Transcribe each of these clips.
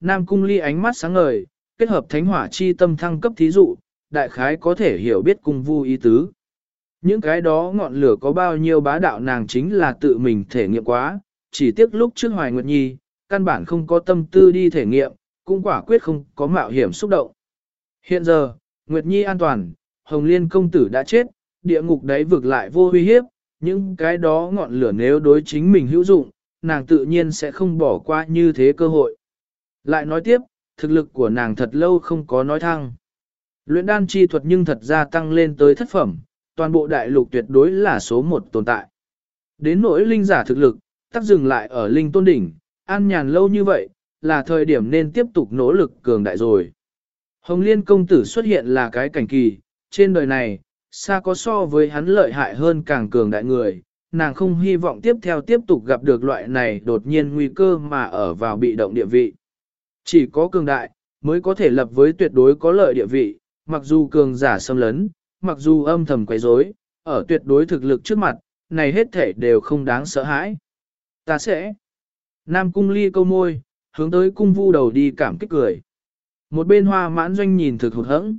Nam Cung Ly ánh mắt sáng ngời, kết hợp thánh hỏa chi tâm thăng cấp thí dụ, đại khái có thể hiểu biết cung vu ý tứ. Những cái đó ngọn lửa có bao nhiêu bá đạo nàng chính là tự mình thể nghiệm quá, chỉ tiếc lúc trước Hoài Nguyệt Nhi, căn bản không có tâm tư đi thể nghiệm, cũng quả quyết không có mạo hiểm xúc động. Hiện giờ, Nguyệt Nhi an toàn, Hồng Liên công tử đã chết, địa ngục đấy vực lại vô uy hiếp, những cái đó ngọn lửa nếu đối chính mình hữu dụng, nàng tự nhiên sẽ không bỏ qua như thế cơ hội. Lại nói tiếp, thực lực của nàng thật lâu không có nói thăng. Luyện đan chi thuật nhưng thật ra tăng lên tới thất phẩm, toàn bộ đại lục tuyệt đối là số một tồn tại. Đến nỗi linh giả thực lực, tắc dừng lại ở linh tôn đỉnh, an nhàn lâu như vậy, là thời điểm nên tiếp tục nỗ lực cường đại rồi. Hồng Liên công tử xuất hiện là cái cảnh kỳ, trên đời này, xa có so với hắn lợi hại hơn càng cường đại người, nàng không hy vọng tiếp theo tiếp tục gặp được loại này đột nhiên nguy cơ mà ở vào bị động địa vị. Chỉ có cường đại, mới có thể lập với tuyệt đối có lợi địa vị, mặc dù cường giả xâm lấn, mặc dù âm thầm quấy rối, ở tuyệt đối thực lực trước mặt, này hết thể đều không đáng sợ hãi. Ta sẽ. Nam cung ly câu môi, hướng tới cung vu đầu đi cảm kích cười. Một bên hoa mãn doanh nhìn thực hụt hẫng.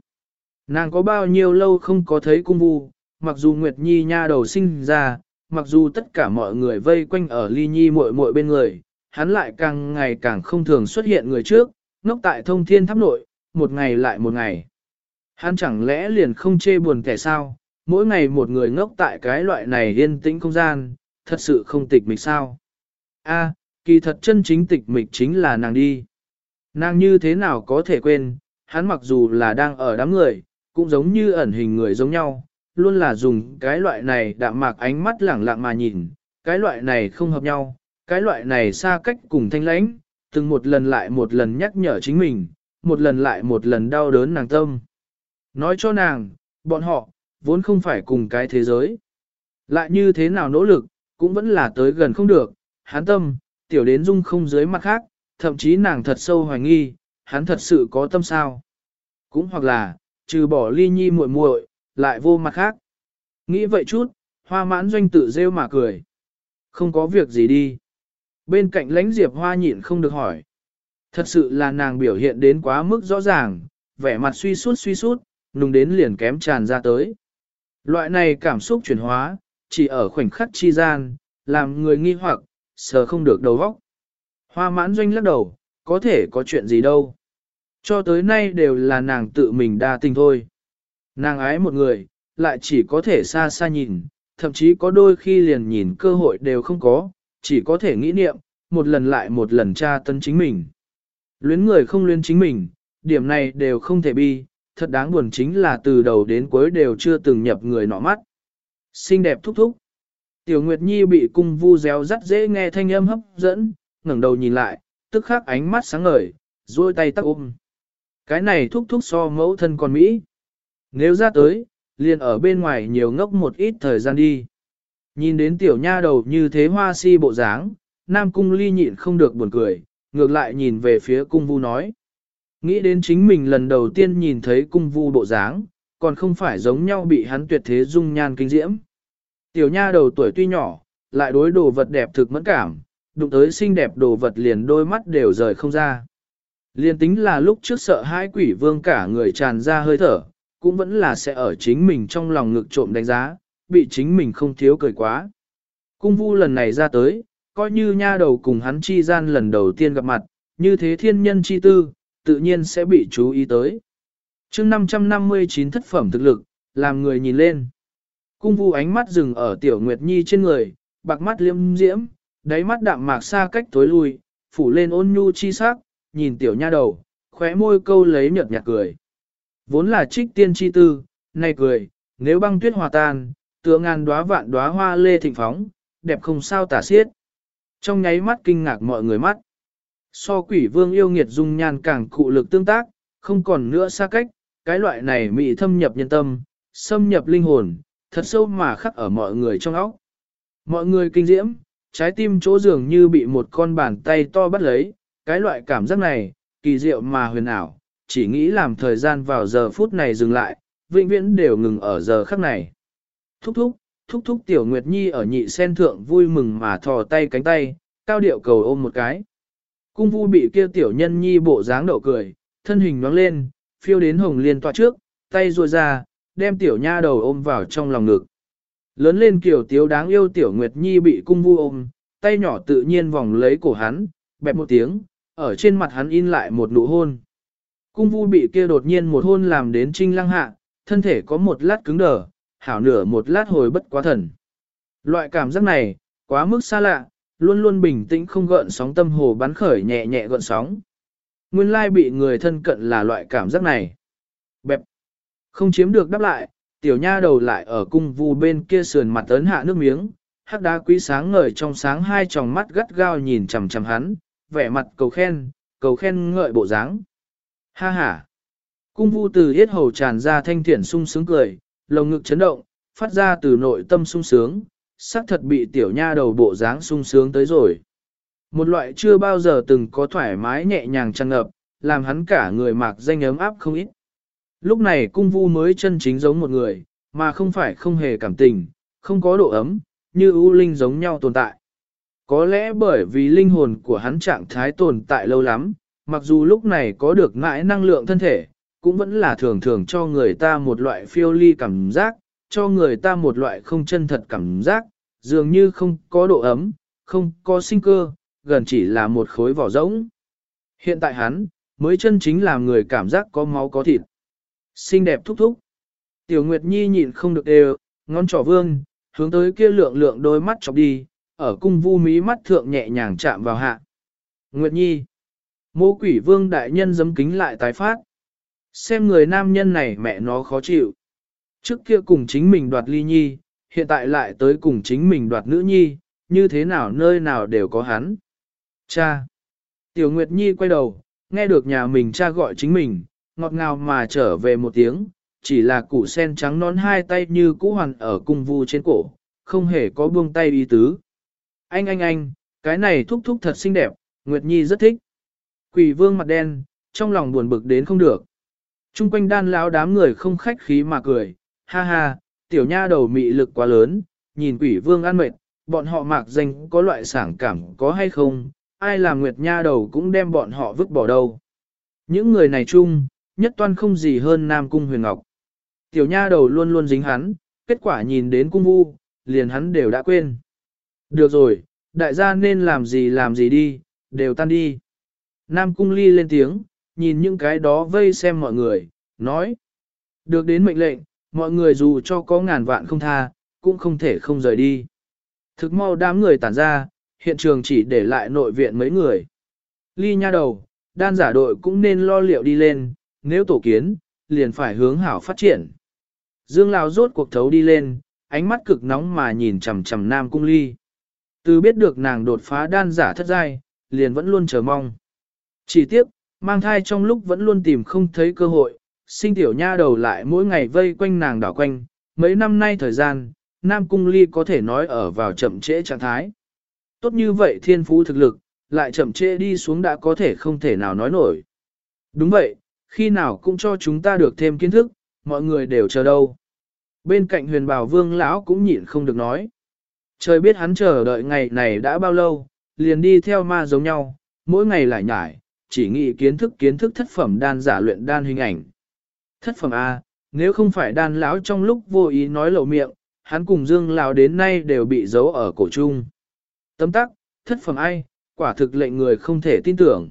Nàng có bao nhiêu lâu không có thấy cung vu, mặc dù Nguyệt Nhi nha đầu sinh ra, mặc dù tất cả mọi người vây quanh ở ly nhi muội muội bên người, hắn lại càng ngày càng không thường xuất hiện người trước, ngốc tại thông thiên tháp nội, một ngày lại một ngày. Hắn chẳng lẽ liền không chê buồn kẻ sao, mỗi ngày một người ngốc tại cái loại này yên tĩnh không gian, thật sự không tịch mịch sao. A, kỳ thật chân chính tịch mịch chính là nàng đi. Nàng như thế nào có thể quên, hắn mặc dù là đang ở đám người, cũng giống như ẩn hình người giống nhau, luôn là dùng cái loại này đạm mạc ánh mắt lẳng lặng mà nhìn, cái loại này không hợp nhau, cái loại này xa cách cùng thanh lãnh, từng một lần lại một lần nhắc nhở chính mình, một lần lại một lần đau đớn nàng tâm. Nói cho nàng, bọn họ, vốn không phải cùng cái thế giới. Lại như thế nào nỗ lực, cũng vẫn là tới gần không được, hắn tâm, tiểu đến dung không dưới mặt khác, thậm chí nàng thật sâu hoài nghi, hắn thật sự có tâm sao. Cũng hoặc là, trừ bỏ ly nhi muội muội, lại vô mặt khác. Nghĩ vậy chút, hoa mãn doanh tự rêu mà cười. Không có việc gì đi. Bên cạnh lãnh diệp hoa nhịn không được hỏi. Thật sự là nàng biểu hiện đến quá mức rõ ràng, vẻ mặt suy sút suy sút, nùng đến liền kém tràn ra tới. Loại này cảm xúc chuyển hóa, chỉ ở khoảnh khắc chi gian, làm người nghi hoặc, sờ không được đầu óc. Hoa mãn doanh lắc đầu, có thể có chuyện gì đâu. Cho tới nay đều là nàng tự mình đa tình thôi. Nàng ái một người, lại chỉ có thể xa xa nhìn, thậm chí có đôi khi liền nhìn cơ hội đều không có, chỉ có thể nghĩ niệm, một lần lại một lần tra tấn chính mình. Luyến người không luyến chính mình, điểm này đều không thể bi, thật đáng buồn chính là từ đầu đến cuối đều chưa từng nhập người nọ mắt. Xinh đẹp thúc thúc. Tiểu Nguyệt Nhi bị cung vu réo rắt dễ nghe thanh âm hấp dẫn, ngẩng đầu nhìn lại, tức khắc ánh mắt sáng ngời, duỗi tay tắc ôm. Cái này thúc thúc so mẫu thân còn Mỹ. Nếu ra tới, liền ở bên ngoài nhiều ngốc một ít thời gian đi. Nhìn đến tiểu nha đầu như thế hoa si bộ dáng, Nam Cung ly nhịn không được buồn cười, ngược lại nhìn về phía cung vu nói. Nghĩ đến chính mình lần đầu tiên nhìn thấy cung vu bộ dáng, còn không phải giống nhau bị hắn tuyệt thế dung nhan kinh diễm. Tiểu nha đầu tuổi tuy nhỏ, lại đối đồ vật đẹp thực mẫn cảm, đụng tới xinh đẹp đồ vật liền đôi mắt đều rời không ra. Liên tính là lúc trước sợ hai quỷ vương cả người tràn ra hơi thở, cũng vẫn là sẽ ở chính mình trong lòng ngực trộm đánh giá, bị chính mình không thiếu cười quá. Cung vu lần này ra tới, coi như nha đầu cùng hắn chi gian lần đầu tiên gặp mặt, như thế thiên nhân chi tư, tự nhiên sẽ bị chú ý tới. chương 559 thất phẩm thực lực, làm người nhìn lên. Cung vu ánh mắt dừng ở tiểu nguyệt nhi trên người, bạc mắt liêm diễm, đáy mắt đạm mạc xa cách tối lui, phủ lên ôn nhu chi sắc, nhìn tiểu nha đầu, khóe môi câu lấy nhợt nhạt cười. Vốn là trích tiên chi tư, này cười, nếu băng tuyết hòa tan, tựa ngàn đóa vạn đóa hoa lê thịnh phóng, đẹp không sao tả xiết. Trong nháy mắt kinh ngạc mọi người mắt. So quỷ vương yêu nghiệt dung nhan càng cụ lực tương tác, không còn nữa xa cách, cái loại này mị thâm nhập nhân tâm, xâm nhập linh hồn, thật sâu mà khắc ở mọi người trong óc. Mọi người kinh diễm, trái tim chỗ dường như bị một con bàn tay to bắt lấy, cái loại cảm giác này, kỳ diệu mà huyền ảo, chỉ nghĩ làm thời gian vào giờ phút này dừng lại, vĩnh viễn đều ngừng ở giờ khắc này. Thúc thúc, thúc thúc tiểu Nguyệt Nhi ở nhị sen thượng vui mừng mà thò tay cánh tay, cao điệu cầu ôm một cái. Cung vu bị kia tiểu nhân nhi bộ dáng đậu cười, thân hình nhoáng lên, phiêu đến hồng liên tọa trước, tay ruôi ra, đem tiểu nha đầu ôm vào trong lòng ngực. Lớn lên kiểu tiếu đáng yêu tiểu nguyệt nhi bị cung vu ôm, tay nhỏ tự nhiên vòng lấy cổ hắn, bẹp một tiếng, ở trên mặt hắn in lại một nụ hôn. Cung vu bị kia đột nhiên một hôn làm đến trinh lăng hạ, thân thể có một lát cứng đờ, hảo nửa một lát hồi bất quá thần. Loại cảm giác này, quá mức xa lạ, luôn luôn bình tĩnh không gợn sóng tâm hồ bắn khởi nhẹ nhẹ gợn sóng. Nguyên lai bị người thân cận là loại cảm giác này. Bẹp. Không chiếm được đáp lại, tiểu nha đầu lại ở cung vu bên kia sườn mặt ấn hạ nước miếng, hắc đá quý sáng ngời trong sáng hai tròng mắt gắt gao nhìn chằm chằm hắn, vẻ mặt cầu khen, cầu khen ngợi bộ dáng. Ha ha. Cung vu từ yết hầu tràn ra thanh thiện sung sướng cười, lồng ngực chấn động, phát ra từ nội tâm sung sướng, sắc thật bị tiểu nha đầu bộ dáng sung sướng tới rồi. Một loại chưa bao giờ từng có thoải mái nhẹ nhàng tràn ngập, làm hắn cả người mạc danh ấm áp không ít. Lúc này cung vu mới chân chính giống một người, mà không phải không hề cảm tình, không có độ ấm, như ưu linh giống nhau tồn tại. Có lẽ bởi vì linh hồn của hắn trạng thái tồn tại lâu lắm, mặc dù lúc này có được mãi năng lượng thân thể, cũng vẫn là thường thường cho người ta một loại phiêu ly cảm giác, cho người ta một loại không chân thật cảm giác, dường như không có độ ấm, không có sinh cơ, gần chỉ là một khối vỏ rỗng. Hiện tại hắn, mới chân chính làm người cảm giác có máu có thịt. Xinh đẹp thúc thúc. Tiểu Nguyệt Nhi nhịn không được đều, ngón trỏ vương, hướng tới kia lượng lượng đôi mắt chọc đi, ở cung vu mí mắt thượng nhẹ nhàng chạm vào hạ. Nguyệt Nhi. Mô quỷ vương đại nhân giấm kính lại tái phát. Xem người nam nhân này mẹ nó khó chịu. Trước kia cùng chính mình đoạt ly nhi, hiện tại lại tới cùng chính mình đoạt nữ nhi, như thế nào nơi nào đều có hắn. Cha! Tiểu Nguyệt Nhi quay đầu, nghe được nhà mình cha gọi chính mình, ngọt ngào mà trở về một tiếng, chỉ là củ sen trắng nón hai tay như cũ hoàn ở cung vu trên cổ, không hề có buông tay ý tứ. Anh anh anh, cái này thúc thúc thật xinh đẹp, Nguyệt Nhi rất thích. Quỷ vương mặt đen, trong lòng buồn bực đến không được. Trung quanh đan lão đám người không khách khí mà cười, ha ha, tiểu nha đầu mị lực quá lớn, nhìn quỷ vương ăn mệt, bọn họ mạc danh có loại sảng cảm có hay không, ai làm nguyệt nha đầu cũng đem bọn họ vứt bỏ đâu. Những người này chung, nhất toan không gì hơn Nam Cung Huyền Ngọc. Tiểu nha đầu luôn luôn dính hắn, kết quả nhìn đến cung vu, liền hắn đều đã quên. Được rồi, đại gia nên làm gì làm gì đi, đều tan đi. Nam Cung Ly lên tiếng, nhìn những cái đó vây xem mọi người, nói. Được đến mệnh lệnh, mọi người dù cho có ngàn vạn không tha, cũng không thể không rời đi. Thực mau đám người tản ra, hiện trường chỉ để lại nội viện mấy người. Ly nha đầu, đan giả đội cũng nên lo liệu đi lên, nếu tổ kiến, liền phải hướng hảo phát triển. Dương Lão rốt cuộc thấu đi lên, ánh mắt cực nóng mà nhìn chằm chằm Nam Cung Ly. Từ biết được nàng đột phá đan giả thất giai, liền vẫn luôn chờ mong. Chỉ tiếc, mang thai trong lúc vẫn luôn tìm không thấy cơ hội, sinh tiểu nha đầu lại mỗi ngày vây quanh nàng đảo quanh, mấy năm nay thời gian, Nam Cung Ly có thể nói ở vào chậm trễ trạng thái. Tốt như vậy thiên phú thực lực, lại chậm trễ đi xuống đã có thể không thể nào nói nổi. Đúng vậy, khi nào cũng cho chúng ta được thêm kiến thức, mọi người đều chờ đâu. Bên cạnh huyền bảo vương lão cũng nhịn không được nói. Trời biết hắn chờ đợi ngày này đã bao lâu, liền đi theo ma giống nhau, mỗi ngày lại nhải, chỉ nghĩ kiến thức kiến thức thất phẩm đan giả luyện đan hình ảnh. Thất phẩm A, nếu không phải đan lão trong lúc vô ý nói lộ miệng, hắn cùng Dương lão đến nay đều bị giấu ở cổ trung. Tấm tắc, thất phẩm ai, quả thực lệnh người không thể tin tưởng.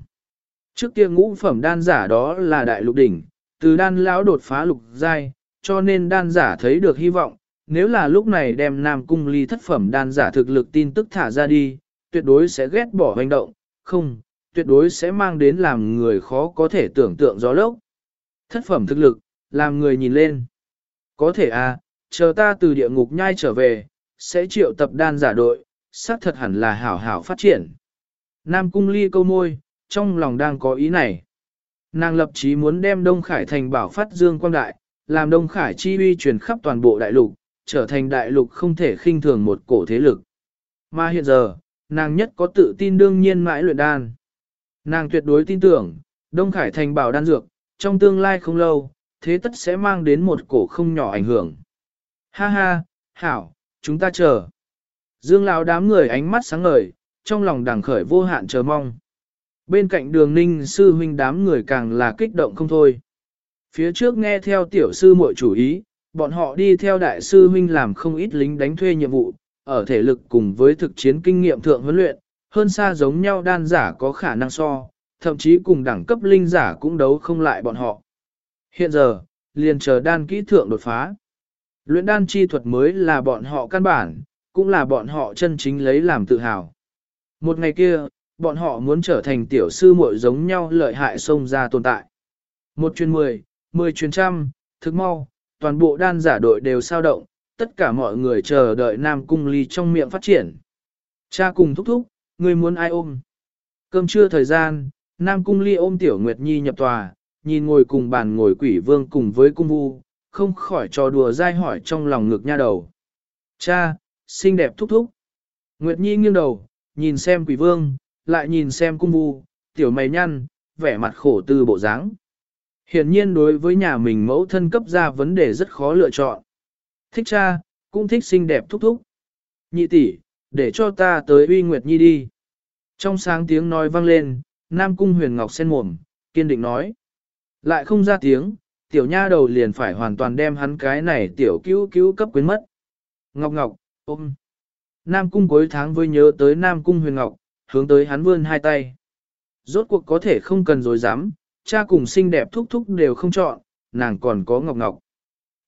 Trước kia ngũ phẩm đan giả đó là đại lục đỉnh, từ đan lão đột phá lục giai, cho nên đan giả thấy được hy vọng, nếu là lúc này đem Nam Cung Ly thất phẩm đan giả thực lực tin tức thả ra đi, tuyệt đối sẽ ghét bỏ hành động, không, tuyệt đối sẽ mang đến làm người khó có thể tưởng tượng gió lốc. Thất phẩm thực lực, làm người nhìn lên. Có thể à, chờ ta từ địa ngục nhai trở về, sẽ triệu tập đan giả đội, xác thật hẳn là hảo hảo phát triển. Nam cung ly câu môi, trong lòng đang có ý này. Nàng lập chí muốn đem Đông Khải thành bảo phát dương quang đại, làm Đông Khải chi uy truyền khắp toàn bộ đại lục, trở thành đại lục không thể khinh thường một cổ thế lực. Mà hiện giờ, nàng nhất có tự tin đương nhiên mãi luyện đan. Nàng tuyệt đối tin tưởng, Đông Khải thành bảo đan dược, trong tương lai không lâu, thế tất sẽ mang đến một cổ không nhỏ ảnh hưởng. Ha ha, hảo, chúng ta chờ. Dương lão đám người ánh mắt sáng ngời, trong lòng đằng khởi vô hạn chờ mong. Bên cạnh đường ninh sư huynh đám người càng là kích động không thôi. Phía trước nghe theo tiểu sư muội chủ ý, bọn họ đi theo đại sư huynh làm không ít lính đánh thuê nhiệm vụ, ở thể lực cùng với thực chiến kinh nghiệm thượng huấn luyện, hơn xa giống nhau đan giả có khả năng so, thậm chí cùng đẳng cấp linh giả cũng đấu không lại bọn họ. Hiện giờ, liền chờ đan kỹ thượng đột phá. Luyện đan chi thuật mới là bọn họ căn bản, cũng là bọn họ chân chính lấy làm tự hào. Một ngày kia, bọn họ muốn trở thành tiểu sư muội giống nhau lợi hại xông ra tồn tại. Một chuyên mười, mười chuyên trăm, thức mau, toàn bộ đan giả đội đều sao động, tất cả mọi người chờ đợi Nam Cung Ly trong miệng phát triển. Cha cùng thúc thúc, Ngươi muốn ai ôm? Cơm trưa thời gian, Nam Cung Ly ôm Tiểu Nguyệt Nhi nhập tòa, nhìn ngồi cùng bàn ngồi quỷ vương cùng với cung vu, không khỏi trò đùa dai hỏi trong lòng ngực nha đầu. Cha, xinh đẹp thúc thúc. Nguyệt Nhi nghiêng đầu, nhìn xem quỷ vương, lại nhìn xem cung vu, tiểu mày nhăn, vẻ mặt khổ tư bộ dáng. Hiển nhiên đối với nhà mình mẫu thân cấp ra vấn đề rất khó lựa chọn. Thích cha, cũng thích xinh đẹp thúc thúc. Nhị tỷ, để cho ta tới uy Nguyệt Nhi đi. Trong sáng tiếng nói vang lên, Nam Cung huyền ngọc sen mồm, kiên định nói. Lại không ra tiếng, tiểu nha đầu liền phải hoàn toàn đem hắn cái này tiểu cứu cứu cấp quyến mất. Ngọc Ngọc, ôm. Nam Cung cuối tháng với nhớ tới Nam Cung huyền ngọc, hướng tới hắn vươn hai tay. Rốt cuộc có thể không cần dối dám, cha cùng xinh đẹp thúc thúc đều không chọn, nàng còn có Ngọc Ngọc.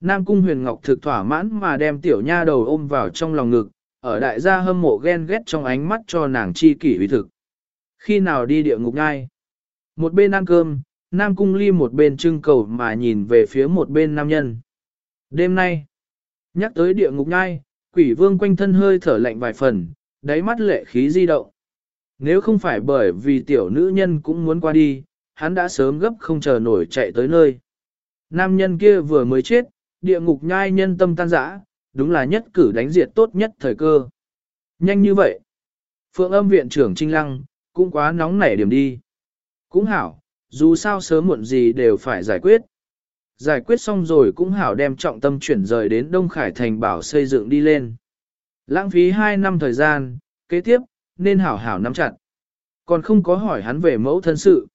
Nam Cung huyền ngọc thực thỏa mãn mà đem tiểu nha đầu ôm vào trong lòng ngực, ở đại gia hâm mộ ghen ghét trong ánh mắt cho nàng chi kỷ uy thực. Khi nào đi địa ngục ngai? Một bên ăn cơm, Nam Cung Ly một bên trưng cầu mà nhìn về phía một bên nam nhân. Đêm nay, nhắc tới địa ngục ngai, quỷ vương quanh thân hơi thở lạnh vài phần, đáy mắt lệ khí di động. Nếu không phải bởi vì tiểu nữ nhân cũng muốn qua đi, hắn đã sớm gấp không chờ nổi chạy tới nơi. Nam nhân kia vừa mới chết, địa ngục nhai nhân tâm tan rã, đúng là nhất cử đánh diệt tốt nhất thời cơ. Nhanh như vậy. Phượng âm viện trưởng Trinh Lăng, cũng quá nóng nảy điểm đi. Cũng hảo, dù sao sớm muộn gì đều phải giải quyết. Giải quyết xong rồi cũng hảo đem trọng tâm chuyển rời đến Đông Khải Thành bảo xây dựng đi lên. Lãng phí 2 năm thời gian, kế tiếp, nên hảo hảo nắm chặt. Còn không có hỏi hắn về mẫu thân sự.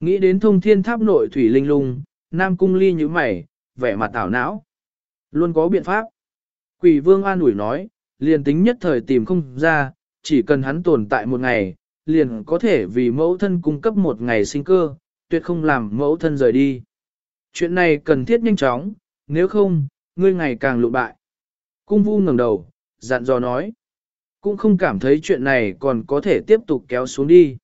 Nghĩ đến thông thiên tháp nội thủy linh lung, Nam Cung Ly như mày, vẻ mặt ảo não. Luôn có biện pháp. Quỷ vương an ủi nói, liền tính nhất thời tìm không ra, chỉ cần hắn tồn tại một ngày, liền có thể vì mẫu thân cung cấp một ngày sinh cơ, tuyệt không làm mẫu thân rời đi. Chuyện này cần thiết nhanh chóng, nếu không, ngươi ngày càng lụ bại. Cung vu ngẩng đầu, dặn dò nói. Cũng không cảm thấy chuyện này còn có thể tiếp tục kéo xuống đi.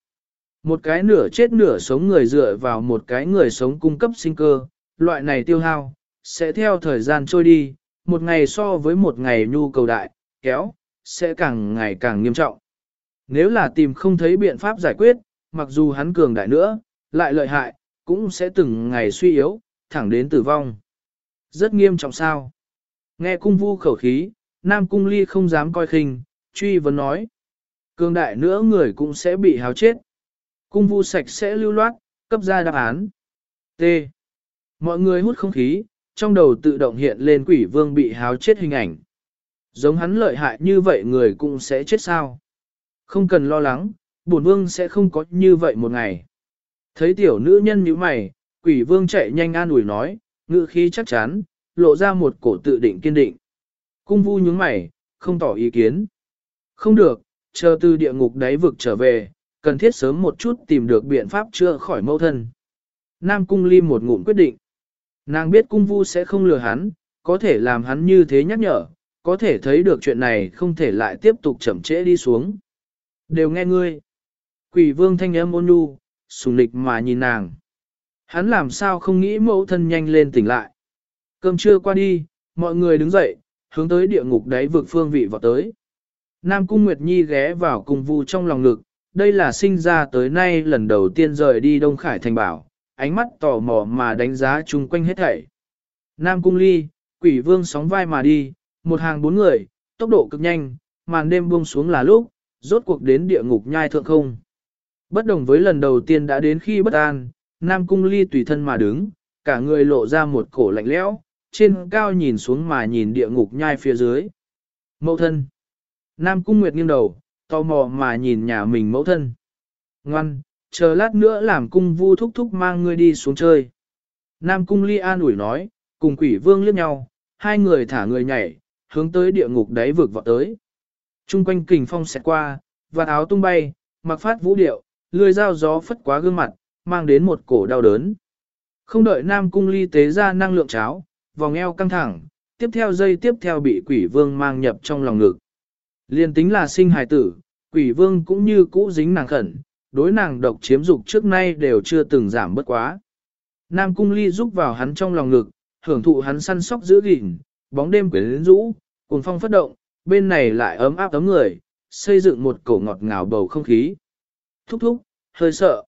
Một cái nửa chết nửa sống người dựa vào một cái người sống cung cấp sinh cơ, loại này tiêu hao, sẽ theo thời gian trôi đi, một ngày so với một ngày nhu cầu đại, kéo, sẽ càng ngày càng nghiêm trọng. Nếu là tìm không thấy biện pháp giải quyết, mặc dù hắn cường đại nữa, lại lợi hại, cũng sẽ từng ngày suy yếu, thẳng đến tử vong. Rất nghiêm trọng sao? Nghe cung vu khẩu khí, Nam Cung Ly không dám coi khinh, truy vấn nói. Cường đại nữa người cũng sẽ bị háo chết. Cung vu sạch sẽ lưu loát, cấp ra đáp án. T. Mọi người hút không khí, trong đầu tự động hiện lên quỷ vương bị háo chết hình ảnh. Giống hắn lợi hại như vậy người cũng sẽ chết sao. Không cần lo lắng, bổn vương sẽ không có như vậy một ngày. Thấy tiểu nữ nhân như mày, quỷ vương chạy nhanh an ủi nói, ngự khí chắc chắn, lộ ra một cổ tự định kiên định. Cung vu nhướng mày, không tỏ ý kiến. Không được, chờ từ địa ngục đáy vực trở về, cần thiết sớm một chút tìm được biện pháp chữa khỏi mâu thân. Nam cung ly một ngụm quyết định. Nàng biết cung vu sẽ không lừa hắn, có thể làm hắn như thế nhắc nhở, có thể thấy được chuyện này không thể lại tiếp tục chậm trễ đi xuống. Đều nghe ngươi. Quỷ vương thanh âm ôn nhu, sùng lịch mà nhìn nàng. Hắn làm sao không nghĩ mẫu thân nhanh lên tỉnh lại. Cơm trưa qua đi, mọi người đứng dậy, hướng tới địa ngục đáy vực phương vị vào tới. Nam Cung Nguyệt Nhi ghé vào cùng vu trong lòng ngực, đây là sinh ra tới nay lần đầu tiên rời đi Đông Khải Thành Bảo, ánh mắt tò mò mà đánh giá chung quanh hết thảy. Nam Cung Ly, quỷ vương sóng vai mà đi, một hàng bốn người, tốc độ cực nhanh, màn đêm buông xuống là lúc, rốt cuộc đến địa ngục nhai thượng không. Bất đồng với lần đầu tiên đã đến khi bất an, Nam Cung Ly tùy thân mà đứng, cả người lộ ra một cổ lạnh lẽo, trên cao nhìn xuống mà nhìn địa ngục nhai phía dưới. Mẫu thân. Nam Cung Nguyệt nghiêng đầu, tò mò mà nhìn nhà mình mẫu thân. Ngoan, chờ lát nữa làm cung vu thúc thúc mang ngươi đi xuống chơi. Nam cung ly an ủi nói, cùng quỷ vương liếc nhau, hai người thả người nhảy, hướng tới địa ngục đáy vực vọt tới. Trung quanh kình phong xẹt qua, và áo tung bay, mặc phát vũ điệu, lười dao gió phất quá gương mặt, mang đến một cổ đau đớn. Không đợi Nam cung ly tế ra năng lượng cháo, vòng eo căng thẳng, tiếp theo dây tiếp theo bị quỷ vương mang nhập trong lòng ngực. Liên tính là sinh hài tử, quỷ vương cũng như cũ dính nàng khẩn, đối nàng độc chiếm dục trước nay đều chưa từng giảm bất quá. Nam cung ly giúp vào hắn trong lòng ngực, hưởng thụ hắn săn sóc giữ gìn, bóng đêm quyến rũ, cùng phong phất động, bên này lại ấm áp ấm người, xây dựng một cổ ngọt ngào bầu không khí. Thúc thúc, hơi sợ.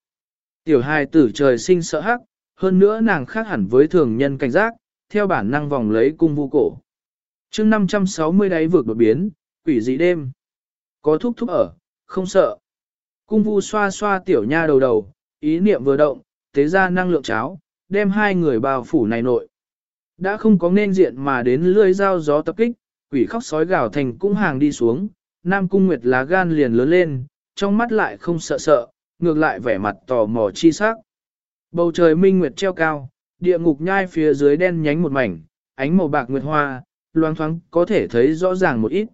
Tiểu hài tử trời sinh sợ hắc, hơn nữa nàng khác hẳn với thường nhân cảnh giác, theo bản năng vòng lấy cung vu cổ. chương 560 đáy vượt đột biến, quỷ dị đêm. Có thúc thúc ở, không sợ. Cung vu xoa xoa tiểu nha đầu đầu, ý niệm vừa động, tế ra năng lượng cháo, đem hai người bao phủ này nội. Đã không có nên diện mà đến lưỡi dao gió tập kích, quỷ khóc sói gào thành cũng hàng đi xuống, Nam Cung Nguyệt lá gan liền lớn lên, trong mắt lại không sợ sợ, ngược lại vẻ mặt tò mò chi sắc. Bầu trời minh nguyệt treo cao, địa ngục nhai phía dưới đen nhánh một mảnh, ánh màu bạc nguyệt hoa, loang thoáng có thể thấy rõ ràng một ít.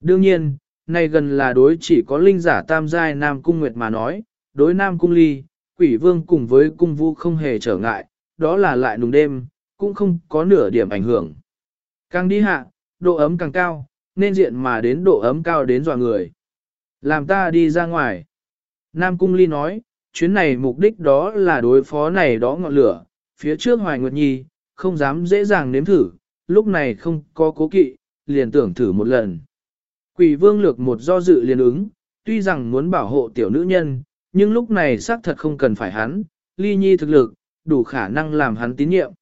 Đương nhiên, này gần là đối chỉ có linh giả tam giai Nam Cung Nguyệt mà nói, đối Nam Cung Ly, quỷ vương cùng với cung vu không hề trở ngại, đó là lại nùng đêm, cũng không có nửa điểm ảnh hưởng. Càng đi hạ, độ ấm càng cao, nên diện mà đến độ ấm cao đến dọa người. Làm ta đi ra ngoài. Nam Cung Ly nói, chuyến này mục đích đó là đối phó này đó ngọn lửa, phía trước Hoài Nguyệt Nhi, không dám dễ dàng nếm thử, lúc này không có cố kỵ, liền tưởng thử một lần. Quỷ vương lược một do dự liền ứng, tuy rằng muốn bảo hộ tiểu nữ nhân, nhưng lúc này xác thật không cần phải hắn, ly nhi thực lực, đủ khả năng làm hắn tín nhiệm.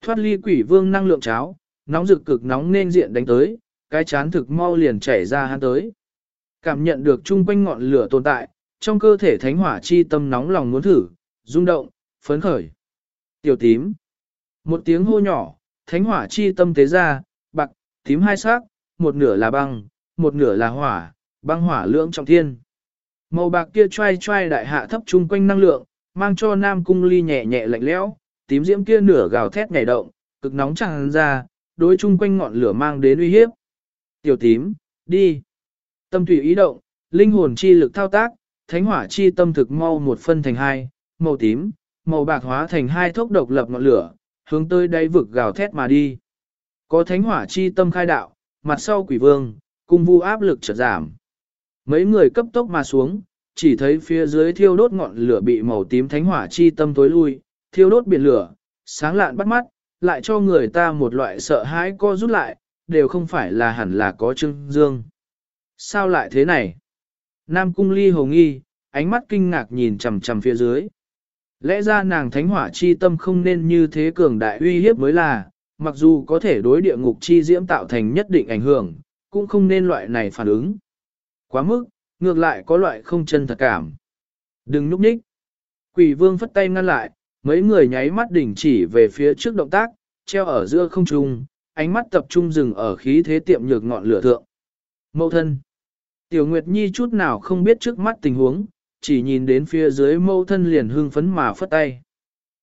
Thoát ly quỷ vương năng lượng cháo, nóng rực cực nóng nên diện đánh tới, cái chán thực mau liền chảy ra hắn tới. Cảm nhận được chung quanh ngọn lửa tồn tại, trong cơ thể thánh hỏa chi tâm nóng lòng muốn thử, rung động, phấn khởi. Tiểu tím. Một tiếng hô nhỏ, thánh hỏa chi tâm tế ra, bạc, tím hai sắc, một nửa là băng, một nửa là hỏa, băng hỏa lưỡng trọng thiên. Màu bạc kia trai trai đại hạ thấp chung quanh năng lượng, mang cho Nam Cung Ly nhẹ nhẹ lạnh lẽo, tím diễm kia nửa gào thét nhảy động, cực nóng tràn ra, đối chung quanh ngọn lửa mang đến uy hiếp. Tiểu tím, đi. Tâm tùy ý động, linh hồn chi lực thao tác, thánh hỏa chi tâm thực mau một phân thành hai, màu tím, màu bạc hóa thành hai thốc độc lập ngọn lửa, hướng tới đáy vực gào thét mà đi. Có thánh hỏa chi tâm khai đạo, mặt sau quỷ vương, cung vu áp lực chợt giảm. Mấy người cấp tốc mà xuống, chỉ thấy phía dưới thiêu đốt ngọn lửa bị màu tím thánh hỏa chi tâm tối lui, thiêu đốt biển lửa, sáng lạn bắt mắt, lại cho người ta một loại sợ hãi co rút lại, đều không phải là hẳn là có trưng dương. Sao lại thế này? Nam cung ly hồ nghi, ánh mắt kinh ngạc nhìn chầm chầm phía dưới. Lẽ ra nàng thánh hỏa chi tâm không nên như thế cường đại uy hiếp mới là, mặc dù có thể đối địa ngục chi diễm tạo thành nhất định ảnh hưởng, cũng không nên loại này phản ứng. Quá mức, ngược lại có loại không chân thật cảm. Đừng núp nhích. Quỷ vương phất tay ngăn lại, mấy người nháy mắt đỉnh chỉ về phía trước động tác, treo ở giữa không trung, ánh mắt tập trung dừng ở khí thế tiệm nhược ngọn lửa thượng. Mậu thân. Tiểu Nguyệt Nhi chút nào không biết trước mắt tình huống, chỉ nhìn đến phía dưới mâu thân liền hưng phấn mà phất tay.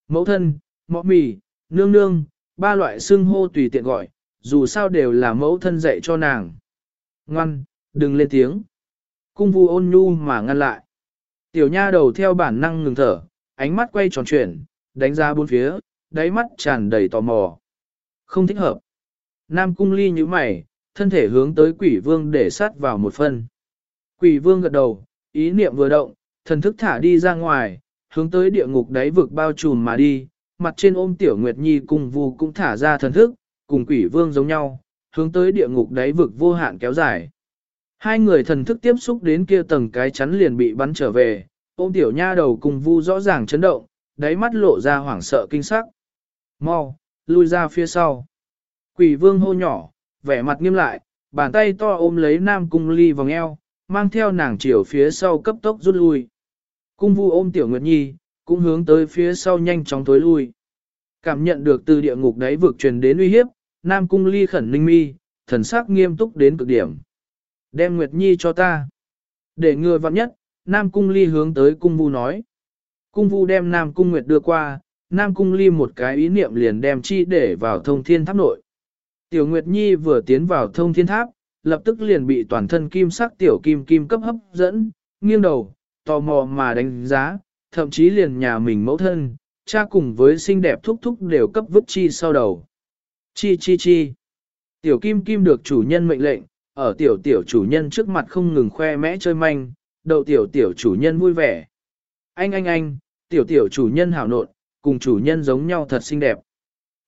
Mẫu thân, mọ mì, nương nương, ba loại xưng hô tùy tiện gọi, dù sao đều là mẫu thân dạy cho nàng. Ngoan, đừng lên tiếng. Cung vu ôn nhu mà ngăn lại. Tiểu nha đầu theo bản năng ngừng thở, ánh mắt quay tròn chuyển, đánh ra bốn phía, đáy mắt tràn đầy tò mò. Không thích hợp. Nam cung ly như mày, thân thể hướng tới quỷ vương để sát vào một phân. Quỷ vương gật đầu, ý niệm vừa động, thần thức thả đi ra ngoài, hướng tới địa ngục đáy vực bao trùm mà đi, mặt trên ôm tiểu nguyệt nhi cùng vù cũng thả ra thần thức, cùng quỷ vương giống nhau, hướng tới địa ngục đáy vực vô hạn kéo dài. Hai người thần thức tiếp xúc đến kia tầng cái chắn liền bị bắn trở về, ôm tiểu nha đầu cùng vu rõ ràng chấn động, đáy mắt lộ ra hoảng sợ kinh sắc. Mau, lui ra phía sau. Quỷ vương hô nhỏ, vẻ mặt nghiêm lại, bàn tay to ôm lấy nam cung ly vòng eo, mang theo nàng chiều phía sau cấp tốc rút lui. Cung vu ôm tiểu nguyệt nhi, cũng hướng tới phía sau nhanh chóng tối lui. Cảm nhận được từ địa ngục đáy vực truyền đến uy hiếp, nam cung ly khẩn ninh mi, thần sắc nghiêm túc đến cực điểm. Đem nguyệt nhi cho ta. Để ngừa vặn nhất, Nam Cung Ly hướng tới Cung Vu nói. Cung Vu đem Nam Cung Nguyệt đưa qua, Nam Cung Ly một cái ý niệm liền đem chi để vào thông thiên tháp nội. Tiểu Nguyệt Nhi vừa tiến vào thông thiên tháp, lập tức liền bị toàn thân kim sắc tiểu kim kim cấp hấp dẫn, nghiêng đầu, tò mò mà đánh giá, thậm chí liền nhà mình mẫu thân, cha cùng với xinh đẹp thúc thúc đều cấp vứt chi sau đầu. Chi chi chi. Tiểu kim kim được chủ nhân mệnh lệnh, ở tiểu tiểu chủ nhân trước mặt không ngừng khoe mẽ chơi manh, đậu tiểu tiểu chủ nhân vui vẻ. Anh anh anh, tiểu tiểu chủ nhân hảo nộn, cùng chủ nhân giống nhau thật xinh đẹp.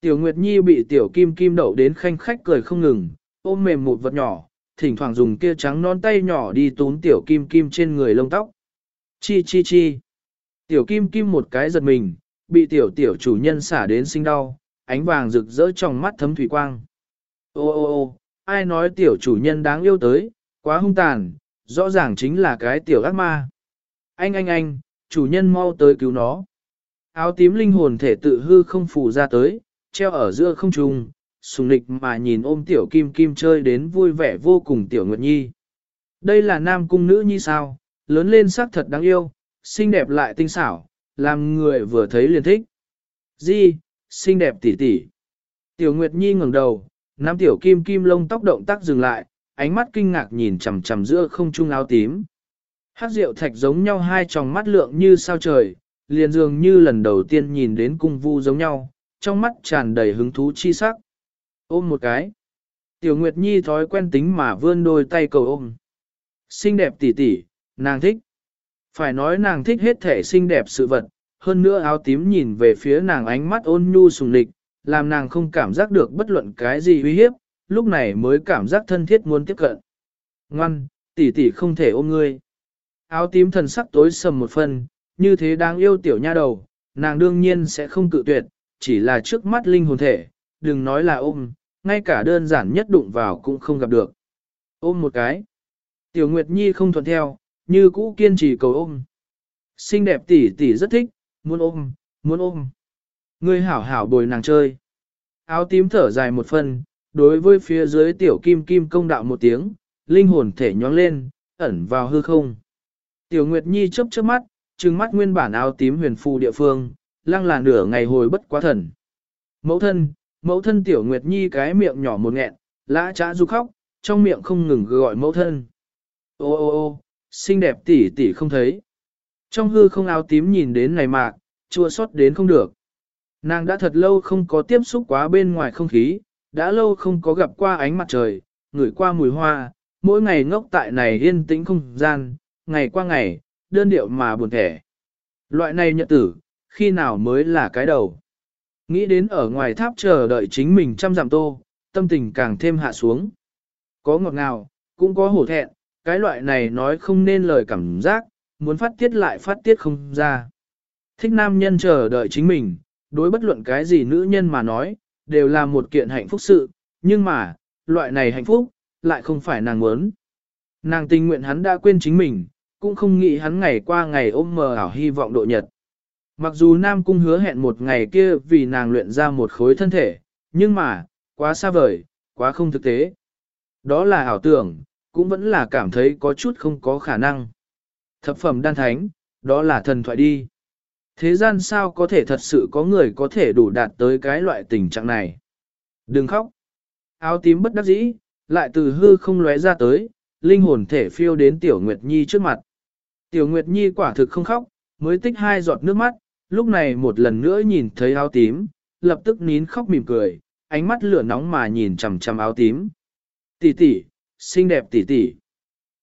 Tiểu Nguyệt Nhi bị tiểu kim kim đậu đến khanh khách cười không ngừng, ôm mềm một vật nhỏ, thỉnh thoảng dùng kia trắng non tay nhỏ đi tún tiểu kim kim trên người lông tóc. Chi chi chi. Tiểu kim kim một cái giật mình, bị tiểu tiểu chủ nhân xả đến sinh đau, ánh vàng rực rỡ trong mắt thấm thủy quang. Ô ô ô, ai nói tiểu chủ nhân đáng yêu tới, quá hung tàn, rõ ràng chính là cái tiểu ác ma. Anh anh anh, chủ nhân mau tới cứu nó. Áo tím linh hồn thể tự hư không phù ra tới, treo ở giữa không trung, sùng lịch mà nhìn ôm tiểu kim kim chơi đến vui vẻ vô cùng tiểu nguyệt nhi. Đây là nam cung nữ nhi sao, lớn lên sắc thật đáng yêu, xinh đẹp lại tinh xảo, làm người vừa thấy liền thích. Di, xinh đẹp tỉ tỉ. Tiểu Nguyệt Nhi ngẩng đầu, nắm tiểu kim kim lông tóc động tác dừng lại, ánh mắt kinh ngạc nhìn chằm chằm giữa không trung áo tím. Hát rượu thạch giống nhau hai tròng mắt lượng như sao trời, liền dường như lần đầu tiên nhìn đến cung vu giống nhau, trong mắt tràn đầy hứng thú chi sắc. Ôm một cái. Tiểu Nguyệt Nhi thói quen tính mà vươn đôi tay cầu ôm. Xinh đẹp tỉ tỉ, nàng thích. Phải nói nàng thích hết thể xinh đẹp sự vật, hơn nữa áo tím nhìn về phía nàng ánh mắt ôn nhu sùng lịch, làm nàng không cảm giác được bất luận cái gì uy hiếp, lúc này mới cảm giác thân thiết muốn tiếp cận. Ngoan, tỷ tỷ không thể ôm ngươi. Áo tím thần sắc tối sầm một phần, như thế đáng yêu tiểu nha đầu, nàng đương nhiên sẽ không cự tuyệt, chỉ là trước mắt linh hồn thể, đừng nói là ôm, ngay cả đơn giản nhất đụng vào cũng không gặp được. Ôm một cái. Tiểu Nguyệt Nhi không thuận theo, như cũ kiên trì cầu ôm. Xinh đẹp tỷ tỷ rất thích, muốn ôm, muốn ôm. Ngươi hảo hảo bồi nàng chơi. Áo tím thở dài một phần, đối với phía dưới tiểu kim kim công đạo một tiếng, linh hồn thể nhoáng lên, ẩn vào hư không. Tiểu Nguyệt Nhi chớp chớp mắt, trừng mắt nguyên bản áo tím huyền phù địa phương, lăng là nửa ngày hồi bất quá thần. Mẫu thân, mẫu thân Tiểu Nguyệt Nhi cái miệng nhỏ một nghẹn, lã trã du khóc, trong miệng không ngừng gọi mẫu thân. Ô ô ô, xinh đẹp tỷ tỷ không thấy. Trong hư không áo tím nhìn đến này mạc, chua xót đến không được. Nàng đã thật lâu không có tiếp xúc quá bên ngoài không khí, đã lâu không có gặp qua ánh mặt trời, ngửi qua mùi hoa, mỗi ngày ngốc tại này yên tĩnh không gian, ngày qua ngày, đơn điệu mà buồn thẻ. Loại này nhận tử, khi nào mới là cái đầu. Nghĩ đến ở ngoài tháp chờ đợi chính mình trăm giảm tô, tâm tình càng thêm hạ xuống. Có ngọt ngào, cũng có hổ thẹn, cái loại này nói không nên lời cảm giác, muốn phát tiết lại phát tiết không ra. Thích nam nhân chờ đợi chính mình, đối bất luận cái gì nữ nhân mà nói, đều là một kiện hạnh phúc sự, nhưng mà, loại này hạnh phúc, lại không phải nàng muốn. Nàng tình nguyện hắn đã quên chính mình, cũng không nghĩ hắn ngày qua ngày ôm mờ ảo hy vọng độ nhật. Mặc dù Nam Cung hứa hẹn một ngày kia vì nàng luyện ra một khối thân thể, nhưng mà, quá xa vời, quá không thực tế. Đó là ảo tưởng, cũng vẫn là cảm thấy có chút không có khả năng. Thập phẩm đan thánh, đó là thần thoại đi. Thế gian sao có thể thật sự có người có thể đủ đạt tới cái loại tình trạng này. Đừng khóc. Áo tím bất đắc dĩ, lại từ hư không lóe ra tới, linh hồn thể phiêu đến Tiểu Nguyệt Nhi trước mặt. Tiểu Nguyệt Nhi quả thực không khóc, mới tích hai giọt nước mắt, lúc này một lần nữa nhìn thấy áo tím, lập tức nín khóc mỉm cười, ánh mắt lửa nóng mà nhìn chằm chằm áo tím. Tỷ tỷ, xinh đẹp tỷ tỷ.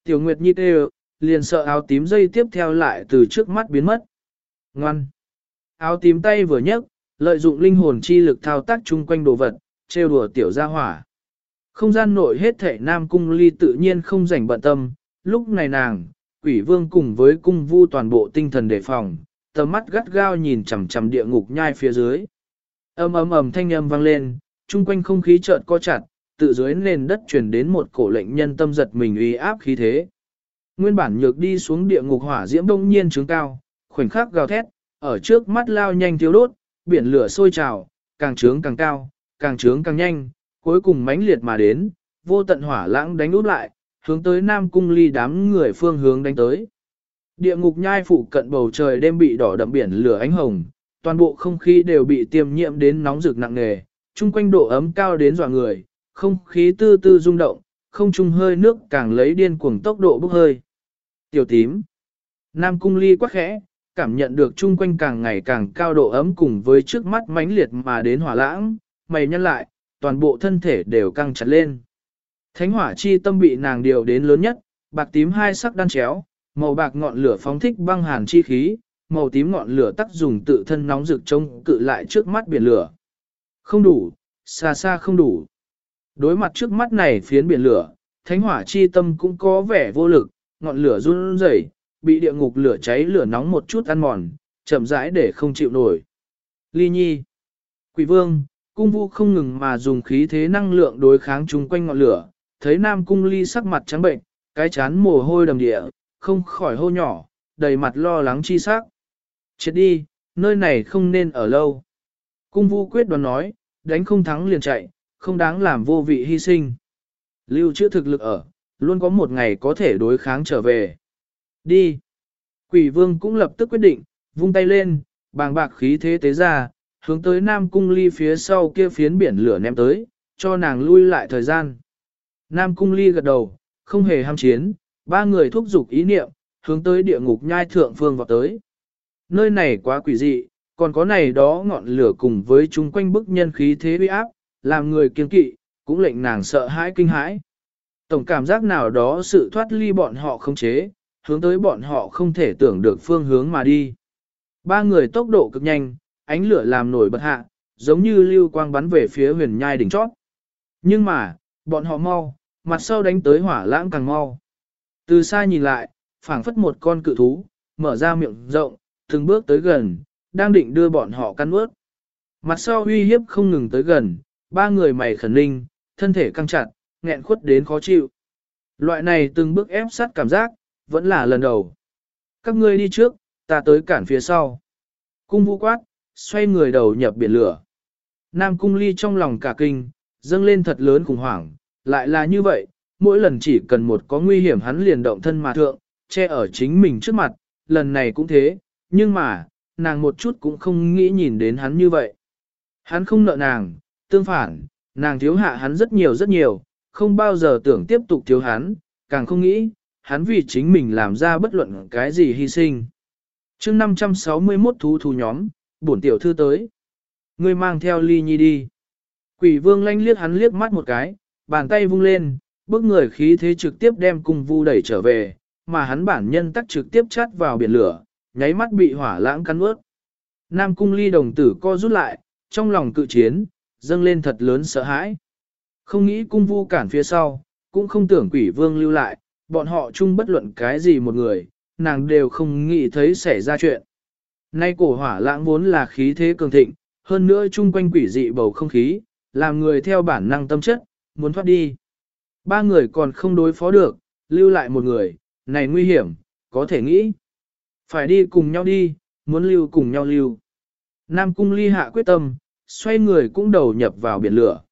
Tiểu Nguyệt Nhi kêu, liền sợ áo tím dây tiếp theo lại từ trước mắt biến mất. Ngoan. Áo tím tay vừa nhấc, lợi dụng linh hồn chi lực thao tác chung quanh đồ vật, trêu đùa tiểu gia hỏa. Không gian nội hết thể nam cung ly tự nhiên không rảnh bận tâm, lúc này nàng, quỷ vương cùng với cung vu toàn bộ tinh thần đề phòng, tầm mắt gắt gao nhìn chằm chằm địa ngục nhai phía dưới. Âm ầm ầm thanh âm vang lên, chung quanh không khí chợt co chặt, tự dưới nền đất truyền đến một cổ lệnh nhân tâm giật mình uy áp khí thế. Nguyên bản nhược đi xuống địa ngục hỏa diễm đông nhiên trướng cao, khoảnh khắc gào thét, ở trước mắt lao nhanh thiếu đốt, biển lửa sôi trào, càng trướng càng cao, càng trướng càng nhanh, cuối cùng mãnh liệt mà đến, vô tận hỏa lãng đánh út lại, hướng tới Nam Cung Ly đám người phương hướng đánh tới. Địa ngục nhai phụ cận bầu trời đêm bị đỏ đậm biển lửa ánh hồng, toàn bộ không khí đều bị tiêm nhiễm đến nóng rực nặng nề, chung quanh độ ấm cao đến dọa người, không khí tư tư rung động, không trung hơi nước càng lấy điên cuồng tốc độ bốc hơi. Tiểu tím. Nam cung ly quá khẽ, cảm nhận được chung quanh càng ngày càng cao độ ấm cùng với trước mắt mãnh liệt mà đến hỏa lãng, mày nhăn lại, toàn bộ thân thể đều căng chặt lên. Thánh hỏa chi tâm bị nàng điều đến lớn nhất, bạc tím hai sắc đan chéo, màu bạc ngọn lửa phóng thích băng hàn chi khí, màu tím ngọn lửa tác dùng tự thân nóng rực trông cự lại trước mắt biển lửa. Không đủ, xa xa không đủ. Đối mặt trước mắt này phiến biển lửa, thánh hỏa chi tâm cũng có vẻ vô lực, ngọn lửa run rẩy, bị địa ngục lửa cháy lửa nóng một chút ăn mòn, chậm rãi để không chịu nổi. Ly nhi, quỷ vương, cung vu không ngừng mà dùng khí thế năng lượng đối kháng chung quanh ngọn lửa, thấy nam cung ly sắc mặt trắng bệnh, cái chán mồ hôi đầm địa, không khỏi hô nhỏ, đầy mặt lo lắng chi sắc. Chết đi, nơi này không nên ở lâu. Cung vu quyết đoán nói, đánh không thắng liền chạy, không đáng làm vô vị hy sinh. Lưu chưa thực lực ở, luôn có một ngày có thể đối kháng trở về. Đi. Quỷ vương cũng lập tức quyết định, vung tay lên, bàng bạc khí thế tế ra, hướng tới Nam Cung Ly phía sau kia phiến biển lửa ném tới, cho nàng lui lại thời gian. Nam Cung Ly gật đầu, không hề ham chiến, ba người thúc giục ý niệm, hướng tới địa ngục nhai thượng phương vào tới. Nơi này quá quỷ dị, còn có này đó ngọn lửa cùng với chúng quanh bức nhân khí thế uy áp, làm người kiên kỵ, cũng lệnh nàng sợ hãi kinh hãi. Tổng cảm giác nào đó sự thoát ly bọn họ không chế, hướng tới bọn họ không thể tưởng được phương hướng mà đi. Ba người tốc độ cực nhanh, ánh lửa làm nổi bật hạ, giống như lưu quang bắn về phía huyền nhai đỉnh chót. Nhưng mà, bọn họ mau, mặt sau đánh tới hỏa lãng càng mau. Từ xa nhìn lại, phảng phất một con cự thú, mở ra miệng rộng, từng bước tới gần, đang định đưa bọn họ căn ướt. Mặt sau uy hiếp không ngừng tới gần, ba người mày khẩn ninh, thân thể căng chặt, nghẹn khuất đến khó chịu. Loại này từng bước ép sát cảm giác, vẫn là lần đầu. Các ngươi đi trước, ta tới cản phía sau. Cung vũ quát, xoay người đầu nhập biển lửa. Nam cung ly trong lòng cả kinh, dâng lên thật lớn khủng hoảng, lại là như vậy, mỗi lần chỉ cần một có nguy hiểm hắn liền động thân mà thượng, che ở chính mình trước mặt, lần này cũng thế, nhưng mà, nàng một chút cũng không nghĩ nhìn đến hắn như vậy. Hắn không nợ nàng, tương phản, nàng thiếu hạ hắn rất nhiều rất nhiều, không bao giờ tưởng tiếp tục thiếu hắn, càng không nghĩ, hắn vì chính mình làm ra bất luận cái gì hy sinh. chương 561 thú thú nhóm, bổn tiểu thư tới. Ngươi mang theo ly nhi đi. Quỷ vương lanh liếc hắn liếc mắt một cái, bàn tay vung lên, bước người khí thế trực tiếp đem cung vu đẩy trở về, mà hắn bản nhân tắc trực tiếp chát vào biển lửa, nháy mắt bị hỏa lãng cắn ướt. Nam cung ly đồng tử co rút lại, trong lòng cự chiến, dâng lên thật lớn sợ hãi. Không nghĩ cung vu cản phía sau, cũng không tưởng quỷ vương lưu lại, bọn họ chung bất luận cái gì một người, nàng đều không nghĩ thấy xảy ra chuyện. Nay cổ hỏa lãng vốn là khí thế cường thịnh, hơn nữa chung quanh quỷ dị bầu không khí, làm người theo bản năng tâm chất, muốn thoát đi. Ba người còn không đối phó được, lưu lại một người, này nguy hiểm, có thể nghĩ. Phải đi cùng nhau đi, muốn lưu cùng nhau lưu. Nam cung ly hạ quyết tâm, xoay người cũng đầu nhập vào biển lửa.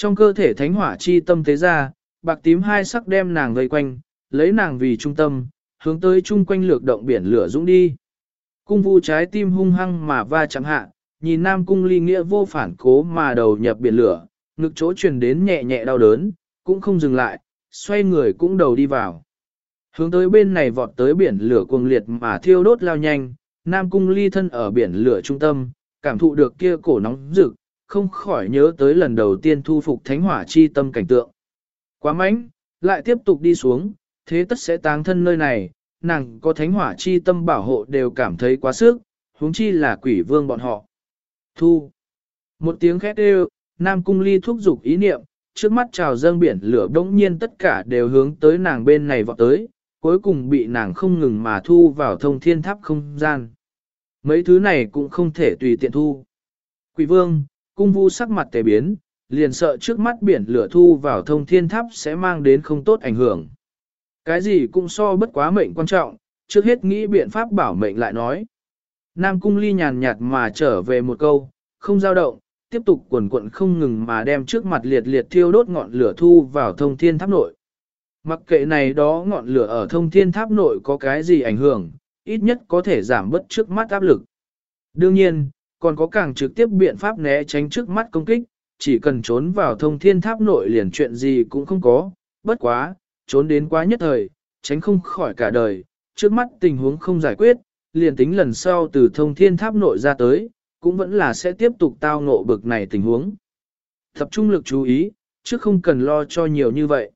Trong cơ thể thánh hỏa chi tâm tế ra, bạc tím hai sắc đem nàng vây quanh, lấy nàng vì trung tâm, hướng tới chung quanh lược động biển lửa dũng đi. Cung vu trái tim hung hăng mà va chạm hạ, nhìn nam cung ly nghĩa vô phản cố mà đầu nhập biển lửa, ngực chỗ truyền đến nhẹ nhẹ đau đớn, cũng không dừng lại, xoay người cũng đầu đi vào. Hướng tới bên này vọt tới biển lửa cuồng liệt mà thiêu đốt lao nhanh, nam cung ly thân ở biển lửa trung tâm, cảm thụ được kia cổ nóng rực, không khỏi nhớ tới lần đầu tiên thu phục thánh hỏa chi tâm cảnh tượng. Quá mạnh, lại tiếp tục đi xuống, thế tất sẽ táng thân nơi này, nàng có thánh hỏa chi tâm bảo hộ đều cảm thấy quá sức, huống chi là quỷ vương bọn họ. Thu. Một tiếng khét đều, Nam Cung Ly thúc giục ý niệm, trước mắt trào dâng biển lửa đống nhiên tất cả đều hướng tới nàng bên này vọt tới, cuối cùng bị nàng không ngừng mà thu vào thông thiên tháp không gian. Mấy thứ này cũng không thể tùy tiện thu. Quỷ vương, cung vu sắc mặt tề biến, liền sợ trước mắt biển lửa thu vào thông thiên tháp sẽ mang đến không tốt ảnh hưởng. Cái gì cũng so bất quá mệnh quan trọng, trước hết nghĩ biện pháp bảo mệnh lại nói. Nam cung ly nhàn nhạt mà trở về một câu, không dao động, tiếp tục quần quận không ngừng mà đem trước mặt liệt liệt thiêu đốt ngọn lửa thu vào thông thiên tháp nội. Mặc kệ này đó ngọn lửa ở thông thiên tháp nội có cái gì ảnh hưởng, ít nhất có thể giảm bớt trước mắt áp lực. Đương nhiên, còn có càng trực tiếp biện pháp né tránh trước mắt công kích, chỉ cần trốn vào thông thiên tháp nội liền chuyện gì cũng không có, bất quá, trốn đến quá nhất thời, tránh không khỏi cả đời, trước mắt tình huống không giải quyết, liền tính lần sau từ thông thiên tháp nội ra tới, cũng vẫn là sẽ tiếp tục tao ngộ bực này tình huống. Tập trung lực chú ý, chứ không cần lo cho nhiều như vậy.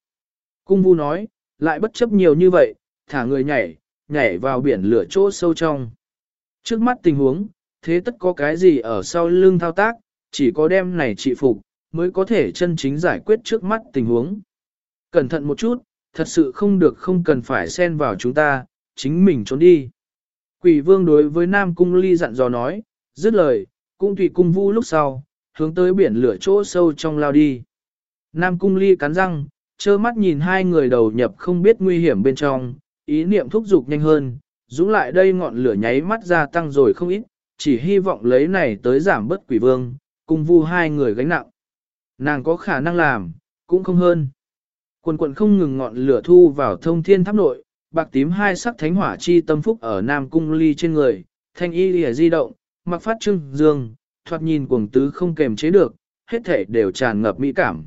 Cung vu nói, lại bất chấp nhiều như vậy, thả người nhảy, nhảy vào biển lửa chỗ sâu trong. Trước mắt tình huống, thế tất có cái gì ở sau lưng thao tác, chỉ có đem này trị phục, mới có thể chân chính giải quyết trước mắt tình huống. Cẩn thận một chút, thật sự không được không cần phải xen vào chúng ta, chính mình trốn đi. Quỷ vương đối với Nam Cung Ly dặn dò nói, dứt lời, cũng tùy cung vu lúc sau, hướng tới biển lửa chỗ sâu trong lao đi. Nam Cung Ly cắn răng, trơ mắt nhìn hai người đầu nhập không biết nguy hiểm bên trong, ý niệm thúc giục nhanh hơn, dũng lại đây ngọn lửa nháy mắt gia tăng rồi không ít, chỉ hy vọng lấy này tới giảm bớt quỷ vương, cung vu hai người gánh nặng. Nàng có khả năng làm, cũng không hơn. Quần quần không ngừng ngọn lửa thu vào thông thiên tháp nội, bạc tím hai sắc thánh hỏa chi tâm phúc ở Nam Cung Ly trên người, thanh y lìa di động, mặc phát trưng dương, thoạt nhìn cuồng tứ không kềm chế được, hết thể đều tràn ngập mỹ cảm.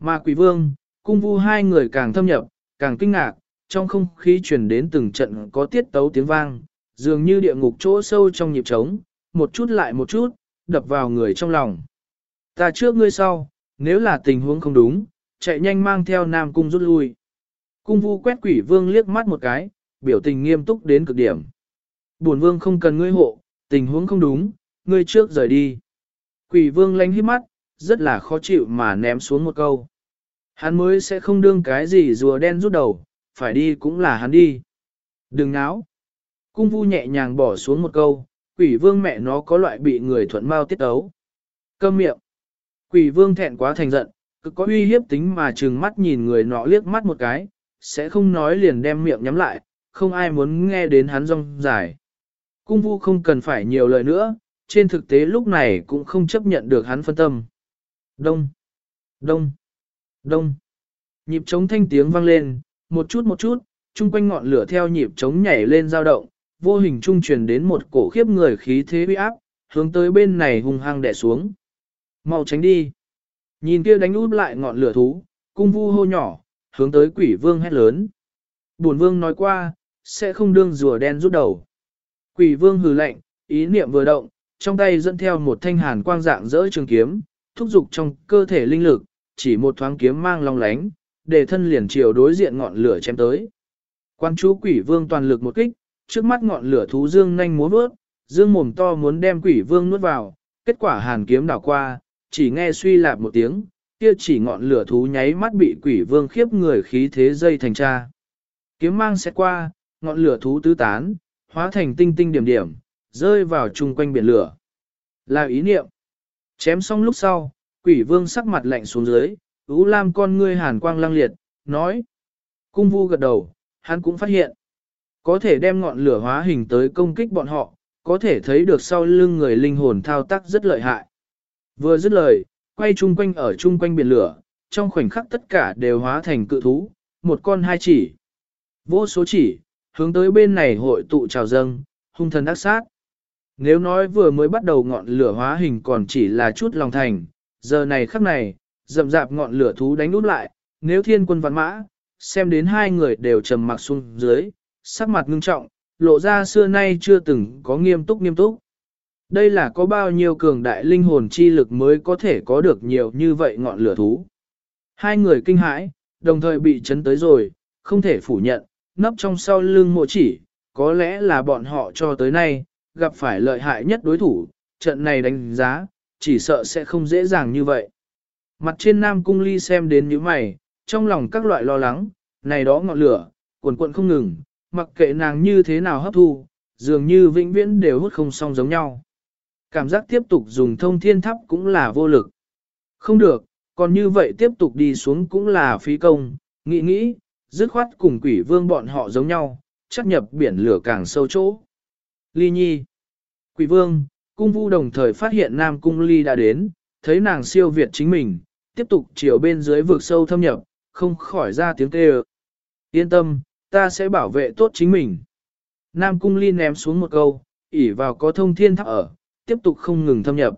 Mà quỷ vương, cung vu hai người càng thâm nhập, càng kinh ngạc, trong không khí truyền đến từng trận có tiết tấu tiếng vang, dường như địa ngục chỗ sâu trong nhịp trống, một chút lại một chút, đập vào người trong lòng. Ta trước ngươi sau, nếu là tình huống không đúng, chạy nhanh mang theo Nam Cung rút lui. Cung vu quét quỷ vương liếc mắt một cái, biểu tình nghiêm túc đến cực điểm. Bổn vương không cần ngươi hộ, tình huống không đúng, ngươi trước rời đi. Quỷ vương lánh hít mắt, rất là khó chịu mà ném xuống một câu. Hắn mới sẽ không đương cái gì rùa đen rút đầu, phải đi cũng là hắn đi. Đừng náo. Cung vu nhẹ nhàng bỏ xuống một câu, quỷ vương mẹ nó có loại bị người thuận mau tiết ấu. Câm miệng. Quỷ vương thẹn quá thành giận, cực có uy hiếp tính mà trừng mắt nhìn người nọ liếc mắt một cái, sẽ không nói liền đem miệng nhắm lại, không ai muốn nghe đến hắn rong dài. Cung vu không cần phải nhiều lời nữa, trên thực tế lúc này cũng không chấp nhận được hắn phân tâm. Đông, đông, đông. Nhịp trống thanh tiếng vang lên, một chút một chút, chung quanh ngọn lửa theo nhịp trống nhảy lên dao động, vô hình trung truyền đến một cổ khiếp người khí thế uy áp, hướng tới bên này hung hăng đè xuống. Mau tránh đi. Nhìn kia đánh úp lại ngọn lửa thú, cung vu hô nhỏ, hướng tới quỷ vương hét lớn. Bổn vương nói qua, sẽ không đương rùa đen rút đầu. Quỷ vương hừ lạnh, ý niệm vừa động, trong tay dẫn theo một thanh hàn quang dạng dỡ trường kiếm, thúc giục trong cơ thể linh lực, chỉ một thoáng kiếm mang long lánh, để thân liền chiều đối diện ngọn lửa chém tới. Quan chú quỷ vương toàn lực một kích, trước mắt ngọn lửa thú dương nhanh múa vớt, dương mồm to muốn đem quỷ vương nuốt vào, kết quả hàn kiếm đảo qua, chỉ nghe suy lạp một tiếng, kia chỉ ngọn lửa thú nháy mắt bị quỷ vương khiếp người khí thế dây thành cha. Kiếm mang sẽ qua, ngọn lửa thú tứ tán, hóa thành tinh tinh điểm điểm, rơi vào chung quanh biển lửa. Là ý niệm. Chém xong lúc sau, quỷ vương sắc mặt lạnh xuống dưới, ú lam con ngươi hàn quang lăng liệt, nói. Cung vu gật đầu, hắn cũng phát hiện. Có thể đem ngọn lửa hóa hình tới công kích bọn họ, có thể thấy được sau lưng người linh hồn thao tác rất lợi hại. Vừa dứt lời, quay chung quanh ở chung quanh biển lửa, trong khoảnh khắc tất cả đều hóa thành cự thú, một con hai chỉ. Vô số chỉ, hướng tới bên này hội tụ trào dâng, hung thần ác sát. Nếu nói vừa mới bắt đầu ngọn lửa hóa hình còn chỉ là chút lòng thành, giờ này khắc này, rậm rạp ngọn lửa thú đánh út lại, nếu thiên quân văn mã, xem đến hai người đều trầm mặc xuống dưới, sắc mặt ngưng trọng, lộ ra xưa nay chưa từng có nghiêm túc nghiêm túc. Đây là có bao nhiêu cường đại linh hồn chi lực mới có thể có được nhiều như vậy ngọn lửa thú. Hai người kinh hãi, đồng thời bị chấn tới rồi, không thể phủ nhận, nấp trong sau lưng mộ chỉ, có lẽ là bọn họ cho tới nay, gặp phải lợi hại nhất đối thủ, trận này đánh giá, chỉ sợ sẽ không dễ dàng như vậy. Mặt trên Nam Cung Ly xem đến những mày, trong lòng các loại lo lắng, này đó ngọn lửa, cuồn cuộn không ngừng, mặc kệ nàng như thế nào hấp thu, dường như vĩnh viễn đều hút không xong giống nhau. Cảm giác tiếp tục dùng thông thiên thắp cũng là vô lực. Không được, còn như vậy tiếp tục đi xuống cũng là phí công, nghĩ nghĩ, dứt khoát cùng quỷ vương bọn họ giống nhau, chắc nhập biển lửa càng sâu chỗ. Ly nhi, quỷ vương, cung vu đồng thời phát hiện Nam Cung Ly đã đến, thấy nàng siêu việt chính mình, tiếp tục chiều bên dưới vực sâu thâm nhập, không khỏi ra tiếng kêu. Yên tâm, ta sẽ bảo vệ tốt chính mình. Nam cung ly ném xuống một câu, ỉ vào có thông thiên tháp ở, tiếp tục không ngừng thâm nhập.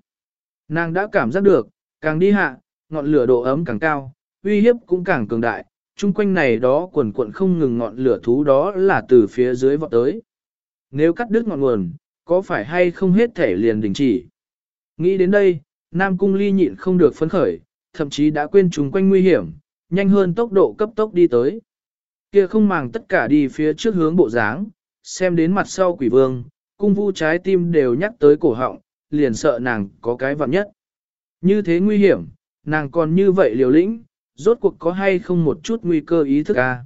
Nàng đã cảm giác được, càng đi hạ, ngọn lửa độ ấm càng cao, uy hiếp cũng càng cường đại, chung quanh này đó quần cuộn không ngừng ngọn lửa thú đó là từ phía dưới vọt tới. Nếu cắt đứt ngọn nguồn, có phải hay không hết thể liền đình chỉ? Nghĩ đến đây, Nam Cung Ly nhịn không được phấn khởi, thậm chí đã quên chung quanh nguy hiểm, nhanh hơn tốc độ cấp tốc đi tới. Kia không màng tất cả đi phía trước hướng bộ dáng, xem đến mặt sau quỷ vương, cung vu trái tim đều nhắc tới cổ họng, liền sợ nàng có cái vặn nhất. Như thế nguy hiểm, nàng còn như vậy liều lĩnh, rốt cuộc có hay không một chút nguy cơ ý thức à?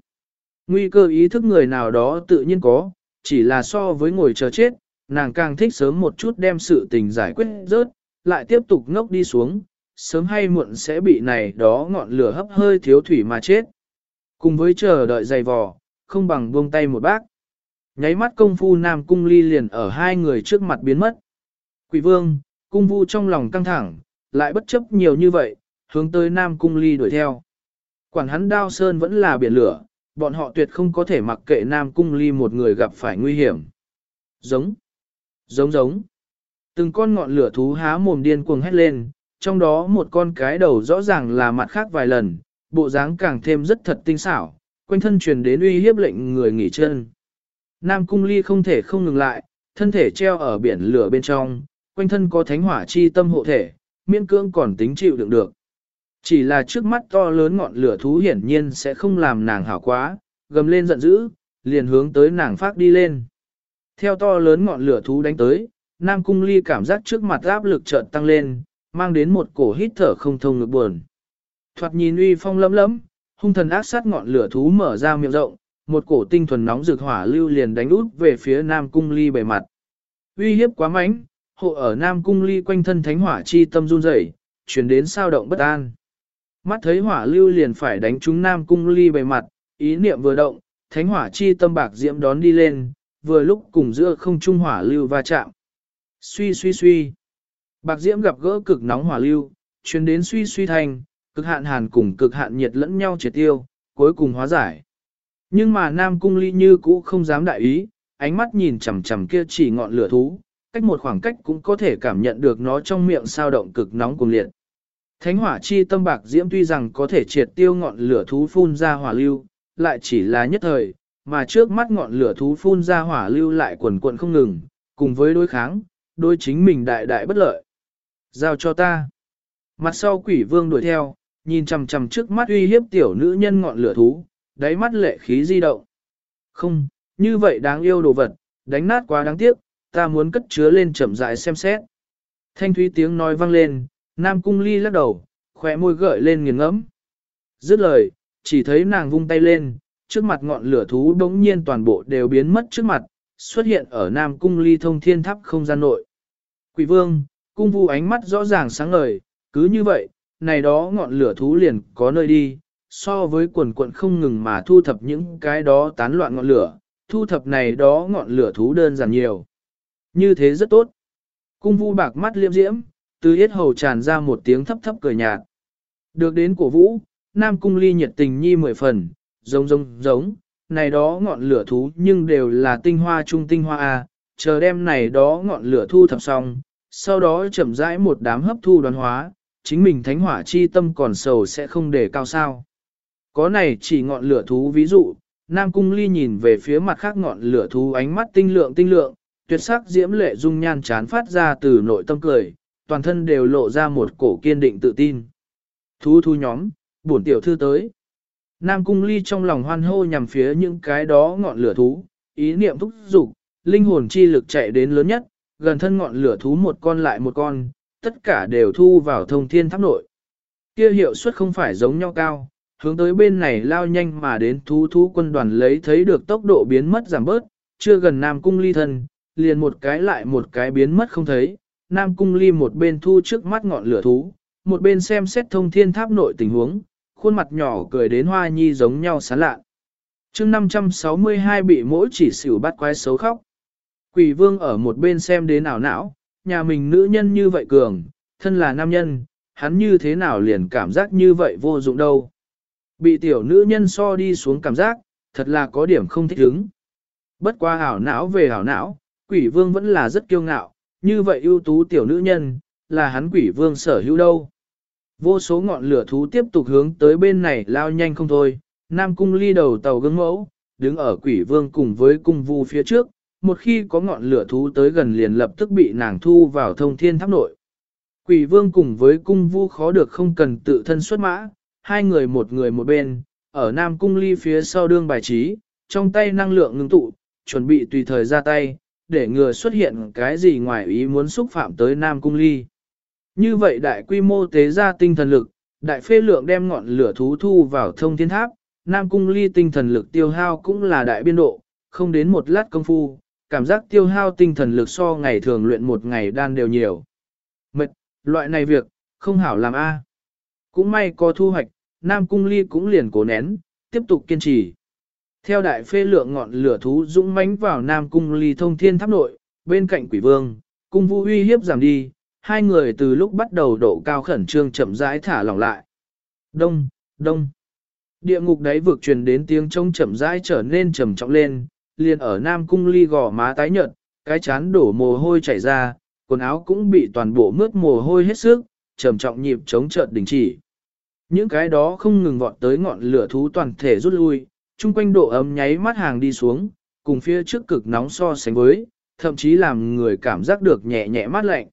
Nguy cơ ý thức người nào đó tự nhiên có, chỉ là so với ngồi chờ chết, nàng càng thích sớm một chút đem sự tình giải quyết rớt, lại tiếp tục ngốc đi xuống, sớm hay muộn sẽ bị này đó ngọn lửa hấp hơi thiếu thủy mà chết. Cùng với chờ đợi dày vò, không bằng buông tay một bác. Nháy mắt công phu Nam Cung Ly liền ở hai người trước mặt biến mất. Quỷ vương, cung vu trong lòng căng thẳng, lại bất chấp nhiều như vậy, hướng tới Nam Cung Ly đuổi theo. Quản hắn đao sơn vẫn là biển lửa, bọn họ tuyệt không có thể mặc kệ Nam Cung Ly một người gặp phải nguy hiểm. Giống, giống giống. Từng con ngọn lửa thú há mồm điên cuồng hét lên, trong đó một con cái đầu rõ ràng là mặt khác vài lần, bộ dáng càng thêm rất thật tinh xảo, quanh thân truyền đến uy hiếp lệnh người nghỉ chân. Nam Cung Ly không thể không ngừng lại, thân thể treo ở biển lửa bên trong, quanh thân có thánh hỏa chi tâm hộ thể, miễn cưỡng còn tính chịu đựng được. Chỉ là trước mắt to lớn ngọn lửa thú hiển nhiên sẽ không làm nàng hảo quá, gầm lên giận dữ, liền hướng tới nàng phát đi lên. Theo to lớn ngọn lửa thú đánh tới, Nam Cung Ly cảm giác trước mặt áp lực chợt tăng lên, mang đến một cổ hít thở không thông ngực buồn. Thoạt nhìn uy phong lấm lấm, hung thần ác sát ngọn lửa thú mở ra miệng rộng, một cổ tinh thuần nóng rực hỏa lưu liền đánh út về phía Nam Cung Ly bề mặt. Uy hiếp quá mạnh, hộ ở Nam Cung Ly quanh thân thánh hỏa chi tâm run rẩy, chuyển đến sao động bất an. Mắt thấy hỏa lưu liền phải đánh trúng Nam Cung Ly bề mặt, ý niệm vừa động, thánh hỏa chi tâm bạc diễm đón đi lên, vừa lúc cùng giữa không trung hỏa lưu va chạm. Suy suy suy. Bạc diễm gặp gỡ cực nóng hỏa lưu, chuyển đến suy suy thành, cực hạn hàn cùng cực hạn nhiệt lẫn nhau triệt tiêu, cuối cùng hóa giải. Nhưng mà Nam Cung Ly như cũ không dám đại ý, ánh mắt nhìn chằm chằm kia chỉ ngọn lửa thú, cách một khoảng cách cũng có thể cảm nhận được nó trong miệng sao động cực nóng cùng liệt. Thánh hỏa chi tâm bạc diễm tuy rằng có thể triệt tiêu ngọn lửa thú phun ra hỏa lưu, lại chỉ là nhất thời, mà trước mắt ngọn lửa thú phun ra hỏa lưu lại quần quận không ngừng, cùng với đối kháng, đối chính mình đại đại bất lợi. Giao cho ta. Mặt sau quỷ vương đuổi theo, nhìn chằm chằm trước mắt uy hiếp tiểu nữ nhân ngọn lửa thú, đáy mắt lệ khí di động. Không, như vậy đáng yêu đồ vật, đánh nát quá đáng tiếc, ta muốn cất chứa lên chậm rãi xem xét. Thanh thúy tiếng nói vang lên, Nam Cung Ly lắc đầu, khỏe môi gợi lên nghiền ngẫm. Dứt lời, chỉ thấy nàng vung tay lên, trước mặt ngọn lửa thú đống nhiên toàn bộ đều biến mất trước mặt, xuất hiện ở Nam Cung Ly thông thiên tháp không gian nội. Quỷ vương, cung vu ánh mắt rõ ràng sáng ngời, cứ như vậy, này đó ngọn lửa thú liền có nơi đi, so với quần quận không ngừng mà thu thập những cái đó tán loạn ngọn lửa, thu thập này đó ngọn lửa thú đơn giản nhiều. Như thế rất tốt. Cung vu bạc mắt liêm diễm, từ yết hầu tràn ra một tiếng thấp thấp cười nhạt. Được đến cổ vũ, Nam Cung Ly nhiệt tình nhi mười phần, giống giống giống, này đó ngọn lửa thú nhưng đều là tinh hoa trung tinh hoa A, chờ đem này đó ngọn lửa thu thập xong, sau đó chậm rãi một đám hấp thu đoàn hóa, chính mình thánh hỏa chi tâm còn sầu sẽ không để cao sao. Có này chỉ ngọn lửa thú ví dụ, Nam Cung Ly nhìn về phía mặt khác ngọn lửa thú ánh mắt tinh lượng tinh lượng, tuyệt sắc diễm lệ dung nhan chán phát ra từ nội tâm cười, toàn thân đều lộ ra một cổ kiên định tự tin. Thú thú nhóm, buồn tiểu thư tới. Nam Cung Ly trong lòng hoan hô nhằm phía những cái đó ngọn lửa thú, ý niệm thúc dục, linh hồn chi lực chạy đến lớn nhất, gần thân ngọn lửa thú một con lại một con, tất cả đều thu vào thông thiên tháp nội. Kia hiệu suất không phải giống nhau cao, hướng tới bên này lao nhanh mà đến thú thú quân đoàn lấy thấy được tốc độ biến mất giảm bớt, chưa gần Nam Cung Ly thân, liền một cái lại một cái biến mất không thấy. Nam Cung Ly một bên thu trước mắt ngọn lửa thú, một bên xem xét thông thiên tháp nội tình huống, khuôn mặt nhỏ cười đến hoa nhi giống nhau sán lạ. chương 562 bị mỗi chỉ xỉu bắt quái xấu khóc. Quỷ vương ở một bên xem đến ảo não, nhà mình nữ nhân như vậy cường, thân là nam nhân, hắn như thế nào liền cảm giác như vậy vô dụng đâu. Bị tiểu nữ nhân so đi xuống cảm giác, thật là có điểm không thích ứng. Bất qua hảo não về hảo não, quỷ vương vẫn là rất kiêu ngạo, như vậy ưu tú tiểu nữ nhân, là hắn quỷ vương sở hữu đâu. Vô số ngọn lửa thú tiếp tục hướng tới bên này lao nhanh không thôi, Nam Cung ly đầu tàu gương mẫu, đứng ở quỷ vương cùng với cung vu phía trước, một khi có ngọn lửa thú tới gần liền lập tức bị nàng thu vào thông thiên tháp nội. Quỷ vương cùng với cung vu khó được không cần tự thân xuất mã, hai người một người một bên, ở Nam Cung ly phía sau đương bài trí, trong tay năng lượng ngưng tụ, chuẩn bị tùy thời ra tay, để ngừa xuất hiện cái gì ngoài ý muốn xúc phạm tới Nam Cung ly. Như vậy đại quy mô tế ra tinh thần lực, đại phê lượng đem ngọn lửa thú thu vào thông thiên tháp, Nam Cung ly tinh thần lực tiêu hao cũng là đại biên độ, không đến một lát công phu, cảm giác tiêu hao tinh thần lực so ngày thường luyện một ngày đan đều nhiều. Mệt, loại này việc, không hảo làm A. Cũng may có thu hoạch, Nam Cung ly cũng liền cố nén, tiếp tục kiên trì. Theo đại phê lượng ngọn lửa thú dũng mãnh vào Nam Cung ly thông thiên tháp nội, bên cạnh quỷ vương, cung vũ uy hiếp giảm đi, hai người từ lúc bắt đầu độ cao khẩn trương chậm rãi thả lỏng lại. Đông, đông. Địa ngục đáy vực truyền đến tiếng trông chậm rãi trở nên trầm trọng lên, liền ở Nam Cung ly gò má tái nhợt, cái chán đổ mồ hôi chảy ra, quần áo cũng bị toàn bộ mướt mồ hôi hết sức, trầm trọng nhịp chống chợt đình chỉ. Những cái đó không ngừng vọt tới ngọn lửa thú toàn thể rút lui, chung quanh độ ấm nháy mắt hàng đi xuống, cùng phía trước cực nóng so sánh với, thậm chí làm người cảm giác được nhẹ nhẹ mát lạnh.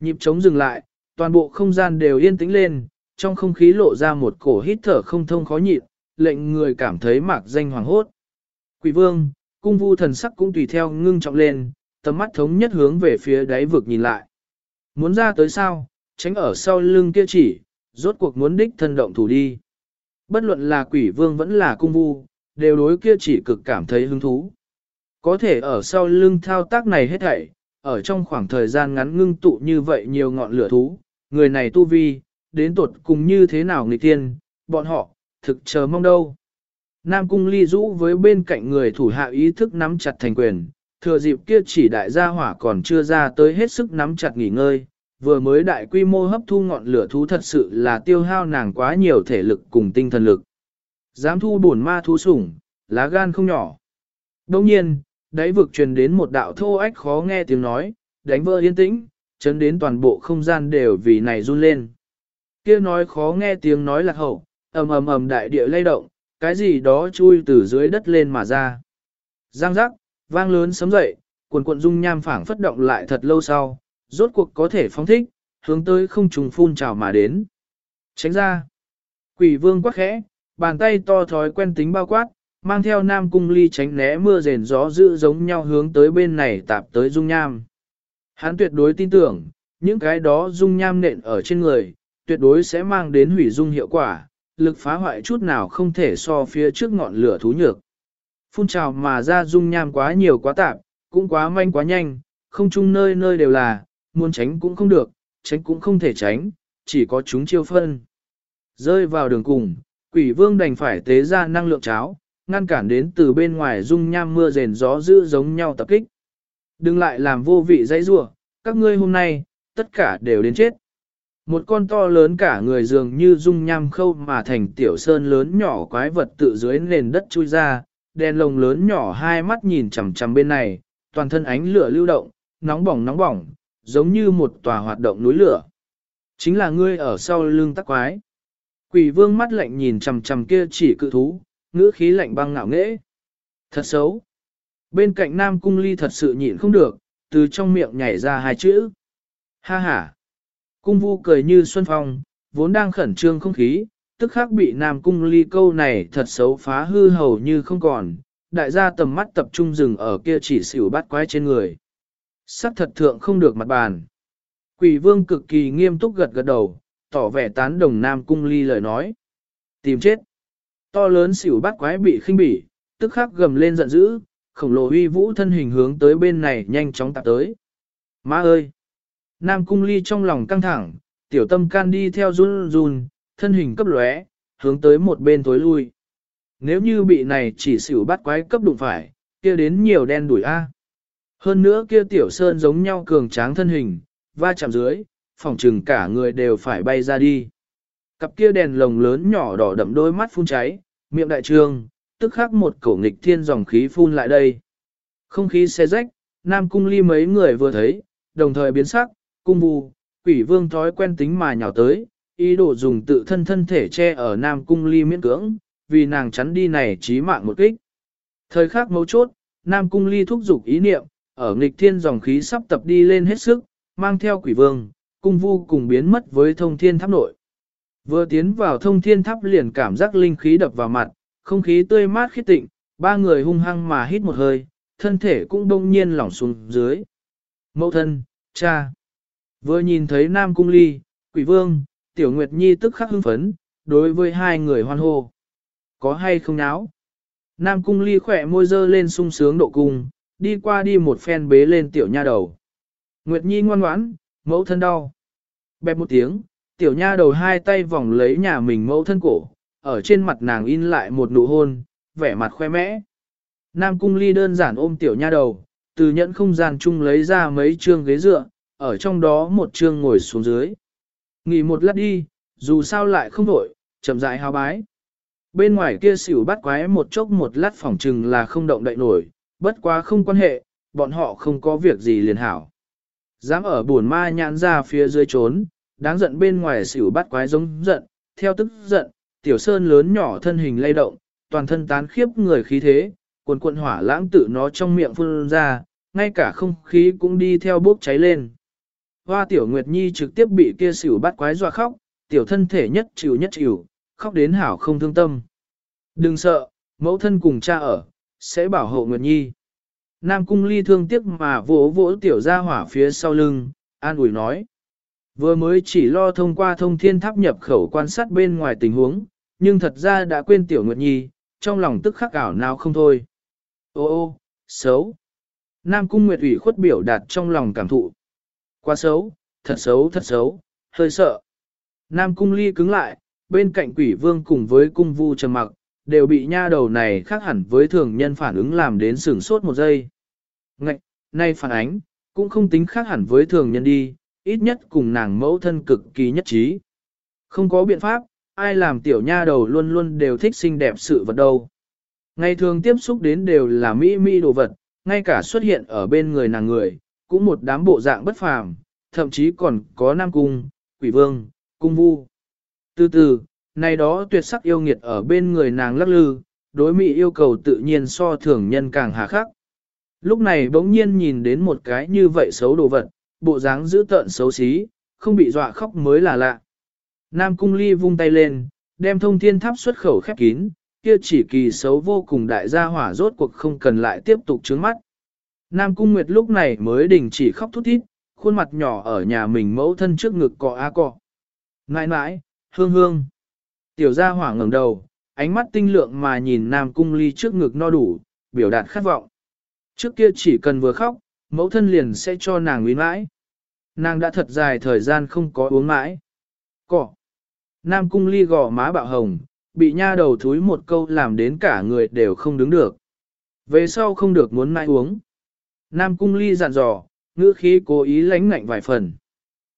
Nhịp chống dừng lại, toàn bộ không gian đều yên tĩnh lên, trong không khí lộ ra một cổ hít thở không thông khó nhịn, lệnh người cảm thấy mạc danh hoàng hốt. Quỷ vương, cung vu thần sắc cũng tùy theo ngưng trọng lên, tầm mắt thống nhất hướng về phía đáy vực nhìn lại. Muốn ra tới sao, tránh ở sau lưng kia chỉ, rốt cuộc muốn đích thân động thủ đi. Bất luận là quỷ vương vẫn là cung vu, đều đối kia chỉ cực cảm thấy hứng thú. Có thể ở sau lưng thao tác này hết thảy, ở trong khoảng thời gian ngắn ngưng tụ như vậy nhiều ngọn lửa thú, người này tu vi, đến tuột cùng như thế nào nghịch tiên, bọn họ, thực chờ mong đâu. Nam cung ly rũ với bên cạnh người thủ hạ ý thức nắm chặt thành quyền, thừa dịp kia chỉ đại gia hỏa còn chưa ra tới hết sức nắm chặt nghỉ ngơi, vừa mới đại quy mô hấp thu ngọn lửa thú thật sự là tiêu hao nàng quá nhiều thể lực cùng tinh thần lực. Dám thu bổn ma thú sủng, lá gan không nhỏ. Đồng nhiên, đáy vực truyền đến một đạo thô ách khó nghe tiếng nói, đánh vỡ yên tĩnh, chấn đến toàn bộ không gian đều vì này run lên. Kia nói khó nghe tiếng nói lạc hậu, ầm ầm ầm đại địa lay động, cái gì đó chui từ dưới đất lên mà ra. Giang giác, vang lớn sấm dậy, cuộn cuộn dung nham phảng phất động lại thật lâu sau, rốt cuộc có thể phóng thích, hướng tới không trùng phun trào mà đến. Tránh ra. Quỷ vương quắc khẽ, bàn tay to thói quen tính bao quát, mang theo nam cung ly tránh né mưa rền gió dữ giống nhau hướng tới bên này tạp tới dung nham. Hắn tuyệt đối tin tưởng, những cái đó dung nham nện ở trên người, tuyệt đối sẽ mang đến hủy dung hiệu quả, lực phá hoại chút nào không thể so phía trước ngọn lửa thú nhược. Phun trào mà ra dung nham quá nhiều quá tạp, cũng quá manh quá nhanh, không chung nơi nơi đều là, muốn tránh cũng không được, tránh cũng không thể tránh, chỉ có chúng chiêu phân. Rơi vào đường cùng, quỷ vương đành phải tế ra năng lượng cháo, ngăn cản đến từ bên ngoài dung nham mưa rền gió dữ giống nhau tập kích. Đừng lại làm vô vị dãy rủa, các ngươi hôm nay, tất cả đều đến chết. Một con to lớn cả người dường như dung nham khâu mà thành tiểu sơn lớn nhỏ quái vật tự dưới nền đất chui ra, đèn lồng lớn nhỏ hai mắt nhìn chằm chằm bên này, toàn thân ánh lửa lưu động, nóng bỏng nóng bỏng, giống như một tòa hoạt động núi lửa. Chính là ngươi ở sau lưng tắc quái. Quỷ vương mắt lạnh nhìn chằm chằm kia chỉ cự thú, ngữ khí lạnh băng ngạo nghễ. Thật xấu. Bên cạnh Nam Cung Ly thật sự nhịn không được, từ trong miệng nhảy ra hai chữ. Ha ha. Cung vu cười như xuân phong, vốn đang khẩn trương không khí, tức khắc bị Nam Cung Ly câu này thật xấu phá hư hầu như không còn. Đại gia tầm mắt tập trung dừng ở kia chỉ xỉu bắt quái trên người. Sắc thật thượng không được mặt bàn. Quỷ vương cực kỳ nghiêm túc gật gật đầu, tỏ vẻ tán đồng Nam Cung Ly lời nói. Tìm chết. To lớn xỉu bắt quái bị khinh bỉ, tức khắc gầm lên giận dữ, khổng lồ uy vũ thân hình hướng tới bên này nhanh chóng tạp tới. Má ơi! Nam cung ly trong lòng căng thẳng, tiểu tâm can đi theo run run, thân hình cấp lóe, hướng tới một bên tối lui. Nếu như bị này chỉ xỉu bắt quái cấp đụng phải, kia đến nhiều đen đuổi A. Hơn nữa kia tiểu sơn giống nhau cường tráng thân hình, va chạm dưới, phòng trừng cả người đều phải bay ra đi. Cặp kia đèn lồng lớn nhỏ đỏ đậm đôi mắt phun cháy, miệng đại trương, tức khắc một cổ nghịch thiên dòng khí phun lại đây. Không khí xe rách, Nam Cung Ly mấy người vừa thấy, đồng thời biến sắc, cung vu, quỷ vương thói quen tính mà nhào tới, ý đồ dùng tự thân thân thể che ở Nam Cung Ly miễn cưỡng, vì nàng chắn đi này chí mạng một kích. Thời khắc mấu chốt, Nam Cung Ly thúc giục ý niệm, ở nghịch thiên dòng khí sắp tập đi lên hết sức, mang theo quỷ vương, cung vu cùng biến mất với thông thiên tháp nội. Vừa tiến vào thông thiên tháp liền cảm giác linh khí đập vào mặt, không khí tươi mát khít tịnh, ba người hung hăng mà hít một hơi, thân thể cũng đông nhiên lỏng xuống dưới. Mẫu thân, cha. Vừa nhìn thấy Nam Cung Ly, Quỷ Vương, Tiểu Nguyệt Nhi tức khắc hưng phấn, đối với hai người hoan hô. Có hay không náo? Nam Cung Ly khỏe môi dơ lên sung sướng độ cung, đi qua đi một phen bế lên tiểu nha đầu. Nguyệt Nhi ngoan ngoãn, mẫu thân đau. Bẹp một tiếng, tiểu nha đầu hai tay vòng lấy nhà mình mẫu thân cổ, ở trên mặt nàng in lại một nụ hôn, vẻ mặt khoe mẽ. Nam cung ly đơn giản ôm tiểu nha đầu, từ nhẫn không gian chung lấy ra mấy trương ghế dựa, ở trong đó một trương ngồi xuống dưới. Nghỉ một lát đi, dù sao lại không đổi, chậm rãi hao bái. Bên ngoài kia xỉu bắt quái một chốc một lát phỏng chừng là không động đậy nổi, bất quá không quan hệ, bọn họ không có việc gì liền hảo. Dám ở buồn ma nhãn ra phía dưới trốn, đáng giận bên ngoài xỉu bắt quái giống giận, theo tức giận, tiểu sơn lớn nhỏ thân hình lay động, toàn thân tán khiếp người khí thế, cuồn cuộn hỏa lãng tự nó trong miệng phun ra, ngay cả không khí cũng đi theo bốc cháy lên. Hoa tiểu Nguyệt Nhi trực tiếp bị kia xỉu bắt quái doa khóc, tiểu thân thể nhất chịu nhất chịu, khóc đến hảo không thương tâm. Đừng sợ, mẫu thân cùng cha ở, sẽ bảo hộ Nguyệt Nhi. Nam cung ly thương tiếc mà vỗ vỗ tiểu ra hỏa phía sau lưng, an ủi nói. Vừa mới chỉ lo thông qua thông thiên tháp nhập khẩu quan sát bên ngoài tình huống, nhưng thật ra đã quên tiểu Nguyệt Nhi, trong lòng tức khắc ảo nào không thôi. Ô ô, xấu. Nam cung Nguyệt ủy khuất biểu đạt trong lòng cảm thụ. Quá xấu, thật xấu thật xấu, hơi sợ. Nam cung ly cứng lại, bên cạnh quỷ vương cùng với cung vu trầm mặc, đều bị nha đầu này khác hẳn với thường nhân phản ứng làm đến sửng sốt một giây. Ngạch, nay phản ánh, cũng không tính khác hẳn với thường nhân đi, ít nhất cùng nàng mẫu thân cực kỳ nhất trí. Không có biện pháp, ai làm tiểu nha đầu luôn luôn đều thích xinh đẹp sự vật đâu. Ngày thường tiếp xúc đến đều là mỹ mỹ đồ vật, ngay cả xuất hiện ở bên người nàng người, cũng một đám bộ dạng bất phàm, thậm chí còn có nam cung, quỷ vương, cung vu. Từ từ, này đó tuyệt sắc yêu nghiệt ở bên người nàng lắc lư, đối mỹ yêu cầu tự nhiên so thường nhân càng hà khắc. Lúc này bỗng nhiên nhìn đến một cái như vậy xấu đồ vật, bộ dáng dữ tợn xấu xí, không bị dọa khóc mới là lạ. Nam cung ly vung tay lên, đem thông thiên tháp xuất khẩu khép kín, kia chỉ kỳ xấu vô cùng đại gia hỏa rốt cuộc không cần lại tiếp tục trướng mắt. Nam cung nguyệt lúc này mới đình chỉ khóc thút thít, khuôn mặt nhỏ ở nhà mình mẫu thân trước ngực cọ a cọ. Nãi nãi, hương hương. Tiểu gia hỏa ngẩng đầu, ánh mắt tinh lượng mà nhìn Nam cung ly trước ngực no đủ, biểu đạt khát vọng. Trước kia chỉ cần vừa khóc, mẫu thân liền sẽ cho nàng uống mãi. Nàng đã thật dài thời gian không có uống mãi. Cỏ. Nam cung ly gò má bạo hồng, bị nha đầu thúi một câu làm đến cả người đều không đứng được. Về sau không được muốn mãi uống. Nam cung ly dặn dò, ngữ khí cố ý lánh ngạnh vài phần.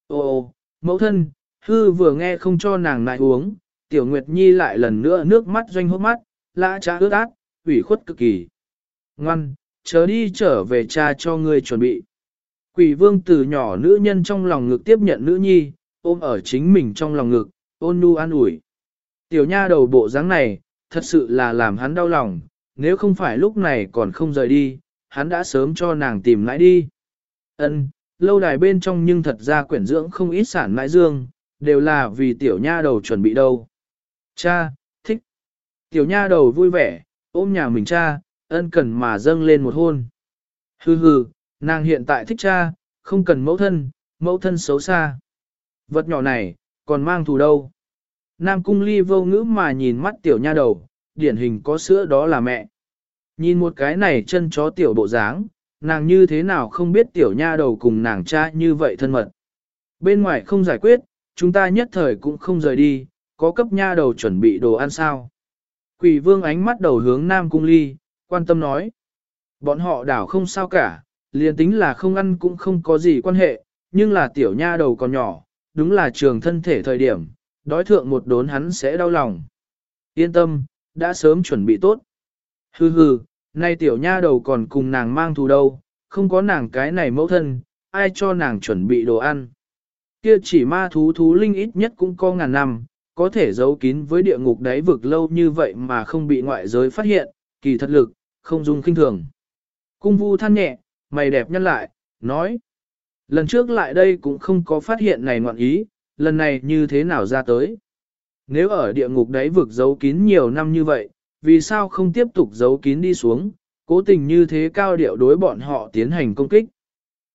Ô ô, mẫu thân, hư vừa nghe không cho nàng nại uống, tiểu nguyệt nhi lại lần nữa nước mắt doanh hốc mắt, lã trá ướt át, ủy khuất cực kỳ. Ngoan, chớ đi trở về cha cho ngươi chuẩn bị. Quỷ vương từ nhỏ nữ nhân trong lòng ngực tiếp nhận nữ nhi, ôm ở chính mình trong lòng ngực, ôn nu an ủi. Tiểu nha đầu bộ dáng này, thật sự là làm hắn đau lòng, nếu không phải lúc này còn không rời đi, hắn đã sớm cho nàng tìm lại đi. Ân, lâu đài bên trong nhưng thật ra quyển dưỡng không ít sản mãi dương, đều là vì tiểu nha đầu chuẩn bị đâu. Cha, thích. Tiểu nha đầu vui vẻ, ôm nhà mình cha, ân cần mà dâng lên một hôn. Hừ hừ, nàng hiện tại thích cha, không cần mẫu thân, mẫu thân xấu xa. Vật nhỏ này, còn mang thù đâu. Nam cung ly vô ngữ mà nhìn mắt tiểu nha đầu, điển hình có sữa đó là mẹ. Nhìn một cái này chân chó tiểu bộ dáng, nàng như thế nào không biết tiểu nha đầu cùng nàng cha như vậy thân mật. Bên ngoài không giải quyết, chúng ta nhất thời cũng không rời đi, có cấp nha đầu chuẩn bị đồ ăn sao. Quỷ vương ánh mắt đầu hướng Nam cung ly, quan tâm nói. Bọn họ đảo không sao cả, liền tính là không ăn cũng không có gì quan hệ, nhưng là tiểu nha đầu còn nhỏ, đúng là trường thân thể thời điểm, đói thượng một đốn hắn sẽ đau lòng. Yên tâm, đã sớm chuẩn bị tốt. Hừ hừ, nay tiểu nha đầu còn cùng nàng mang thù đâu, không có nàng cái này mẫu thân, ai cho nàng chuẩn bị đồ ăn. Kia chỉ ma thú thú linh ít nhất cũng có ngàn năm, có thể giấu kín với địa ngục đáy vực lâu như vậy mà không bị ngoại giới phát hiện, kỳ thật lực, không dùng kinh thường. Cung vu than nhẹ, mày đẹp nhân lại, nói. Lần trước lại đây cũng không có phát hiện này ngoạn ý, lần này như thế nào ra tới. Nếu ở địa ngục đáy vực giấu kín nhiều năm như vậy, vì sao không tiếp tục giấu kín đi xuống, cố tình như thế cao điệu đối bọn họ tiến hành công kích.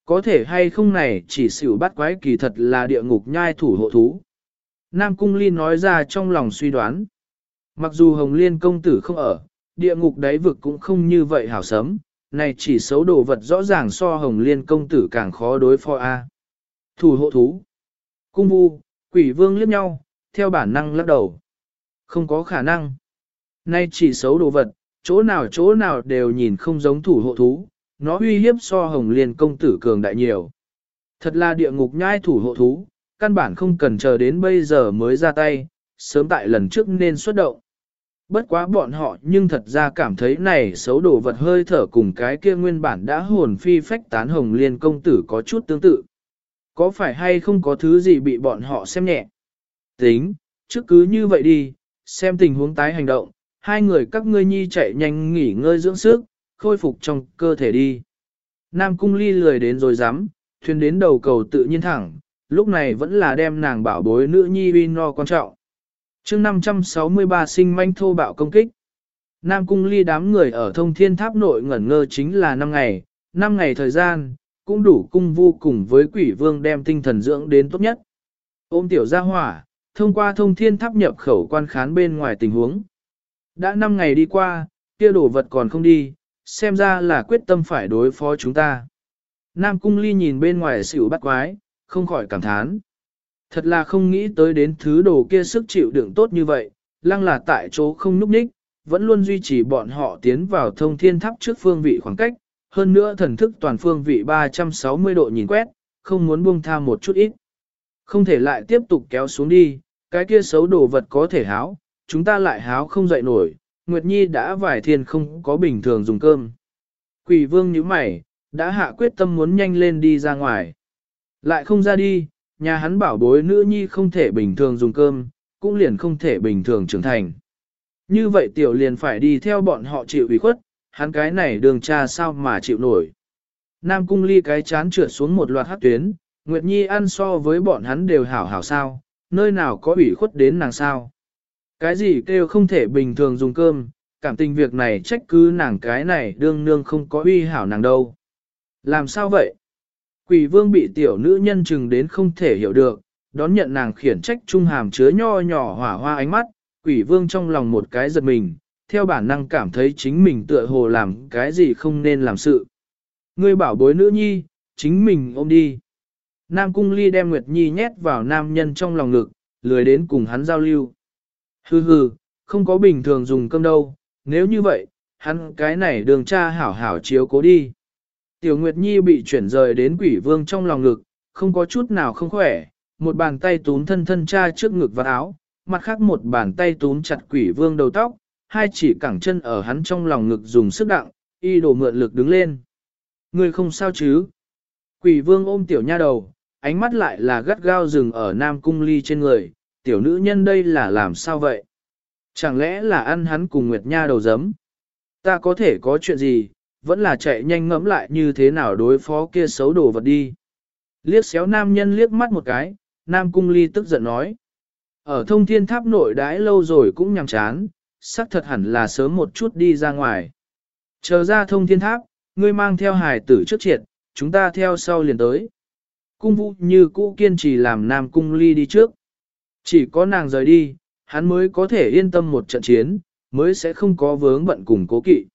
Có thể hay không này chỉ xỉu bắt quái kỳ thật là địa ngục nhai thủ hộ thú. Nam Cung Ly nói ra trong lòng suy đoán. Mặc dù Hồng Liên công tử không ở, địa ngục đáy vực cũng không như vậy hảo sấm, này chỉ xấu đồ vật rõ ràng so Hồng Liên công tử càng khó đối phó A. Thủ hộ thú. Cung vu, quỷ vương liếc nhau, theo bản năng lắc đầu. Không có khả năng. Nay chỉ xấu đồ vật, chỗ nào chỗ nào đều nhìn không giống thủ hộ thú, nó uy hiếp so hồng liên công tử cường đại nhiều. Thật là địa ngục nhai thủ hộ thú, căn bản không cần chờ đến bây giờ mới ra tay, sớm tại lần trước nên xuất động. Bất quá bọn họ nhưng thật ra cảm thấy này xấu đồ vật hơi thở cùng cái kia nguyên bản đã hồn phi phách tán hồng liên công tử có chút tương tự. Có phải hay không có thứ gì bị bọn họ xem nhẹ? Tính, trước cứ như vậy đi, xem tình huống tái hành động, hai người các ngươi nhi chạy nhanh nghỉ ngơi dưỡng sức, khôi phục trong cơ thể đi. Nam cung ly lười đến rồi dám, thuyền đến đầu cầu tự nhiên thẳng, lúc này vẫn là đem nàng bảo bối nữ nhi uy no quan trọng. chương 563 sinh manh thô bạo công kích. Nam cung ly đám người ở thông thiên tháp nội ngẩn ngơ chính là 5 ngày, 5 ngày thời gian, cũng đủ cung vu cùng với quỷ vương đem tinh thần dưỡng đến tốt nhất. Ôm tiểu gia hỏa, thông qua thông thiên tháp nhập khẩu quan khán bên ngoài tình huống. Đã 5 ngày đi qua, kia đồ vật còn không đi, xem ra là quyết tâm phải đối phó chúng ta. Nam Cung Ly nhìn bên ngoài xỉu bắt quái, không khỏi cảm thán. Thật là không nghĩ tới đến thứ đồ kia sức chịu đựng tốt như vậy, lăng là tại chỗ không núp ních, vẫn luôn duy trì bọn họ tiến vào thông thiên tháp trước phương vị khoảng cách, hơn nữa thần thức toàn phương vị 360 độ nhìn quét, không muốn buông tha một chút ít. Không thể lại tiếp tục kéo xuống đi, cái kia xấu đồ vật có thể háo, chúng ta lại háo không dậy nổi, Nguyệt Nhi đã vài thiên không có bình thường dùng cơm. Quỷ vương như mày, đã hạ quyết tâm muốn nhanh lên đi ra ngoài. Lại không ra đi, nhà hắn bảo bối nữ nhi không thể bình thường dùng cơm, cũng liền không thể bình thường trưởng thành. Như vậy tiểu liền phải đi theo bọn họ chịu ủy khuất, hắn cái này đường cha sao mà chịu nổi. Nam cung ly cái chán trượt xuống một loạt hát tuyến, Nguyệt Nhi ăn so với bọn hắn đều hảo hảo sao, nơi nào có ủy khuất đến nàng sao. Cái gì kêu không thể bình thường dùng cơm, cảm tình việc này trách cứ nàng cái này đương nương không có uy hảo nàng đâu. Làm sao vậy? Quỷ vương bị tiểu nữ nhân chừng đến không thể hiểu được, đón nhận nàng khiển trách trung hàm chứa nho nhỏ hỏa hoa ánh mắt, quỷ vương trong lòng một cái giật mình, theo bản năng cảm thấy chính mình tựa hồ làm cái gì không nên làm sự. Ngươi bảo bối nữ nhi, chính mình ôm đi. Nam cung ly đem Nguyệt Nhi nhét vào nam nhân trong lòng ngực, lười đến cùng hắn giao lưu. Hừ hừ, không có bình thường dùng cơm đâu, nếu như vậy, hắn cái này đường cha hảo hảo chiếu cố đi. Tiểu Nguyệt Nhi bị chuyển rời đến quỷ vương trong lòng ngực, không có chút nào không khỏe, một bàn tay túm thân thân cha trước ngực và áo, mặt khác một bàn tay túm chặt quỷ vương đầu tóc, hai chỉ cẳng chân ở hắn trong lòng ngực dùng sức đặng, y đổ mượn lực đứng lên. Người không sao chứ? Quỷ vương ôm tiểu nha đầu, ánh mắt lại là gắt gao rừng ở nam cung ly trên người, tiểu nữ nhân đây là làm sao vậy? Chẳng lẽ là ăn hắn cùng Nguyệt Nha đầu giấm? Ta có thể có chuyện gì, vẫn là chạy nhanh ngẫm lại như thế nào đối phó kia xấu đồ vật đi. Liếc xéo nam nhân liếc mắt một cái, nam cung ly tức giận nói. Ở thông thiên tháp nội đãi lâu rồi cũng nhằm chán, xác thật hẳn là sớm một chút đi ra ngoài. Chờ ra thông thiên tháp, ngươi mang theo hài tử trước triệt, chúng ta theo sau liền tới. Cung vũ như cũ kiên trì làm nam cung ly đi trước. Chỉ có nàng rời đi, hắn mới có thể yên tâm một trận chiến, mới sẽ không có vướng bận cùng cố kỵ.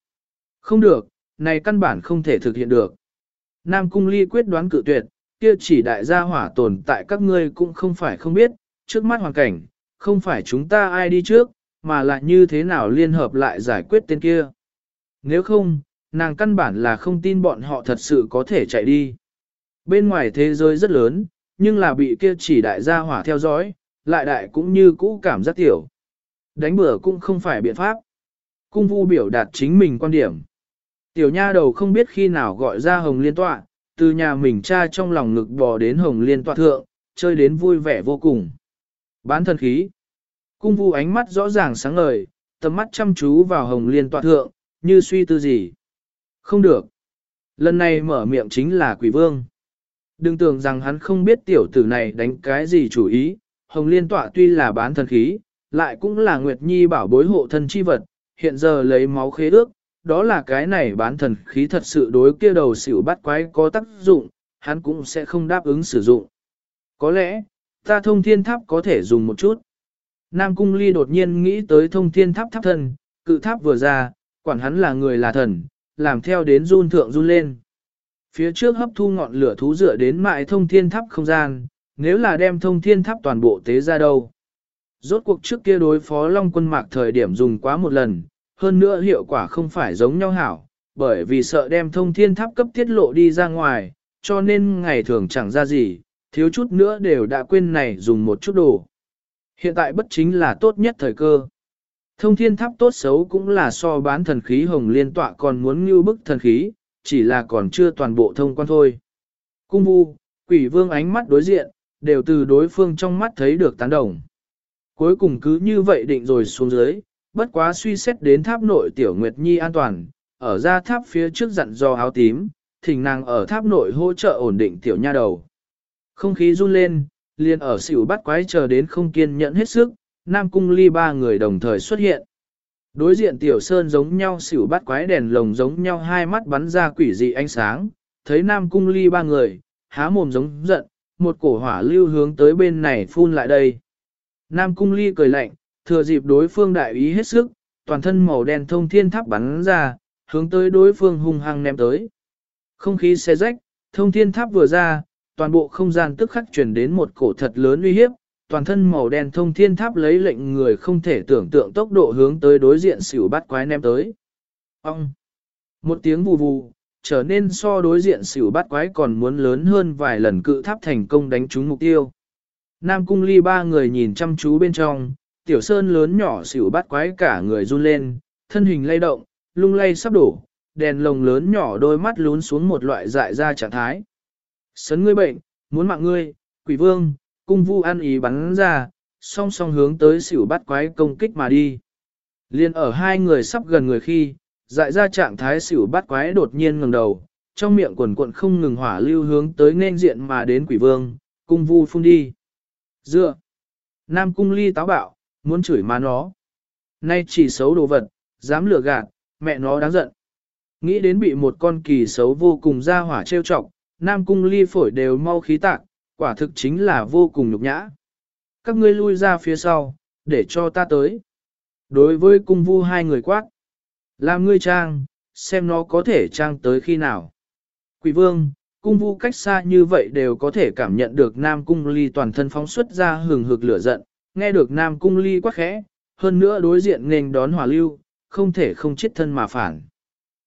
Không được, này căn bản không thể thực hiện được. Nam Cung Ly quyết đoán cự tuyệt, kia chỉ đại gia hỏa tồn tại các ngươi cũng không phải không biết, trước mắt hoàn cảnh, không phải chúng ta ai đi trước, mà là như thế nào liên hợp lại giải quyết tên kia. Nếu không, nàng căn bản là không tin bọn họ thật sự có thể chạy đi. Bên ngoài thế giới rất lớn, nhưng là bị kia chỉ đại gia hỏa theo dõi, lại đại cũng như cũ cảm giác tiểu. Đánh bừa cũng không phải biện pháp. Cung vu biểu đạt chính mình quan điểm. Tiểu nha đầu không biết khi nào gọi ra hồng liên tọa, từ nhà mình cha trong lòng ngực bò đến hồng liên tọa thượng, chơi đến vui vẻ vô cùng. Bán thần khí. Cung vu ánh mắt rõ ràng sáng ngời, tầm mắt chăm chú vào hồng liên tọa thượng, như suy tư gì. Không được. Lần này mở miệng chính là quỷ vương. Đừng tưởng rằng hắn không biết tiểu tử này đánh cái gì chủ ý, hồng liên tọa tuy là bán thần khí, lại cũng là Nguyệt Nhi bảo bối hộ thân chi vật, hiện giờ lấy máu khế ước, đó là cái này bán thần khí thật sự đối kia đầu xỉu bắt quái có tác dụng, hắn cũng sẽ không đáp ứng sử dụng. Có lẽ, ta thông thiên tháp có thể dùng một chút. Nam Cung Ly đột nhiên nghĩ tới thông thiên tháp tháp Thần cự tháp vừa ra, quản hắn là người là thần, làm theo đến run thượng run lên. Phía trước hấp thu ngọn lửa thú dựa đến mại thông thiên tháp không gian, nếu là đem thông thiên tháp toàn bộ tế ra đâu. Rốt cuộc trước kia đối phó Long quân mạc thời điểm dùng quá một lần, hơn nữa hiệu quả không phải giống nhau hảo, bởi vì sợ đem thông thiên tháp cấp tiết lộ đi ra ngoài, cho nên ngày thường chẳng ra gì, thiếu chút nữa đều đã quên này dùng một chút đồ. Hiện tại bất chính là tốt nhất thời cơ. Thông thiên tháp tốt xấu cũng là so bán thần khí hồng liên tọa còn muốn như bức thần khí, chỉ là còn chưa toàn bộ thông quan thôi. Cung vu, quỷ vương ánh mắt đối diện, đều từ đối phương trong mắt thấy được tán đồng. Cuối cùng cứ như vậy định rồi xuống dưới, bất quá suy xét đến tháp nội tiểu Nguyệt Nhi an toàn, ở ra tháp phía trước dặn do áo tím, thỉnh nàng ở tháp nội hỗ trợ ổn định tiểu nha đầu. Không khí run lên, liền ở xỉu bắt quái chờ đến không kiên nhẫn hết sức, Nam Cung Ly ba người đồng thời xuất hiện. Đối diện tiểu sơn giống nhau xỉu bắt quái đèn lồng giống nhau hai mắt bắn ra quỷ dị ánh sáng, thấy Nam Cung Ly ba người, há mồm giống giận, một cổ hỏa lưu hướng tới bên này phun lại đây. Nam Cung Ly cười lạnh, thừa dịp đối phương đại ý hết sức, toàn thân màu đen thông thiên tháp bắn ra, hướng tới đối phương hung hăng ném tới. Không khí xe rách, thông thiên tháp vừa ra, toàn bộ không gian tức khắc chuyển đến một cổ thật lớn uy hiếp, toàn thân màu đen thông thiên tháp lấy lệnh người không thể tưởng tượng tốc độ hướng tới đối diện xỉu bắt quái ném tới. Ông! Một tiếng vù vù, trở nên so đối diện xỉu bắt quái còn muốn lớn hơn vài lần cự tháp thành công đánh trúng mục tiêu. Nam cung ly ba người nhìn chăm chú bên trong, tiểu sơn lớn nhỏ xỉu bắt quái cả người run lên, thân hình lay động, lung lay sắp đổ, đèn lồng lớn nhỏ đôi mắt lún xuống một loại dại ra trạng thái. Sấn ngươi bệnh, muốn mạng ngươi, quỷ vương, cung vu ăn ý bắn ra, song song hướng tới xỉu bắt quái công kích mà đi. Liên ở hai người sắp gần người khi, dại ra trạng thái xỉu bắt quái đột nhiên ngẩng đầu, trong miệng quần cuộn không ngừng hỏa lưu hướng tới nên diện mà đến quỷ vương, cung vu phun đi. Dựa! Nam cung ly táo bạo, muốn chửi má nó. Nay chỉ xấu đồ vật, dám lừa gạt, mẹ nó đáng giận. Nghĩ đến bị một con kỳ xấu vô cùng ra hỏa trêu chọc, Nam cung ly phổi đều mau khí tạc, quả thực chính là vô cùng nhục nhã. Các ngươi lui ra phía sau, để cho ta tới. Đối với cung vu hai người quát, làm ngươi trang, xem nó có thể trang tới khi nào. Quỷ vương, cung vu cách xa như vậy đều có thể cảm nhận được Nam cung ly toàn thân phóng xuất ra hừng hực lửa giận, nghe được Nam cung ly quát khẽ, hơn nữa đối diện nên đón hỏa lưu, không thể không chết thân mà phản.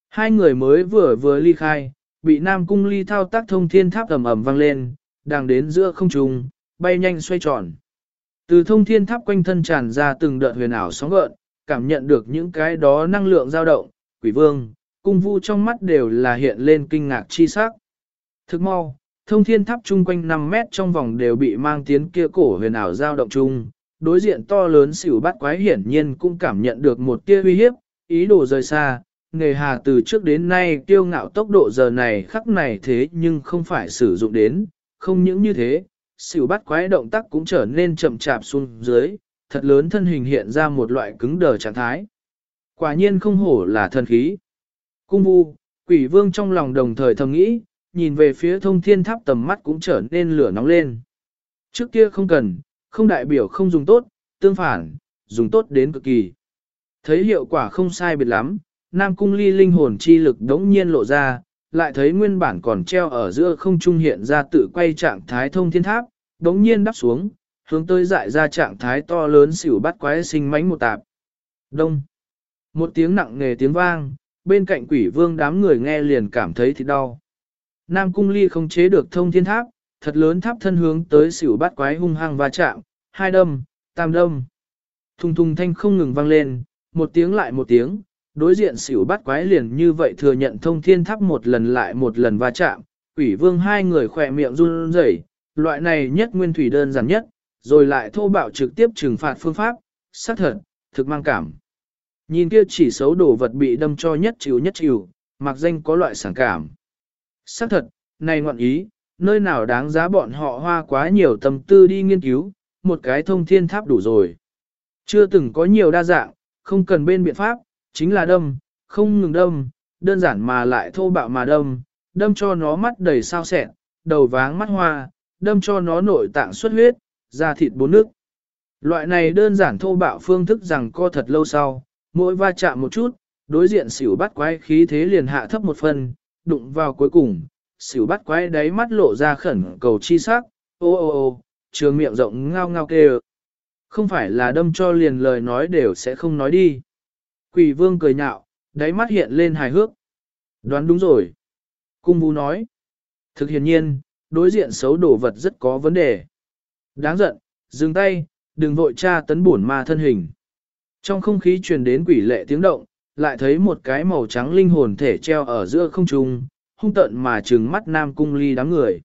Hai người mới vừa vừa ly khai, bị Nam cung ly thao tác thông thiên tháp ầm ầm vang lên, đang đến giữa không trung, bay nhanh xoay tròn. Từ thông thiên tháp quanh thân tràn ra từng đợt huyền ảo sóng gợn, cảm nhận được những cái đó năng lượng dao động, quỷ vương, cung vu trong mắt đều là hiện lên kinh ngạc chi sắc. Thức mau, thông thiên tháp chung quanh 5 mét trong vòng đều bị mang tiến kia cổ huyền ảo dao động chung, đối diện to lớn xỉu bắt quái hiển nhiên cũng cảm nhận được một tia uy hiếp, ý đồ rời xa, nghề hà từ trước đến nay kiêu ngạo tốc độ giờ này khắc này thế nhưng không phải sử dụng đến, không những như thế, xỉu bắt quái động tác cũng trở nên chậm chạp xuống dưới, thật lớn thân hình hiện ra một loại cứng đờ trạng thái. Quả nhiên không hổ là thần khí. Cung vu, quỷ vương trong lòng đồng thời thầm nghĩ, nhìn về phía thông thiên tháp tầm mắt cũng trở nên lửa nóng lên. Trước kia không cần, không đại biểu không dùng tốt, tương phản, dùng tốt đến cực kỳ. Thấy hiệu quả không sai biệt lắm, Nam Cung Ly linh hồn chi lực đống nhiên lộ ra, lại thấy nguyên bản còn treo ở giữa không trung hiện ra tự quay trạng thái thông thiên tháp, đống nhiên đắp xuống, hướng tới dại ra trạng thái to lớn xỉu bắt quái sinh mánh một tạp. Đông. Một tiếng nặng nề tiếng vang, bên cạnh quỷ vương đám người nghe liền cảm thấy thịt đau. Nam cung ly không chế được thông thiên tháp, thật lớn tháp thân hướng tới xỉu bắt quái hung hăng va chạm, hai đâm, tam đâm. Thùng thùng thanh không ngừng vang lên, một tiếng lại một tiếng, đối diện xỉu bắt quái liền như vậy thừa nhận thông thiên tháp một lần lại một lần va chạm, quỷ vương hai người khỏe miệng run rẩy, loại này nhất nguyên thủy đơn giản nhất, rồi lại thô bạo trực tiếp trừng phạt phương pháp, xác thật, thực mang cảm. Nhìn kia chỉ xấu đồ vật bị đâm cho nhất chịu nhất chịu, mặc danh có loại sản cảm. Xác thật, này ngoạn ý, nơi nào đáng giá bọn họ hoa quá nhiều tâm tư đi nghiên cứu, một cái thông thiên tháp đủ rồi. Chưa từng có nhiều đa dạng, không cần bên biện pháp, chính là đâm, không ngừng đâm, đơn giản mà lại thô bạo mà đâm, đâm cho nó mắt đầy sao sẹn, đầu váng mắt hoa, đâm cho nó nội tạng xuất huyết, da thịt bốn nước. Loại này đơn giản thô bạo phương thức rằng co thật lâu sau, mỗi va chạm một chút, đối diện xỉu bắt quái khí thế liền hạ thấp một phần, đụng vào cuối cùng, xỉu bắt quái đáy mắt lộ ra khẩn cầu chi sắc, ô ô ô, trường miệng rộng ngao ngao kêu. Không phải là đâm cho liền lời nói đều sẽ không nói đi. Quỷ vương cười nhạo, đáy mắt hiện lên hài hước. Đoán đúng rồi. Cung vũ nói. Thực hiện nhiên, đối diện xấu đổ vật rất có vấn đề. Đáng giận, dừng tay, đừng vội tra tấn bổn ma thân hình. Trong không khí truyền đến quỷ lệ tiếng động, lại thấy một cái màu trắng linh hồn thể treo ở giữa không trung, hung tận mà trừng mắt nam cung ly đám người.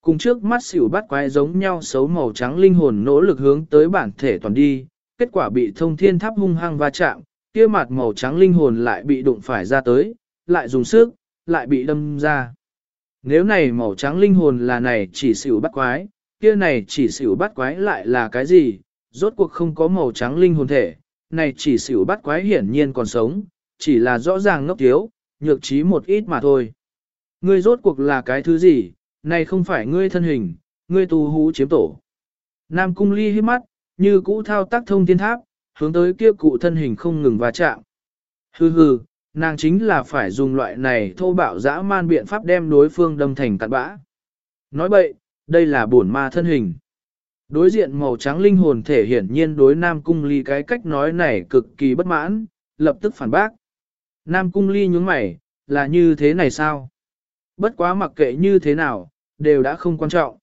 Cùng trước mắt xỉu bắt quái giống nhau xấu màu trắng linh hồn nỗ lực hướng tới bản thể toàn đi, kết quả bị thông thiên tháp hung hăng va chạm, kia mặt màu trắng linh hồn lại bị đụng phải ra tới, lại dùng sức, lại bị đâm ra. Nếu này màu trắng linh hồn là này chỉ xỉu bắt quái, kia này chỉ xỉu bắt quái lại là cái gì, rốt cuộc không có màu trắng linh hồn thể, này chỉ xỉu bắt quái hiển nhiên còn sống, chỉ là rõ ràng ngốc thiếu, nhược trí một ít mà thôi. Ngươi rốt cuộc là cái thứ gì, này không phải ngươi thân hình, ngươi tu hú chiếm tổ. Nam cung ly hít mắt, như cũ thao tác thông thiên tháp, hướng tới kia cụ thân hình không ngừng va chạm. Hừ hừ, nàng chính là phải dùng loại này thô bạo dã man biện pháp đem đối phương đâm thành cặn bã. Nói bậy, đây là bổn ma thân hình. Đối diện màu trắng linh hồn thể hiển nhiên đối Nam Cung Ly cái cách nói này cực kỳ bất mãn, lập tức phản bác. Nam Cung Ly nhướng mày, là như thế này sao? Bất quá mặc kệ như thế nào, đều đã không quan trọng.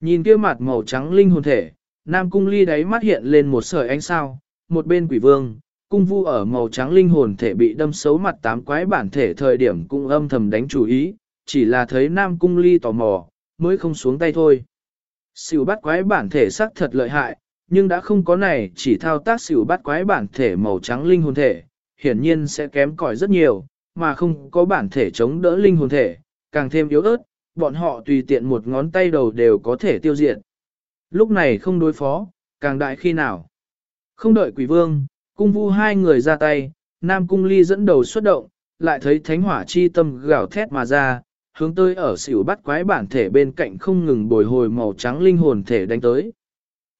Nhìn kia mặt màu trắng linh hồn thể, Nam Cung Ly đáy mắt hiện lên một sợi ánh sao, một bên quỷ vương, cung vu ở màu trắng linh hồn thể bị đâm xấu mặt tám quái bản thể thời điểm cũng âm thầm đánh chủ ý, chỉ là thấy Nam Cung Ly tò mò, mới không xuống tay thôi. Sỉu bắt quái bản thể sắc thật lợi hại, nhưng đã không có này chỉ thao tác sỉu bắt quái bản thể màu trắng linh hồn thể, hiển nhiên sẽ kém cỏi rất nhiều, mà không có bản thể chống đỡ linh hồn thể, càng thêm yếu ớt, bọn họ tùy tiện một ngón tay đầu đều có thể tiêu diệt. Lúc này không đối phó, càng đại khi nào. Không đợi quỷ vương, cung vu hai người ra tay, Nam Cung Ly dẫn đầu xuất động, lại thấy thánh hỏa chi tâm gào thét mà ra, hướng tới ở xỉu bắt quái bản thể bên cạnh không ngừng bồi hồi màu trắng linh hồn thể đánh tới.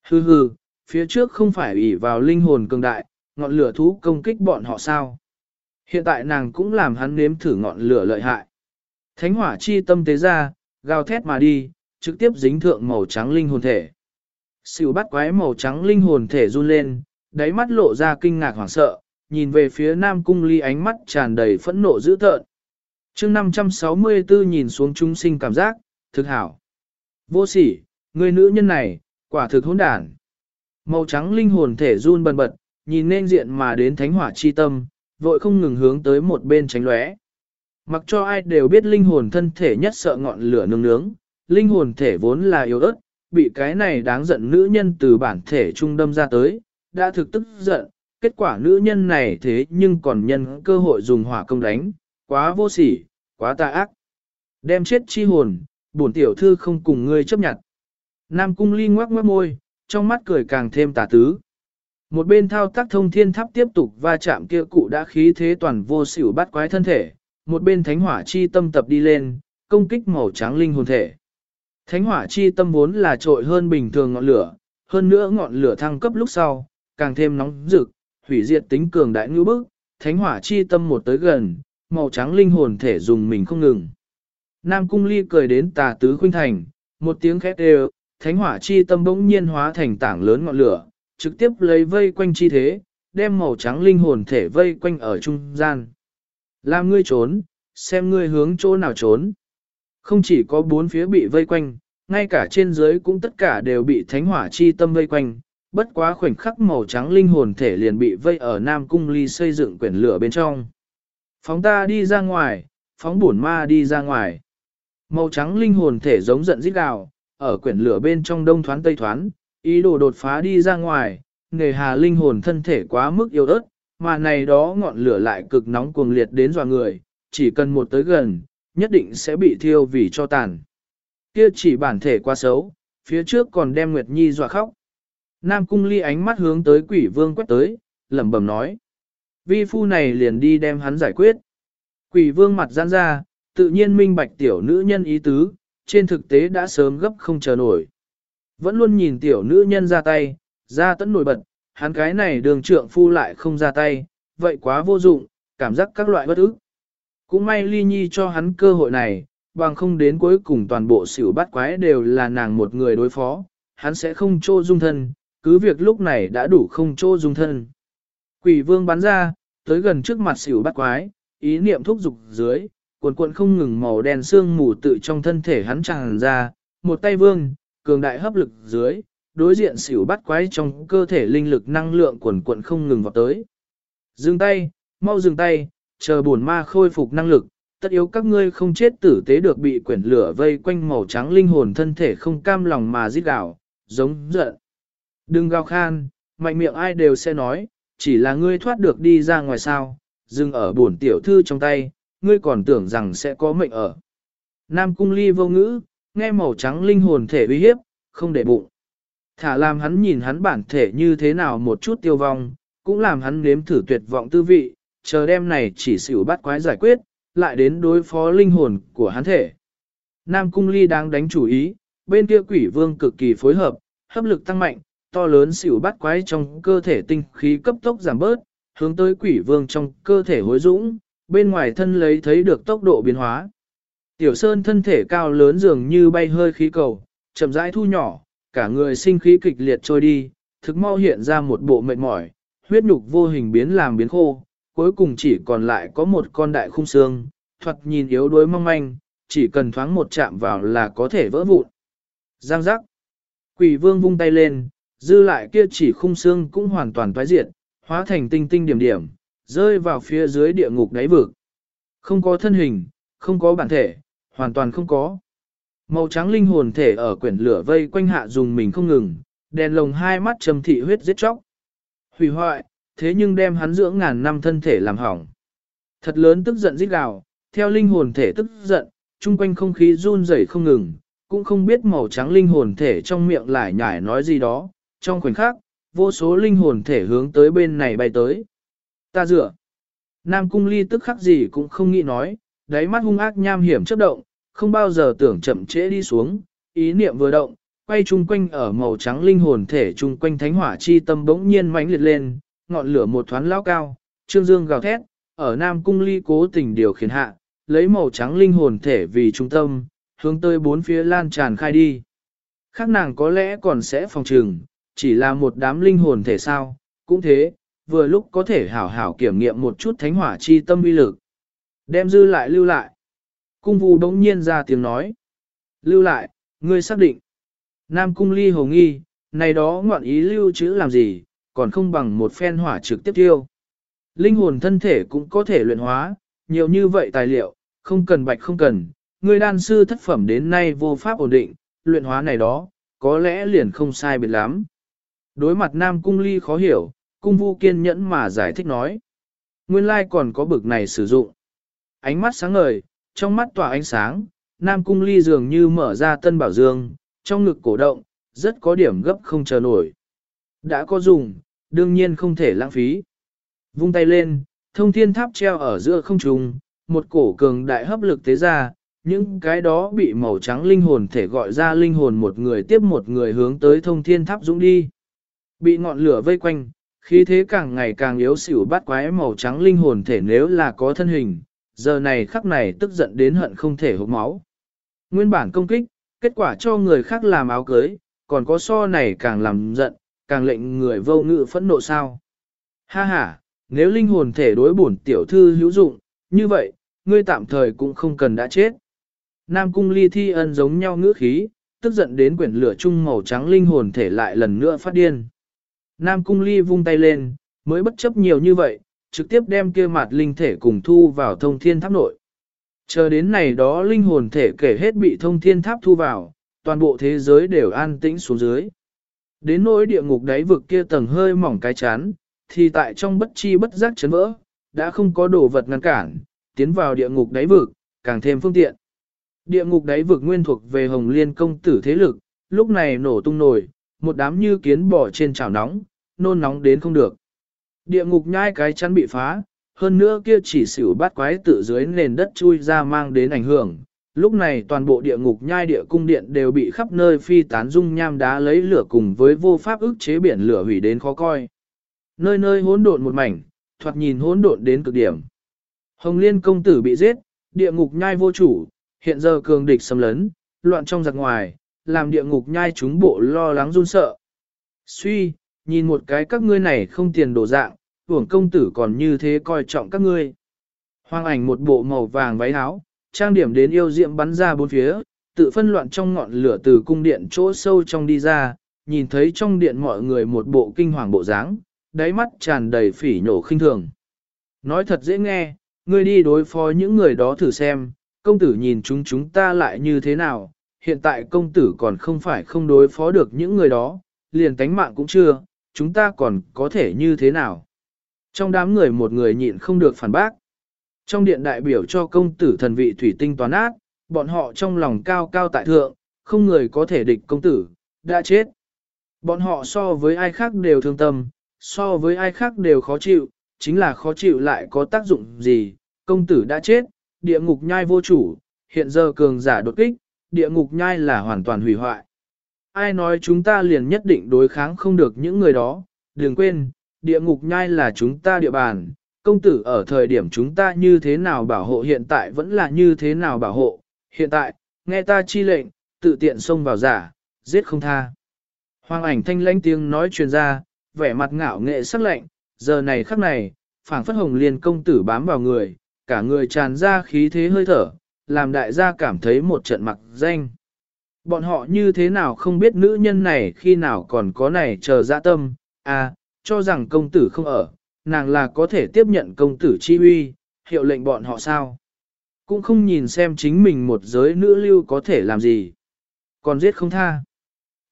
Hừ hừ, phía trước không phải ủy vào linh hồn cường đại, ngọn lửa thú công kích bọn họ sao. Hiện tại nàng cũng làm hắn nếm thử ngọn lửa lợi hại. Thánh hỏa chi tâm tế ra, gào thét mà đi, trực tiếp dính thượng màu trắng linh hồn thể. Xỉu bắt quái màu trắng linh hồn thể run lên, đáy mắt lộ ra kinh ngạc hoảng sợ, nhìn về phía Nam Cung Ly ánh mắt tràn đầy phẫn nộ dữ tợn chương 564 nhìn xuống chúng sinh cảm giác, thực hảo. Vô sỉ, người nữ nhân này, quả thực hỗn đản. Màu trắng linh hồn thể run bần bật, nhìn nên diện mà đến thánh hỏa chi tâm, vội không ngừng hướng tới một bên tránh lóe. Mặc cho ai đều biết linh hồn thân thể nhất sợ ngọn lửa nướng nướng, linh hồn thể vốn là yếu ớt, bị cái này đáng giận nữ nhân từ bản thể trung đâm ra tới, đã thực tức giận, kết quả nữ nhân này thế nhưng còn nhân cơ hội dùng hỏa công đánh, quá vô sỉ, quá tà ác. Đem chết chi hồn, bổn tiểu thư không cùng ngươi chấp nhận. Nam cung ly ngoác ngoác môi, trong mắt cười càng thêm tà tứ. Một bên thao tác thông thiên tháp tiếp tục va chạm kia cụ đã khí thế toàn vô sỉu bắt quái thân thể, một bên thánh hỏa chi tâm tập đi lên, công kích màu trắng linh hồn thể. Thánh hỏa chi tâm vốn là trội hơn bình thường ngọn lửa, hơn nữa ngọn lửa thăng cấp lúc sau, càng thêm nóng rực, hủy diệt tính cường đại ngữ bức, thánh hỏa chi tâm một tới gần, màu trắng linh hồn thể dùng mình không ngừng. Nam cung ly cười đến tà tứ khuynh thành, một tiếng khét đều, thánh hỏa chi tâm bỗng nhiên hóa thành tảng lớn ngọn lửa, trực tiếp lấy vây quanh chi thế, đem màu trắng linh hồn thể vây quanh ở trung gian. Làm ngươi trốn, xem ngươi hướng chỗ nào trốn. Không chỉ có bốn phía bị vây quanh, ngay cả trên dưới cũng tất cả đều bị thánh hỏa chi tâm vây quanh, bất quá khoảnh khắc màu trắng linh hồn thể liền bị vây ở Nam Cung Ly xây dựng quyển lửa bên trong. Phóng ta đi ra ngoài, phóng bổn ma đi ra ngoài. Màu trắng linh hồn thể giống giận rít gào, ở quyển lửa bên trong đông thoán tây thoán, ý đồ đột phá đi ra ngoài, nghề hà linh hồn thân thể quá mức yếu ớt, mà này đó ngọn lửa lại cực nóng cuồng liệt đến dọa người, chỉ cần một tới gần, nhất định sẽ bị thiêu vì cho tàn. Kia chỉ bản thể quá xấu, phía trước còn đem Nguyệt Nhi dọa khóc. Nam cung ly ánh mắt hướng tới quỷ vương quét tới, lẩm bẩm nói. Vi phu này liền đi đem hắn giải quyết. Quỷ vương mặt giãn ra, tự nhiên minh bạch tiểu nữ nhân ý tứ, trên thực tế đã sớm gấp không chờ nổi. Vẫn luôn nhìn tiểu nữ nhân ra tay, ra tấn nổi bật, hắn cái này đường trượng phu lại không ra tay, vậy quá vô dụng, cảm giác các loại bất ức. Cũng may ly nhi cho hắn cơ hội này, bằng không đến cuối cùng toàn bộ xỉu bắt quái đều là nàng một người đối phó, hắn sẽ không trô dung thân, cứ việc lúc này đã đủ không trô dung thân. Quỷ vương bắn ra, tới gần trước mặt xỉu bắt quái, ý niệm thúc dục dưới, cuộn cuộn không ngừng màu đen xương mù tự trong thân thể hắn tràn ra, một tay vương, cường đại hấp lực dưới, đối diện xỉu bắt quái trong cơ thể linh lực năng lượng cuộn cuộn không ngừng vào tới. Dừng tay, mau dừng tay, chờ bổn ma khôi phục năng lực, tất yếu các ngươi không chết tử tế được bị quyển lửa vây quanh màu trắng linh hồn thân thể không cam lòng mà giết đảo, giống giận. Đừng gào khan, mạnh miệng ai đều sẽ nói, chỉ là ngươi thoát được đi ra ngoài sao, dừng ở bổn tiểu thư trong tay, ngươi còn tưởng rằng sẽ có mệnh ở. Nam cung ly vô ngữ, nghe màu trắng linh hồn thể uy hiếp, không để bụng. Thả làm hắn nhìn hắn bản thể như thế nào một chút tiêu vong, cũng làm hắn nếm thử tuyệt vọng tư vị, chờ đêm này chỉ xỉu bắt quái giải quyết, lại đến đối phó linh hồn của hắn thể. Nam cung ly đang đánh chủ ý, bên kia quỷ vương cực kỳ phối hợp, hấp lực tăng mạnh, to lớn xỉu bắt quái trong cơ thể tinh khí cấp tốc giảm bớt, hướng tới quỷ vương trong cơ thể hối dũng, bên ngoài thân lấy thấy được tốc độ biến hóa. Tiểu Sơn thân thể cao lớn dường như bay hơi khí cầu, chậm rãi thu nhỏ, cả người sinh khí kịch liệt trôi đi, thực mau hiện ra một bộ mệt mỏi, huyết nhục vô hình biến làm biến khô, cuối cùng chỉ còn lại có một con đại khung xương, thoạt nhìn yếu đuối mong manh, chỉ cần thoáng một chạm vào là có thể vỡ vụn. Giang giác. Quỷ vương vung tay lên, dư lại kia chỉ khung xương cũng hoàn toàn thoái diệt, hóa thành tinh tinh điểm điểm, rơi vào phía dưới địa ngục đáy vực. Không có thân hình, không có bản thể, hoàn toàn không có. Màu trắng linh hồn thể ở quyển lửa vây quanh hạ dùng mình không ngừng, đèn lồng hai mắt trầm thị huyết giết chóc. Hủy hoại, thế nhưng đem hắn dưỡng ngàn năm thân thể làm hỏng. Thật lớn tức giận rít gào, theo linh hồn thể tức giận, chung quanh không khí run rẩy không ngừng, cũng không biết màu trắng linh hồn thể trong miệng lại nhải nói gì đó, trong khoảnh khắc, vô số linh hồn thể hướng tới bên này bay tới. Ta dựa. Nam cung ly tức khắc gì cũng không nghĩ nói, đáy mắt hung ác nham hiểm chớp động, không bao giờ tưởng chậm trễ đi xuống, ý niệm vừa động, quay chung quanh ở màu trắng linh hồn thể chung quanh thánh hỏa chi tâm bỗng nhiên mãnh liệt lên, ngọn lửa một thoáng lao cao, trương dương gào thét, ở Nam cung ly cố tình điều khiển hạ, lấy màu trắng linh hồn thể vì trung tâm, hướng tới bốn phía lan tràn khai đi. Khác nàng có lẽ còn sẽ phòng trừng, chỉ là một đám linh hồn thể sao, cũng thế, vừa lúc có thể hảo hảo kiểm nghiệm một chút thánh hỏa chi tâm uy lực. Đem dư lại lưu lại. Cung vu đống nhiên ra tiếng nói. Lưu lại, ngươi xác định. Nam cung ly hồ nghi, này đó ngoạn ý lưu chữ làm gì, còn không bằng một phen hỏa trực tiếp tiêu. Linh hồn thân thể cũng có thể luyện hóa, nhiều như vậy tài liệu, không cần bạch không cần. Ngươi đan sư thất phẩm đến nay vô pháp ổn định, luyện hóa này đó, có lẽ liền không sai biệt lắm. Đối mặt Nam Cung Ly khó hiểu, Cung Vu kiên nhẫn mà giải thích nói. Nguyên lai còn có bực này sử dụng. Ánh mắt sáng ngời, trong mắt tỏa ánh sáng, Nam Cung Ly dường như mở ra tân bảo dương, trong ngực cổ động, rất có điểm gấp không chờ nổi. Đã có dùng, đương nhiên không thể lãng phí. Vung tay lên, thông thiên tháp treo ở giữa không trung, một cổ cường đại hấp lực tế ra, những cái đó bị màu trắng linh hồn thể gọi ra linh hồn một người tiếp một người hướng tới thông thiên tháp dũng đi. Bị ngọn lửa vây quanh, khí thế càng ngày càng yếu xỉu bắt quái màu trắng linh hồn thể nếu là có thân hình, giờ này khắc này tức giận đến hận không thể hộp máu. Nguyên bản công kích, kết quả cho người khác làm áo cưới, còn có so này càng làm giận, càng lệnh người vô ngự phẫn nộ sao. Ha ha, nếu linh hồn thể đối bổn tiểu thư hữu dụng, như vậy, ngươi tạm thời cũng không cần đã chết. Nam cung ly thi ân giống nhau ngữ khí, tức giận đến quyển lửa chung màu trắng linh hồn thể lại lần nữa phát điên. Nam Cung Ly vung tay lên, mới bất chấp nhiều như vậy, trực tiếp đem kia mặt linh thể cùng thu vào thông thiên tháp nội. Chờ đến này đó linh hồn thể kể hết bị thông thiên tháp thu vào, toàn bộ thế giới đều an tĩnh xuống dưới. Đến nỗi địa ngục đáy vực kia tầng hơi mỏng cái chán, thì tại trong bất chi bất giác chấn vỡ, đã không có đồ vật ngăn cản, tiến vào địa ngục đáy vực, càng thêm phương tiện. Địa ngục đáy vực nguyên thuộc về Hồng Liên công tử thế lực, lúc này nổ tung nổi, một đám như kiến bò trên chảo nóng, nôn nóng đến không được. Địa ngục nhai cái chắn bị phá, hơn nữa kia chỉ xỉu bát quái tự dưới nền đất chui ra mang đến ảnh hưởng. Lúc này toàn bộ địa ngục nhai địa cung điện đều bị khắp nơi phi tán dung nham đá lấy lửa cùng với vô pháp ức chế biển lửa hủy đến khó coi. Nơi nơi hỗn độn một mảnh, thoạt nhìn hỗn độn đến cực điểm. Hồng Liên công tử bị giết, địa ngục nhai vô chủ, hiện giờ cường địch xâm lấn, loạn trong giặc ngoài, làm địa ngục nhai chúng bộ lo lắng run sợ. Suy, nhìn một cái các ngươi này không tiền đồ dạng, hưởng công tử còn như thế coi trọng các ngươi. Hoàng ảnh một bộ màu vàng váy áo, trang điểm đến yêu diệm bắn ra bốn phía, tự phân loạn trong ngọn lửa từ cung điện chỗ sâu trong đi ra, nhìn thấy trong điện mọi người một bộ kinh hoàng bộ dáng, đáy mắt tràn đầy phỉ nhổ khinh thường. Nói thật dễ nghe, ngươi đi đối phó những người đó thử xem, công tử nhìn chúng chúng ta lại như thế nào, hiện tại công tử còn không phải không đối phó được những người đó, liền tánh mạng cũng chưa, chúng ta còn có thể như thế nào. Trong đám người một người nhịn không được phản bác. Trong điện đại biểu cho công tử thần vị thủy tinh toán ác, bọn họ trong lòng cao cao tại thượng, không người có thể địch công tử, đã chết. Bọn họ so với ai khác đều thương tâm, so với ai khác đều khó chịu, chính là khó chịu lại có tác dụng gì, công tử đã chết, địa ngục nhai vô chủ, hiện giờ cường giả đột kích, địa ngục nhai là hoàn toàn hủy hoại. Ai nói chúng ta liền nhất định đối kháng không được những người đó, đừng quên, địa ngục nhai là chúng ta địa bàn, công tử ở thời điểm chúng ta như thế nào bảo hộ hiện tại vẫn là như thế nào bảo hộ, hiện tại, nghe ta chi lệnh, tự tiện xông vào giả, giết không tha. Hoàng ảnh thanh lãnh tiếng nói truyền ra, vẻ mặt ngạo nghệ sắc lạnh, giờ này khắc này, phảng phất hồng liên công tử bám vào người, cả người tràn ra khí thế hơi thở, làm đại gia cảm thấy một trận mặc danh. Bọn họ như thế nào không biết nữ nhân này khi nào còn có này chờ dạ tâm, à, cho rằng công tử không ở, nàng là có thể tiếp nhận công tử chi uy, hiệu lệnh bọn họ sao. Cũng không nhìn xem chính mình một giới nữ lưu có thể làm gì. Còn giết không tha.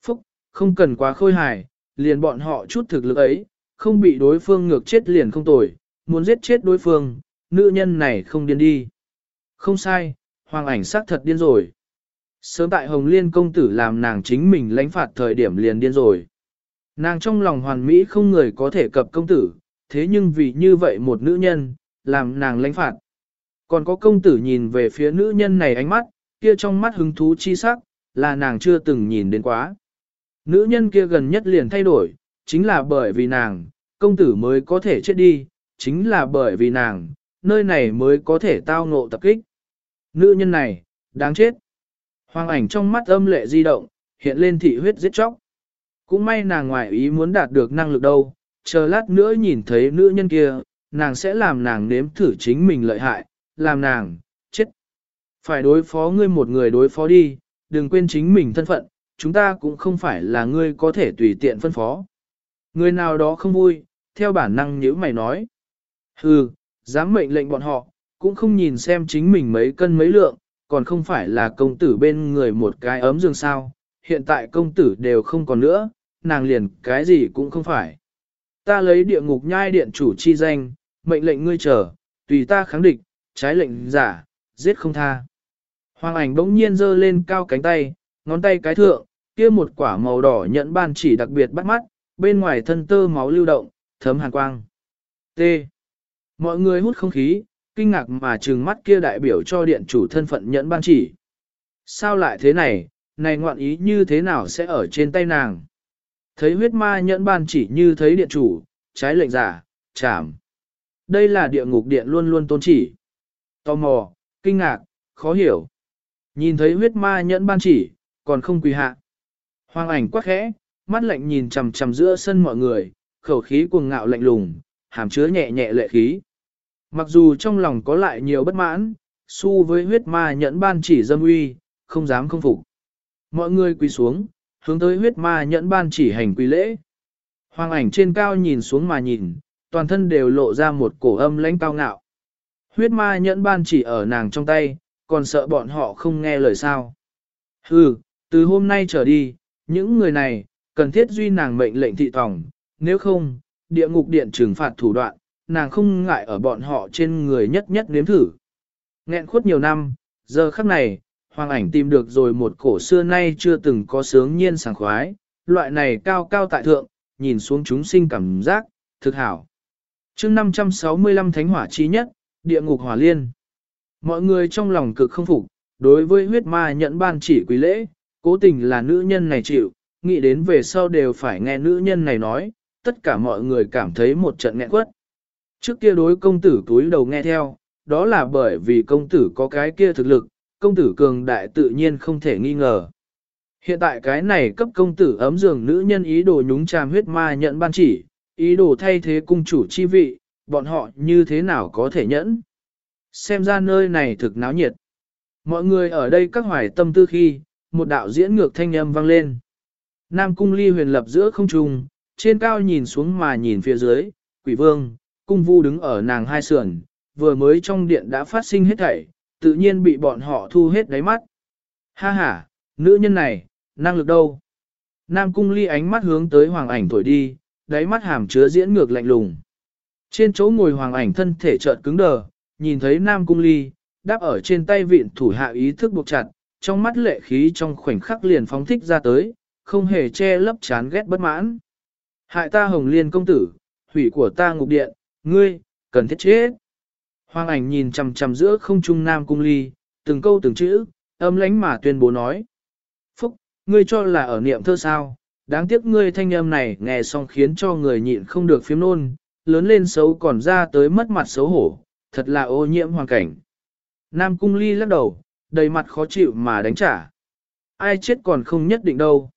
Phúc, không cần quá khôi hài, liền bọn họ chút thực lực ấy, không bị đối phương ngược chết liền không tồi, muốn giết chết đối phương, nữ nhân này không điên đi. Không sai, hoàng ảnh sắc thật điên rồi. Sớm tại Hồng Liên công tử làm nàng chính mình lãnh phạt thời điểm liền điên rồi. Nàng trong lòng hoàn mỹ không người có thể cập công tử, thế nhưng vì như vậy một nữ nhân, làm nàng lãnh phạt. Còn có công tử nhìn về phía nữ nhân này ánh mắt, kia trong mắt hứng thú chi sắc, là nàng chưa từng nhìn đến quá. Nữ nhân kia gần nhất liền thay đổi, chính là bởi vì nàng, công tử mới có thể chết đi, chính là bởi vì nàng, nơi này mới có thể tao ngộ tập kích. Nữ nhân này, đáng chết. Hoàng ảnh trong mắt âm lệ di động, hiện lên thị huyết giết chóc. Cũng may nàng ngoại ý muốn đạt được năng lực đâu, chờ lát nữa nhìn thấy nữ nhân kia, nàng sẽ làm nàng nếm thử chính mình lợi hại, làm nàng, chết. Phải đối phó ngươi một người đối phó đi, đừng quên chính mình thân phận, chúng ta cũng không phải là ngươi có thể tùy tiện phân phó. Người nào đó không vui, theo bản năng nhữ mày nói. Hừ, dám mệnh lệnh bọn họ, cũng không nhìn xem chính mình mấy cân mấy lượng, còn không phải là công tử bên người một cái ấm giường sao, hiện tại công tử đều không còn nữa, nàng liền cái gì cũng không phải. Ta lấy địa ngục nhai điện chủ chi danh, mệnh lệnh ngươi chờ, tùy ta kháng địch, trái lệnh giả, giết không tha. Hoàng ảnh bỗng nhiên giơ lên cao cánh tay, ngón tay cái thượng, kia một quả màu đỏ nhẫn ban chỉ đặc biệt bắt mắt, bên ngoài thân tơ máu lưu động, thấm hàn quang. T. Mọi người hút không khí, kinh ngạc mà trừng mắt kia đại biểu cho điện chủ thân phận nhẫn ban chỉ. Sao lại thế này, này ngoạn ý như thế nào sẽ ở trên tay nàng? Thấy huyết ma nhẫn ban chỉ như thấy điện chủ, trái lệnh giả, chảm. Đây là địa ngục điện luôn luôn tôn chỉ. Tò mò, kinh ngạc, khó hiểu. Nhìn thấy huyết ma nhẫn ban chỉ, còn không quỳ hạ. Hoàng ảnh quắc khẽ, mắt lạnh nhìn chằm chằm giữa sân mọi người, khẩu khí cuồng ngạo lạnh lùng, hàm chứa nhẹ nhẹ lệ khí. Mặc dù trong lòng có lại nhiều bất mãn, su với huyết ma nhẫn ban chỉ dâm uy, không dám không phục. Mọi người quỳ xuống, hướng tới huyết ma nhẫn ban chỉ hành quỳ lễ. Hoàng ảnh trên cao nhìn xuống mà nhìn, toàn thân đều lộ ra một cổ âm lãnh cao ngạo. Huyết ma nhẫn ban chỉ ở nàng trong tay, còn sợ bọn họ không nghe lời sao. Hừ, từ hôm nay trở đi, những người này, cần thiết duy nàng mệnh lệnh thị tòng, nếu không, địa ngục điện trừng phạt thủ đoạn, nàng không ngại ở bọn họ trên người nhất nhất nếm thử. Nghẹn khuất nhiều năm, giờ khắc này, hoàng ảnh tìm được rồi một cổ xưa nay chưa từng có sướng nhiên sảng khoái, loại này cao cao tại thượng, nhìn xuống chúng sinh cảm giác, thực hảo. chương 565 Thánh Hỏa Chi Nhất, Địa Ngục Hỏa Liên. Mọi người trong lòng cực không phục, đối với huyết ma nhận ban chỉ quý lễ, cố tình là nữ nhân này chịu, nghĩ đến về sau đều phải nghe nữ nhân này nói, tất cả mọi người cảm thấy một trận nghẹn quất. Trước kia đối công tử túi đầu nghe theo, đó là bởi vì công tử có cái kia thực lực, công tử cường đại tự nhiên không thể nghi ngờ. Hiện tại cái này cấp công tử ấm giường nữ nhân ý đồ nhúng chàm huyết ma nhận ban chỉ, ý đồ thay thế cung chủ chi vị, bọn họ như thế nào có thể nhẫn. Xem ra nơi này thực náo nhiệt. Mọi người ở đây các hoài tâm tư khi, một đạo diễn ngược thanh âm vang lên. Nam cung ly huyền lập giữa không trung, trên cao nhìn xuống mà nhìn phía dưới, quỷ vương, cung vu đứng ở nàng hai sườn, vừa mới trong điện đã phát sinh hết thảy, tự nhiên bị bọn họ thu hết đáy mắt. Ha ha, nữ nhân này, năng lực đâu? Nam cung ly ánh mắt hướng tới hoàng ảnh thổi đi, đáy mắt hàm chứa diễn ngược lạnh lùng. Trên chỗ ngồi hoàng ảnh thân thể chợt cứng đờ, nhìn thấy Nam cung ly, đáp ở trên tay vịn thủ hạ ý thức buộc chặt, trong mắt lệ khí trong khoảnh khắc liền phóng thích ra tới, không hề che lấp chán ghét bất mãn. Hại ta hồng liên công tử, hủy của ta ngục điện, ngươi, cần thiết chết. Hoàng ảnh nhìn chằm chằm giữa không trung nam cung ly, từng câu từng chữ, âm lánh mà tuyên bố nói. Phúc, ngươi cho là ở niệm thơ sao, đáng tiếc ngươi thanh âm này nghe xong khiến cho người nhịn không được phiếm nôn, lớn lên xấu còn ra tới mất mặt xấu hổ, thật là ô nhiễm hoàn cảnh. Nam cung ly lắc đầu, đầy mặt khó chịu mà đánh trả. Ai chết còn không nhất định đâu.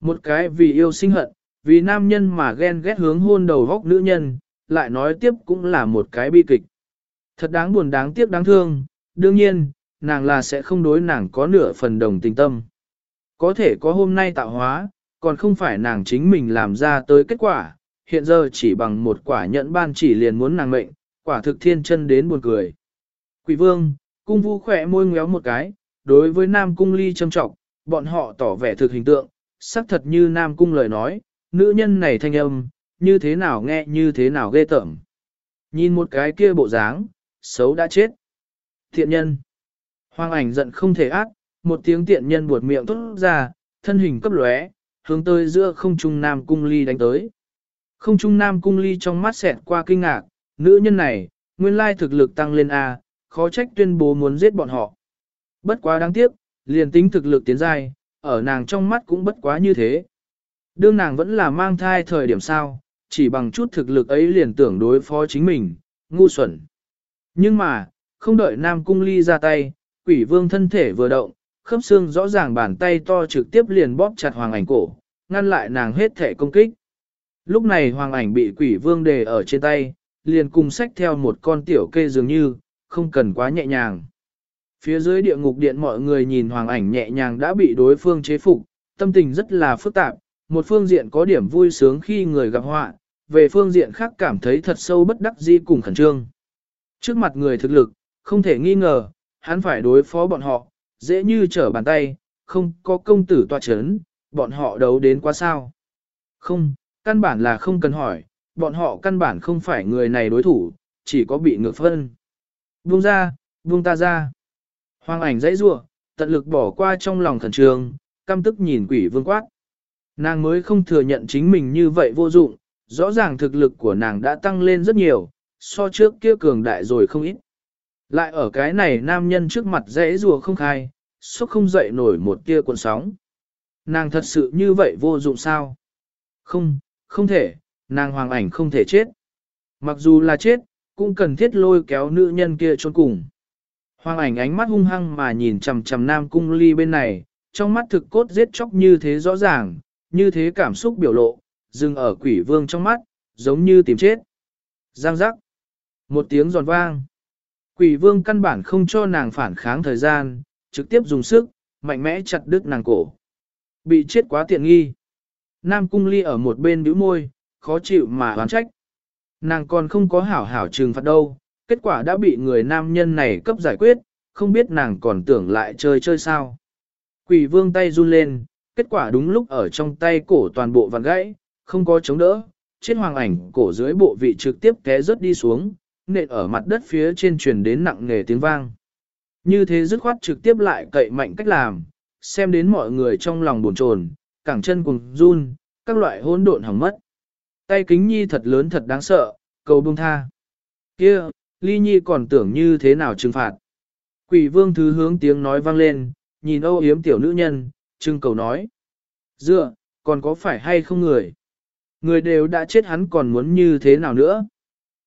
Một cái vì yêu sinh hận, vì nam nhân mà ghen ghét hướng hôn đầu góc nữ nhân, lại nói tiếp cũng là một cái bi kịch. Thật đáng buồn đáng tiếc đáng thương, đương nhiên, nàng là sẽ không đối nàng có nửa phần đồng tình tâm. Có thể có hôm nay tạo hóa, còn không phải nàng chính mình làm ra tới kết quả, hiện giờ chỉ bằng một quả nhận ban chỉ liền muốn nàng mệnh, quả thực thiên chân đến buồn cười. Quỷ vương, cung vu khỏe môi ngéo một cái, đối với nam cung ly châm trọng, bọn họ tỏ vẻ thực hình tượng, xác thật như nam cung lời nói, nữ nhân này thanh âm, như thế nào nghe như thế nào ghê tởm. Nhìn một cái kia bộ dáng, xấu đã chết. Thiện nhân. Hoàng ảnh giận không thể ác, một tiếng tiện nhân buột miệng tốt ra, thân hình cấp lóe, hướng tới giữa không trung nam cung ly đánh tới. Không trung nam cung ly trong mắt xẹt qua kinh ngạc, nữ nhân này, nguyên lai thực lực tăng lên A, khó trách tuyên bố muốn giết bọn họ. Bất quá đáng tiếc, liền tính thực lực tiến dài, ở nàng trong mắt cũng bất quá như thế. Đương nàng vẫn là mang thai thời điểm sao, chỉ bằng chút thực lực ấy liền tưởng đối phó chính mình, ngu xuẩn. Nhưng mà, không đợi Nam Cung Ly ra tay, quỷ vương thân thể vừa động, khớp xương rõ ràng bàn tay to trực tiếp liền bóp chặt hoàng ảnh cổ, ngăn lại nàng hết thể công kích. Lúc này hoàng ảnh bị quỷ vương đề ở trên tay, liền cùng sách theo một con tiểu kê dường như, không cần quá nhẹ nhàng. Phía dưới địa ngục điện mọi người nhìn hoàng ảnh nhẹ nhàng đã bị đối phương chế phục, tâm tình rất là phức tạp, một phương diện có điểm vui sướng khi người gặp họa, về phương diện khác cảm thấy thật sâu bất đắc dĩ cùng khẩn trương. Trước mặt người thực lực, không thể nghi ngờ, hắn phải đối phó bọn họ, dễ như trở bàn tay, không có công tử tòa chấn, bọn họ đấu đến quá sao. Không, căn bản là không cần hỏi, bọn họ căn bản không phải người này đối thủ, chỉ có bị ngược phân. Buông ra, buông ta ra. Hoàng ảnh dãy rua, tận lực bỏ qua trong lòng khẩn trương căm tức nhìn quỷ vương quát. Nàng mới không thừa nhận chính mình như vậy vô dụng, rõ ràng thực lực của nàng đã tăng lên rất nhiều, so trước kia cường đại rồi không ít. Lại ở cái này nam nhân trước mặt dễ rùa không khai, suốt không dậy nổi một tia cuộn sóng. Nàng thật sự như vậy vô dụng sao? Không, không thể, nàng hoàng ảnh không thể chết. Mặc dù là chết, cũng cần thiết lôi kéo nữ nhân kia trốn cùng. Hoàng ảnh ánh mắt hung hăng mà nhìn chằm chằm nam cung ly bên này, trong mắt thực cốt giết chóc như thế rõ ràng, như thế cảm xúc biểu lộ, dừng ở quỷ vương trong mắt, giống như tìm chết. Giang giác. Một tiếng giòn vang. Quỷ vương căn bản không cho nàng phản kháng thời gian, trực tiếp dùng sức, mạnh mẽ chặt đứt nàng cổ. Bị chết quá tiện nghi. Nam cung ly ở một bên bĩu môi, khó chịu mà oán trách. Nàng còn không có hảo hảo trừng phạt đâu, kết quả đã bị người nam nhân này cấp giải quyết, không biết nàng còn tưởng lại chơi chơi sao. Quỷ vương tay run lên, kết quả đúng lúc ở trong tay cổ toàn bộ vặn gãy, không có chống đỡ, trên hoàng ảnh cổ dưới bộ vị trực tiếp té rớt đi xuống, nện ở mặt đất phía trên truyền đến nặng nề tiếng vang. Như thế dứt khoát trực tiếp lại cậy mạnh cách làm, xem đến mọi người trong lòng buồn chồn, cẳng chân cùng run, các loại hỗn độn hỏng mất. Tay kính nhi thật lớn thật đáng sợ, cầu buông tha. Kia, ly nhi còn tưởng như thế nào trừng phạt. Quỷ vương thứ hướng tiếng nói vang lên, nhìn âu yếm tiểu nữ nhân, trưng cầu nói. Dựa, còn có phải hay không người? Người đều đã chết hắn còn muốn như thế nào nữa?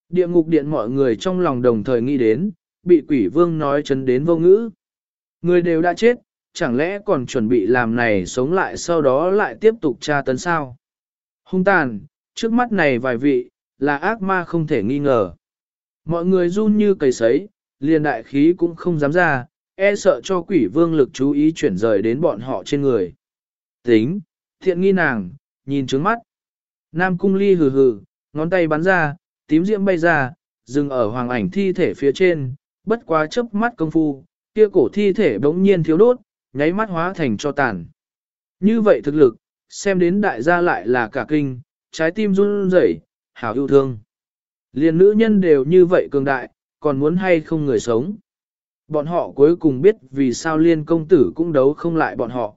Địa ngục điện mọi người trong lòng đồng thời nghĩ đến, bị quỷ vương nói chấn đến vô ngữ. Người đều đã chết, chẳng lẽ còn chuẩn bị làm này sống lại sau đó lại tiếp tục tra tấn sao? Hung tàn, trước mắt này vài vị, là ác ma không thể nghi ngờ. Mọi người run như cầy sấy, liền đại khí cũng không dám ra, e sợ cho quỷ vương lực chú ý chuyển rời đến bọn họ trên người. Tính, thiện nghi nàng, nhìn trướng mắt. Nam cung ly hừ hừ, ngón tay bắn ra, tím diễm bay ra, dừng ở hoàng ảnh thi thể phía trên, bất quá chớp mắt công phu, kia cổ thi thể bỗng nhiên thiếu đốt, nháy mắt hóa thành cho tàn. Như vậy thực lực, xem đến đại gia lại là cả kinh, trái tim run rẩy, hảo yêu thương. Liên nữ nhân đều như vậy cường đại, còn muốn hay không người sống. Bọn họ cuối cùng biết vì sao liên công tử cũng đấu không lại bọn họ.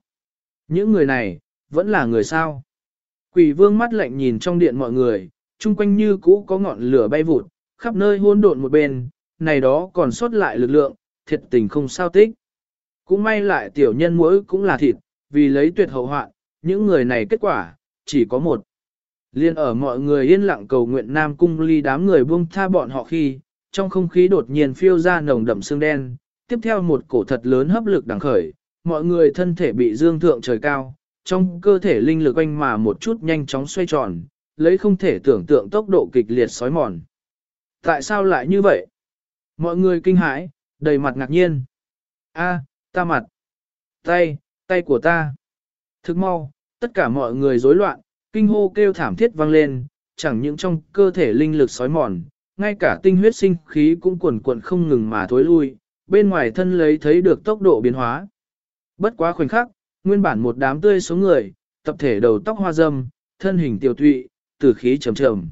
Những người này, vẫn là người sao. Quỷ vương mắt lạnh nhìn trong điện mọi người, chung quanh như cũ có ngọn lửa bay vụt, khắp nơi hỗn độn một bên, này đó còn sót lại lực lượng, thiệt tình không sao tích. Cũng may lại tiểu nhân mỗi cũng là thịt, vì lấy tuyệt hậu hoạn, những người này kết quả, chỉ có một. Liên ở mọi người yên lặng cầu nguyện Nam Cung ly đám người buông tha bọn họ khi, trong không khí đột nhiên phiêu ra nồng đậm xương đen, tiếp theo một cổ thật lớn hấp lực đằng khởi, mọi người thân thể bị dương thượng trời cao, trong cơ thể linh lực quanh mà một chút nhanh chóng xoay tròn, lấy không thể tưởng tượng tốc độ kịch liệt sói mòn. Tại sao lại như vậy? Mọi người kinh hãi, đầy mặt ngạc nhiên. A, ta mặt. Tay, tay của ta. Thức mau, tất cả mọi người rối loạn, kinh hô kêu thảm thiết vang lên, chẳng những trong cơ thể linh lực sói mòn, ngay cả tinh huyết sinh khí cũng cuồn cuộn không ngừng mà thối lui, bên ngoài thân lấy thấy được tốc độ biến hóa. Bất quá khoảnh khắc, nguyên bản một đám tươi số người, tập thể đầu tóc hoa râm, thân hình tiểu tụy, tử khí trầm trầm.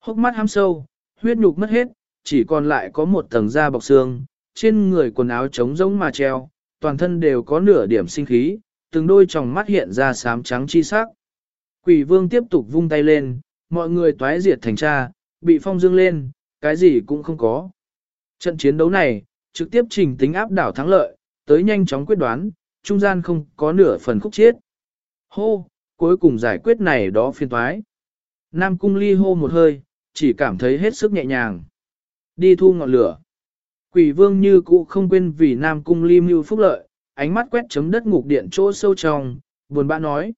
Hốc mắt hăm sâu, huyết nhục mất hết, chỉ còn lại có một tầng da bọc xương, trên người quần áo trống rỗng mà treo, toàn thân đều có nửa điểm sinh khí, từng đôi tròng mắt hiện ra xám trắng chi sắc. Quỷ vương tiếp tục vung tay lên, mọi người toái diệt thành cha bị phong dương lên, cái gì cũng không có. Trận chiến đấu này, trực tiếp trình tính áp đảo thắng lợi, tới nhanh chóng quyết đoán, trung gian không có nửa phần khúc chết. Hô, cuối cùng giải quyết này đó phiên toái. Nam cung ly hô một hơi, chỉ cảm thấy hết sức nhẹ nhàng. Đi thu ngọn lửa. Quỷ vương như cũ không quên vì Nam cung ly mưu phúc lợi, ánh mắt quét chấm đất ngục điện chỗ sâu trong, buồn bã nói.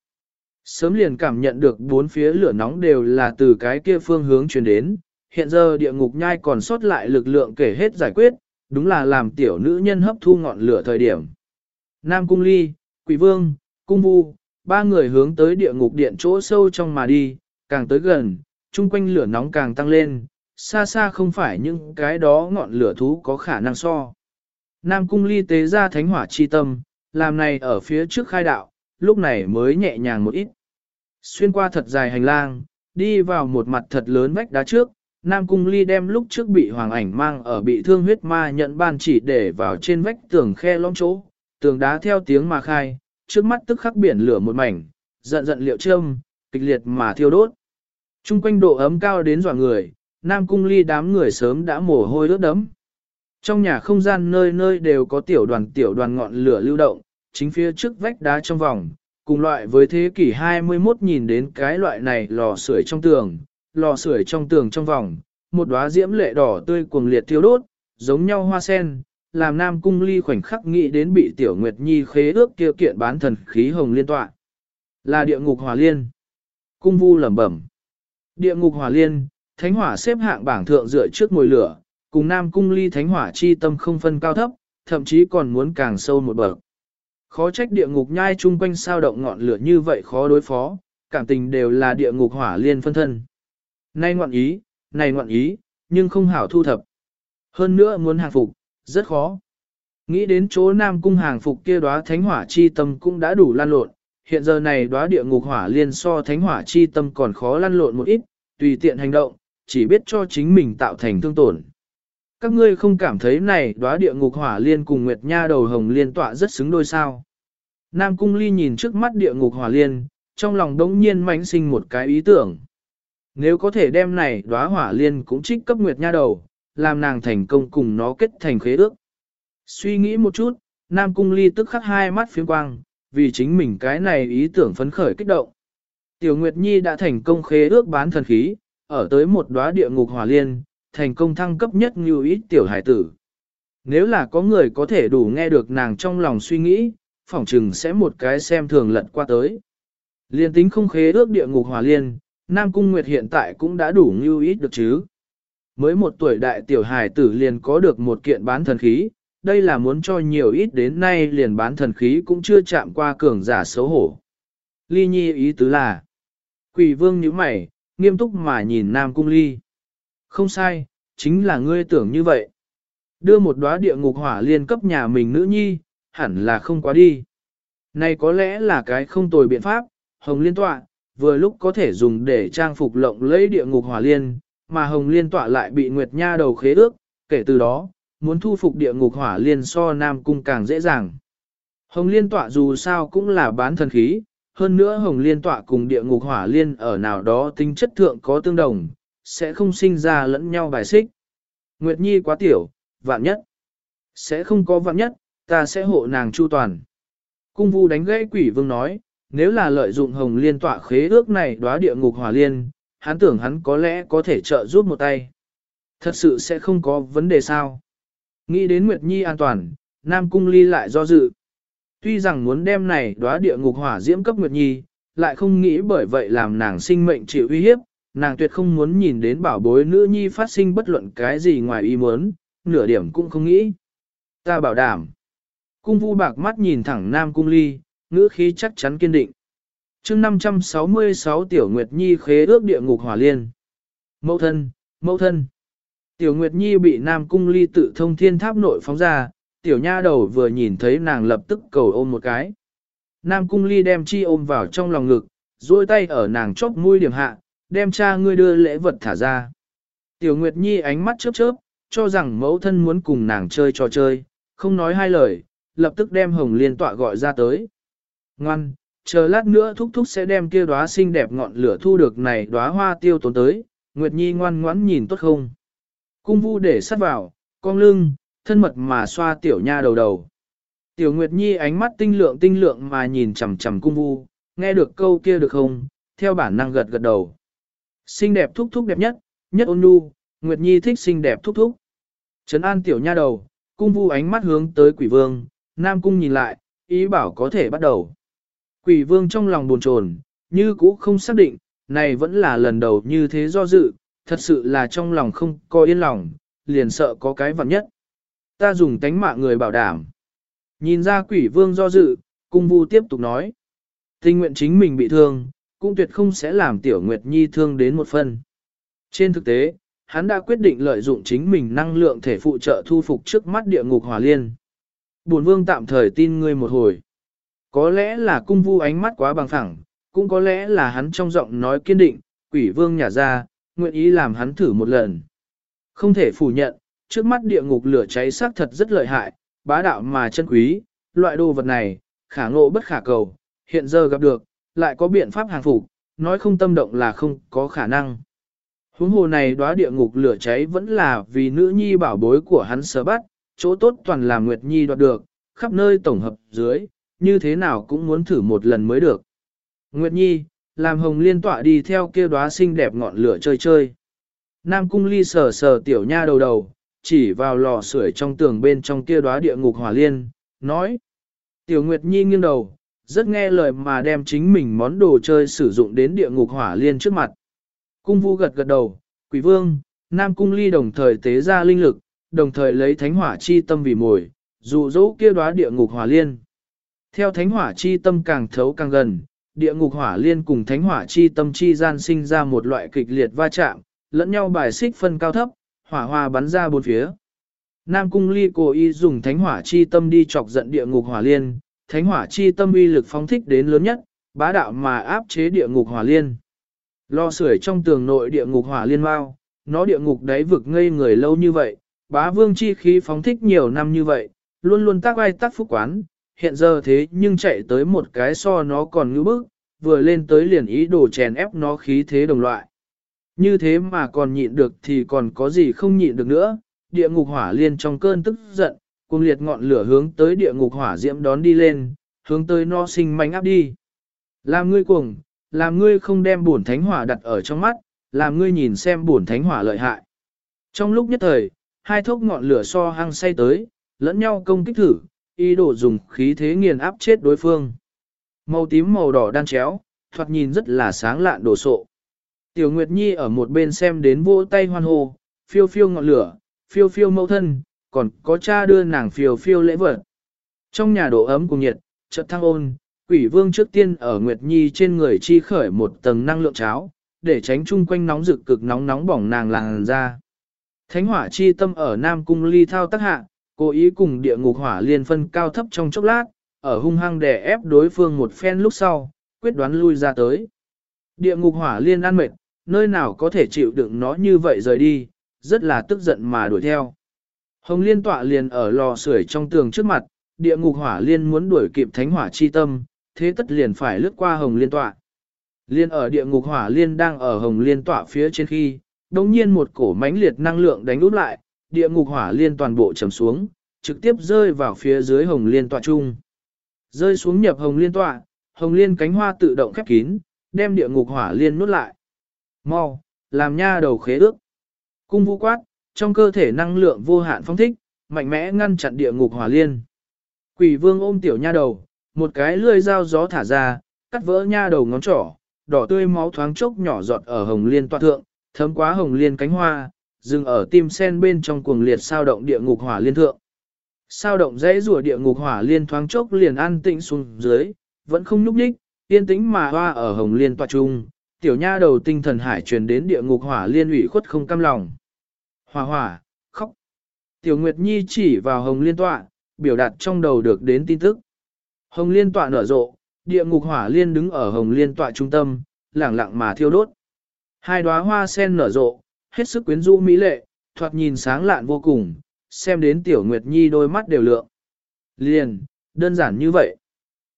Sớm liền cảm nhận được bốn phía lửa nóng đều là từ cái kia phương hướng truyền đến, hiện giờ địa ngục nhai còn sót lại lực lượng kể hết giải quyết, đúng là làm tiểu nữ nhân hấp thu ngọn lửa thời điểm. Nam Cung Ly, Quỷ Vương, Cung Vu, ba người hướng tới địa ngục điện chỗ sâu trong mà đi, càng tới gần, chung quanh lửa nóng càng tăng lên, xa xa không phải những cái đó ngọn lửa thú có khả năng so. Nam Cung Ly tế ra thánh hỏa chi tâm, làm này ở phía trước khai đạo, lúc này mới nhẹ nhàng một ít. Xuyên qua thật dài hành lang, đi vào một mặt thật lớn vách đá trước, Nam Cung Ly đem lúc trước bị hoàng ảnh mang ở bị thương huyết ma nhận ban chỉ để vào trên vách tường khe lõm chỗ, tường đá theo tiếng mà khai, trước mắt tức khắc biển lửa một mảnh, giận giận liệu châm, kịch liệt mà thiêu đốt. Trung quanh độ ấm cao đến dọa người, Nam Cung Ly đám người sớm đã mồ hôi ướt đấm. Trong nhà không gian nơi nơi đều có tiểu đoàn tiểu đoàn ngọn lửa lưu động, chính phía trước vách đá trong vòng, cùng loại với thế kỷ 21 nhìn đến cái loại này lò sưởi trong tường, lò sưởi trong tường trong vòng, một đóa diễm lệ đỏ tươi cuồng liệt thiêu đốt, giống nhau hoa sen, làm Nam Cung Ly khoảnh khắc nghĩ đến bị Tiểu Nguyệt Nhi khế ước kia kiện bán thần khí hồng liên tọa. Là địa ngục hỏa liên. Cung vu lẩm bẩm. Địa ngục hỏa liên, thánh hỏa xếp hạng bảng thượng dựa trước ngồi lửa, cùng Nam Cung Ly thánh hỏa chi tâm không phân cao thấp, thậm chí còn muốn càng sâu một bậc. Khó trách địa ngục nhai chung quanh sao động ngọn lửa như vậy khó đối phó, cảm tình đều là địa ngục hỏa liên phân thân. Nay ngoạn ý, này ngoạn ý, nhưng không hảo thu thập. Hơn nữa muốn hàng phục, rất khó. Nghĩ đến chỗ Nam Cung hàng phục kia đóa thánh hỏa chi tâm cũng đã đủ lan lộn, hiện giờ này đóa địa ngục hỏa liên so thánh hỏa chi tâm còn khó lan lộn một ít, tùy tiện hành động, chỉ biết cho chính mình tạo thành thương tổn. Các ngươi không cảm thấy này đóa địa ngục hỏa liên cùng Nguyệt Nha đầu hồng liên tọa rất xứng đôi sao. Nam Cung Ly nhìn trước mắt địa ngục hỏa liên, trong lòng đống nhiên mãnh sinh một cái ý tưởng. Nếu có thể đem này đóa hỏa liên cũng trích cấp Nguyệt Nha đầu, làm nàng thành công cùng nó kết thành khế ước. Suy nghĩ một chút, Nam Cung Ly tức khắc hai mắt phiếm quang, vì chính mình cái này ý tưởng phấn khởi kích động. Tiểu Nguyệt Nhi đã thành công khế ước bán thần khí, ở tới một đóa địa ngục hỏa liên, thành công thăng cấp nhất như ít tiểu hải tử. Nếu là có người có thể đủ nghe được nàng trong lòng suy nghĩ, phỏng chừng sẽ một cái xem thường lật qua tới. Liên tính không khế ước địa ngục hỏa liên, Nam Cung Nguyệt hiện tại cũng đã đủ như ít được chứ. Mới một tuổi đại tiểu hải tử liền có được một kiện bán thần khí, đây là muốn cho nhiều ít đến nay liền bán thần khí cũng chưa chạm qua cường giả xấu hổ. Ly Nhi ý tứ là, quỷ vương như mày, nghiêm túc mà nhìn Nam Cung Ly. Không sai, chính là ngươi tưởng như vậy. Đưa một đóa địa ngục hỏa liên cấp nhà mình nữ nhi, hẳn là không quá đi. Này có lẽ là cái không tồi biện pháp, hồng liên tọa, vừa lúc có thể dùng để trang phục lộng lấy địa ngục hỏa liên, mà hồng liên tọa lại bị Nguyệt Nha đầu khế ước, kể từ đó, muốn thu phục địa ngục hỏa liên so Nam Cung càng dễ dàng. Hồng liên tọa dù sao cũng là bán thần khí, hơn nữa hồng liên tọa cùng địa ngục hỏa liên ở nào đó tính chất thượng có tương đồng, sẽ không sinh ra lẫn nhau bài xích. Nguyệt Nhi quá tiểu, vạn nhất. Sẽ không có vạn nhất, ta sẽ hộ nàng chu toàn. Cung vu đánh gãy quỷ vương nói, nếu là lợi dụng hồng liên tọa khế ước này đóa địa ngục hỏa liên, hắn tưởng hắn có lẽ có thể trợ giúp một tay. Thật sự sẽ không có vấn đề sao. Nghĩ đến Nguyệt Nhi an toàn, Nam Cung ly lại do dự. Tuy rằng muốn đem này đóa địa ngục hỏa diễm cấp Nguyệt Nhi, lại không nghĩ bởi vậy làm nàng sinh mệnh chịu uy hiếp, nàng tuyệt không muốn nhìn đến bảo bối nữ nhi phát sinh bất luận cái gì ngoài ý muốn, nửa điểm cũng không nghĩ. Ta bảo đảm. Cung vu bạc mắt nhìn thẳng Nam Cung Ly, ngữ khí chắc chắn kiên định chương 566 Tiểu Nguyệt Nhi khế ước địa ngục hỏa liên. Mẫu thân, mẫu thân. Tiểu Nguyệt Nhi bị Nam Cung Ly tự thông thiên tháp nội phóng ra, tiểu nha đầu vừa nhìn thấy nàng lập tức cầu ôm một cái. Nam Cung Ly đem chi ôm vào trong lòng ngực, duỗi tay ở nàng chốc mũi điểm hạ, đem cha ngươi đưa lễ vật thả ra. Tiểu Nguyệt Nhi ánh mắt chớp chớp, cho rằng mẫu thân muốn cùng nàng chơi trò chơi, không nói hai lời, lập tức đem Hồng Liên tọa gọi ra tới. Ngoan, chờ lát nữa thúc thúc sẽ đem kia đóa xinh đẹp ngọn lửa thu được này đóa hoa tiêu tốn tới, Nguyệt Nhi ngoan ngoãn nhìn tốt không? Cung vu để sát vào, cong lưng, thân mật mà xoa tiểu nha đầu đầu. Tiểu Nguyệt Nhi ánh mắt tinh lượng tinh lượng mà nhìn chằm chằm cung vu, nghe được câu kia được không, theo bản năng gật gật đầu. Xinh đẹp thúc thúc đẹp nhất, nhất ôn nhu, Nguyệt Nhi thích xinh đẹp thúc thúc. Trấn an tiểu nha đầu, cung vu ánh mắt hướng tới quỷ vương, nam cung nhìn lại, ý bảo có thể bắt đầu. Quỷ vương trong lòng buồn chồn, như cũ không xác định, này vẫn là lần đầu như thế do dự, thật sự là trong lòng không có yên lòng, liền sợ có cái vật nhất. Ta dùng tánh mạng người bảo đảm. Nhìn ra quỷ vương do dự, cung vu tiếp tục nói. Tình nguyện chính mình bị thương, cũng tuyệt không sẽ làm tiểu nguyệt nhi thương đến một phần. Trên thực tế, hắn đã quyết định lợi dụng chính mình năng lượng thể phụ trợ thu phục trước mắt địa ngục hỏa liên. Bổn vương tạm thời tin ngươi một hồi. Có lẽ là cung vu ánh mắt quá bằng phẳng, cũng có lẽ là hắn trong giọng nói kiên định, quỷ vương nhả ra, nguyện ý làm hắn thử một lần. Không thể phủ nhận, trước mắt địa ngục lửa cháy xác thật rất lợi hại, bá đạo mà chân quý, loại đồ vật này, khả ngộ bất khả cầu, hiện giờ gặp được, lại có biện pháp hàng phục, nói không tâm động là không có khả năng. Huống hồ này đóa địa ngục lửa cháy vẫn là vì nữ nhi bảo bối của hắn sở bắt, chỗ tốt toàn là Nguyệt Nhi đoạt được, khắp nơi tổng hợp dưới, như thế nào cũng muốn thử một lần mới được. Nguyệt Nhi, làm hồng liên tọa đi theo kia đóa xinh đẹp ngọn lửa chơi chơi. Nam cung ly sờ sờ tiểu nha đầu đầu, chỉ vào lò sưởi trong tường bên trong kia đóa địa ngục hỏa liên, nói. Tiểu Nguyệt Nhi nghiêng đầu, rất nghe lời mà đem chính mình món đồ chơi sử dụng đến địa ngục hỏa liên trước mặt. Cung vu gật gật đầu, quỷ vương, Nam cung ly đồng thời tế ra linh lực, đồng thời lấy thánh hỏa chi tâm vì mồi, dụ dỗ kia đóa địa ngục hỏa liên. Theo thánh hỏa chi tâm càng thấu càng gần, địa ngục hỏa liên cùng thánh hỏa chi tâm chi gian sinh ra một loại kịch liệt va chạm, lẫn nhau bài xích phân cao thấp, hỏa hoa bắn ra bốn phía. Nam cung ly cố ý dùng thánh hỏa chi tâm đi chọc giận địa ngục hỏa liên, thánh hỏa chi tâm uy lực phóng thích đến lớn nhất, bá đạo mà áp chế địa ngục hỏa liên. Lo sưởi trong tường nội địa ngục hỏa liên mau, nó địa ngục đáy vực ngây người lâu như vậy, bá vương chi khí phóng thích nhiều năm như vậy, luôn luôn tác ai tác phúc quán, hiện giờ thế nhưng chạy tới một cái so nó còn ngữ bức, vừa lên tới liền ý đồ chèn ép nó khí thế đồng loại. Như thế mà còn nhịn được thì còn có gì không nhịn được nữa, địa ngục hỏa liên trong cơn tức giận, cùng liệt ngọn lửa hướng tới địa ngục hỏa diễm đón đi lên, hướng tới nó sinh manh áp đi. Làm ngươi cuồng, làm ngươi không đem bổn thánh hỏa đặt ở trong mắt, làm ngươi nhìn xem bổn thánh hỏa lợi hại. Trong lúc nhất thời, hai thốc ngọn lửa so hăng say tới, lẫn nhau công kích thử, ý đồ dùng khí thế nghiền áp chết đối phương. Màu tím màu đỏ đan chéo, thoạt nhìn rất là sáng lạn đồ sộ. Tiểu Nguyệt Nhi ở một bên xem đến vỗ tay hoan hô, phiêu phiêu ngọn lửa, phiêu phiêu mẫu thân, còn có cha đưa nàng phiêu phiêu lễ vật. Trong nhà độ ấm cùng nhiệt, chợt thăng ôn, quỷ vương trước tiên ở Nguyệt Nhi trên người chi khởi một tầng năng lượng cháo, để tránh chung quanh nóng rực cực nóng nóng bỏng nàng làng ra. Thánh hỏa chi tâm ở Nam Cung ly thao tác hạ, cố ý cùng địa ngục hỏa liên phân cao thấp trong chốc lát, ở hung hăng đè ép đối phương một phen lúc sau, quyết đoán lui ra tới. Địa ngục hỏa liên ăn mệt, nơi nào có thể chịu đựng nó như vậy rời đi, rất là tức giận mà đuổi theo. Hồng liên tọa liền ở lò sưởi trong tường trước mặt, địa ngục hỏa liên muốn đuổi kịp thánh hỏa chi tâm, thế tất liền phải lướt qua hồng liên tọa. Liên ở địa ngục hỏa liên đang ở hồng liên tọa phía trên khi, đồng nhiên một cổ mãnh liệt năng lượng đánh út lại, địa ngục hỏa liên toàn bộ trầm xuống, trực tiếp rơi vào phía dưới hồng liên tọa trung, Rơi xuống nhập hồng liên tọa, hồng liên cánh hoa tự động khép kín, đem địa ngục hỏa liên nuốt lại. Mau, làm nha đầu khế ước. Cung vũ quát, trong cơ thể năng lượng vô hạn phong thích, mạnh mẽ ngăn chặn địa ngục hỏa liên. Quỷ vương ôm tiểu nha đầu, một cái lưỡi dao gió thả ra, cắt vỡ nha đầu ngón trỏ, đỏ tươi máu thoáng chốc nhỏ giọt ở hồng liên tọa thượng, thấm quá hồng liên cánh hoa, dừng ở tim sen bên trong cuồng liệt sao động địa ngục hỏa liên thượng. Sao động dãy rùa địa ngục hỏa liên thoáng chốc liền an tĩnh xuống dưới, vẫn không nhúc nhích, yên tĩnh mà hoa ở hồng liên tòa trung, tiểu nha đầu tinh thần hải truyền đến địa ngục hỏa liên ủy khuất không cam lòng. Hỏa hỏa, khóc. Tiểu Nguyệt Nhi chỉ vào hồng liên tọa, biểu đạt trong đầu được đến tin tức. Hồng liên tọa nở rộ, địa ngục hỏa liên đứng ở hồng liên tọa trung tâm, lẳng lặng mà thiêu đốt. Hai đóa hoa sen nở rộ, hết sức quyến rũ mỹ lệ, thoạt nhìn sáng lạn vô cùng, xem đến tiểu Nguyệt Nhi đôi mắt đều lượng. Liền, đơn giản như vậy.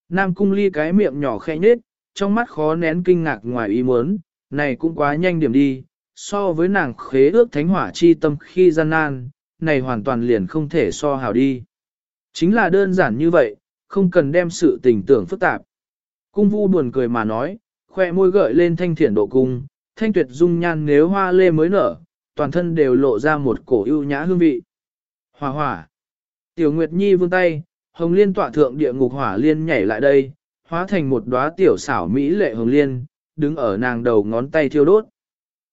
Nam cung ly cái miệng nhỏ khẽ nhết, trong mắt khó nén kinh ngạc ngoài ý muốn, này cũng quá nhanh điểm đi, so với nàng khế ước thánh hỏa chi tâm khi gian nan, này hoàn toàn liền không thể so hào đi. Chính là đơn giản như vậy, không cần đem sự tình tưởng phức tạp. Cung vu buồn cười mà nói, khoe môi gợi lên thanh thiển độ cung, thanh tuyệt dung nhan nếu hoa lê mới nở, toàn thân đều lộ ra một cổ ưu nhã hương vị. Hỏa hỏa. Tiểu Nguyệt Nhi vươn tay, hồng liên tọa thượng địa ngục hỏa liên nhảy lại đây, hóa thành một đóa tiểu xảo mỹ lệ hồng liên, đứng ở nàng đầu ngón tay thiêu đốt.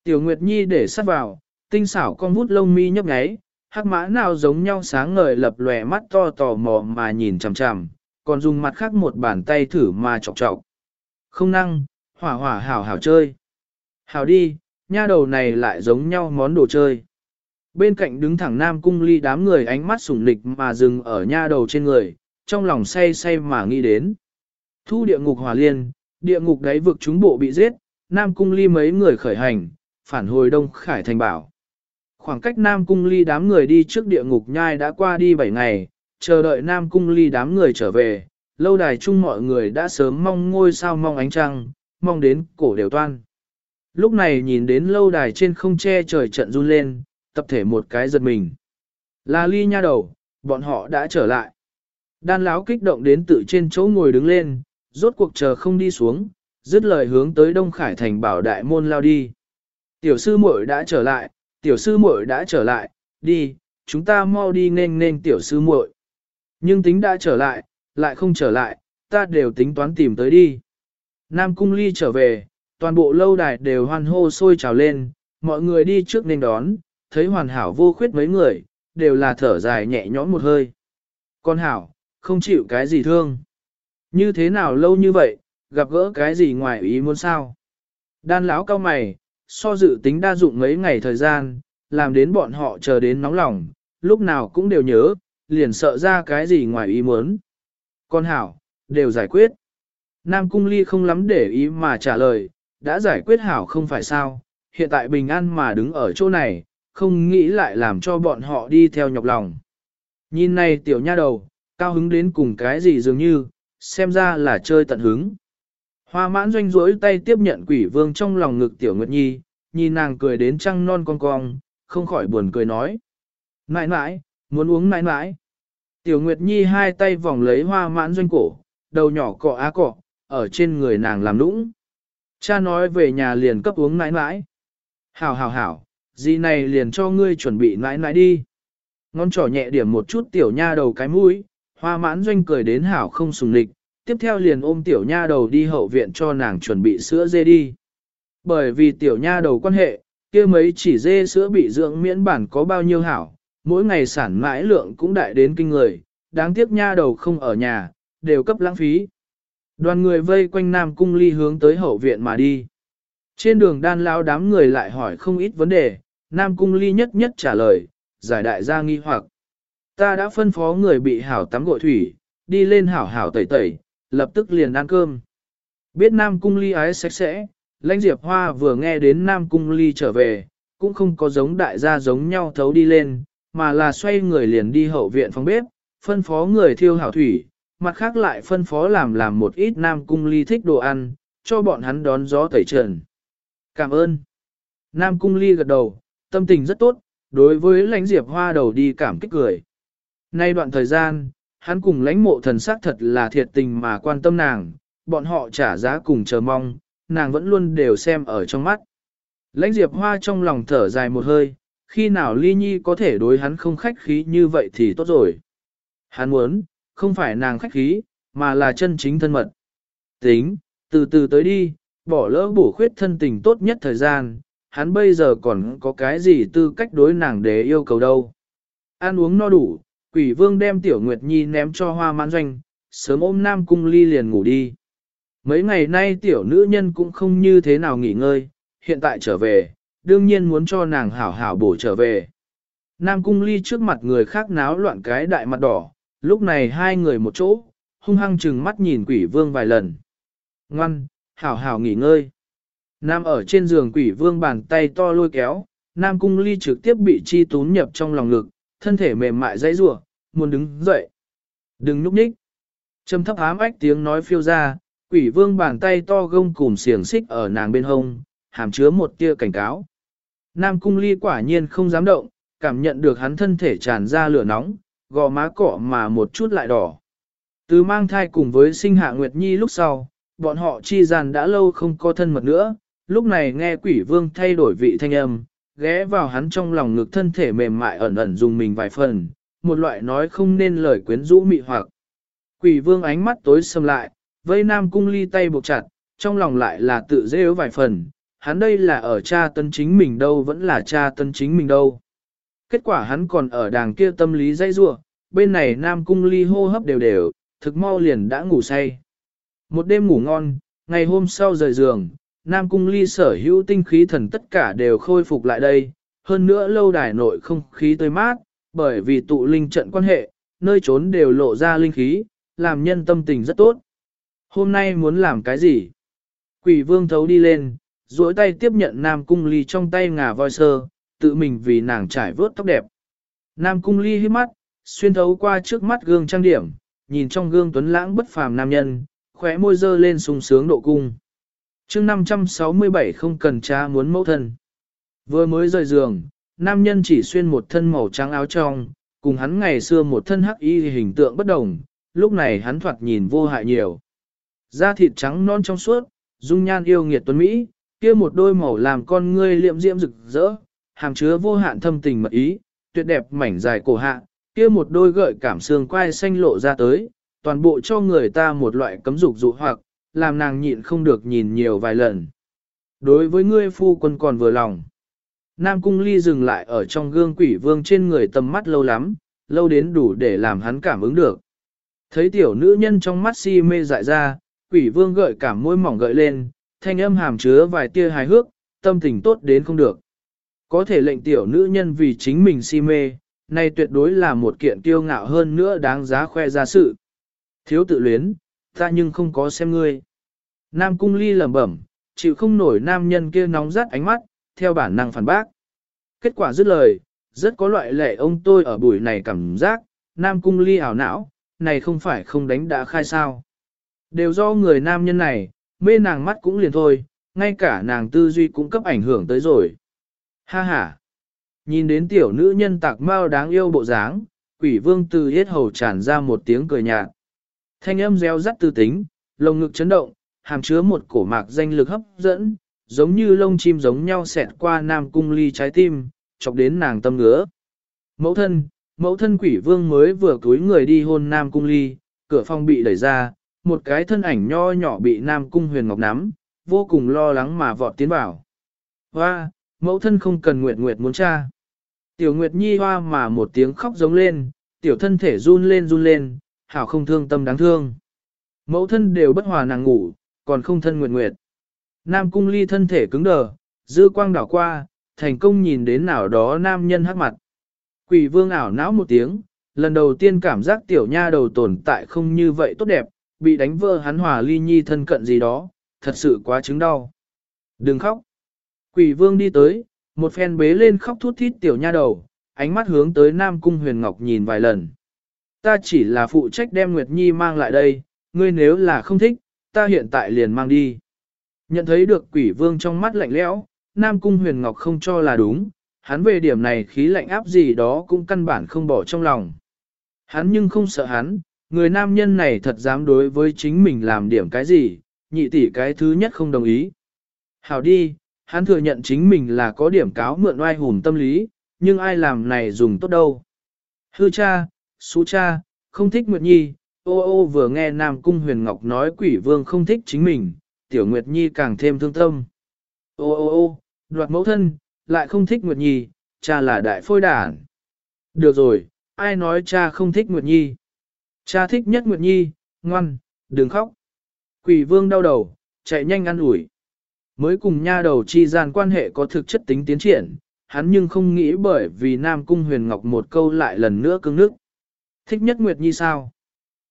Tiểu Nguyệt Nhi để sát vào, tinh xảo con vút lông mi nhấp nháy, hắc mã nào giống nhau sáng ngời lập lòe mắt to tò mò mà nhìn chằm chằm, còn dùng mặt khác một bàn tay thử mà chọc chọc. Không năng, hỏa hỏa hảo hảo chơi. Hảo đi, nha đầu này lại giống nhau món đồ chơi. Bên cạnh đứng thẳng nam cung ly đám người ánh mắt sủng nịch mà dừng ở nha đầu trên người, trong lòng say say mà nghĩ đến. Thu địa ngục hòa liên, địa ngục đáy vực chúng bộ bị giết, nam cung ly mấy người khởi hành, phản hồi đông khải thành bảo. Khoảng cách nam cung ly đám người đi trước địa ngục nhai đã qua đi 7 ngày, chờ đợi nam cung ly đám người trở về, lâu đài chung mọi người đã sớm mong ngôi sao mong ánh trăng, mong đến cổ đều toan. Lúc này nhìn đến lâu đài trên không che trời trận run lên, tập thể một cái giật mình. Là ly nha đầu, bọn họ đã trở lại. Đan lão kích động đến tự trên chỗ ngồi đứng lên, rốt cuộc chờ không đi xuống, dứt lời hướng tới Đông Khải thành bảo đại môn lao đi. Tiểu sư muội đã trở lại, tiểu sư muội đã trở lại, đi, chúng ta mau đi nên nên tiểu sư muội. Nhưng tính đã trở lại, lại không trở lại, ta đều tính toán tìm tới đi. Nam cung ly trở về, toàn bộ lâu đài đều hoan hô sôi trào lên, mọi người đi trước nên đón, thấy hoàn hảo vô khuyết mấy người, đều là thở dài nhẹ nhõm một hơi. Con hảo, không chịu cái gì thương. Như thế nào lâu như vậy, gặp gỡ cái gì ngoài ý muốn sao. Đan lão cao mày, so dự tính đa dụng mấy ngày thời gian, làm đến bọn họ chờ đến nóng lòng, lúc nào cũng đều nhớ, liền sợ ra cái gì ngoài ý muốn. Con hảo, đều giải quyết. Nam Cung Ly không lắm để ý mà trả lời, đã giải quyết hảo không phải sao, hiện tại bình an mà đứng ở chỗ này, không nghĩ lại làm cho bọn họ đi theo nhọc lòng. Nhìn này tiểu nha đầu, cao hứng đến cùng cái gì dường như, xem ra là chơi tận hứng. Hoa mãn doanh rỗi tay tiếp nhận quỷ vương trong lòng ngực tiểu nguyệt nhi, nhìn nàng cười đến trăng non con cong, không khỏi buồn cười nói. Nãi nãi, muốn uống nãi nãi. Tiểu nguyệt nhi hai tay vòng lấy hoa mãn doanh cổ, đầu nhỏ cọ á cọ, ở trên người nàng làm nũng. Cha nói về nhà liền cấp uống nãi nãi. Hảo hảo hảo, gì này liền cho ngươi chuẩn bị nãi nãi đi. Ngón trỏ nhẹ điểm một chút tiểu nha đầu cái mũi, hoa mãn doanh cười đến hảo không sùng lịch, tiếp theo liền ôm tiểu nha đầu đi hậu viện cho nàng chuẩn bị sữa dê đi. Bởi vì tiểu nha đầu quan hệ, kia mấy chỉ dê sữa bị dưỡng miễn bản có bao nhiêu hảo, mỗi ngày sản mãi lượng cũng đại đến kinh người, đáng tiếc nha đầu không ở nhà, đều cấp lãng phí. Đoàn người vây quanh Nam Cung Ly hướng tới hậu viện mà đi. Trên đường đan lao đám người lại hỏi không ít vấn đề, Nam Cung Ly nhất nhất trả lời, giải đại gia nghi hoặc. Ta đã phân phó người bị hảo tắm gội thủy, đi lên hảo hảo tẩy tẩy, lập tức liền ăn cơm. Biết Nam Cung Ly ái sạch sẽ, lãnh diệp hoa vừa nghe đến Nam Cung Ly trở về, cũng không có giống đại gia giống nhau thấu đi lên, mà là xoay người liền đi hậu viện phòng bếp, phân phó người thiêu hảo thủy, mặt khác lại phân phó làm làm một ít Nam Cung Ly thích đồ ăn, cho bọn hắn đón gió tẩy trần. Cảm ơn. Nam Cung Ly gật đầu, tâm tình rất tốt, đối với lãnh diệp hoa đầu đi cảm kích cười. Nay đoạn thời gian, hắn cùng lãnh mộ thần sắc thật là thiệt tình mà quan tâm nàng, bọn họ trả giá cùng chờ mong, nàng vẫn luôn đều xem ở trong mắt. Lãnh diệp hoa trong lòng thở dài một hơi, khi nào ly nhi có thể đối hắn không khách khí như vậy thì tốt rồi. Hắn muốn, không phải nàng khách khí, mà là chân chính thân mật. Tính, từ từ tới đi, bỏ lỡ bổ khuyết thân tình tốt nhất thời gian, hắn bây giờ còn có cái gì tư cách đối nàng để yêu cầu đâu. Ăn uống no đủ, quỷ vương đem tiểu nguyệt nhi ném cho hoa mãn doanh, sớm ôm nam cung ly liền ngủ đi. Mấy ngày nay tiểu nữ nhân cũng không như thế nào nghỉ ngơi, hiện tại trở về, đương nhiên muốn cho nàng hảo hảo bổ trở về. Nam cung ly trước mặt người khác náo loạn cái đại mặt đỏ, lúc này hai người một chỗ, hung hăng chừng mắt nhìn quỷ vương vài lần. Ngoan, hảo hảo nghỉ ngơi. Nam ở trên giường quỷ vương bàn tay to lôi kéo, Nam cung ly trực tiếp bị chi tún nhập trong lòng ngực, thân thể mềm mại dãy rủa, muốn đứng dậy. Đừng núp nhích. Trầm thấp ám ách tiếng nói phiêu ra, quỷ vương bàn tay to gông cùm xiềng xích ở nàng bên hông, hàm chứa một tia cảnh cáo. Nam cung ly quả nhiên không dám động, cảm nhận được hắn thân thể tràn ra lửa nóng, gò má cọ mà một chút lại đỏ. Từ mang thai cùng với sinh hạ Nguyệt Nhi lúc sau, bọn họ chi gian đã lâu không có thân mật nữa, lúc này nghe quỷ vương thay đổi vị thanh âm, ghé vào hắn trong lòng ngực thân thể mềm mại ẩn ẩn dùng mình vài phần, một loại nói không nên lời quyến rũ mị hoặc. Quỷ vương ánh mắt tối sầm lại, vây nam cung ly tay buộc chặt, trong lòng lại là tự dễ vài phần, hắn đây là ở cha tân chính mình đâu vẫn là cha tân chính mình đâu. Kết quả hắn còn ở đàng kia tâm lý dây rua, bên này nam cung ly hô hấp đều đều, thực mau liền đã ngủ say. Một đêm ngủ ngon, ngày hôm sau rời giường, nam cung ly sở hữu tinh khí thần tất cả đều khôi phục lại đây, hơn nữa lâu đài nội không khí tươi mát, bởi vì tụ linh trận quan hệ, nơi trốn đều lộ ra linh khí, làm nhân tâm tình rất tốt. Hôm nay muốn làm cái gì? Quỷ vương thấu đi lên, duỗi tay tiếp nhận Nam Cung Ly trong tay ngà voi sơ, tự mình vì nàng trải vớt tóc đẹp. Nam Cung Ly hít mắt, xuyên thấu qua trước mắt gương trang điểm, nhìn trong gương tuấn lãng bất phàm nam nhân, khóe môi dơ lên sung sướng độ cung. chương 567 không cần cha muốn mẫu thân. Vừa mới rời giường, nam nhân chỉ xuyên một thân màu trắng áo trong, cùng hắn ngày xưa một thân hắc y hình tượng bất đồng, lúc này hắn thoạt nhìn vô hại nhiều. Da thịt trắng non trong suốt, dung nhan yêu nghiệt tuấn Mỹ, kia một đôi màu làm con ngươi liệm diễm rực rỡ, hàm chứa vô hạn thâm tình mật ý, tuyệt đẹp mảnh dài cổ hạ, kia một đôi gợi cảm xương quai xanh lộ ra tới, toàn bộ cho người ta một loại cấm dục dụ hoặc, làm nàng nhịn không được nhìn nhiều vài lần. Đối với ngươi phu quân còn vừa lòng. Nam Cung Ly dừng lại ở trong gương quỷ vương trên người tầm mắt lâu lắm, lâu đến đủ để làm hắn cảm ứng được. Thấy tiểu nữ nhân trong mắt si mê dại ra, Quỷ vương gợi cảm môi mỏng gợi lên, thanh âm hàm chứa vài tia hài hước, tâm tình tốt đến không được. Có thể lệnh tiểu nữ nhân vì chính mình si mê, này tuyệt đối là một kiện kiêu ngạo hơn nữa đáng giá khoe ra sự. Thiếu tự luyến, ta nhưng không có xem ngươi. Nam cung ly lẩm bẩm, chịu không nổi nam nhân kia nóng rát ánh mắt, theo bản năng phản bác. Kết quả dứt lời, rất có loại lệ ông tôi ở buổi này cảm giác, nam cung ly ảo não, này không phải không đánh đã khai sao. Đều do người nam nhân này, mê nàng mắt cũng liền thôi, ngay cả nàng tư duy cũng cấp ảnh hưởng tới rồi. Ha ha! Nhìn đến tiểu nữ nhân tạc mau đáng yêu bộ dáng, quỷ vương từ hết hầu tràn ra một tiếng cười nhạt. Thanh âm reo rắt tư tính, lồng ngực chấn động, hàm chứa một cổ mạc danh lực hấp dẫn, giống như lông chim giống nhau xẹt qua nam cung ly trái tim, chọc đến nàng tâm ngứa. Mẫu thân, mẫu thân quỷ vương mới vừa cúi người đi hôn nam cung ly, cửa phòng bị đẩy ra, một cái thân ảnh nho nhỏ bị nam cung huyền ngọc nắm, vô cùng lo lắng mà vọt tiến vào. Hoa, mẫu thân không cần nguyệt nguyệt muốn cha. Tiểu nguyệt nhi hoa mà một tiếng khóc giống lên, tiểu thân thể run lên run lên, hảo không thương tâm đáng thương. Mẫu thân đều bất hòa nàng ngủ, còn không thân nguyệt nguyệt. Nam cung ly thân thể cứng đờ, dư quang đảo qua, thành công nhìn đến nào đó nam nhân hắc mặt. Quỷ vương ảo não một tiếng, lần đầu tiên cảm giác tiểu nha đầu tồn tại không như vậy tốt đẹp, bị đánh vỡ hắn hòa ly nhi thân cận gì đó, thật sự quá chứng đau. Đừng khóc. Quỷ vương đi tới, một phen bế lên khóc thút thít tiểu nha đầu, ánh mắt hướng tới Nam Cung Huyền Ngọc nhìn vài lần. Ta chỉ là phụ trách đem Nguyệt Nhi mang lại đây, ngươi nếu là không thích, ta hiện tại liền mang đi. Nhận thấy được quỷ vương trong mắt lạnh lẽo, Nam Cung Huyền Ngọc không cho là đúng, hắn về điểm này khí lạnh áp gì đó cũng căn bản không bỏ trong lòng. Hắn nhưng không sợ hắn, người nam nhân này thật dám đối với chính mình làm điểm cái gì, nhị tỷ cái thứ nhất không đồng ý. Hảo đi, hắn thừa nhận chính mình là có điểm cáo mượn oai hùn tâm lý, nhưng ai làm này dùng tốt đâu. Hư cha, xú cha, không thích Nguyệt Nhi, ô ô vừa nghe Nam Cung Huyền Ngọc nói quỷ vương không thích chính mình, tiểu Nguyệt Nhi càng thêm thương tâm. Ô ô ô, đoạt mẫu thân, lại không thích Nguyệt Nhi, cha là đại phôi đản. Được rồi, ai nói cha không thích Nguyệt Nhi? Cha thích nhất Nguyệt Nhi, ngoan, đừng khóc. Quỷ vương đau đầu, chạy nhanh ăn ủi. Mới cùng nha đầu chi gian quan hệ có thực chất tính tiến triển, hắn nhưng không nghĩ bởi vì Nam Cung Huyền Ngọc một câu lại lần nữa cứng nước. Thích nhất Nguyệt Nhi sao?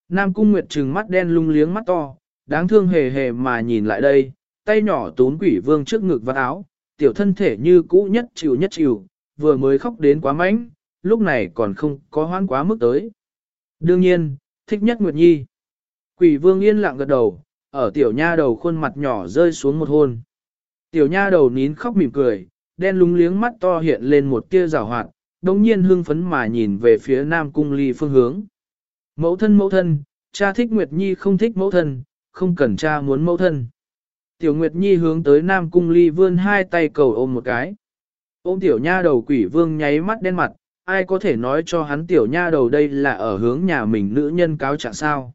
Nam Cung Nguyệt trừng mắt đen lung liếng mắt to, đáng thương hề hề mà nhìn lại đây, tay nhỏ tốn quỷ vương trước ngực và áo, tiểu thân thể như cũ nhất chịu nhất chịu, vừa mới khóc đến quá mánh lúc này còn không có hoan quá mức tới. Đương nhiên, thích nhất Nguyệt Nhi. Quỷ vương yên lặng gật đầu, ở tiểu nha đầu khuôn mặt nhỏ rơi xuống một hôn. Tiểu nha đầu nín khóc mỉm cười, đen lúng liếng mắt to hiện lên một tia rào hoạt, đồng nhiên hưng phấn mà nhìn về phía Nam Cung Ly phương hướng. Mẫu thân mẫu thân, cha thích Nguyệt Nhi không thích mẫu thân, không cần cha muốn mẫu thân. Tiểu Nguyệt Nhi hướng tới Nam Cung Ly vươn hai tay cầu ôm một cái. Ôm tiểu nha đầu quỷ vương nháy mắt đen mặt, ai có thể nói cho hắn tiểu nha đầu đây là ở hướng nhà mình nữ nhân cáo trạng sao.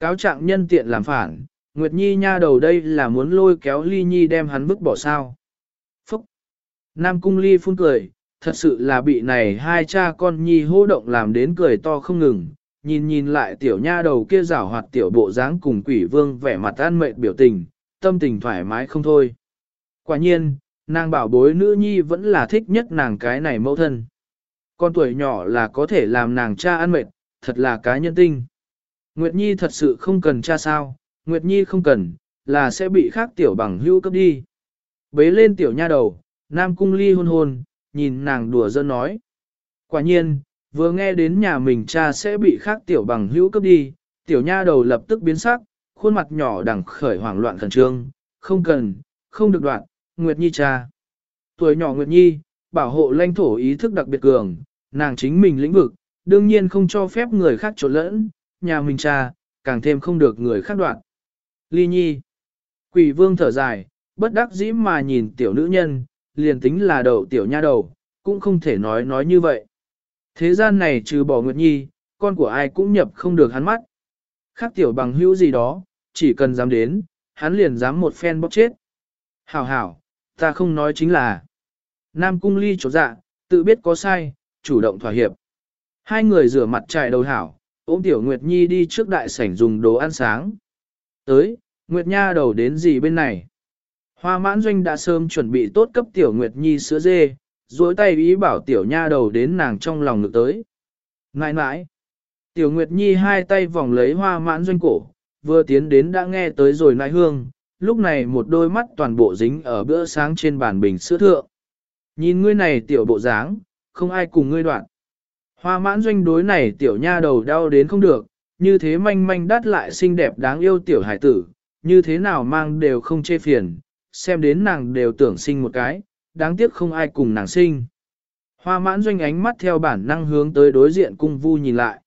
Cáo trạng nhân tiện làm phản, Nguyệt Nhi nha đầu đây là muốn lôi kéo Ly Nhi đem hắn vứt bỏ sao. Phúc! Nam Cung Ly phun cười, thật sự là bị này hai cha con Nhi hô động làm đến cười to không ngừng, nhìn nhìn lại tiểu nha đầu kia rảo hoạt tiểu bộ dáng cùng quỷ vương vẻ mặt an mệt biểu tình, tâm tình thoải mái không thôi. Quả nhiên, nàng bảo bối nữ nhi vẫn là thích nhất nàng cái này mẫu thân. Con tuổi nhỏ là có thể làm nàng cha ăn mệt, thật là cá nhân tinh. Nguyệt Nhi thật sự không cần cha sao, Nguyệt Nhi không cần, là sẽ bị khác tiểu bằng hưu cấp đi. Bế lên tiểu nha đầu, Nam Cung Ly hôn hôn, nhìn nàng đùa dân nói. Quả nhiên, vừa nghe đến nhà mình cha sẽ bị khác tiểu bằng hữu cấp đi, tiểu nha đầu lập tức biến sắc, khuôn mặt nhỏ đằng khởi hoảng loạn khẩn trương, không cần, không được đoạn, Nguyệt Nhi cha. Tuổi nhỏ Nguyệt Nhi, bảo hộ lãnh thổ ý thức đặc biệt cường, nàng chính mình lĩnh vực, đương nhiên không cho phép người khác trộn lẫn, nhà mình cha, càng thêm không được người khác đoạn. Ly Nhi. Quỷ vương thở dài, bất đắc dĩ mà nhìn tiểu nữ nhân, liền tính là đầu tiểu nha đầu, cũng không thể nói nói như vậy. Thế gian này trừ bỏ Nguyệt Nhi, con của ai cũng nhập không được hắn mắt. Khác tiểu bằng hữu gì đó, chỉ cần dám đến, hắn liền dám một phen bóc chết. Hảo hảo, ta không nói chính là. Nam cung ly chỗ dạ, tự biết có sai, chủ động thỏa hiệp. Hai người rửa mặt chạy đầu hảo, ôm tiểu Nguyệt Nhi đi trước đại sảnh dùng đồ ăn sáng. Tới, Nguyệt Nha đầu đến gì bên này? Hoa mãn doanh đã sớm chuẩn bị tốt cấp tiểu Nguyệt Nhi sữa dê, duỗi tay ý bảo tiểu nha đầu đến nàng trong lòng ngực tới. Nãi nãi! Tiểu Nguyệt Nhi hai tay vòng lấy hoa mãn doanh cổ, vừa tiến đến đã nghe tới rồi nãi hương, lúc này một đôi mắt toàn bộ dính ở bữa sáng trên bàn bình sữa thượng. Nhìn ngươi này tiểu bộ dáng, không ai cùng ngươi đoạn. Hoa mãn doanh đối này tiểu nha đầu đau đến không được, như thế manh manh đắt lại xinh đẹp đáng yêu tiểu hải tử, như thế nào mang đều không chê phiền, xem đến nàng đều tưởng sinh một cái, đáng tiếc không ai cùng nàng sinh. Hoa mãn doanh ánh mắt theo bản năng hướng tới đối diện cung vu nhìn lại.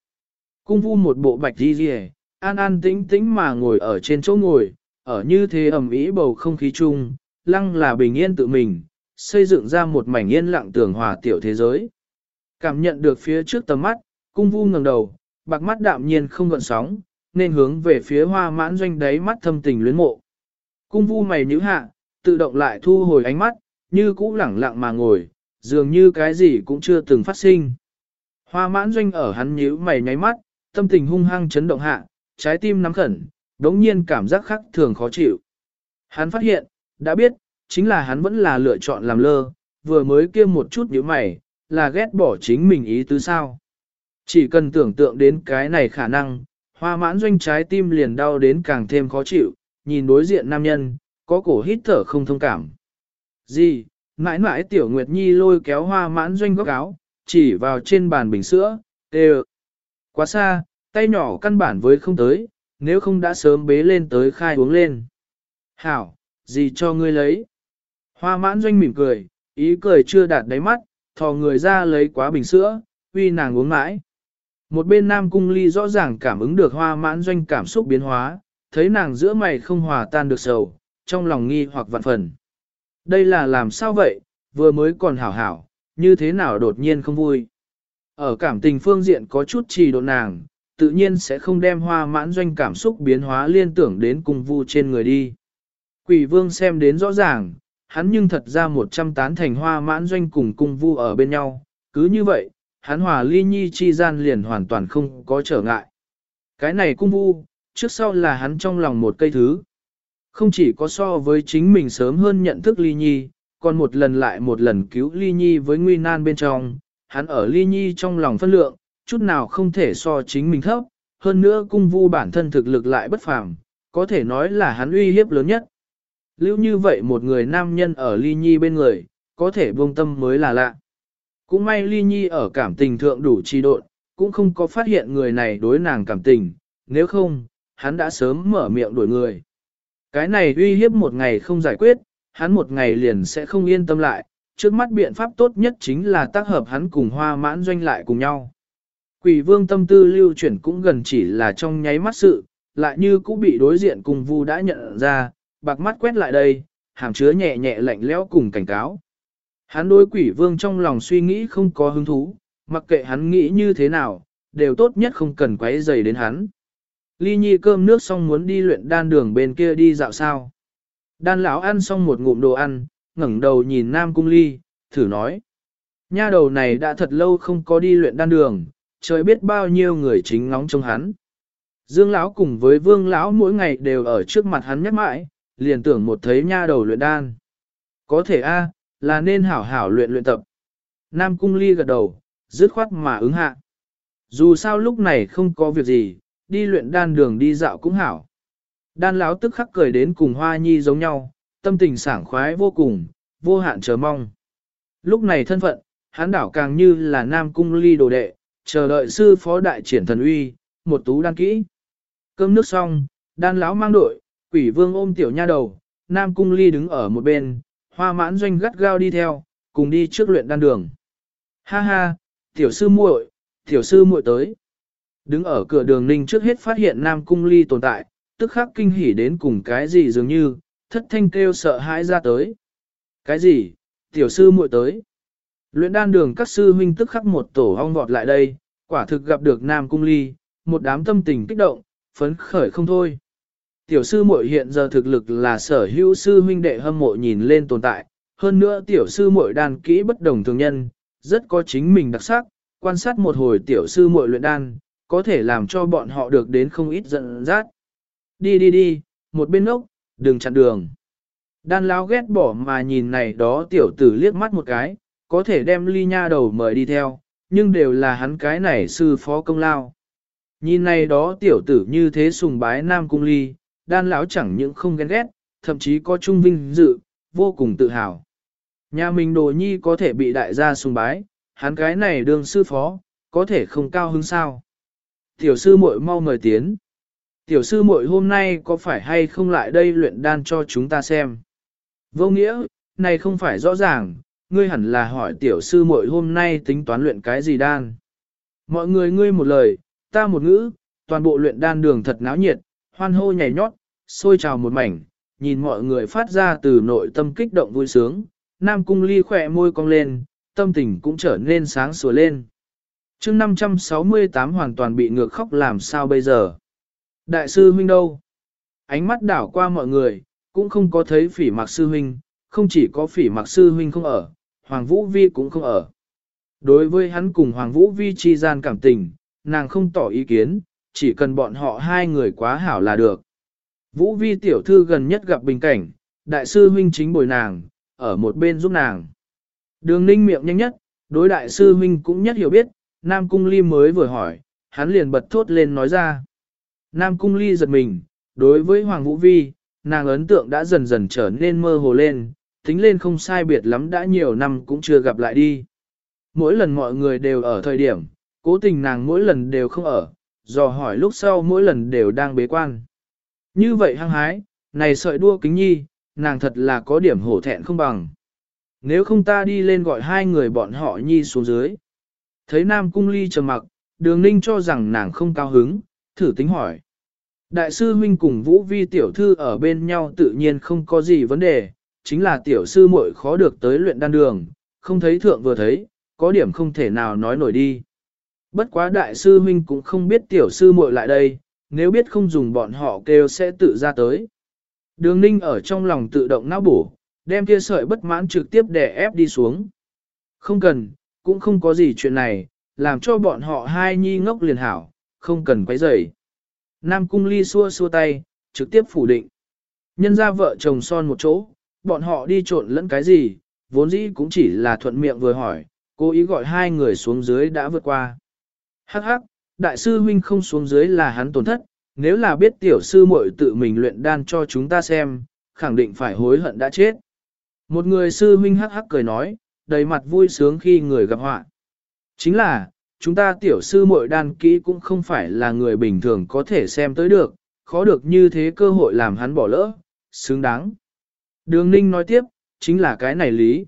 Cung vu một bộ bạch đi rìa, an an tĩnh tĩnh mà ngồi ở trên chỗ ngồi, ở như thế ẩm ý bầu không khí chung, lăng là bình yên tự mình, xây dựng ra một mảnh yên lặng tưởng hòa tiểu thế giới. Cảm nhận được phía trước tầm mắt, cung vu ngẩng đầu, bạc mắt đạm nhiên không gợn sóng, nên hướng về phía hoa mãn doanh đáy mắt thâm tình luyến mộ. Cung vu mày nhíu hạ, tự động lại thu hồi ánh mắt, như cũ lẳng lặng mà ngồi, dường như cái gì cũng chưa từng phát sinh. Hoa mãn doanh ở hắn nhíu mày nháy mắt, tâm tình hung hăng chấn động hạ, trái tim nắm khẩn, đống nhiên cảm giác khác thường khó chịu. Hắn phát hiện, đã biết, chính là hắn vẫn là lựa chọn làm lơ, vừa mới kia một chút nhíu mày, là ghét bỏ chính mình ý tứ sao. Chỉ cần tưởng tượng đến cái này khả năng, hoa mãn doanh trái tim liền đau đến càng thêm khó chịu, nhìn đối diện nam nhân, có cổ hít thở không thông cảm. Gì, mãi mãi tiểu Nguyệt Nhi lôi kéo hoa mãn doanh góc áo, chỉ vào trên bàn bình sữa, tê Quá xa, tay nhỏ căn bản với không tới, nếu không đã sớm bế lên tới khai uống lên. Hảo, gì cho ngươi lấy? Hoa mãn doanh mỉm cười, ý cười chưa đạt đáy mắt, thò người ra lấy quá bình sữa, uy nàng uống mãi. Một bên nam cung ly rõ ràng cảm ứng được hoa mãn doanh cảm xúc biến hóa, thấy nàng giữa mày không hòa tan được sầu, trong lòng nghi hoặc vạn phần. Đây là làm sao vậy, vừa mới còn hảo hảo, như thế nào đột nhiên không vui. Ở cảm tình phương diện có chút trì độ nàng, tự nhiên sẽ không đem hoa mãn doanh cảm xúc biến hóa liên tưởng đến cung vu trên người đi. Quỷ vương xem đến rõ ràng, hắn nhưng thật ra một trăm tán thành hoa mãn doanh cùng cung vu ở bên nhau, cứ như vậy, hắn hòa ly nhi chi gian liền hoàn toàn không có trở ngại. Cái này cung vu, trước sau là hắn trong lòng một cây thứ. Không chỉ có so với chính mình sớm hơn nhận thức ly nhi, còn một lần lại một lần cứu ly nhi với nguy nan bên trong, hắn ở ly nhi trong lòng phân lượng, chút nào không thể so chính mình thấp, hơn nữa cung vu bản thân thực lực lại bất phàm, có thể nói là hắn uy hiếp lớn nhất. Lưu như vậy một người nam nhân ở ly nhi bên người, có thể buông tâm mới là lạ. Cũng may ly nhi ở cảm tình thượng đủ trì độn, cũng không có phát hiện người này đối nàng cảm tình, nếu không, hắn đã sớm mở miệng đuổi người. Cái này uy hiếp một ngày không giải quyết, hắn một ngày liền sẽ không yên tâm lại, trước mắt biện pháp tốt nhất chính là tác hợp hắn cùng hoa mãn doanh lại cùng nhau. Quỷ vương tâm tư lưu chuyển cũng gần chỉ là trong nháy mắt sự, lại như cũng bị đối diện cùng vu đã nhận ra, bạc mắt quét lại đây, hàm chứa nhẹ nhẹ lạnh lẽo cùng cảnh cáo. Hắn đối quỷ vương trong lòng suy nghĩ không có hứng thú, mặc kệ hắn nghĩ như thế nào, đều tốt nhất không cần quấy rầy đến hắn. Ly nhi cơm nước xong muốn đi luyện đan đường bên kia đi dạo sao. Đan lão ăn xong một ngụm đồ ăn, ngẩng đầu nhìn Nam Cung Ly, thử nói. Nha đầu này đã thật lâu không có đi luyện đan đường, trời biết bao nhiêu người chính ngóng trong hắn. Dương lão cùng với Vương lão mỗi ngày đều ở trước mặt hắn nhắc mãi, liền tưởng một thấy nha đầu luyện đan. Có thể a, là nên hảo hảo luyện luyện tập. Nam Cung Ly gật đầu, dứt khoát mà ứng hạ. Dù sao lúc này không có việc gì, đi luyện đan đường đi dạo cũng hảo. Đan lão tức khắc cười đến cùng hoa nhi giống nhau, tâm tình sảng khoái vô cùng, vô hạn chờ mong. Lúc này thân phận, hắn đảo càng như là nam cung ly đồ đệ, chờ đợi sư phó đại triển thần uy, một tú đan kỹ. Cơm nước xong, đan lão mang đội, quỷ vương ôm tiểu nha đầu, nam cung ly đứng ở một bên, hoa mãn doanh gắt gao đi theo, cùng đi trước luyện đan đường. Ha ha, tiểu sư muội, tiểu sư muội tới. Đứng ở cửa đường ninh trước hết phát hiện nam cung ly tồn tại, tức khắc kinh hỉ đến cùng cái gì dường như, thất thanh kêu sợ hãi ra tới. Cái gì, tiểu sư muội tới. Luyện đan đường các sư huynh tức khắc một tổ hong vọt lại đây, quả thực gặp được nam cung ly, một đám tâm tình kích động, phấn khởi không thôi. Tiểu sư muội hiện giờ thực lực là sở hữu sư huynh đệ hâm mộ nhìn lên tồn tại, hơn nữa tiểu sư muội đan kỹ bất đồng thường nhân, rất có chính mình đặc sắc, quan sát một hồi tiểu sư muội luyện đan, có thể làm cho bọn họ được đến không ít giận rát. Đi đi đi, một bên ốc, đừng chặn đường. Đan lão ghét bỏ mà nhìn này đó tiểu tử liếc mắt một cái, có thể đem ly nha đầu mời đi theo, nhưng đều là hắn cái này sư phó công lao. Nhìn này đó tiểu tử như thế sùng bái nam cung ly, đan lão chẳng những không ghen ghét, thậm chí có trung vinh dự, vô cùng tự hào. Nhà mình đồ nhi có thể bị đại gia sùng bái, hắn cái này đương sư phó, có thể không cao hứng sao. Tiểu sư muội mau mời tiến. Tiểu sư muội hôm nay có phải hay không lại đây luyện đan cho chúng ta xem. Vô nghĩa, này không phải rõ ràng, ngươi hẳn là hỏi tiểu sư muội hôm nay tính toán luyện cái gì đan. Mọi người ngươi một lời, ta một ngữ, toàn bộ luyện đan đường thật náo nhiệt, hoan hô nhảy nhót, sôi trào một mảnh, nhìn mọi người phát ra từ nội tâm kích động vui sướng, Nam Cung Ly khỏe môi cong lên, tâm tình cũng trở nên sáng sủa lên. chương 568 hoàn toàn bị ngược khóc làm sao bây giờ? Đại sư huynh đâu? Ánh mắt đảo qua mọi người, cũng không có thấy phỉ mặc sư huynh, không chỉ có phỉ mặc sư huynh không ở, Hoàng Vũ Vi cũng không ở. Đối với hắn cùng Hoàng Vũ Vi chi gian cảm tình, nàng không tỏ ý kiến, chỉ cần bọn họ hai người quá hảo là được. Vũ Vi tiểu thư gần nhất gặp bình cảnh, đại sư huynh chính bồi nàng, ở một bên giúp nàng. Đường ninh miệng nhanh nhất, đối đại sư huynh cũng nhất hiểu biết, Nam Cung Ly mới vừa hỏi, hắn liền bật thốt lên nói ra. Nam Cung Ly giật mình, đối với Hoàng Vũ Vi, nàng ấn tượng đã dần dần trở nên mơ hồ lên, tính lên không sai biệt lắm đã nhiều năm cũng chưa gặp lại đi. Mỗi lần mọi người đều ở thời điểm, cố tình nàng mỗi lần đều không ở, dò hỏi lúc sau mỗi lần đều đang bế quan. Như vậy hăng hái, này sợi đua kính nhi, nàng thật là có điểm hổ thẹn không bằng. Nếu không ta đi lên gọi hai người bọn họ nhi xuống dưới. Thấy Nam Cung Ly trầm mặc, đường ninh cho rằng nàng không cao hứng, thử tính hỏi. Đại sư huynh cùng Vũ Vi tiểu thư ở bên nhau tự nhiên không có gì vấn đề, chính là tiểu sư muội khó được tới luyện đan đường, không thấy thượng vừa thấy, có điểm không thể nào nói nổi đi. Bất quá đại sư huynh cũng không biết tiểu sư muội lại đây, nếu biết không dùng bọn họ kêu sẽ tự ra tới. Đường ninh ở trong lòng tự động não bổ, đem kia sợi bất mãn trực tiếp đè ép đi xuống. Không cần, cũng không có gì chuyện này, làm cho bọn họ hai nhi ngốc liền hảo, không cần quấy rầy. Nam cung ly xua xua tay, trực tiếp phủ định. Nhân ra vợ chồng son một chỗ, bọn họ đi trộn lẫn cái gì, vốn dĩ cũng chỉ là thuận miệng vừa hỏi, cố ý gọi hai người xuống dưới đã vượt qua. Hắc hắc, đại sư huynh không xuống dưới là hắn tổn thất, nếu là biết tiểu sư muội tự mình luyện đan cho chúng ta xem, khẳng định phải hối hận đã chết. Một người sư huynh hắc hắc cười nói, đầy mặt vui sướng khi người gặp họa. Chính là, chúng ta tiểu sư muội đan kỹ cũng không phải là người bình thường có thể xem tới được, khó được như thế cơ hội làm hắn bỏ lỡ, xứng đáng. Đường ninh nói tiếp, chính là cái này lý.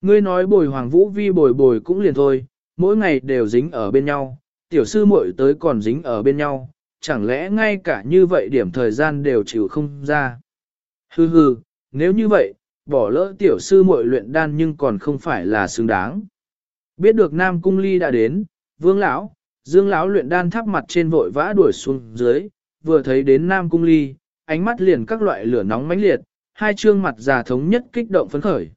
Ngươi nói bồi hoàng vũ vi bồi bồi cũng liền thôi, mỗi ngày đều dính ở bên nhau, tiểu sư muội tới còn dính ở bên nhau, chẳng lẽ ngay cả như vậy điểm thời gian đều chịu không ra. Hừ hừ, nếu như vậy, bỏ lỡ tiểu sư muội luyện đan nhưng còn không phải là xứng đáng. Biết được Nam Cung Ly đã đến, Vương lão, Dương lão luyện đan thắp mặt trên vội vã đuổi xuống dưới, vừa thấy đến Nam Cung Ly, ánh mắt liền các loại lửa nóng mãnh liệt, hai trương mặt già thống nhất kích động phấn khởi.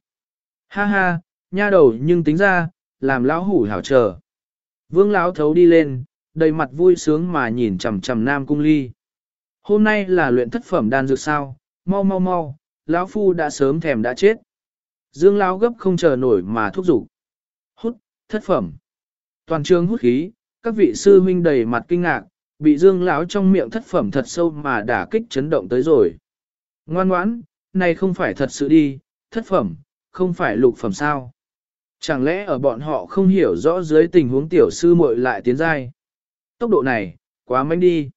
Ha ha, nha đầu nhưng tính ra, làm lão hủ hảo chờ. Vương lão thấu đi lên, đầy mặt vui sướng mà nhìn chằm chằm Nam Cung Ly. Hôm nay là luyện thất phẩm đan dược sao, mau mau mau, lão phu đã sớm thèm đã chết. Dương lão gấp không chờ nổi mà thúc giục. Hút, thất phẩm. Toàn trường hút khí, các vị sư huynh đầy mặt kinh ngạc, bị Dương lão trong miệng thất phẩm thật sâu mà đả kích chấn động tới rồi. Ngoan ngoãn, này không phải thật sự đi, thất phẩm, không phải lục phẩm sao. Chẳng lẽ ở bọn họ không hiểu rõ dưới tình huống tiểu sư muội lại tiến giai? Tốc độ này, quá mạnh đi.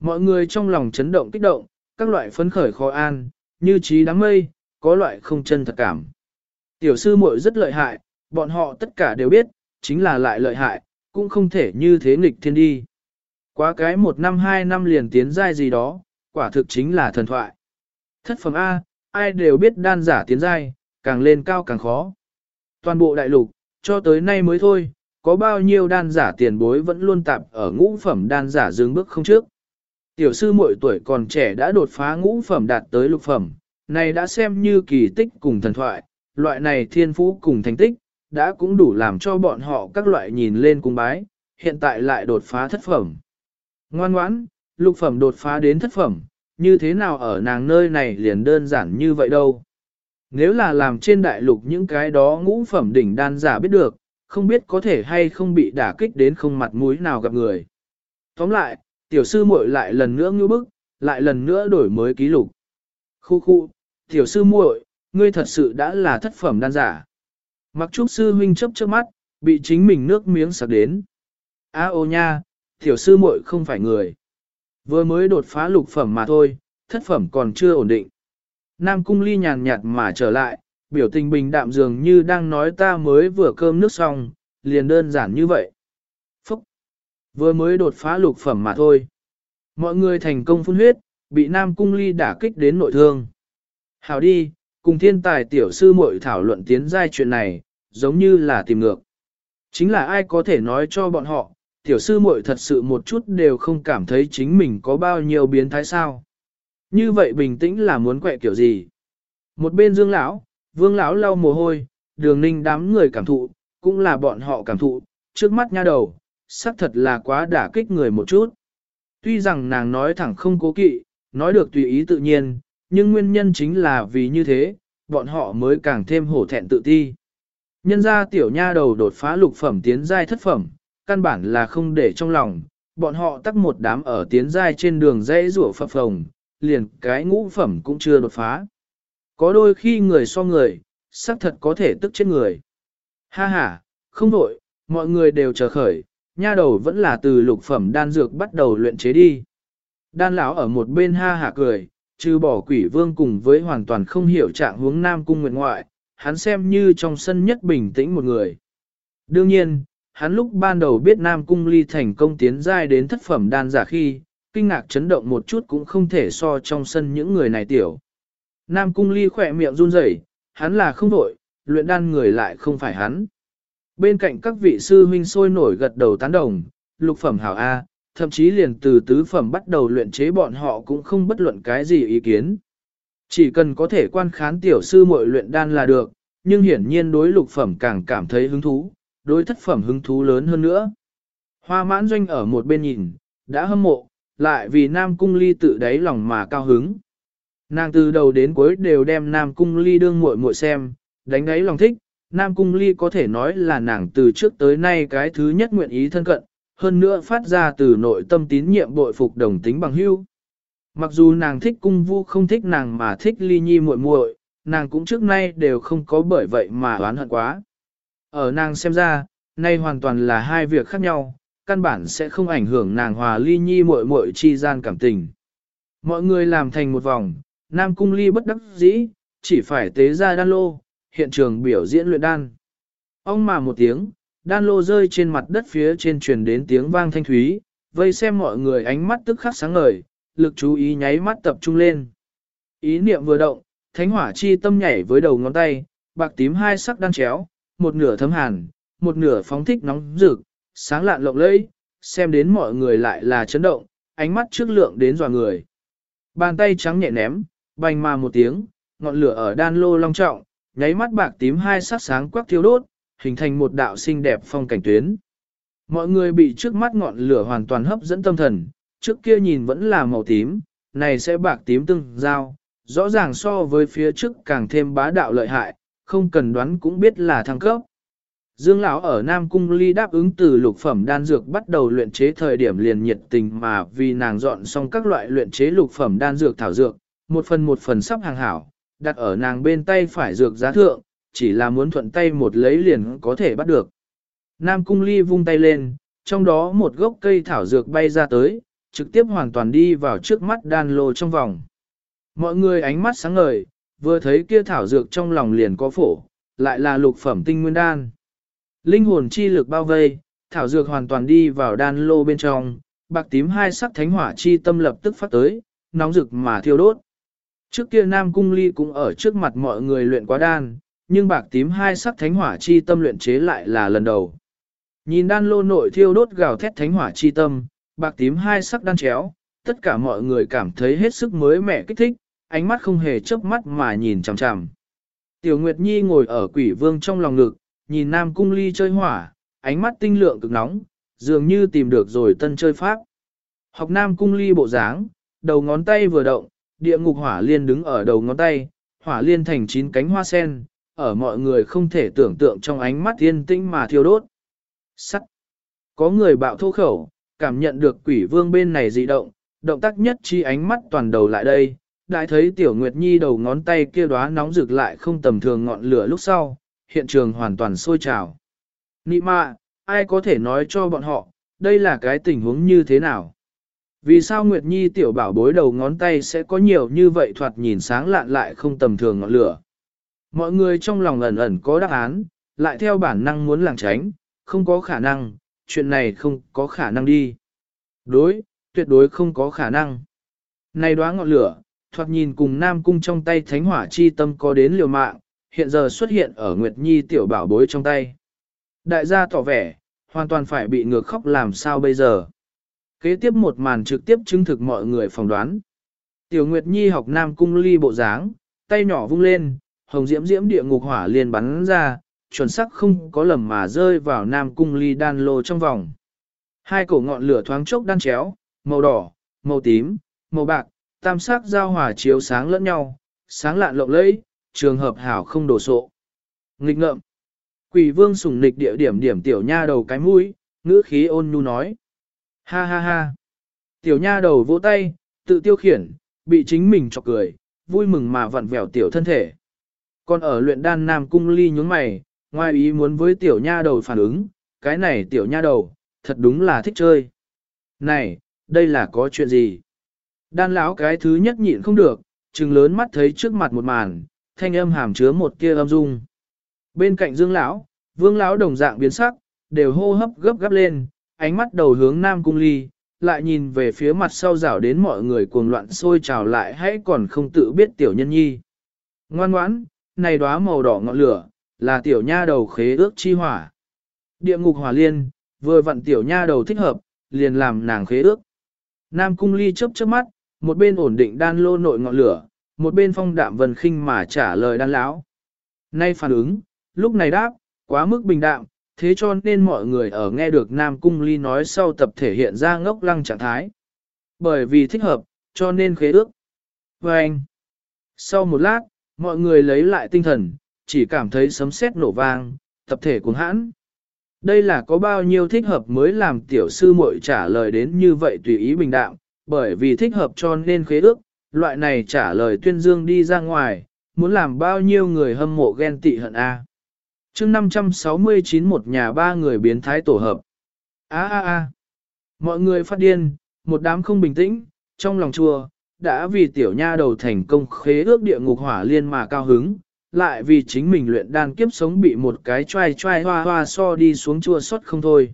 Mọi người trong lòng chấn động kích động, các loại phấn khởi khó an, như trí đám mây, có loại không chân thật cảm. Tiểu sư muội rất lợi hại, bọn họ tất cả đều biết, chính là lại lợi hại, cũng không thể như thế nghịch thiên đi. Quá cái một năm hai năm liền tiến giai gì đó, quả thực chính là thần thoại. Thất phẩm A, ai đều biết đan giả tiến giai, càng lên cao càng khó. Toàn bộ đại lục, cho tới nay mới thôi, có bao nhiêu đan giả tiền bối vẫn luôn tạp ở ngũ phẩm đan giả dừng bước không trước. Tiểu sư muội tuổi còn trẻ đã đột phá ngũ phẩm đạt tới lục phẩm, này đã xem như kỳ tích cùng thần thoại, loại này thiên phú cùng thành tích, đã cũng đủ làm cho bọn họ các loại nhìn lên cung bái, hiện tại lại đột phá thất phẩm. Ngoan ngoãn, lục phẩm đột phá đến thất phẩm, như thế nào ở nàng nơi này liền đơn giản như vậy đâu. Nếu là làm trên đại lục những cái đó ngũ phẩm đỉnh đan giả biết được, không biết có thể hay không bị đả kích đến không mặt mũi nào gặp người. Tóm lại, tiểu sư muội lại lần nữa ngưu bức, lại lần nữa đổi mới ký lục. Khu khu, tiểu sư muội, ngươi thật sự đã là thất phẩm đan giả. Mặc trúc sư huynh chấp trước mắt, bị chính mình nước miếng sặc đến. A ô nha, tiểu sư muội không phải người. Vừa mới đột phá lục phẩm mà thôi, thất phẩm còn chưa ổn định. Nam cung ly nhàn nhạt mà trở lại, biểu tình bình đạm dường như đang nói ta mới vừa cơm nước xong, liền đơn giản như vậy. Phúc! Vừa mới đột phá lục phẩm mà thôi. Mọi người thành công phun huyết, bị Nam cung ly đả kích đến nội thương. Hảo đi, cùng thiên tài tiểu sư muội thảo luận tiến giai chuyện này, giống như là tìm ngược. Chính là ai có thể nói cho bọn họ, tiểu sư muội thật sự một chút đều không cảm thấy chính mình có bao nhiêu biến thái sao. Như vậy bình tĩnh là muốn quẹ kiểu gì? Một bên Dương lão, Vương lão lau mồ hôi, Đường Ninh đám người cảm thụ, cũng là bọn họ cảm thụ, trước mắt nha đầu, xác thật là quá đả kích người một chút. Tuy rằng nàng nói thẳng không cố kỵ, nói được tùy ý tự nhiên, nhưng nguyên nhân chính là vì như thế, bọn họ mới càng thêm hổ thẹn tự ti. Nhân ra tiểu nha đầu đột phá lục phẩm tiến giai thất phẩm, căn bản là không để trong lòng, bọn họ tắc một đám ở tiến giai trên đường dãy rủa phập phồng, liền cái ngũ phẩm cũng chưa đột phá. Có đôi khi người so người, xác thật có thể tức chết người. Ha ha, không đổi, mọi người đều chờ khởi, nha đầu vẫn là từ lục phẩm đan dược bắt đầu luyện chế đi. Đan lão ở một bên ha hả cười, trừ bỏ quỷ vương cùng với hoàn toàn không hiểu trạng hướng nam cung nguyện ngoại, hắn xem như trong sân nhất bình tĩnh một người. Đương nhiên, hắn lúc ban đầu biết nam cung ly thành công tiến giai đến thất phẩm đan giả khi, kinh ngạc chấn động một chút cũng không thể so trong sân những người này tiểu. Nam cung ly khỏe miệng run rẩy, hắn là không vội, luyện đan người lại không phải hắn. Bên cạnh các vị sư huynh sôi nổi gật đầu tán đồng, lục phẩm hảo A, thậm chí liền từ tứ phẩm bắt đầu luyện chế bọn họ cũng không bất luận cái gì ý kiến. Chỉ cần có thể quan khán tiểu sư muội luyện đan là được, nhưng hiển nhiên đối lục phẩm càng cảm thấy hứng thú, đối thất phẩm hứng thú lớn hơn nữa. Hoa mãn doanh ở một bên nhìn, đã hâm mộ, lại vì Nam Cung Ly tự đáy lòng mà cao hứng. Nàng từ đầu đến cuối đều đem Nam Cung Ly đương muội muội xem, đánh đáy lòng thích, Nam Cung Ly có thể nói là nàng từ trước tới nay cái thứ nhất nguyện ý thân cận, hơn nữa phát ra từ nội tâm tín nhiệm bội phục đồng tính bằng hữu. Mặc dù nàng thích cung vu không thích nàng mà thích ly nhi muội muội, nàng cũng trước nay đều không có bởi vậy mà oán hận quá. Ở nàng xem ra, nay hoàn toàn là hai việc khác nhau, căn bản sẽ không ảnh hưởng nàng hòa ly nhi muội muội chi gian cảm tình. Mọi người làm thành một vòng, nam cung ly bất đắc dĩ, chỉ phải tế ra đan lô, hiện trường biểu diễn luyện đan. Ông mà một tiếng, đan lô rơi trên mặt đất phía trên truyền đến tiếng vang thanh thúy, vây xem mọi người ánh mắt tức khắc sáng ngời, lực chú ý nháy mắt tập trung lên. Ý niệm vừa động, thánh hỏa chi tâm nhảy với đầu ngón tay, bạc tím hai sắc đan chéo, một nửa thấm hàn, một nửa phóng thích nóng rực, sáng lạn lộng lẫy, xem đến mọi người lại là chấn động, ánh mắt trước lượng đến dò người. Bàn tay trắng nhẹ ném, bành mà một tiếng, ngọn lửa ở đan lô long trọng, nháy mắt bạc tím hai sắc sáng quắc thiêu đốt, hình thành một đạo xinh đẹp phong cảnh tuyến. Mọi người bị trước mắt ngọn lửa hoàn toàn hấp dẫn tâm thần, trước kia nhìn vẫn là màu tím, này sẽ bạc tím tương giao, rõ ràng so với phía trước càng thêm bá đạo lợi hại, không cần đoán cũng biết là thăng cấp. Dương lão ở Nam Cung Ly đáp ứng từ lục phẩm đan dược bắt đầu luyện chế thời điểm liền nhiệt tình mà vì nàng dọn xong các loại luyện chế lục phẩm đan dược thảo dược, một phần một phần sắp hàng hảo, đặt ở nàng bên tay phải dược giá thượng, chỉ là muốn thuận tay một lấy liền có thể bắt được. Nam Cung Ly vung tay lên, trong đó một gốc cây thảo dược bay ra tới, trực tiếp hoàn toàn đi vào trước mắt đan lô trong vòng. Mọi người ánh mắt sáng ngời, vừa thấy kia thảo dược trong lòng liền có phổ, lại là lục phẩm tinh nguyên đan. Linh hồn chi lực bao vây, thảo dược hoàn toàn đi vào đan lô bên trong, bạc tím hai sắc thánh hỏa chi tâm lập tức phát tới, nóng rực mà thiêu đốt. Trước kia Nam Cung Ly cũng ở trước mặt mọi người luyện quá đan, nhưng bạc tím hai sắc thánh hỏa chi tâm luyện chế lại là lần đầu. Nhìn đan lô nội thiêu đốt gào thét thánh hỏa chi tâm, bạc tím hai sắc đan chéo, tất cả mọi người cảm thấy hết sức mới mẻ kích thích, ánh mắt không hề chớp mắt mà nhìn chằm chằm. Tiểu Nguyệt Nhi ngồi ở quỷ vương trong lòng ngực, nhìn Nam Cung Ly chơi hỏa, ánh mắt tinh lượng cực nóng, dường như tìm được rồi tân chơi pháp. Học Nam Cung Ly bộ dáng, đầu ngón tay vừa động, địa ngục hỏa liên đứng ở đầu ngón tay, hỏa liên thành chín cánh hoa sen, ở mọi người không thể tưởng tượng trong ánh mắt yên tĩnh mà thiêu đốt. Sắt. Có người bạo thô khẩu, cảm nhận được quỷ vương bên này dị động, động tác nhất chi ánh mắt toàn đầu lại đây, đại thấy tiểu nguyệt nhi đầu ngón tay kia đóa nóng rực lại không tầm thường ngọn lửa lúc sau, hiện trường hoàn toàn sôi trào. Nị mạ, ai có thể nói cho bọn họ, đây là cái tình huống như thế nào? Vì sao Nguyệt Nhi tiểu bảo bối đầu ngón tay sẽ có nhiều như vậy thoạt nhìn sáng lạn lại không tầm thường ngọn lửa? Mọi người trong lòng ẩn ẩn có đáp án, lại theo bản năng muốn làng tránh, không có khả năng, chuyện này không có khả năng đi. Đối, tuyệt đối không có khả năng. Này đoá ngọn lửa, thoạt nhìn cùng Nam Cung trong tay thánh hỏa chi tâm có đến liều mạng, hiện giờ xuất hiện ở Nguyệt Nhi tiểu bảo bối trong tay. Đại gia tỏ vẻ, hoàn toàn phải bị ngược khóc làm sao bây giờ. Kế tiếp một màn trực tiếp chứng thực mọi người phỏng đoán. Tiểu Nguyệt Nhi học Nam Cung ly bộ dáng, tay nhỏ vung lên, hồng diễm diễm địa ngục hỏa liền bắn ra, chuẩn xác không có lầm mà rơi vào Nam Cung ly đan lô trong vòng. Hai cổ ngọn lửa thoáng chốc đan chéo, màu đỏ, màu tím, màu bạc, tam sắc giao hòa chiếu sáng lẫn nhau, sáng lạn lộng lẫy, trường hợp hảo không đổ sộ. Nghịch ngợm. Quỷ vương sùng nịch địa điểm điểm tiểu nha đầu cái mũi, ngữ khí ôn nhu nói. Ha ha ha. Tiểu nha đầu vỗ tay, tự tiêu khiển, bị chính mình chọc cười, vui mừng mà vặn vẹo tiểu thân thể. Còn ở luyện đan nam cung ly nhướng mày, ngoài ý muốn với tiểu nha đầu phản ứng, cái này tiểu nha đầu, thật đúng là thích chơi. Này, đây là có chuyện gì? Đan lão cái thứ nhất nhịn không được, trừng lớn mắt thấy trước mặt một màn, thanh âm hàm chứa một tia âm dung. Bên cạnh Dương lão, Vương lão đồng dạng biến sắc, đều hô hấp gấp gáp lên, ánh mắt đầu hướng Nam Cung Ly, lại nhìn về phía mặt sau rảo đến mọi người cuồng loạn sôi trào lại hãy còn không tự biết tiểu nhân nhi. Ngoan ngoãn, này đóa màu đỏ ngọn lửa, là tiểu nha đầu khế ước chi hỏa. Địa ngục hỏa liên, vừa vặn tiểu nha đầu thích hợp, liền làm nàng khế ước. Nam Cung Ly chớp chớp mắt, một bên ổn định đan lô nội ngọn lửa, một bên phong đạm vần khinh mà trả lời đan lão. Nay phản ứng, lúc này đáp, quá mức bình đạm, thế cho nên mọi người ở nghe được Nam Cung Ly nói sau tập thể hiện ra ngốc lăng trạng thái. Bởi vì thích hợp, cho nên khế ước. Và anh, sau một lát, mọi người lấy lại tinh thần, chỉ cảm thấy sấm sét nổ vang, tập thể cuồng hãn. Đây là có bao nhiêu thích hợp mới làm tiểu sư muội trả lời đến như vậy tùy ý bình đạm, bởi vì thích hợp cho nên khế ước, loại này trả lời tuyên dương đi ra ngoài, muốn làm bao nhiêu người hâm mộ ghen tị hận A. chương 569 một nhà ba người biến thái tổ hợp. A a a. Mọi người phát điên, một đám không bình tĩnh, trong lòng chùa, đã vì tiểu nha đầu thành công khế ước địa ngục hỏa liên mà cao hứng, lại vì chính mình luyện đan kiếp sống bị một cái trai trai hoa hoa so đi xuống chua xót không thôi.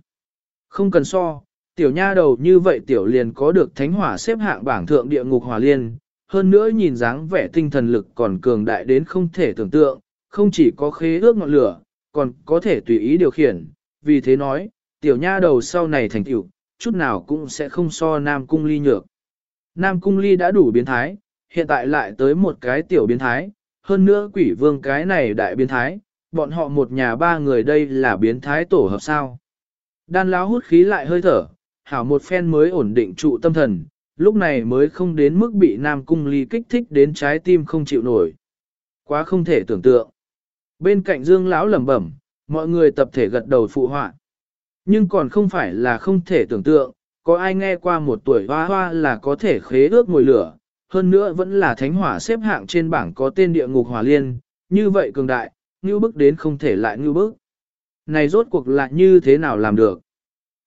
Không cần so, tiểu nha đầu như vậy tiểu liền có được thánh hỏa xếp hạng bảng thượng địa ngục hỏa liên, hơn nữa nhìn dáng vẻ tinh thần lực còn cường đại đến không thể tưởng tượng, không chỉ có khế ước ngọn lửa, còn có thể tùy ý điều khiển, vì thế nói, tiểu nha đầu sau này thành tiểu, chút nào cũng sẽ không so Nam Cung Ly nhược. Nam Cung Ly đã đủ biến thái, hiện tại lại tới một cái tiểu biến thái, hơn nữa quỷ vương cái này đại biến thái, bọn họ một nhà ba người đây là biến thái tổ hợp sao. Đan lão hút khí lại hơi thở, hảo một phen mới ổn định trụ tâm thần, lúc này mới không đến mức bị Nam Cung Ly kích thích đến trái tim không chịu nổi. Quá không thể tưởng tượng. Bên cạnh Dương lão lẩm bẩm, mọi người tập thể gật đầu phụ họa. Nhưng còn không phải là không thể tưởng tượng, có ai nghe qua một tuổi hoa hoa là có thể khế ước ngồi lửa, hơn nữa vẫn là thánh hỏa xếp hạng trên bảng có tên địa ngục hỏa liên, như vậy cường đại, như bức đến không thể lại như bức. Này rốt cuộc lại như thế nào làm được?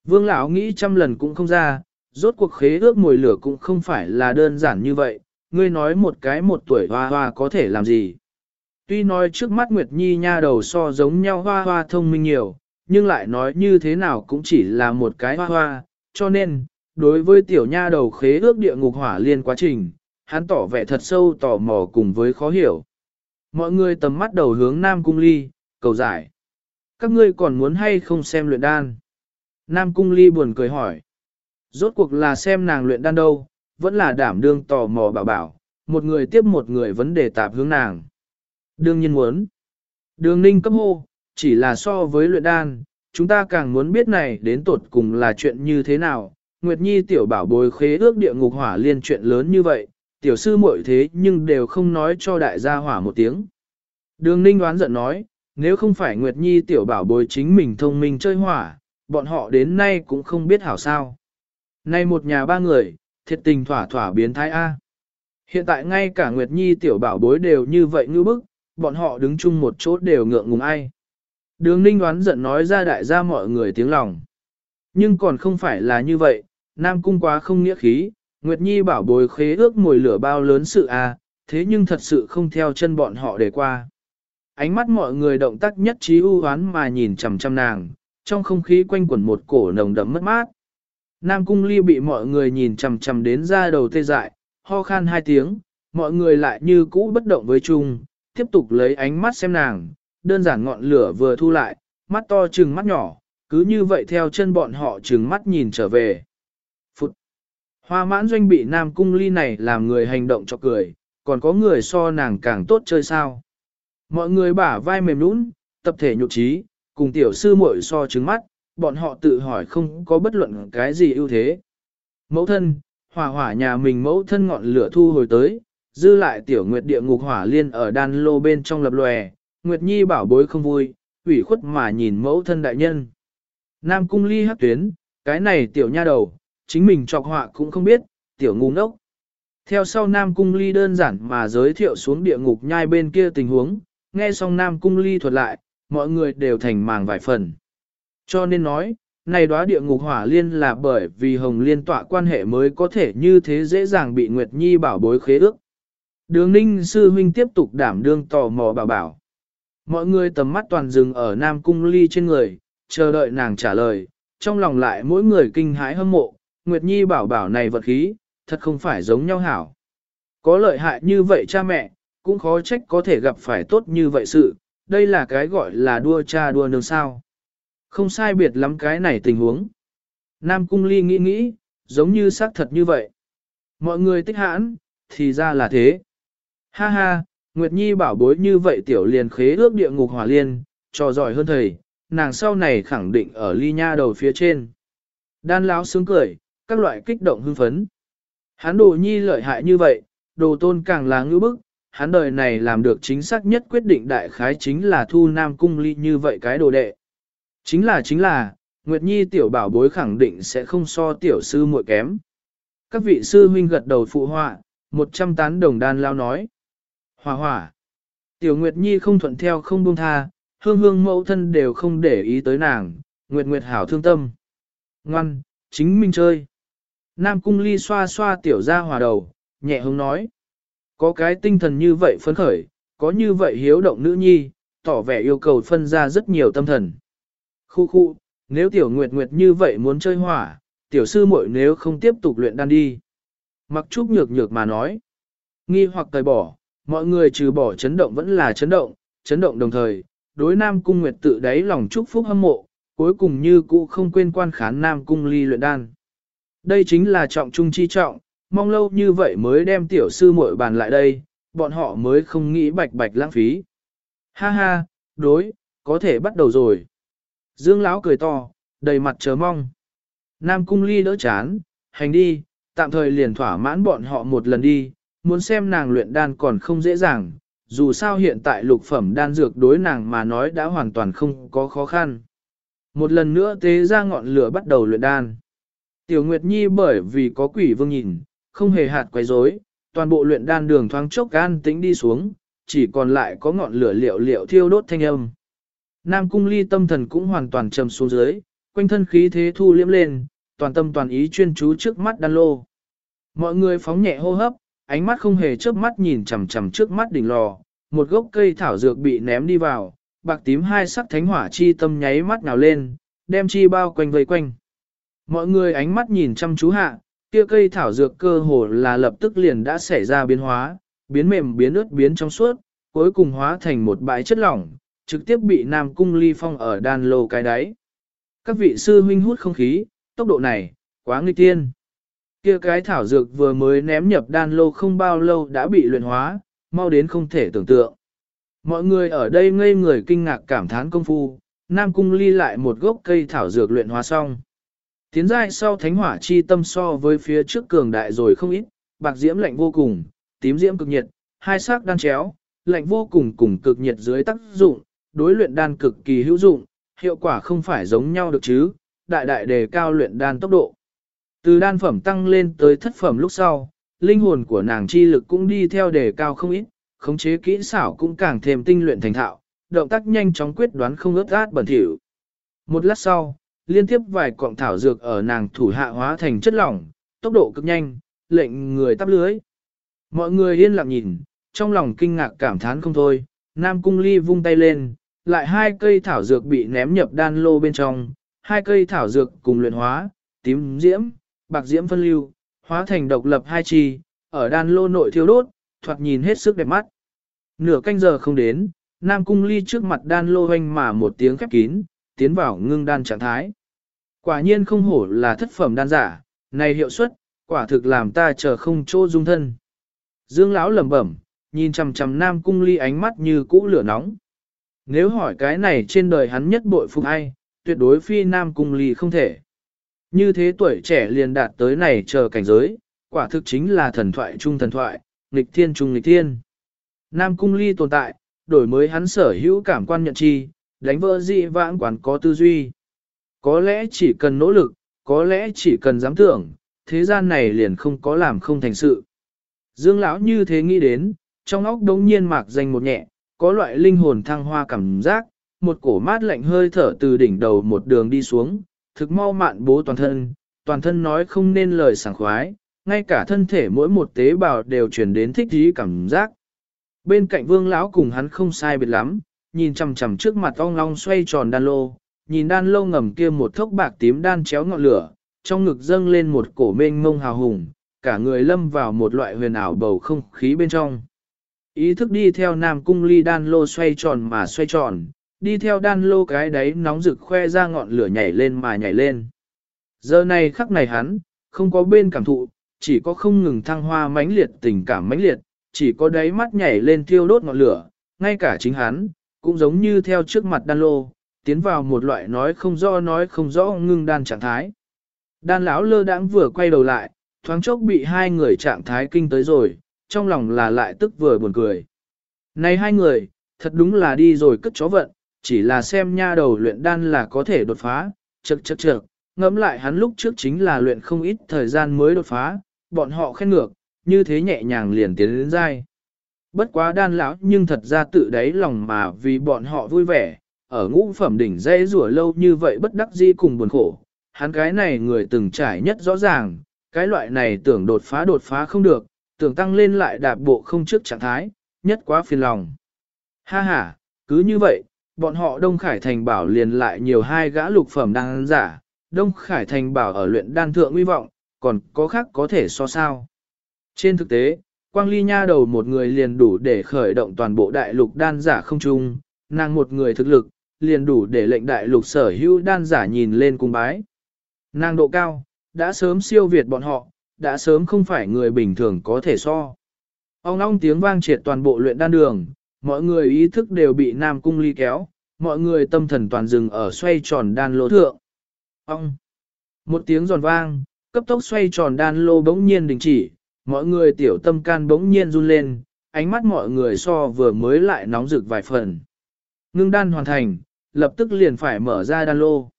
Vương lão nghĩ trăm lần cũng không ra, rốt cuộc khế ước mồi lửa cũng không phải là đơn giản như vậy, ngươi nói một cái một tuổi hoa hoa có thể làm gì. Tuy nói trước mắt Nguyệt Nhi nha đầu so giống nhau hoa hoa thông minh nhiều, nhưng lại nói như thế nào cũng chỉ là một cái hoa hoa, cho nên, đối với tiểu nha đầu khế ước địa ngục hỏa liên quá trình, hắn tỏ vẻ thật sâu tò mò cùng với khó hiểu. Mọi người tầm mắt đầu hướng Nam Cung Ly, cầu giải. Các ngươi còn muốn hay không xem luyện đan? Nam Cung Ly buồn cười hỏi. Rốt cuộc là xem nàng luyện đan đâu, vẫn là đảm đương tò mò bảo bảo, một người tiếp một người vấn đề tạp hướng nàng. Đương nhiên muốn. Đường ninh cấp hô, chỉ là so với luyện đan, chúng ta càng muốn biết này đến tột cùng là chuyện như thế nào, Nguyệt Nhi tiểu bảo bối khế ước địa ngục hỏa liên chuyện lớn như vậy, tiểu sư muội thế nhưng đều không nói cho đại gia hỏa một tiếng. Đường Ninh đoán giận nói, nếu không phải Nguyệt Nhi tiểu bảo bối chính mình thông minh chơi hỏa, bọn họ đến nay cũng không biết hảo sao. Nay một nhà ba người, thiệt tình thỏa thỏa biến thái A. Hiện tại ngay cả Nguyệt Nhi tiểu bảo bối đều như vậy ngư bức, bọn họ đứng chung một chỗ đều ngượng ngùng ai. Đường ninh đoán giận nói ra đại gia mọi người tiếng lòng. Nhưng còn không phải là như vậy, Nam Cung quá không nghĩa khí, Nguyệt Nhi bảo bối khế ước mùi lửa bao lớn sự a, thế nhưng thật sự không theo chân bọn họ để qua. Ánh mắt mọi người động tác nhất trí ưu hoán mà nhìn chằm chằm nàng, trong không khí quanh quẩn một cổ nồng đậm mất mát. Nam Cung Ly bị mọi người nhìn chằm chằm đến ra đầu tê dại, ho khan hai tiếng, mọi người lại như cũ bất động với chung, tiếp tục lấy ánh mắt xem nàng, đơn giản ngọn lửa vừa thu lại, mắt to trừng mắt nhỏ, cứ như vậy theo chân bọn họ trừng mắt nhìn trở về. Phụt! Hoa mãn doanh bị Nam Cung Ly này làm người hành động cho cười, còn có người so nàng càng tốt chơi sao. Mọi người bả vai mềm nũng, tập thể nhục trí, cùng tiểu sư muội so trứng mắt, bọn họ tự hỏi không có bất luận cái gì ưu thế. Mẫu thân, hỏa hỏa nhà mình mẫu thân ngọn lửa thu hồi tới, dư lại tiểu nguyệt địa ngục hỏa liên ở đan lô bên trong lập lòe, Nguyệt Nhi bảo bối không vui, ủy khuất mà nhìn mẫu thân đại nhân. Nam cung ly hắc tuyến, cái này tiểu nha đầu, chính mình trọc họa cũng không biết, tiểu ngu ngốc. Theo sau Nam cung ly đơn giản mà giới thiệu xuống địa ngục nhai bên kia tình huống, nghe xong Nam cung ly thuật lại, mọi người đều thành màng vài phần. Cho nên nói, này đóa địa ngục hỏa liên là bởi vì hồng liên tọa quan hệ mới có thể như thế dễ dàng bị Nguyệt Nhi bảo bối khế ước. Đường ninh sư huynh tiếp tục đảm đương tò mò bảo bảo. Mọi người tầm mắt toàn dừng ở Nam Cung Ly trên người, chờ đợi nàng trả lời, trong lòng lại mỗi người kinh hãi hâm mộ, Nguyệt Nhi bảo bảo này vật khí, thật không phải giống nhau hảo. Có lợi hại như vậy cha mẹ, cũng khó trách có thể gặp phải tốt như vậy sự, đây là cái gọi là đua cha đua nương sao. Không sai biệt lắm cái này tình huống. Nam Cung Ly nghĩ nghĩ, giống như xác thật như vậy. Mọi người tích hãn, thì ra là thế. Ha ha, Nguyệt Nhi bảo bối như vậy tiểu liền khế ước địa ngục hỏa liên, trò giỏi hơn thầy, nàng sau này khẳng định ở ly nha đầu phía trên. Đan lão sướng cười, các loại kích động hưng phấn. Hắn đồ nhi lợi hại như vậy, đồ tôn càng là ngữ bức, hắn đời này làm được chính xác nhất quyết định đại khái chính là thu nam cung ly như vậy cái đồ đệ. Chính là chính là, Nguyệt Nhi tiểu bảo bối khẳng định sẽ không so tiểu sư muội kém. Các vị sư huynh gật đầu phụ họa, một trăm tán đồng đan lao nói. hòa hỏa. Tiểu Nguyệt Nhi không thuận theo không buông tha, hương hương mẫu thân đều không để ý tới nàng, Nguyệt Nguyệt hảo thương tâm. Ngoan, chính mình chơi. Nam cung ly xoa xoa tiểu ra hòa đầu, nhẹ hứng nói. Có cái tinh thần như vậy phấn khởi, có như vậy hiếu động nữ nhi, tỏ vẻ yêu cầu phân ra rất nhiều tâm thần. Khu khu, nếu tiểu nguyệt nguyệt như vậy muốn chơi hỏa, tiểu sư muội nếu không tiếp tục luyện đan đi. Mặc trúc nhược nhược mà nói. Nghi hoặc tời bỏ, mọi người trừ bỏ chấn động vẫn là chấn động, chấn động đồng thời, đối Nam Cung Nguyệt tự đáy lòng chúc phúc hâm mộ, cuối cùng như cũ không quên quan khán Nam Cung ly luyện đan. Đây chính là trọng trung chi trọng, mong lâu như vậy mới đem tiểu sư muội bàn lại đây, bọn họ mới không nghĩ bạch bạch lãng phí. Ha ha, đối, có thể bắt đầu rồi. Dương Lão cười to, đầy mặt chờ mong. Nam Cung ly đỡ chán, hành đi, tạm thời liền thỏa mãn bọn họ một lần đi, muốn xem nàng luyện đan còn không dễ dàng, dù sao hiện tại lục phẩm đan dược đối nàng mà nói đã hoàn toàn không có khó khăn. Một lần nữa tế ra ngọn lửa bắt đầu luyện đan. Tiểu Nguyệt Nhi bởi vì có quỷ vương nhìn, không hề hạt quấy rối, toàn bộ luyện đan đường thoáng chốc gan tĩnh đi xuống, chỉ còn lại có ngọn lửa liệu liệu thiêu đốt thanh âm. Nam cung ly tâm thần cũng hoàn toàn trầm xuống dưới, quanh thân khí thế thu liếm lên, toàn tâm toàn ý chuyên chú trước mắt đan lô. Mọi người phóng nhẹ hô hấp, ánh mắt không hề chớp mắt nhìn chằm chằm trước mắt đỉnh lò, một gốc cây thảo dược bị ném đi vào, bạc tím hai sắc thánh hỏa chi tâm nháy mắt nào lên, đem chi bao quanh vây quanh. Mọi người ánh mắt nhìn chăm chú hạ, kia cây thảo dược cơ hồ là lập tức liền đã xảy ra biến hóa, biến mềm biến ướt biến trong suốt, cuối cùng hóa thành một bãi chất lỏng, trực tiếp bị Nam Cung Ly Phong ở đan lô cái đáy. Các vị sư huynh hút không khí, tốc độ này, quá nguy tiên. Kia cái thảo dược vừa mới ném nhập đan lô không bao lâu đã bị luyện hóa, mau đến không thể tưởng tượng. Mọi người ở đây ngây người kinh ngạc cảm thán công phu, Nam Cung ly lại một gốc cây thảo dược luyện hóa xong. Tiến giai sau thánh hỏa chi tâm so với phía trước cường đại rồi không ít, bạc diễm lạnh vô cùng, tím diễm cực nhiệt, hai sắc đan chéo, lạnh vô cùng cùng cực nhiệt dưới tác dụng, đối luyện đan cực kỳ hữu dụng, hiệu quả không phải giống nhau được chứ, đại đại đề cao luyện đan tốc độ. Từ đan phẩm tăng lên tới thất phẩm lúc sau, linh hồn của nàng chi lực cũng đi theo đề cao không ít, khống chế kỹ xảo cũng càng thêm tinh luyện thành thạo, động tác nhanh chóng quyết đoán không ướt át bẩn thỉu. Một lát sau, liên tiếp vài cọng thảo dược ở nàng thủ hạ hóa thành chất lỏng, tốc độ cực nhanh, lệnh người tắp lưới. Mọi người yên lặng nhìn, trong lòng kinh ngạc cảm thán không thôi, Nam Cung Ly vung tay lên, lại hai cây thảo dược bị ném nhập đan lô bên trong, hai cây thảo dược cùng luyện hóa, tím diễm, bạc diễm phân lưu, hóa thành độc lập hai chi, ở đan lô nội thiêu đốt, thoạt nhìn hết sức đẹp mắt. Nửa canh giờ không đến, Nam Cung Ly trước mặt đan lô hoanh mà một tiếng khép kín, tiến vào ngưng đan trạng thái. Quả nhiên không hổ là thất phẩm đan giả, này hiệu suất, quả thực làm ta chờ không chỗ dung thân. Dương lão lẩm bẩm, nhìn chằm chằm Nam Cung Ly ánh mắt như cũ lửa nóng. Nếu hỏi cái này trên đời hắn nhất bội phục ai, tuyệt đối phi Nam Cung Ly không thể. Như thế tuổi trẻ liền đạt tới này chờ cảnh giới, quả thực chính là thần thoại trung thần thoại, nghịch thiên trung nghịch thiên. Nam Cung Ly tồn tại, đổi mới hắn sở hữu cảm quan nhận chi, đánh vỡ dị vãng quán có tư duy. Có lẽ chỉ cần nỗ lực, có lẽ chỉ cần dám tưởng, thế gian này liền không có làm không thành sự. Dương lão như thế nghĩ đến, trong óc đống nhiên mạc danh một nhẹ, có loại linh hồn thăng hoa cảm giác, một cổ mát lạnh hơi thở từ đỉnh đầu một đường đi xuống, thực mau mạn bố toàn thân, toàn thân nói không nên lời sảng khoái, ngay cả thân thể mỗi một tế bào đều truyền đến thích thú cảm giác. Bên cạnh vương lão cùng hắn không sai biệt lắm, nhìn chằm chằm trước mặt ong long xoay tròn đan lô, nhìn đan lô ngầm kia một thốc bạc tím đan chéo ngọn lửa, trong ngực dâng lên một cổ mênh mông hào hùng, cả người lâm vào một loại huyền ảo bầu không khí bên trong. Ý thức đi theo nam cung ly đan lô xoay tròn mà xoay tròn, đi theo đan lô cái đấy nóng rực khoe ra ngọn lửa nhảy lên mà nhảy lên. Giờ này khắc này hắn, không có bên cảm thụ, chỉ có không ngừng thăng hoa mãnh liệt tình cảm mãnh liệt, chỉ có đáy mắt nhảy lên thiêu đốt ngọn lửa, ngay cả chính hắn, cũng giống như theo trước mặt đan lô, tiến vào một loại nói không rõ nói không rõ ngưng đan trạng thái. Đan lão lơ đãng vừa quay đầu lại, thoáng chốc bị hai người trạng thái kinh tới rồi, trong lòng là lại tức vừa buồn cười. Này hai người, thật đúng là đi rồi cất chó vận, chỉ là xem nha đầu luyện đan là có thể đột phá, chật chật chật, ngẫm lại hắn lúc trước chính là luyện không ít thời gian mới đột phá, bọn họ khen ngược, như thế nhẹ nhàng liền tiến đến dai. Bất quá đan lão nhưng thật ra tự đáy lòng mà vì bọn họ vui vẻ, ở ngũ phẩm đỉnh dây rủa lâu như vậy bất đắc di cùng buồn khổ. Hắn cái này người từng trải nhất rõ ràng, cái loại này tưởng đột phá đột phá không được, tưởng tăng lên lại đạp bộ không trước trạng thái, nhất quá phiền lòng. Ha ha, cứ như vậy, bọn họ Đông Khải Thành bảo liền lại nhiều hai gã lục phẩm đang giả, Đông Khải Thành bảo ở luyện đan thượng uy vọng, còn có khác có thể so sao. Trên thực tế, Quang Ly Nha đầu một người liền đủ để khởi động toàn bộ đại lục đan giả không chung, nàng một người thực lực, liền đủ để lệnh đại lục sở hữu đan giả nhìn lên cung bái. Nàng độ cao, đã sớm siêu việt bọn họ, đã sớm không phải người bình thường có thể so. Ông long tiếng vang triệt toàn bộ luyện đan đường, mọi người ý thức đều bị Nam Cung Ly kéo, mọi người tâm thần toàn dừng ở xoay tròn đan lô thượng. Ông! Một tiếng giòn vang, cấp tốc xoay tròn đan lô bỗng nhiên đình chỉ, mọi người tiểu tâm can bỗng nhiên run lên, ánh mắt mọi người so vừa mới lại nóng rực vài phần. Ngưng đan hoàn thành, lập tức liền phải mở ra đan lô.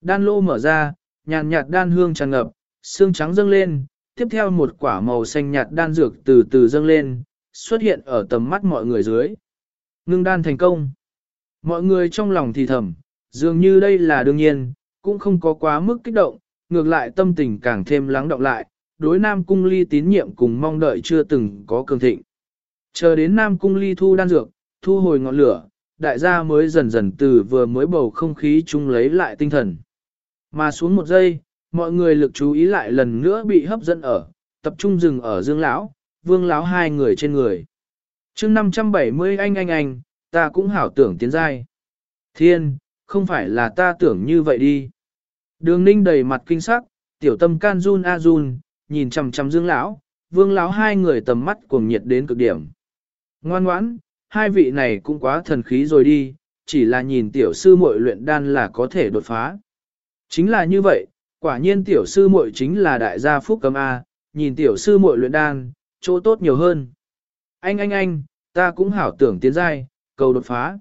Đan lô mở ra, nhàn nhạt đan hương tràn ngập, xương trắng dâng lên, tiếp theo một quả màu xanh nhạt đan dược từ từ dâng lên, xuất hiện ở tầm mắt mọi người dưới. Ngưng đan thành công. Mọi người trong lòng thì thầm, dường như đây là đương nhiên, cũng không có quá mức kích động, ngược lại tâm tình càng thêm lắng động lại, đối Nam Cung Ly tín nhiệm cùng mong đợi chưa từng có cường thịnh. Chờ đến Nam Cung Ly thu đan dược, thu hồi ngọn lửa, đại gia mới dần dần từ vừa mới bầu không khí chung lấy lại tinh thần. Mà xuống một giây, mọi người lực chú ý lại lần nữa bị hấp dẫn ở, tập trung dừng ở Dương lão, Vương lão hai người trên người. Chương 570 anh anh anh, ta cũng hảo tưởng tiến giai. Thiên, không phải là ta tưởng như vậy đi. Đường Ninh đầy mặt kinh sắc, tiểu tâm can run a run, nhìn chằm chằm Dương lão, Vương lão hai người tầm mắt cuồng nhiệt đến cực điểm. Ngoan ngoãn, hai vị này cũng quá thần khí rồi đi, chỉ là nhìn tiểu sư muội luyện đan là có thể đột phá. Chính là như vậy, Quả nhiên tiểu sư muội chính là đại gia phúc cấm A, nhìn tiểu sư muội luyện đan, chỗ tốt nhiều hơn. Anh anh anh, ta cũng hảo tưởng tiến giai, cầu đột phá.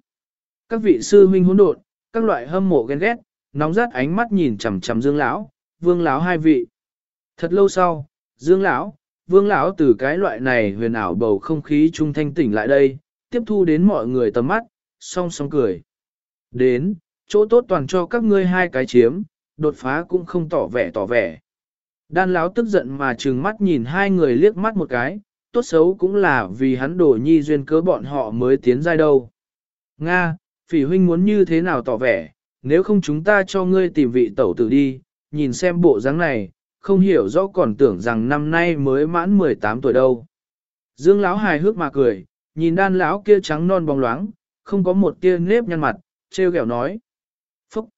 Các vị sư huynh hỗn độn, các loại hâm mộ ghen ghét, nóng rát ánh mắt nhìn chằm chằm Dương lão, Vương lão hai vị. Thật lâu sau, Dương lão, Vương lão từ cái loại này huyền ảo bầu không khí trung thanh tỉnh lại đây, tiếp thu đến mọi người tầm mắt, song song cười. Đến, chỗ tốt toàn cho các ngươi hai cái chiếm, đột phá cũng không tỏ vẻ tỏ vẻ. Đan lão tức giận mà trừng mắt nhìn hai người liếc mắt một cái, tốt xấu cũng là vì hắn đổ nhi duyên cớ bọn họ mới tiến giai đâu. Nga, phỉ huynh muốn như thế nào tỏ vẻ, nếu không chúng ta cho ngươi tìm vị tẩu tử đi, nhìn xem bộ dáng này, không hiểu rõ còn tưởng rằng năm nay mới mãn 18 tuổi đâu. Dương lão hài hước mà cười, nhìn đan lão kia trắng non bóng loáng, không có một tia nếp nhăn mặt, treo kẹo nói. Phúc!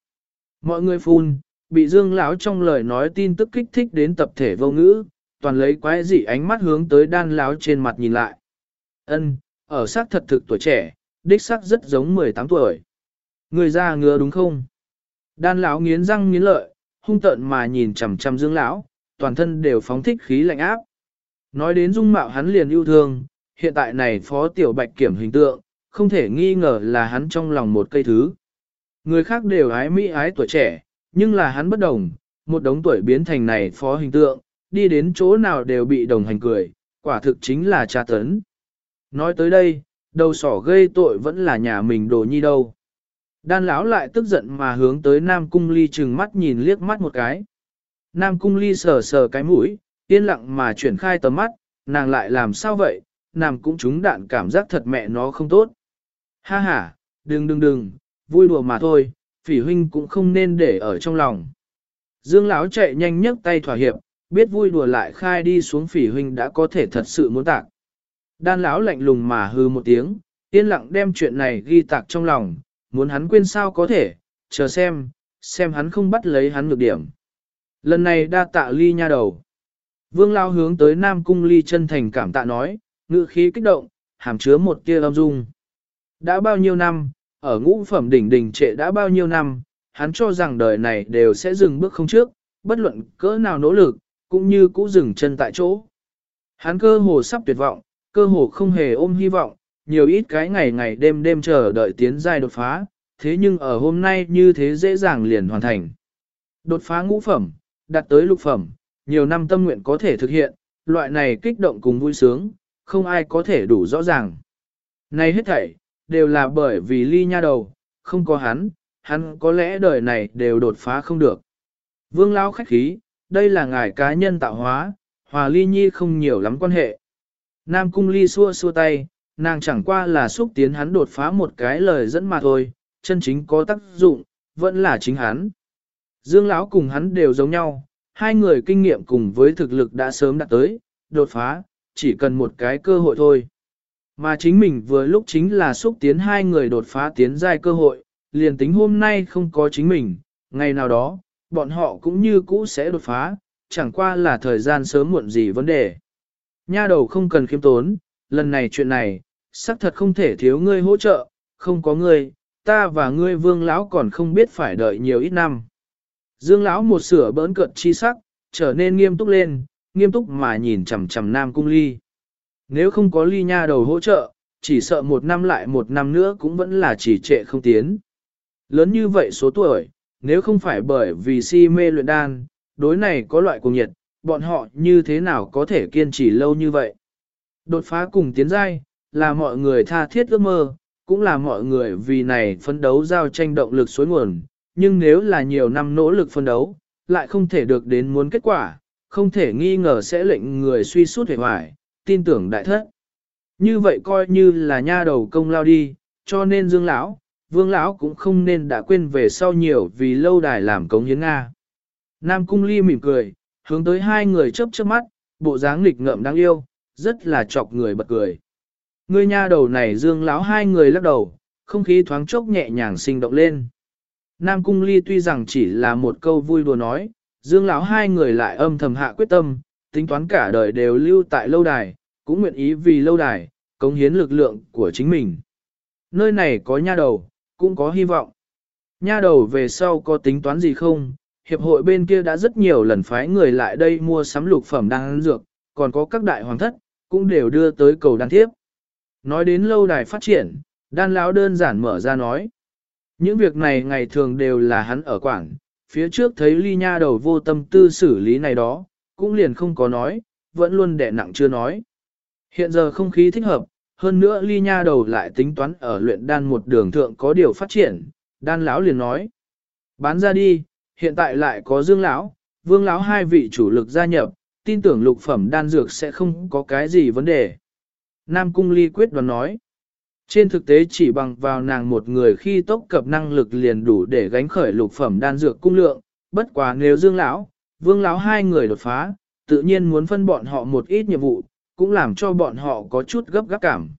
Mọi người phun, bị Dương lão trong lời nói tin tức kích thích đến tập thể vô ngữ, toàn lấy quái dị ánh mắt hướng tới đan lão trên mặt nhìn lại. Ân, ở xác thật thực tuổi trẻ, đích xác rất giống 18 tuổi. Người ra ngứa đúng không? Đan lão nghiến răng nghiến lợi, hung tợn mà nhìn chằm chằm Dương lão, toàn thân đều phóng thích khí lạnh áp. Nói đến dung mạo hắn liền yêu thương, hiện tại này phó tiểu bạch kiểm hình tượng, không thể nghi ngờ là hắn trong lòng một cây thứ. Người khác đều ái mỹ ái tuổi trẻ, nhưng là hắn bất đồng, một đống tuổi biến thành này phó hình tượng, đi đến chỗ nào đều bị đồng hành cười, quả thực chính là tra tấn. Nói tới đây, đầu sỏ gây tội vẫn là nhà mình đồ nhi đâu. Đan lão lại tức giận mà hướng tới Nam Cung Ly chừng mắt nhìn liếc mắt một cái. Nam Cung Ly sờ sờ cái mũi, yên lặng mà chuyển khai tầm mắt, nàng lại làm sao vậy, nàng cũng trúng đạn cảm giác thật mẹ nó không tốt. Ha ha, đừng đừng đừng, vui đùa mà thôi, phỉ huynh cũng không nên để ở trong lòng. Dương lão chạy nhanh nhấc tay thỏa hiệp, biết vui đùa lại khai đi xuống phỉ huynh đã có thể thật sự muốn tạc. Đan lão lạnh lùng mà hư một tiếng, yên lặng đem chuyện này ghi tạc trong lòng, muốn hắn quên sao có thể, chờ xem, xem hắn không bắt lấy hắn nhược điểm. Lần này đa tạ ly nha đầu. Vương lao hướng tới Nam Cung ly chân thành cảm tạ nói, ngự khí kích động, hàm chứa một tia âm dung. Đã bao nhiêu năm, ở ngũ phẩm đỉnh đỉnh trệ đã bao nhiêu năm, hắn cho rằng đời này đều sẽ dừng bước không trước, bất luận cỡ nào nỗ lực, cũng như cũ dừng chân tại chỗ. Hắn cơ hồ sắp tuyệt vọng, cơ hồ không hề ôm hy vọng, nhiều ít cái ngày ngày đêm đêm chờ đợi tiến giai đột phá, thế nhưng ở hôm nay như thế dễ dàng liền hoàn thành. Đột phá ngũ phẩm, đạt tới lục phẩm, nhiều năm tâm nguyện có thể thực hiện, loại này kích động cùng vui sướng, không ai có thể đủ rõ ràng. Này hết thảy, đều là bởi vì ly nha đầu, không có hắn, hắn có lẽ đời này đều đột phá không được. Vương Lão khách khí, đây là ngài cá nhân tạo hóa, hòa ly nhi không nhiều lắm quan hệ. Nam cung ly xua xua tay, nàng chẳng qua là xúc tiến hắn đột phá một cái lời dẫn mà thôi, chân chính có tác dụng, vẫn là chính hắn. Dương Lão cùng hắn đều giống nhau, hai người kinh nghiệm cùng với thực lực đã sớm đạt tới, đột phá, chỉ cần một cái cơ hội thôi. Mà chính mình vừa lúc chính là xúc tiến hai người đột phá tiến giai cơ hội, liền tính hôm nay không có chính mình, ngày nào đó, bọn họ cũng như cũ sẽ đột phá, chẳng qua là thời gian sớm muộn gì vấn đề. Nha đầu không cần khiêm tốn, lần này chuyện này, xác thật không thể thiếu ngươi hỗ trợ, không có ngươi, ta và ngươi vương lão còn không biết phải đợi nhiều ít năm. Dương lão một sửa bỡn cợt chi sắc, trở nên nghiêm túc lên, nghiêm túc mà nhìn chằm chằm Nam Cung Ly. Nếu không có Ly nha đầu hỗ trợ, chỉ sợ một năm lại một năm nữa cũng vẫn là chỉ trệ không tiến. Lớn như vậy số tuổi, nếu không phải bởi vì si mê luyện đan, đối này có loại cùng nhiệt, bọn họ như thế nào có thể kiên trì lâu như vậy. Đột phá cùng tiến giai, là mọi người tha thiết ước mơ, cũng là mọi người vì này phấn đấu giao tranh động lực suối nguồn, nhưng nếu là nhiều năm nỗ lực phấn đấu, lại không thể được đến muốn kết quả, không thể nghi ngờ sẽ lệnh người suy sút hề hoài, tin tưởng đại thất. Như vậy coi như là nha đầu công lao đi, cho nên Dương lão, Vương lão cũng không nên đã quên về sau nhiều vì lâu đài làm cống hiến Nga. Nam Cung Ly mỉm cười, hướng tới hai người chớp chớp mắt, bộ dáng nghịch ngợm đáng yêu, rất là chọc người bật cười. Ngươi nha đầu này Dương lão hai người lắc đầu, không khí thoáng chốc nhẹ nhàng sinh động lên. Nam Cung Ly tuy rằng chỉ là một câu vui đùa nói, Dương lão hai người lại âm thầm hạ quyết tâm, tính toán cả đời đều lưu tại lâu đài, cũng nguyện ý vì lâu đài, cống hiến lực lượng của chính mình. Nơi này có nha đầu, cũng có hy vọng. Nha đầu về sau có tính toán gì không, hiệp hội bên kia đã rất nhiều lần phái người lại đây mua sắm lục phẩm đan dược, còn có các đại hoàng thất, cũng đều đưa tới cầu đan thiếp. Nói đến lâu đài phát triển, đan lão đơn giản mở ra nói. Những việc này ngày thường đều là hắn ở quảng, phía trước thấy ly nha đầu vô tâm tư xử lý này đó, cũng liền không có nói, vẫn luôn đẻ nặng chưa nói. Hiện giờ không khí thích hợp, hơn nữa ly nha đầu lại tính toán ở luyện đan một đường thượng có điều phát triển, đan lão liền nói. Bán ra đi, hiện tại lại có dương lão, vương lão hai vị chủ lực gia nhập, tin tưởng lục phẩm đan dược sẽ không có cái gì vấn đề. Nam Cung Ly quyết đoán nói. Trên thực tế chỉ bằng vào nàng một người khi tốc cập năng lực liền đủ để gánh khởi lục phẩm đan dược cung lượng, bất quá nếu Dương lão, Vương lão hai người đột phá, tự nhiên muốn phân bọn họ một ít nhiệm vụ, cũng làm cho bọn họ có chút gấp gáp cảm.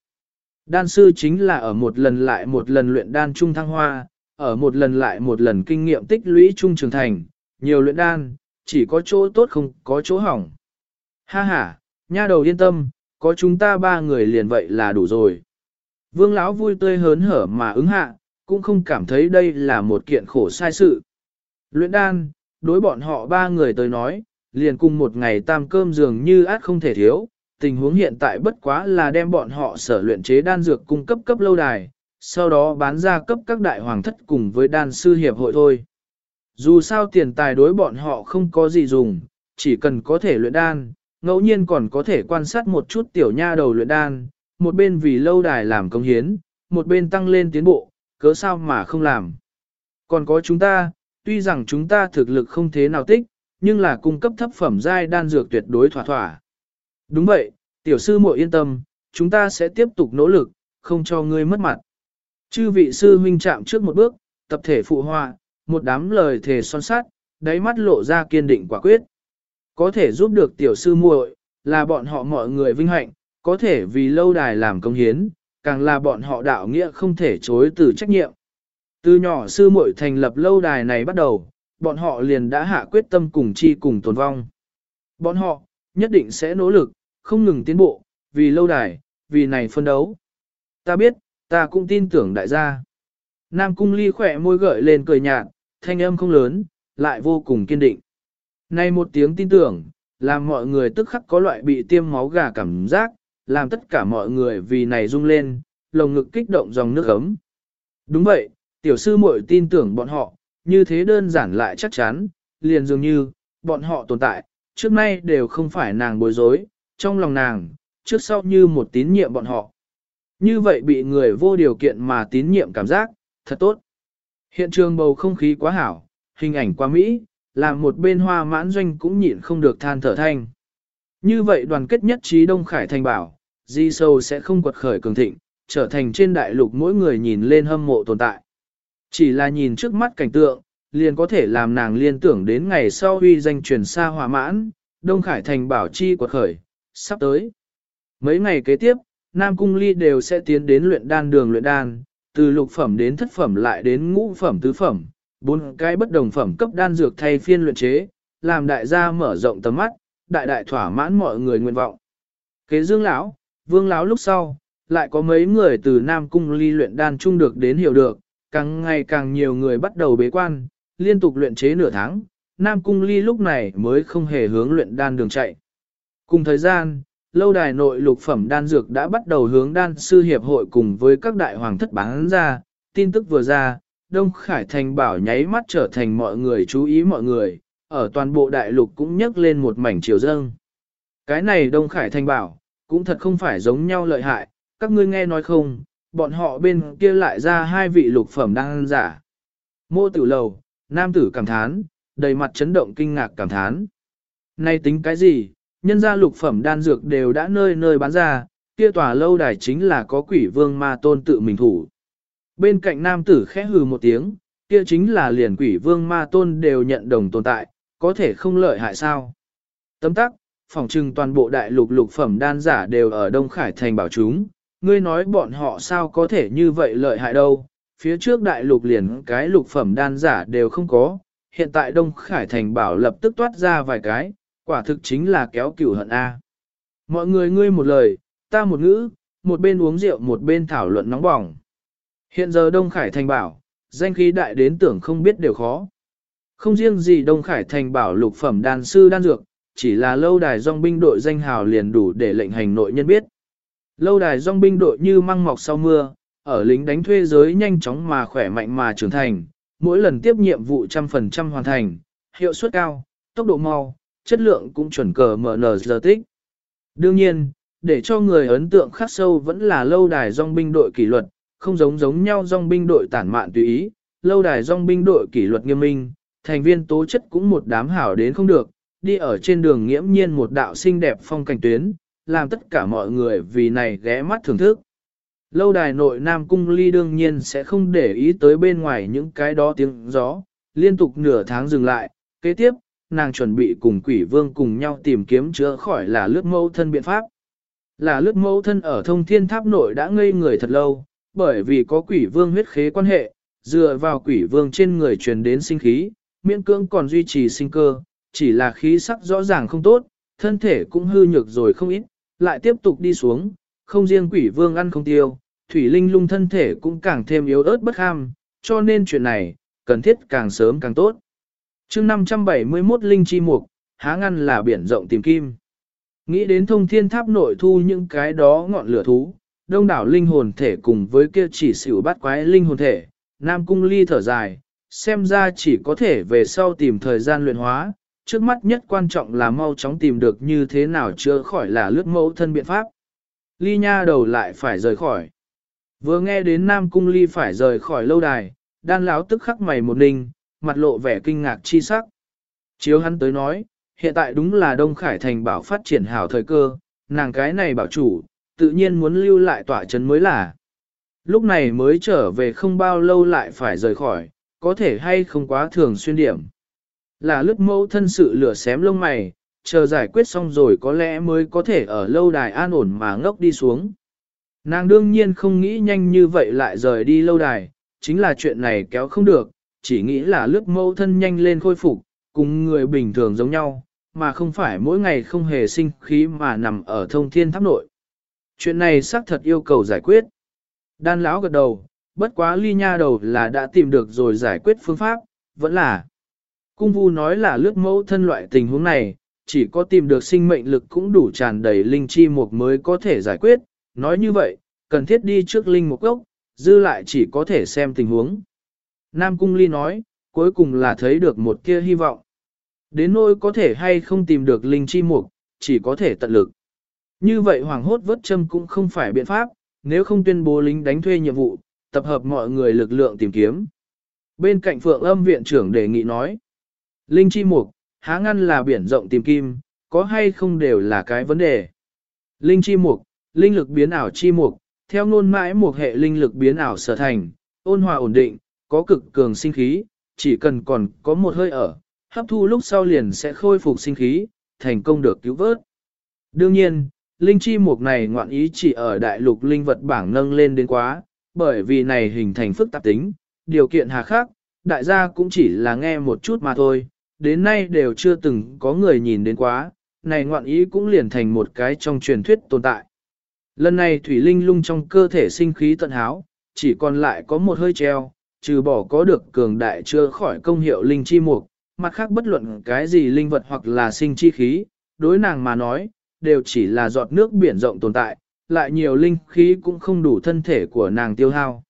Đan sư chính là ở một lần lại một lần luyện đan trung thăng hoa, ở một lần lại một lần kinh nghiệm tích lũy trung trưởng thành, nhiều luyện đan, chỉ có chỗ tốt không có chỗ hỏng. Ha ha, nha đầu yên tâm, có chúng ta ba người liền vậy là đủ rồi. Vương lão vui tươi hớn hở mà ứng hạ, cũng không cảm thấy đây là một kiện khổ sai sự. Luyện đan, đối bọn họ ba người tới nói, liền cùng một ngày tam cơm dường như át không thể thiếu, tình huống hiện tại bất quá là đem bọn họ sở luyện chế đan dược cung cấp cấp lâu đài, sau đó bán ra cấp các đại hoàng thất cùng với đan sư hiệp hội thôi. Dù sao tiền tài đối bọn họ không có gì dùng, chỉ cần có thể luyện đan, ngẫu nhiên còn có thể quan sát một chút tiểu nha đầu luyện đan, một bên vì lâu đài làm công hiến, một bên tăng lên tiến bộ, cớ sao mà không làm. Còn có chúng ta, tuy rằng chúng ta thực lực không thế nào tích, nhưng là cung cấp thấp phẩm giai đan dược tuyệt đối thỏa thỏa. Đúng vậy, tiểu sư muội yên tâm, chúng ta sẽ tiếp tục nỗ lực, không cho ngươi mất mặt. Chư vị sư huynh chạm trước một bước, tập thể phụ họa, một đám lời thề son sát, đáy mắt lộ ra kiên định quả quyết. Có thể giúp được tiểu sư muội, là bọn họ mọi người vinh hạnh, có thể vì lâu đài làm công hiến, càng là bọn họ đạo nghĩa không thể chối từ trách nhiệm. Từ nhỏ sư muội thành lập lâu đài này bắt đầu, bọn họ liền đã hạ quyết tâm cùng chi cùng tồn vong. Bọn họ, nhất định sẽ nỗ lực, không ngừng tiến bộ, vì lâu đài, vì này phân đấu. Ta biết, ta cũng tin tưởng đại gia. Nam cung ly khỏe môi gợi lên cười nhạt, thanh âm không lớn, lại vô cùng kiên định. Này một tiếng tin tưởng, làm mọi người tức khắc có loại bị tiêm máu gà cảm giác, làm tất cả mọi người vì này rung lên, lồng ngực kích động dòng nước ấm. Đúng vậy, tiểu sư muội tin tưởng bọn họ, như thế đơn giản lại chắc chắn, liền dường như, bọn họ tồn tại, trước nay đều không phải nàng bối rối, trong lòng nàng, trước sau như một tín nhiệm bọn họ. Như vậy bị người vô điều kiện mà tín nhiệm cảm giác, thật tốt. Hiện trường bầu không khí quá hảo, hình ảnh quá mỹ, làm một bên hoa mãn doanh cũng nhịn không được than thở thanh. Như vậy đoàn kết nhất trí Đông Khải thành bảo, di sâu sẽ không quật khởi cường thịnh, trở thành trên đại lục mỗi người nhìn lên hâm mộ tồn tại. Chỉ là nhìn trước mắt cảnh tượng, liền có thể làm nàng liên tưởng đến ngày sau huy danh truyền xa hòa mãn, Đông Khải thành bảo chi quật khởi, sắp tới. Mấy ngày kế tiếp, Nam Cung Ly đều sẽ tiến đến luyện đan đường luyện đan, từ lục phẩm đến thất phẩm lại đến ngũ phẩm tứ phẩm, bốn cái bất đồng phẩm cấp đan dược thay phiên luyện chế, làm đại gia mở rộng tầm mắt, đại đại thỏa mãn mọi người nguyện vọng. Kế dương lão, vương lão lúc sau, lại có mấy người từ Nam Cung ly luyện đan chung được đến hiểu được, càng ngày càng nhiều người bắt đầu bế quan, liên tục luyện chế nửa tháng, Nam Cung ly lúc này mới không hề hướng luyện đan đường chạy. Cùng thời gian, lâu đài nội lục phẩm đan dược đã bắt đầu hướng đan sư hiệp hội cùng với các đại hoàng thất bán ra, tin tức vừa ra, Đông Khải Thành bảo nháy mắt trở thành mọi người chú ý mọi người, ở toàn bộ đại lục cũng nhấc lên một mảnh chiều dâng. Cái này Đông Khải Thành bảo, cũng thật không phải giống nhau lợi hại, các ngươi nghe nói không, bọn họ bên kia lại ra hai vị lục phẩm đang giả. Mô tử lầu, nam tử cảm thán, đầy mặt chấn động kinh ngạc cảm thán. Nay tính cái gì, nhân gia lục phẩm đan dược đều đã nơi nơi bán ra, kia tòa lâu đài chính là có quỷ vương ma tôn tự mình thủ. Bên cạnh nam tử khẽ hừ một tiếng, kia chính là liền quỷ vương ma tôn đều nhận đồng tồn tại, có thể không lợi hại sao. Tấm tắc, phòng trừng toàn bộ đại lục lục phẩm đan giả đều ở Đông Khải thành bảo chúng, ngươi nói bọn họ sao có thể như vậy lợi hại đâu, phía trước đại lục liền cái lục phẩm đan giả đều không có, hiện tại Đông Khải thành bảo lập tức toát ra vài cái, quả thực chính là kéo cửu hận A. Mọi người ngươi một lời, ta một ngữ, một bên uống rượu một bên thảo luận nóng bỏng. Hiện giờ Đông Khải thành bảo, danh khí đại đến tưởng không biết đều khó. Không riêng gì Đông Khải thành bảo lục phẩm đan sư đan dược, chỉ là lâu đài dòng binh đội danh hào liền đủ để lệnh hành nội nhân biết. Lâu đài dòng binh đội như măng mọc sau mưa, ở lính đánh thuê giới nhanh chóng mà khỏe mạnh mà trưởng thành, mỗi lần tiếp nhiệm vụ trăm phần trăm hoàn thành, hiệu suất cao, tốc độ mau, chất lượng cũng chuẩn cờ mở nở giờ tích. Đương nhiên, để cho người ấn tượng khắc sâu vẫn là lâu đài dòng binh đội kỷ luật, không giống giống nhau dòng binh đội tản mạn tùy ý, lâu đài dòng binh đội kỷ luật nghiêm minh, thành viên tố chất cũng một đám hảo đến không được, đi ở trên đường nghiễm nhiên một đạo xinh đẹp phong cảnh tuyến, làm tất cả mọi người vì này ghé mắt thưởng thức. Lâu đài nội Nam Cung Ly đương nhiên sẽ không để ý tới bên ngoài những cái đó tiếng gió, liên tục nửa tháng dừng lại, kế tiếp, nàng chuẩn bị cùng quỷ vương cùng nhau tìm kiếm chữa khỏi là lướt mẫu thân biện pháp. Là lướt mẫu thân ở thông thiên tháp nội đã ngây người thật lâu, bởi vì có quỷ vương huyết khế quan hệ, dựa vào quỷ vương trên người truyền đến sinh khí, miễn cưỡng còn duy trì sinh cơ, chỉ là khí sắc rõ ràng không tốt, thân thể cũng hư nhược rồi không ít, lại tiếp tục đi xuống, không riêng quỷ vương ăn không tiêu, thủy linh lung thân thể cũng càng thêm yếu ớt bất ham, cho nên chuyện này, cần thiết càng sớm càng tốt chương 571 Linh Chi Mục, há ngăn là biển rộng tìm kim. Nghĩ đến thông thiên tháp nội thu những cái đó ngọn lửa thú, đông đảo linh hồn thể cùng với kia chỉ xỉu bắt quái linh hồn thể, Nam Cung Ly thở dài, xem ra chỉ có thể về sau tìm thời gian luyện hóa, trước mắt nhất quan trọng là mau chóng tìm được như thế nào chữa khỏi là lướt mẫu thân biện pháp. Ly nha đầu lại phải rời khỏi. Vừa nghe đến Nam Cung Ly phải rời khỏi lâu đài, đan lão tức khắc mày một ninh, mặt lộ vẻ kinh ngạc chi sắc. Chiếu hắn tới nói, hiện tại đúng là Đông Khải Thành bảo phát triển hảo thời cơ, nàng cái này bảo chủ, tự nhiên muốn lưu lại tỏa chấn mới là. Lúc này mới trở về không bao lâu lại phải rời khỏi, có thể hay không quá thường xuyên điểm. Là lướt mẫu thân sự lửa xém lông mày, chờ giải quyết xong rồi có lẽ mới có thể ở lâu đài an ổn mà ngốc đi xuống. Nàng đương nhiên không nghĩ nhanh như vậy lại rời đi lâu đài, chính là chuyện này kéo không được, chỉ nghĩ là lướt mẫu thân nhanh lên khôi phục, cùng người bình thường giống nhau, mà không phải mỗi ngày không hề sinh khí mà nằm ở thông thiên tháp nội. Chuyện này xác thật yêu cầu giải quyết. Đan lão gật đầu, bất quá ly nha đầu là đã tìm được rồi giải quyết phương pháp, vẫn là. Cung vu nói là lướt mẫu thân loại tình huống này, chỉ có tìm được sinh mệnh lực cũng đủ tràn đầy linh chi mục mới có thể giải quyết, nói như vậy, cần thiết đi trước linh mục gốc, dư lại chỉ có thể xem tình huống. Nam Cung Ly nói, cuối cùng là thấy được một kia hy vọng. Đến nỗi có thể hay không tìm được linh chi mục, chỉ có thể tận lực. Như vậy hoàng hốt vớt châm cũng không phải biện pháp, nếu không tuyên bố lính đánh thuê nhiệm vụ, tập hợp mọi người lực lượng tìm kiếm. Bên cạnh phượng âm viện trưởng đề nghị nói, Linh chi mục, há ngăn là biển rộng tìm kim, có hay không đều là cái vấn đề. Linh chi mục, linh lực biến ảo chi mục, theo ngôn mãi một hệ linh lực biến ảo sở thành, ôn hòa ổn định, có cực cường sinh khí, chỉ cần còn có một hơi ở, hấp thu lúc sau liền sẽ khôi phục sinh khí, thành công được cứu vớt. Đương nhiên, linh chi mục này ngoạn ý chỉ ở đại lục linh vật bảng nâng lên đến quá, bởi vì này hình thành phức tạp tính, điều kiện hà khắc, đại gia cũng chỉ là nghe một chút mà thôi, đến nay đều chưa từng có người nhìn đến quá, này ngoạn ý cũng liền thành một cái trong truyền thuyết tồn tại. Lần này thủy linh lung trong cơ thể sinh khí tận háo, chỉ còn lại có một hơi treo, trừ bỏ có được cường đại chưa khỏi công hiệu linh chi mục, mặt khác bất luận cái gì linh vật hoặc là sinh chi khí, đối nàng mà nói, đều chỉ là giọt nước biển rộng tồn tại, lại nhiều linh khí cũng không đủ thân thể của nàng tiêu hao.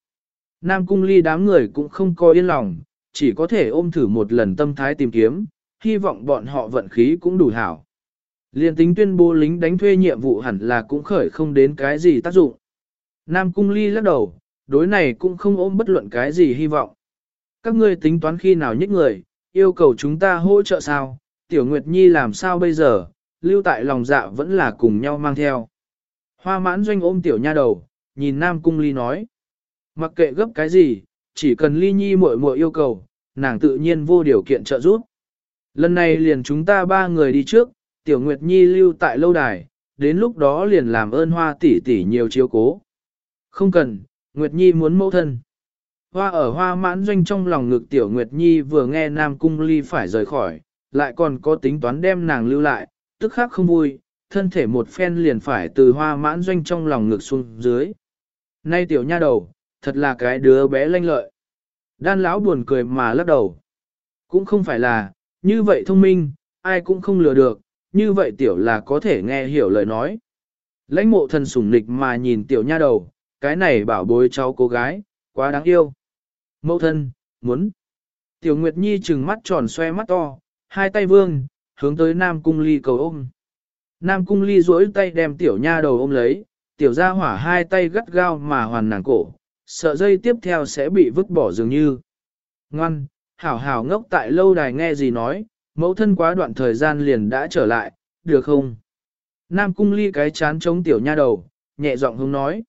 Nam cung ly đám người cũng không có yên lòng, chỉ có thể ôm thử một lần tâm thái tìm kiếm, hy vọng bọn họ vận khí cũng đủ hảo. Liên tính tuyên bố lính đánh thuê nhiệm vụ hẳn là cũng khởi không đến cái gì tác dụng. Nam cung ly lắc đầu, đối này cũng không ôm bất luận cái gì hy vọng. Các ngươi tính toán khi nào nhích người, yêu cầu chúng ta hỗ trợ sao, tiểu Nguyệt Nhi làm sao bây giờ, lưu tại lòng dạ vẫn là cùng nhau mang theo. Hoa mãn doanh ôm tiểu nha đầu, nhìn Nam cung ly nói. Mặc kệ gấp cái gì, chỉ cần ly nhi muội muội yêu cầu, nàng tự nhiên vô điều kiện trợ giúp. Lần này liền chúng ta ba người đi trước, tiểu Nguyệt Nhi lưu tại lâu đài, đến lúc đó liền làm ơn hoa tỷ tỷ nhiều chiếu cố. Không cần, Nguyệt Nhi muốn mẫu thân. Hoa ở hoa mãn doanh trong lòng ngực tiểu Nguyệt Nhi vừa nghe Nam Cung Ly phải rời khỏi, lại còn có tính toán đem nàng lưu lại, tức khắc không vui, thân thể một phen liền phải từ hoa mãn doanh trong lòng ngực xuống dưới. Nay tiểu nha đầu, thật là cái đứa bé lanh lợi. Đan lão buồn cười mà lắc đầu. Cũng không phải là, như vậy thông minh, ai cũng không lừa được, như vậy tiểu là có thể nghe hiểu lời nói. Lãnh mộ thần sủng nịch mà nhìn tiểu nha đầu, cái này bảo bối cháu cô gái, quá đáng yêu. Mẫu thân, muốn. Tiểu Nguyệt Nhi trừng mắt tròn xoe mắt to, hai tay vương, hướng tới Nam Cung Ly cầu ôm. Nam Cung Ly duỗi tay đem tiểu nha đầu ôm lấy, tiểu gia hỏa hai tay gắt gao mà hoàn nàng cổ, sợ dây tiếp theo sẽ bị vứt bỏ dường như. Ngoan, hảo hảo ngốc tại lâu đài nghe gì nói, mẫu thân quá đoạn thời gian liền đã trở lại, được không? Nam Cung Ly cái chán chống tiểu nha đầu, nhẹ giọng hướng nói.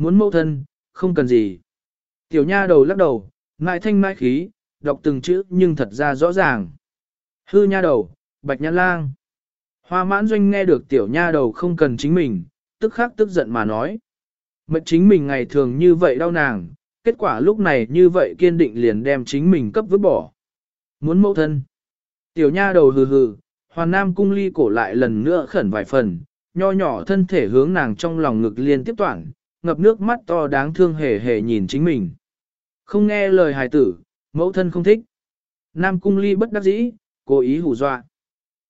Muốn mẫu thân, không cần gì. Tiểu nha đầu lắc đầu, ngại thanh mai khí, đọc từng chữ nhưng thật ra rõ ràng. Hư nha đầu, bạch nhãn lang. Hoa mãn doanh nghe được tiểu nha đầu không cần chính mình, tức khắc tức giận mà nói. Mệnh chính mình ngày thường như vậy đau nàng, kết quả lúc này như vậy kiên định liền đem chính mình cấp vứt bỏ. Muốn mẫu thân. Tiểu nha đầu hừ hừ, hoàn nam cung ly cổ lại lần nữa khẩn vài phần, nho nhỏ thân thể hướng nàng trong lòng ngực liên tiếp toàn ngập nước mắt to đáng thương hề hề nhìn chính mình. Không nghe lời hài tử, mẫu thân không thích. Nam cung ly bất đắc dĩ, cố ý hù dọa.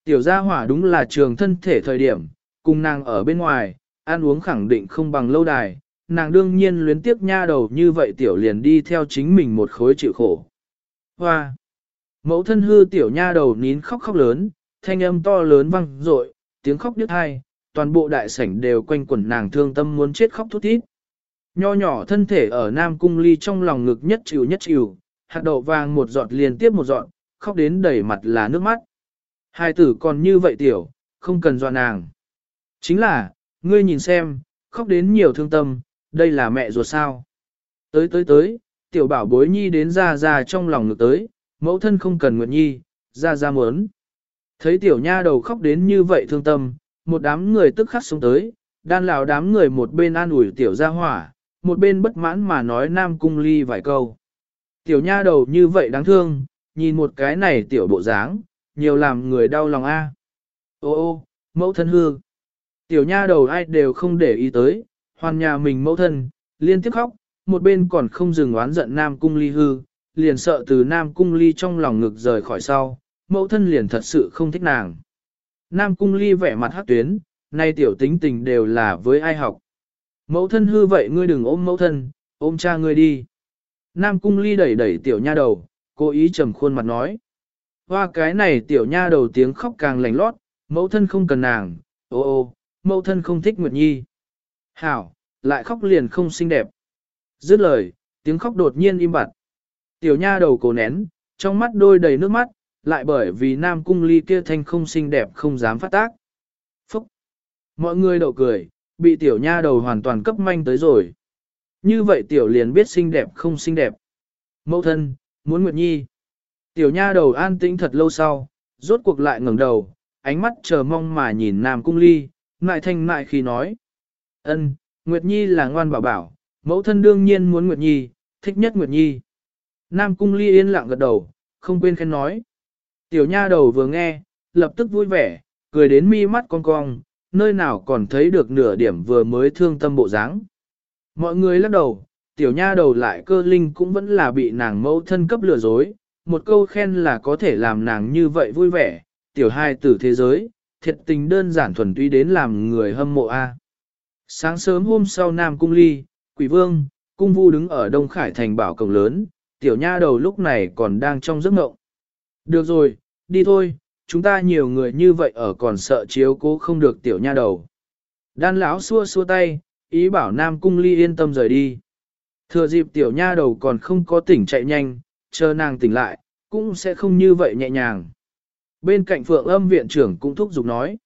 Tiểu gia hỏa đúng là trường thân thể thời điểm, cùng nàng ở bên ngoài, ăn uống khẳng định không bằng lâu đài, nàng đương nhiên luyến tiếp nha đầu như vậy tiểu liền đi theo chính mình một khối chịu khổ. Hoa! Mẫu thân hư tiểu nha đầu nín khóc khóc lớn, thanh âm to lớn vang rội, tiếng khóc đứt hai, toàn bộ đại sảnh đều quanh quẩn nàng thương tâm muốn chết khóc thút thít. Nho nhỏ thân thể ở Nam Cung Ly trong lòng ngực nhất chịu nhất chịu, hạt đậu vàng một giọt liên tiếp một giọt, khóc đến đầy mặt là nước mắt. Hai tử còn như vậy tiểu, không cần dọa nàng. Chính là, ngươi nhìn xem, khóc đến nhiều thương tâm, đây là mẹ ruột sao. Tới tới tới, tiểu bảo bối nhi đến ra ra trong lòng ngực tới, mẫu thân không cần nguyện nhi, ra ra muốn. Thấy tiểu nha đầu khóc đến như vậy thương tâm, một đám người tức khắc xuống tới, đan lào đám người một bên an ủi tiểu gia hỏa, một bên bất mãn mà nói nam cung ly vài câu. Tiểu nha đầu như vậy đáng thương, nhìn một cái này tiểu bộ dáng, nhiều làm người đau lòng a. Ô ô, mẫu thân hư. Tiểu nha đầu ai đều không để ý tới, hoàn nhà mình mẫu thân, liên tiếp khóc, một bên còn không dừng oán giận Nam Cung Ly hư, liền sợ từ Nam Cung Ly trong lòng ngực rời khỏi sau, mẫu thân liền thật sự không thích nàng. Nam Cung Ly vẻ mặt hát tuyến, nay tiểu tính tình đều là với ai học. Mẫu thân hư vậy ngươi đừng ôm mẫu thân, ôm cha ngươi đi. Nam Cung Ly đẩy đẩy tiểu nha đầu, cố ý trầm khuôn mặt nói. Hoa cái này tiểu nha đầu tiếng khóc càng lành lót, mẫu thân không cần nàng, ô ô, mẫu thân không thích Nguyệt Nhi. Hảo, lại khóc liền không xinh đẹp. Dứt lời, tiếng khóc đột nhiên im bặt. Tiểu nha đầu cổ nén, trong mắt đôi đầy nước mắt, lại bởi vì nam cung ly kia thanh không xinh đẹp không dám phát tác. Phúc! Mọi người đậu cười, bị tiểu nha đầu hoàn toàn cấp manh tới rồi. Như vậy tiểu liền biết xinh đẹp không xinh đẹp. Mẫu thân, muốn Nguyệt Nhi. Tiểu nha đầu an tĩnh thật lâu sau, rốt cuộc lại ngẩng đầu, ánh mắt chờ mong mà nhìn Nam Cung Ly, ngại thanh ngại khi nói. ân Nguyệt Nhi là ngoan bảo bảo, mẫu thân đương nhiên muốn Nguyệt Nhi, thích nhất Nguyệt Nhi. Nam Cung Ly yên lặng gật đầu, không quên khen nói. Tiểu nha đầu vừa nghe, lập tức vui vẻ, cười đến mi mắt cong cong, nơi nào còn thấy được nửa điểm vừa mới thương tâm bộ dáng. Mọi người lắc đầu, tiểu nha đầu lại cơ linh cũng vẫn là bị nàng mẫu thân cấp lừa dối, một câu khen là có thể làm nàng như vậy vui vẻ, tiểu hai tử thế giới, thiệt tình đơn giản thuần túy đến làm người hâm mộ a. Sáng sớm hôm sau Nam Cung Ly, Quỷ Vương, Cung Vu đứng ở Đông Khải thành bảo cổng lớn, tiểu nha đầu lúc này còn đang trong giấc mộng. Được rồi, đi thôi, chúng ta nhiều người như vậy ở còn sợ chiếu cố không được tiểu nha đầu. Đan lão xua xua tay, ý bảo Nam Cung Ly yên tâm rời đi. Thừa dịp tiểu nha đầu còn không có tỉnh chạy nhanh, chờ nàng tỉnh lại, cũng sẽ không như vậy nhẹ nhàng. Bên cạnh phượng âm viện trưởng cũng thúc giục nói.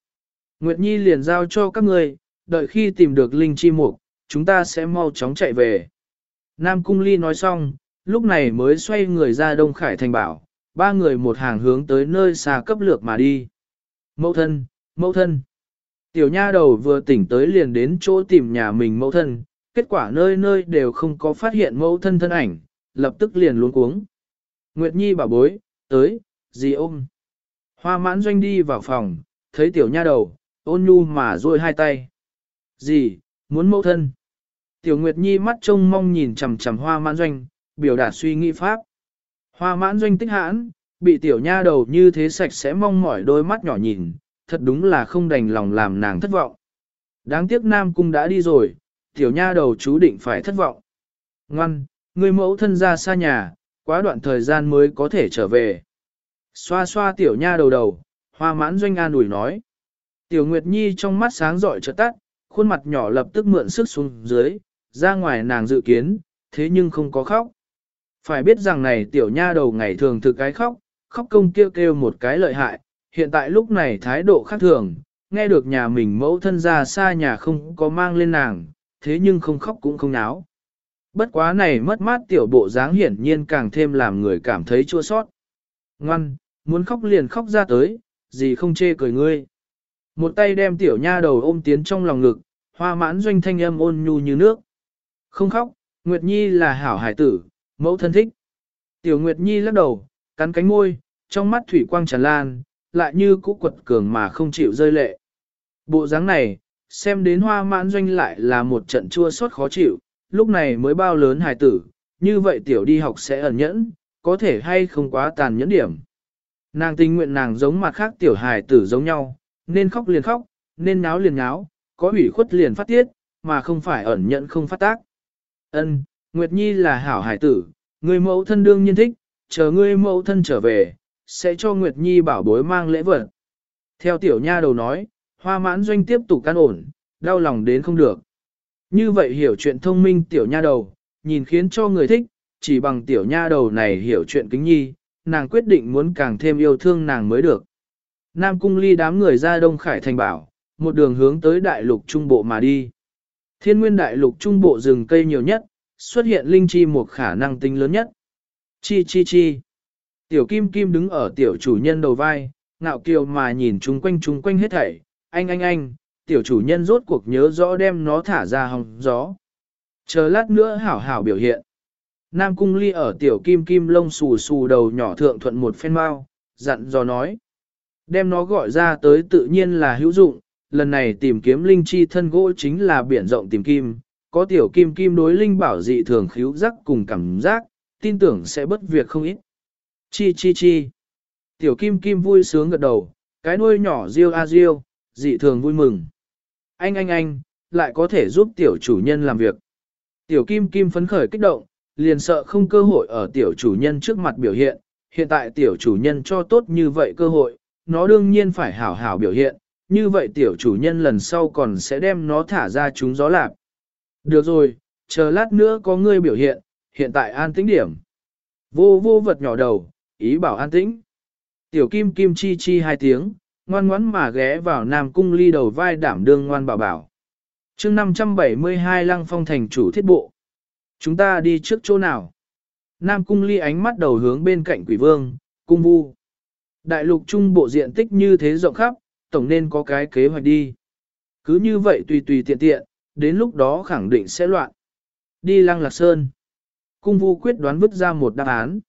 Nguyệt Nhi liền giao cho các người, đợi khi tìm được linh chi mục, chúng ta sẽ mau chóng chạy về. Nam Cung Ly nói xong, lúc này mới xoay người ra Đông Khải Thành bảo, ba người một hàng hướng tới nơi xa cấp lược mà đi. Mẫu thân, mẫu thân. Tiểu nha đầu vừa tỉnh tới liền đến chỗ tìm nhà mình mẫu thân, kết quả nơi nơi đều không có phát hiện mẫu thân thân ảnh, lập tức liền luống cuống. Nguyệt Nhi bảo bối, tới, gì ôm. Hoa mãn doanh đi vào phòng, thấy tiểu nha đầu, ôn nhu mà rôi hai tay. Gì, muốn mẫu thân. Tiểu Nguyệt Nhi mắt trông mong nhìn chằm chằm hoa mãn doanh, biểu đạt suy nghĩ pháp. Hoa mãn doanh tích hãn, bị tiểu nha đầu như thế sạch sẽ mong mỏi đôi mắt nhỏ nhìn, thật đúng là không đành lòng làm nàng thất vọng. Đáng tiếc Nam Cung đã đi rồi, tiểu nha đầu chú định phải thất vọng. Ngoan, người mẫu thân ra xa nhà, quá đoạn thời gian mới có thể trở về. Xoa xoa tiểu nha đầu đầu, hoa mãn doanh an ủi nói. Tiểu Nguyệt Nhi trong mắt sáng rọi chợt tắt, khuôn mặt nhỏ lập tức mượn sức xuống dưới, ra ngoài nàng dự kiến, thế nhưng không có khóc. Phải biết rằng này tiểu nha đầu ngày thường thực cái khóc, khóc công kêu kêu một cái lợi hại, hiện tại lúc này thái độ khác thường, nghe được nhà mình mẫu thân ra xa nhà không có mang lên nàng, thế nhưng không khóc cũng không náo. Bất quá này mất mát tiểu bộ dáng hiển nhiên càng thêm làm người cảm thấy chua sót. Ngoan, muốn khóc liền khóc ra tới, gì không chê cười ngươi. Một tay đem tiểu nha đầu ôm tiến trong lòng ngực, hoa mãn doanh thanh âm ôn nhu như nước. Không khóc, Nguyệt Nhi là hảo hải tử, mẫu thân thích. Tiểu Nguyệt Nhi lắc đầu, cắn cánh môi, trong mắt thủy quang tràn lan, lại như cũ quật cường mà không chịu rơi lệ. Bộ dáng này, xem đến hoa mãn doanh lại là một trận chua xót khó chịu, lúc này mới bao lớn hài tử, như vậy tiểu đi học sẽ ẩn nhẫn, có thể hay không quá tàn nhẫn điểm. Nàng tình nguyện nàng giống mặt khác tiểu hài tử giống nhau, nên khóc liền khóc, nên náo liền náo, có ủy khuất liền phát tiết, mà không phải ẩn nhẫn không phát tác. Ân, Nguyệt Nhi là hảo hải tử, người mẫu thân đương nhiên thích, chờ ngươi mẫu thân trở về, sẽ cho Nguyệt Nhi bảo bối mang lễ vật. Theo tiểu nha đầu nói, hoa mãn doanh tiếp tục căn ổn, đau lòng đến không được. Như vậy hiểu chuyện thông minh tiểu nha đầu, nhìn khiến cho người thích, chỉ bằng tiểu nha đầu này hiểu chuyện kính nhi, nàng quyết định muốn càng thêm yêu thương nàng mới được. Nam cung ly đám người ra Đông Khải thành bảo, một đường hướng tới đại lục trung bộ mà đi. Thiên nguyên đại lục trung bộ rừng cây nhiều nhất, xuất hiện linh chi một khả năng tính lớn nhất. Chi chi chi. Tiểu kim kim đứng ở tiểu chủ nhân đầu vai, ngạo kiều mà nhìn chung quanh chung quanh hết thảy. Anh anh anh, tiểu chủ nhân rốt cuộc nhớ rõ đem nó thả ra hòng gió. Chờ lát nữa hảo hảo biểu hiện. Nam cung ly ở tiểu kim kim lông xù xù đầu nhỏ thượng thuận một phen mau, dặn dò nói. Đem nó gọi ra tới tự nhiên là hữu dụng, lần này tìm kiếm linh chi thân gỗ chính là biển rộng tìm kim, có tiểu kim kim đối linh bảo dị thường khíu giác cùng cảm giác, tin tưởng sẽ bất việc không ít. Chi chi chi. Tiểu kim kim vui sướng gật đầu, cái nuôi nhỏ riêu a riêu, dị thường vui mừng. Anh anh anh, lại có thể giúp tiểu chủ nhân làm việc. Tiểu kim kim phấn khởi kích động, liền sợ không cơ hội ở tiểu chủ nhân trước mặt biểu hiện. Hiện tại tiểu chủ nhân cho tốt như vậy cơ hội, nó đương nhiên phải hảo hảo biểu hiện. Như vậy tiểu chủ nhân lần sau còn sẽ đem nó thả ra chúng gió lạp. Được rồi, chờ lát nữa có ngươi biểu hiện, hiện tại an tĩnh điểm. Vô vô vật nhỏ đầu, ý bảo an tĩnh. Tiểu kim kim chi chi hai tiếng, ngoan ngoãn mà ghé vào nam cung ly đầu vai đảm đương ngoan bảo bảo. chương 572 lăng phong thành chủ thiết bộ. Chúng ta đi trước chỗ nào? Nam cung ly ánh mắt đầu hướng bên cạnh quỷ vương, cung vu. Đại lục trung bộ diện tích như thế rộng khắp, tổng nên có cái kế hoạch đi. Cứ như vậy tùy tùy tiện tiện, đến lúc đó khẳng định sẽ loạn. Đi Lăng Lạc Sơn. Cung vu quyết đoán vứt ra một đáp án.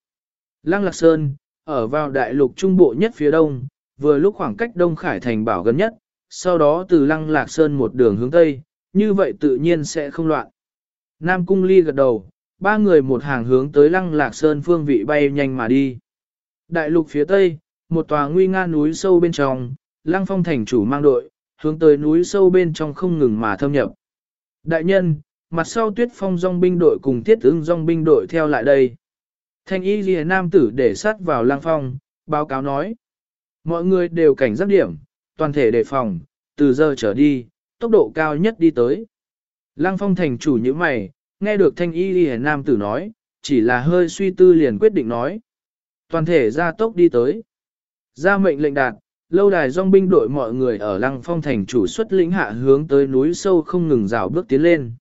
Lăng Lạc Sơn, ở vào đại lục trung bộ nhất phía đông, vừa lúc khoảng cách Đông Khải thành bảo gần nhất, sau đó từ Lăng Lạc Sơn một đường hướng tây, như vậy tự nhiên sẽ không loạn. Nam Cung Ly gật đầu, ba người một hàng hướng tới Lăng Lạc Sơn phương vị bay nhanh mà đi. Đại lục phía tây, một tòa nguy nga núi sâu bên trong, Lăng Phong thành chủ mang đội, hướng tới núi sâu bên trong không ngừng mà thâm nhập. Đại nhân, mặt sau tuyết phong dòng binh đội cùng tiết ứng dòng binh đội theo lại đây. Thanh y ghi nam tử để sát vào lang phong, báo cáo nói. Mọi người đều cảnh giác điểm, toàn thể đề phòng, từ giờ trở đi, tốc độ cao nhất đi tới. Lăng phong thành chủ như mày, nghe được thanh y ghi nam tử nói, chỉ là hơi suy tư liền quyết định nói. Toàn thể ra tốc đi tới. Ra mệnh lệnh đạt, lâu đài dòng binh đội mọi người ở lăng phong thành chủ xuất lĩnh hạ hướng tới núi sâu không ngừng rào bước tiến lên.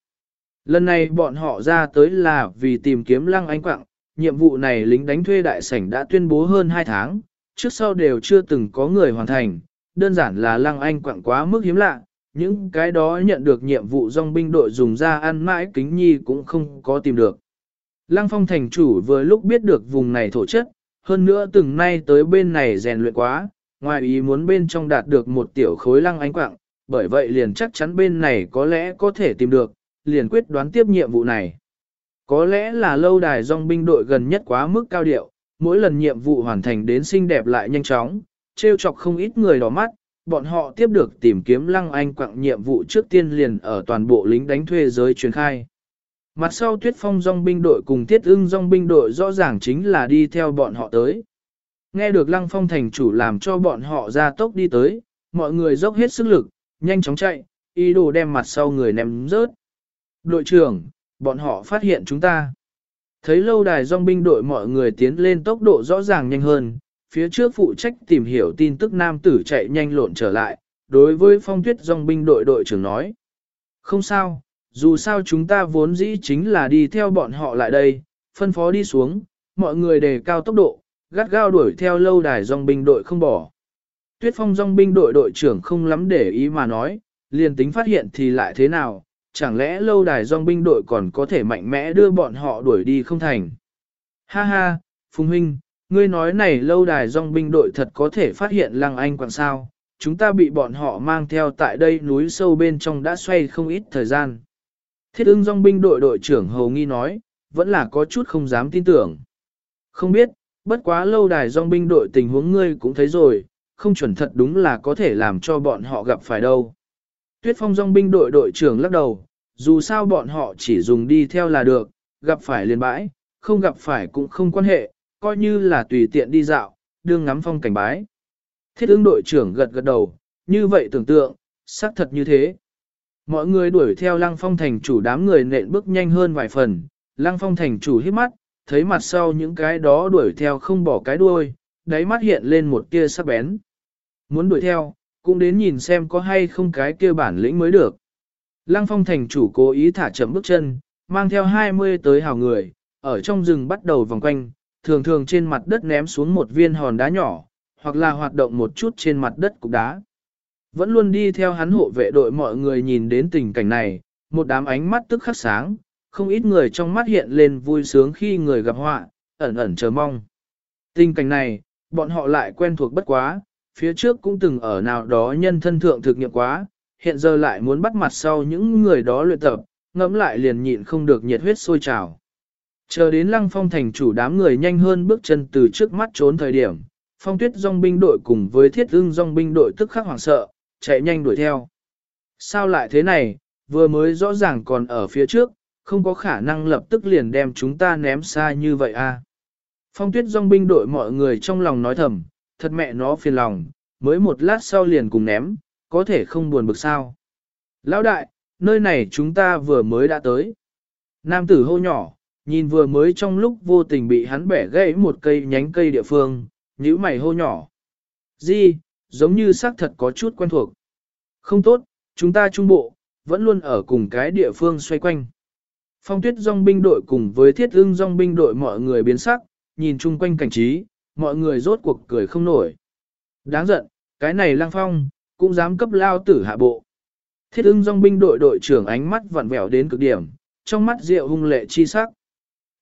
Lần này bọn họ ra tới là vì tìm kiếm lăng anh quạng, nhiệm vụ này lính đánh thuê đại sảnh đã tuyên bố hơn 2 tháng, trước sau đều chưa từng có người hoàn thành, đơn giản là lăng anh quạng quá mức hiếm lạ, những cái đó nhận được nhiệm vụ dòng binh đội dùng ra ăn mãi kính nhi cũng không có tìm được. Lăng phong thành chủ vừa lúc biết được vùng này thổ chất, hơn nữa từng nay tới bên này rèn luyện quá, ngoài ý muốn bên trong đạt được một tiểu khối lăng anh quạng, bởi vậy liền chắc chắn bên này có lẽ có thể tìm được, liền quyết đoán tiếp nhiệm vụ này. Có lẽ là lâu đài dòng binh đội gần nhất quá mức cao điệu, mỗi lần nhiệm vụ hoàn thành đến xinh đẹp lại nhanh chóng, trêu chọc không ít người đỏ mắt, bọn họ tiếp được tìm kiếm lăng anh quặng nhiệm vụ trước tiên liền ở toàn bộ lính đánh thuê giới truyền khai. Mặt sau tuyết phong dòng binh đội cùng tiết ưng dòng binh đội rõ ràng chính là đi theo bọn họ tới. Nghe được lăng phong thành chủ làm cho bọn họ ra tốc đi tới, mọi người dốc hết sức lực, nhanh chóng chạy, ý đồ đem mặt sau người ném rớt. Đội trưởng, bọn họ phát hiện chúng ta. Thấy lâu đài dòng binh đội mọi người tiến lên tốc độ rõ ràng nhanh hơn, phía trước phụ trách tìm hiểu tin tức nam tử chạy nhanh lộn trở lại, đối với phong tuyết dòng binh đội đội trưởng nói. Không sao, dù sao chúng ta vốn dĩ chính là đi theo bọn họ lại đây, phân phó đi xuống, mọi người đề cao tốc độ, gắt gao đuổi theo lâu đài dòng binh đội không bỏ. Tuyết phong dòng binh đội đội trưởng không lắm để ý mà nói, liền tính phát hiện thì lại thế nào, chẳng lẽ lâu đài dòng binh đội còn có thể mạnh mẽ đưa bọn họ đuổi đi không thành. Ha ha, Phùng Huynh, ngươi nói này lâu đài dòng binh đội thật có thể phát hiện lăng anh quảng sao, chúng ta bị bọn họ mang theo tại đây núi sâu bên trong đã xoay không ít thời gian. Thiết ưng dòng binh đội đội trưởng Hầu Nghi nói, vẫn là có chút không dám tin tưởng. Không biết, bất quá lâu đài dòng binh đội tình huống ngươi cũng thấy rồi, không chuẩn thật đúng là có thể làm cho bọn họ gặp phải đâu. Tuyết phong dòng binh đội đội trưởng lắc đầu, dù sao bọn họ chỉ dùng đi theo là được, gặp phải liền bãi, không gặp phải cũng không quan hệ, coi như là tùy tiện đi dạo, đương ngắm phong cảnh bái. Thiết ứng đội trưởng gật gật đầu, như vậy tưởng tượng, xác thật như thế. Mọi người đuổi theo lăng phong thành chủ đám người nện bước nhanh hơn vài phần, lăng phong thành chủ hít mắt, thấy mặt sau những cái đó đuổi theo không bỏ cái đuôi, đáy mắt hiện lên một tia sắc bén. Muốn đuổi theo, cũng đến nhìn xem có hay không cái kia bản lĩnh mới được. Lăng phong thành chủ cố ý thả chậm bước chân, mang theo 20 tới hào người, ở trong rừng bắt đầu vòng quanh, thường thường trên mặt đất ném xuống một viên hòn đá nhỏ, hoặc là hoạt động một chút trên mặt đất cục đá. Vẫn luôn đi theo hắn hộ vệ đội mọi người nhìn đến tình cảnh này, một đám ánh mắt tức khắc sáng, không ít người trong mắt hiện lên vui sướng khi người gặp họa, ẩn ẩn chờ mong. Tình cảnh này, bọn họ lại quen thuộc bất quá, phía trước cũng từng ở nào đó nhân thân thượng thực nghiệm quá, hiện giờ lại muốn bắt mặt sau những người đó luyện tập, ngẫm lại liền nhịn không được nhiệt huyết sôi trào. Chờ đến lăng phong thành chủ đám người nhanh hơn bước chân từ trước mắt trốn thời điểm, phong tuyết dòng binh đội cùng với thiết ưng dòng binh đội tức khắc hoảng sợ, chạy nhanh đuổi theo. Sao lại thế này, vừa mới rõ ràng còn ở phía trước, không có khả năng lập tức liền đem chúng ta ném xa như vậy à. Phong tuyết dòng binh đội mọi người trong lòng nói thầm, thật mẹ nó phiền lòng, mới một lát sau liền cùng ném, có thể không buồn bực sao. Lão đại, nơi này chúng ta vừa mới đã tới. Nam tử hô nhỏ, nhìn vừa mới trong lúc vô tình bị hắn bẻ gãy một cây nhánh cây địa phương, nhíu mày hô nhỏ. Di, giống như xác thật có chút quen thuộc. Không tốt, chúng ta trung bộ, vẫn luôn ở cùng cái địa phương xoay quanh. Phong tuyết dòng binh đội cùng với thiết ưng dòng binh đội mọi người biến sắc, nhìn chung quanh cảnh trí, mọi người rốt cuộc cười không nổi. Đáng giận, cái này lang phong, cũng dám cấp lao tử hạ bộ. Thiết ưng dòng binh đội đội trưởng ánh mắt vặn vẹo đến cực điểm, trong mắt rượu hung lệ chi sắc.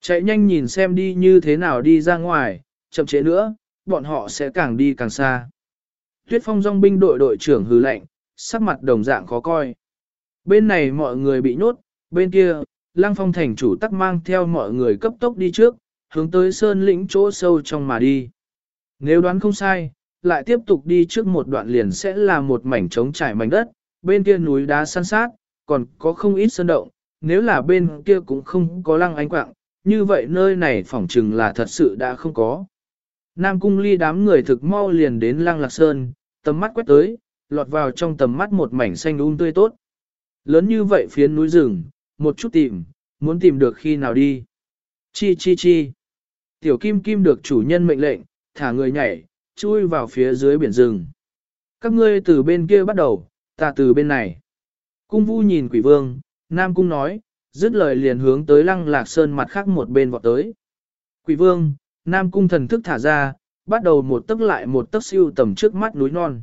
Chạy nhanh nhìn xem đi như thế nào đi ra ngoài, chậm chế nữa, bọn họ sẽ càng đi càng xa. Tuyết phong dòng binh đội đội trưởng hứ lạnh, sắc mặt đồng dạng khó coi. Bên này mọi người bị nhốt, bên kia, lang phong thành chủ tắc mang theo mọi người cấp tốc đi trước, hướng tới sơn lĩnh chỗ sâu trong mà đi. Nếu đoán không sai, lại tiếp tục đi trước một đoạn liền sẽ là một mảnh trống trải mảnh đất, bên kia núi đá săn sát, còn có không ít sơn động, nếu là bên kia cũng không có lăng ánh quạng, như vậy nơi này phỏng chừng là thật sự đã không có. Nam cung ly đám người thực mau liền đến lăng lạc sơn, tầm mắt quét tới, lọt vào trong tầm mắt một mảnh xanh um tươi tốt. Lớn như vậy phiến núi rừng, một chút tìm, muốn tìm được khi nào đi. Chi chi chi. Tiểu kim kim được chủ nhân mệnh lệnh, thả người nhảy, chui vào phía dưới biển rừng. Các ngươi từ bên kia bắt đầu, ta từ bên này. Cung vu nhìn quỷ vương, Nam cung nói, dứt lời liền hướng tới lăng lạc sơn mặt khác một bên vọt tới. Quỷ vương, Nam cung thần thức thả ra, bắt đầu một tấc lại một tấc siêu tầm trước mắt núi non.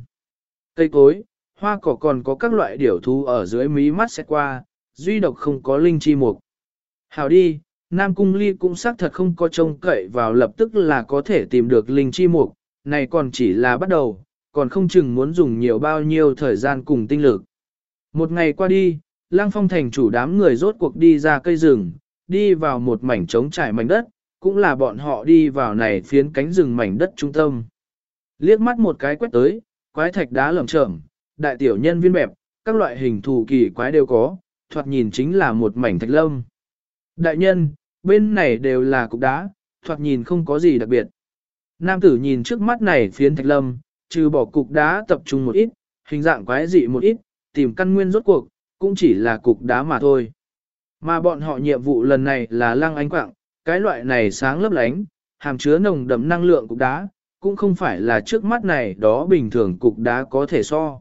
Cây cối, hoa cỏ còn có các loại điểu thú ở dưới mí mắt xét qua, duy độc không có linh chi mục. Hảo đi, Nam Cung Ly cũng xác thật không có trông cậy vào lập tức là có thể tìm được linh chi mục, này còn chỉ là bắt đầu, còn không chừng muốn dùng nhiều bao nhiêu thời gian cùng tinh lực. Một ngày qua đi, Lăng Phong thành chủ đám người rốt cuộc đi ra cây rừng, đi vào một mảnh trống trải mảnh đất, cũng là bọn họ đi vào này phiến cánh rừng mảnh đất trung tâm. Liếc mắt một cái quét tới, quái thạch đá lởm chởm, đại tiểu nhân viên bẹp, các loại hình thù kỳ quái đều có, thoạt nhìn chính là một mảnh thạch lâm. Đại nhân, bên này đều là cục đá, thoạt nhìn không có gì đặc biệt. Nam tử nhìn trước mắt này phiến thạch lâm, trừ bỏ cục đá tập trung một ít, hình dạng quái dị một ít, tìm căn nguyên rốt cuộc, cũng chỉ là cục đá mà thôi. Mà bọn họ nhiệm vụ lần này là lăng ánh quạng, cái loại này sáng lấp lánh, hàm chứa nồng đậm năng lượng cục đá, cũng không phải là trước mắt này đó bình thường cục đá có thể so.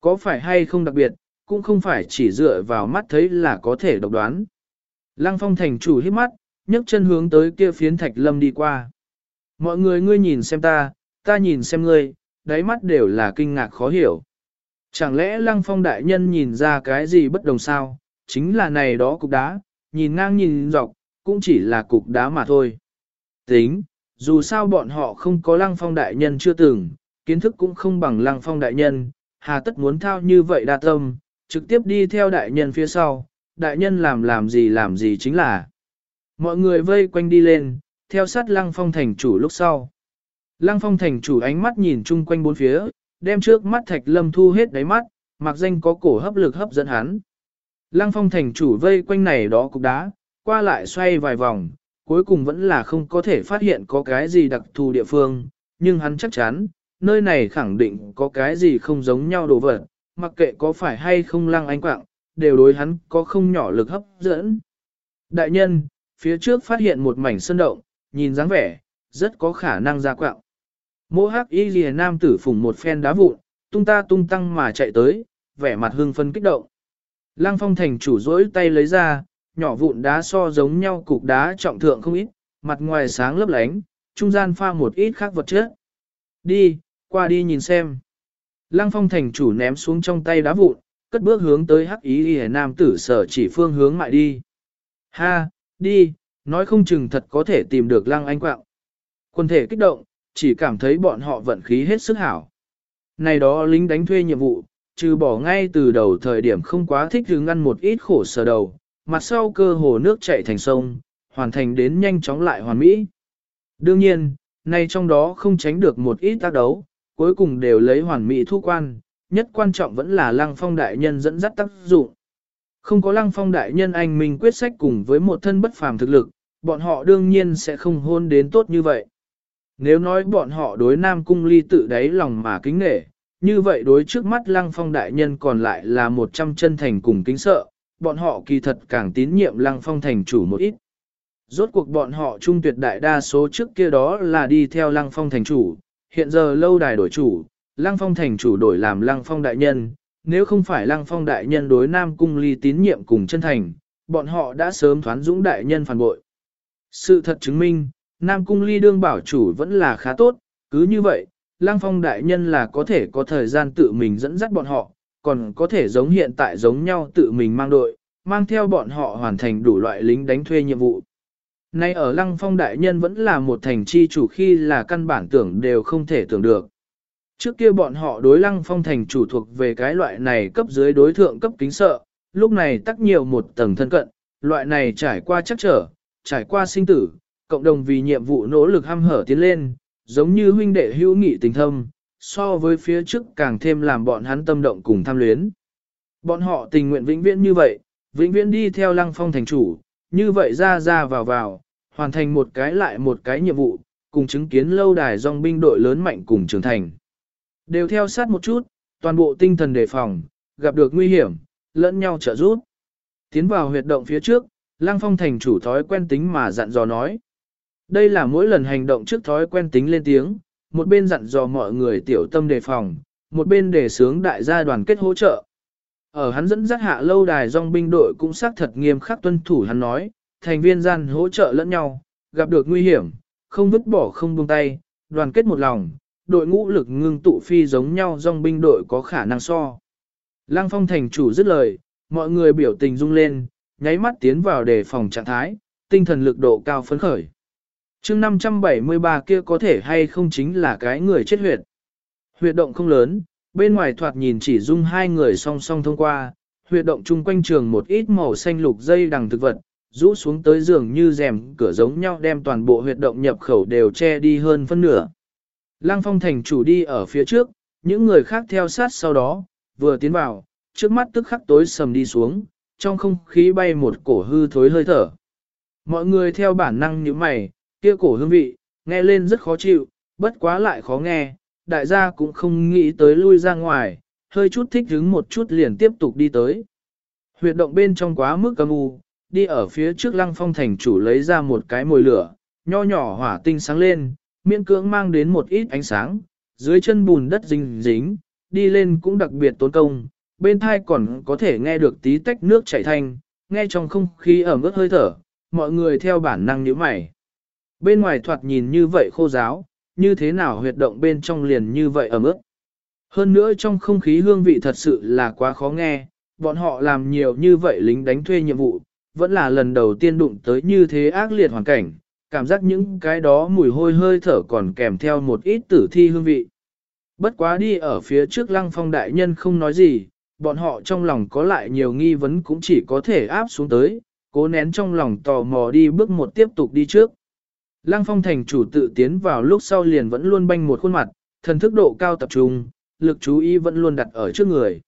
Có phải hay không đặc biệt, cũng không phải chỉ dựa vào mắt thấy là có thể độc đoán. Lăng phong thành chủ hít mắt, nhấc chân hướng tới kia phiến thạch lâm đi qua. Mọi người ngươi nhìn xem ta, ta nhìn xem ngươi, đáy mắt đều là kinh ngạc khó hiểu. Chẳng lẽ lăng phong đại nhân nhìn ra cái gì bất đồng sao, chính là này đó cục đá, nhìn ngang nhìn dọc, cũng chỉ là cục đá mà thôi. Tính, dù sao bọn họ không có lăng phong đại nhân chưa từng, kiến thức cũng không bằng lăng phong đại nhân, hà tất muốn thao như vậy đa tâm, trực tiếp đi theo đại nhân phía sau, đại nhân làm làm gì làm gì chính là. Mọi người vây quanh đi lên, theo sát lăng phong thành chủ lúc sau. Lăng phong thành chủ ánh mắt nhìn chung quanh bốn phía, đem trước mắt thạch lâm thu hết đáy mắt, mặc danh có cổ hấp lực hấp dẫn hắn. Lăng phong thành chủ vây quanh này đó cục đá, qua lại xoay vài vòng, cuối cùng vẫn là không có thể phát hiện có cái gì đặc thù địa phương, nhưng hắn chắc chắn, nơi này khẳng định có cái gì không giống nhau đồ vật, mặc kệ có phải hay không lăng ánh quạng, đều đối hắn có không nhỏ lực hấp dẫn. Đại nhân, phía trước phát hiện một mảnh sơn động, nhìn dáng vẻ, rất có khả năng ra quạng. Mô hắc y lìa nam tử phủng một phen đá vụn, tung ta tung tăng mà chạy tới, vẻ mặt hưng phân kích động. Lăng phong thành chủ rỗi tay lấy ra, nhỏ vụn đá so giống nhau cục đá trọng thượng không ít, mặt ngoài sáng lấp lánh, trung gian pha một ít khác vật chất. Đi, qua đi nhìn xem. Lăng phong thành chủ ném xuống trong tay đá vụn, cất bước hướng tới hắc ý y nam tử sở chỉ phương hướng mại đi. Ha, đi, nói không chừng thật có thể tìm được lăng anh quạng. Quân thể kích động, chỉ cảm thấy bọn họ vận khí hết sức hảo. Này đó lính đánh thuê nhiệm vụ, trừ bỏ ngay từ đầu thời điểm không quá thích hứng ăn một ít khổ sở đầu, mặt sau cơ hồ nước chảy thành sông, hoàn thành đến nhanh chóng lại hoàn mỹ. Đương nhiên, nay trong đó không tránh được một ít tác đấu, cuối cùng đều lấy hoàn mỹ thu quan, nhất quan trọng vẫn là lăng phong đại nhân dẫn dắt tác dụng. Không có lăng phong đại nhân anh mình quyết sách cùng với một thân bất phàm thực lực, bọn họ đương nhiên sẽ không hôn đến tốt như vậy. Nếu nói bọn họ đối Nam Cung ly tự đáy lòng mà kính nể, như vậy đối trước mắt lăng phong đại nhân còn lại là một trăm chân thành cùng kính sợ, bọn họ kỳ thật càng tín nhiệm lăng phong thành chủ một ít. Rốt cuộc bọn họ trung tuyệt đại đa số trước kia đó là đi theo lăng phong thành chủ, hiện giờ lâu đài đổi chủ, lăng phong thành chủ đổi làm lăng phong đại nhân, nếu không phải lăng phong đại nhân đối Nam Cung ly tín nhiệm cùng chân thành, bọn họ đã sớm thoán dũng đại nhân phản bội. Sự thật chứng minh, Nam Cung ly đương bảo chủ vẫn là khá tốt, cứ như vậy, lăng phong đại nhân là có thể có thời gian tự mình dẫn dắt bọn họ, còn có thể giống hiện tại giống nhau tự mình mang đội, mang theo bọn họ hoàn thành đủ loại lính đánh thuê nhiệm vụ. Nay ở Lăng Phong Đại Nhân vẫn là một thành chi chủ khi là căn bản tưởng đều không thể tưởng được. Trước kia bọn họ đối Lăng Phong thành chủ thuộc về cái loại này cấp dưới đối thượng cấp kính sợ, lúc này tắc nhiều một tầng thân cận, loại này trải qua chắc trở, trải qua sinh tử, cộng đồng vì nhiệm vụ nỗ lực ham hở tiến lên, giống như huynh đệ hữu nghị tình thâm, so với phía trước càng thêm làm bọn hắn tâm động cùng tham luyến. Bọn họ tình nguyện vĩnh viễn như vậy, vĩnh viễn đi theo lăng phong thành chủ, như vậy ra ra vào vào, hoàn thành một cái lại một cái nhiệm vụ, cùng chứng kiến lâu đài dòng binh đội lớn mạnh cùng trưởng thành. Đều theo sát một chút, toàn bộ tinh thần đề phòng, gặp được nguy hiểm, lẫn nhau trợ giúp. Tiến vào huyệt động phía trước, lăng phong thành chủ thói quen tính mà dặn dò nói. Đây là mỗi lần hành động trước thói quen tính lên tiếng, một bên dặn dò mọi người tiểu tâm đề phòng, một bên đề sướng đại gia đoàn kết hỗ trợ. Ở hắn dẫn dắt hạ lâu đài dòng binh đội cũng xác thật nghiêm khắc tuân thủ hắn nói, thành viên gian hỗ trợ lẫn nhau, gặp được nguy hiểm, không vứt bỏ không buông tay, đoàn kết một lòng, đội ngũ lực ngưng tụ phi giống nhau dòng binh đội có khả năng so. Lăng phong thành chủ dứt lời, mọi người biểu tình rung lên, nháy mắt tiến vào đề phòng trạng thái, tinh thần lực độ cao phấn khởi chương 573 kia có thể hay không chính là cái người chết huyệt. Huyệt động không lớn, bên ngoài thoạt nhìn chỉ dung hai người song song thông qua, huyệt động chung quanh trường một ít màu xanh lục dây đằng thực vật, rũ xuống tới giường như rèm cửa giống nhau đem toàn bộ huyệt động nhập khẩu đều che đi hơn phân nửa. Lăng phong thành chủ đi ở phía trước, những người khác theo sát sau đó, vừa tiến vào, trước mắt tức khắc tối sầm đi xuống, trong không khí bay một cổ hư thối hơi thở. Mọi người theo bản năng như mày, kia cổ hương vị, nghe lên rất khó chịu, bất quá lại khó nghe, đại gia cũng không nghĩ tới lui ra ngoài, hơi chút thích hứng một chút liền tiếp tục đi tới. Huyệt động bên trong quá mức âm u, đi ở phía trước lăng phong thành chủ lấy ra một cái mồi lửa, nho nhỏ hỏa tinh sáng lên, miễn cưỡng mang đến một ít ánh sáng, dưới chân bùn đất dính dính, đi lên cũng đặc biệt tốn công, bên thai còn có thể nghe được tí tách nước chảy thanh, nghe trong không khí ở ướt hơi thở, mọi người theo bản năng nhíu mày. Bên ngoài thoạt nhìn như vậy khô giáo, như thế nào huyệt động bên trong liền như vậy ở mức. Hơn nữa trong không khí hương vị thật sự là quá khó nghe, bọn họ làm nhiều như vậy lính đánh thuê nhiệm vụ, vẫn là lần đầu tiên đụng tới như thế ác liệt hoàn cảnh, cảm giác những cái đó mùi hôi hơi thở còn kèm theo một ít tử thi hương vị. Bất quá đi ở phía trước lăng phong đại nhân không nói gì, bọn họ trong lòng có lại nhiều nghi vấn cũng chỉ có thể áp xuống tới, cố nén trong lòng tò mò đi bước một tiếp tục đi trước. Lăng phong thành chủ tự tiến vào lúc sau liền vẫn luôn banh một khuôn mặt, thần thức độ cao tập trung, lực chú ý vẫn luôn đặt ở trước người.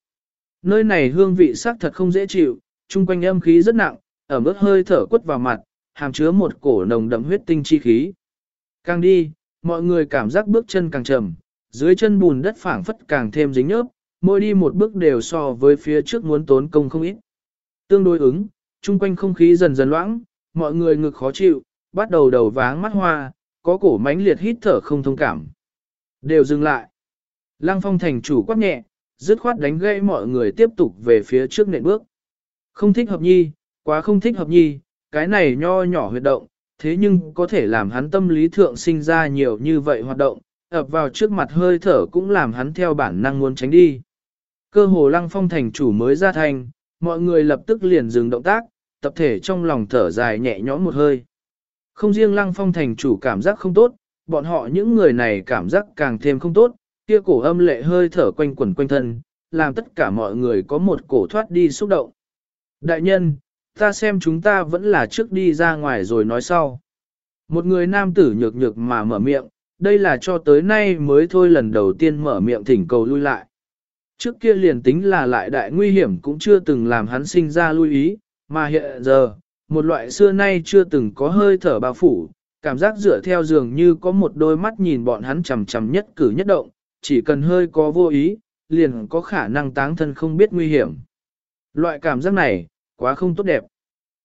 Nơi này hương vị sắc thật không dễ chịu, chung quanh âm khí rất nặng, ở mức hơi thở quất vào mặt, hàm chứa một cổ nồng đậm huyết tinh chi khí. Càng đi, mọi người cảm giác bước chân càng trầm, dưới chân bùn đất phảng phất càng thêm dính nhớp, mỗi đi một bước đều so với phía trước muốn tốn công không ít. Tương đối ứng, chung quanh không khí dần dần loãng, mọi người ngực khó chịu, bắt đầu đầu váng mắt hoa, có cổ mánh liệt hít thở không thông cảm. Đều dừng lại. Lăng phong thành chủ quát nhẹ, dứt khoát đánh gây mọi người tiếp tục về phía trước nệm bước. Không thích hợp nhi, quá không thích hợp nhi, cái này nho nhỏ huyệt động, thế nhưng có thể làm hắn tâm lý thượng sinh ra nhiều như vậy hoạt động, ập vào trước mặt hơi thở cũng làm hắn theo bản năng muốn tránh đi. Cơ hồ lăng phong thành chủ mới ra thành, mọi người lập tức liền dừng động tác, tập thể trong lòng thở dài nhẹ nhõm một hơi. Không riêng lăng phong thành chủ cảm giác không tốt, bọn họ những người này cảm giác càng thêm không tốt, kia cổ âm lệ hơi thở quanh quẩn quanh thân, làm tất cả mọi người có một cổ thoát đi xúc động. Đại nhân, ta xem chúng ta vẫn là trước đi ra ngoài rồi nói sau. Một người nam tử nhược nhược mà mở miệng, đây là cho tới nay mới thôi lần đầu tiên mở miệng thỉnh cầu lui lại. Trước kia liền tính là lại đại nguy hiểm cũng chưa từng làm hắn sinh ra lui ý, mà hiện giờ, một loại xưa nay chưa từng có hơi thở bao phủ, cảm giác dựa theo giường như có một đôi mắt nhìn bọn hắn chầm chầm nhất cử nhất động, chỉ cần hơi có vô ý, liền có khả năng táng thân không biết nguy hiểm. Loại cảm giác này, quá không tốt đẹp.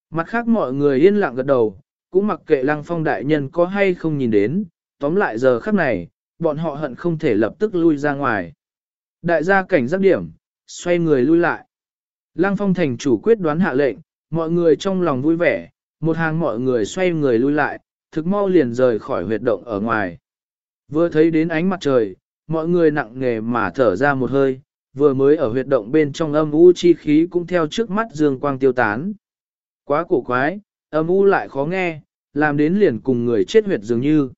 Mặt khác mọi người yên lặng gật đầu, cũng mặc kệ lăng phong đại nhân có hay không nhìn đến, tóm lại giờ khắc này, bọn họ hận không thể lập tức lui ra ngoài. Đại gia cảnh giác điểm, xoay người lui lại. Lăng phong thành chủ quyết đoán hạ lệnh, mọi người trong lòng vui vẻ, một hàng mọi người xoay người lui lại, thực mau liền rời khỏi huyệt động ở ngoài. Vừa thấy đến ánh mặt trời, mọi người nặng nề mà thở ra một hơi, vừa mới ở huyệt động bên trong âm u chi khí cũng theo trước mắt dương quang tiêu tán. Quá cổ quái, âm u lại khó nghe, làm đến liền cùng người chết huyệt dường như.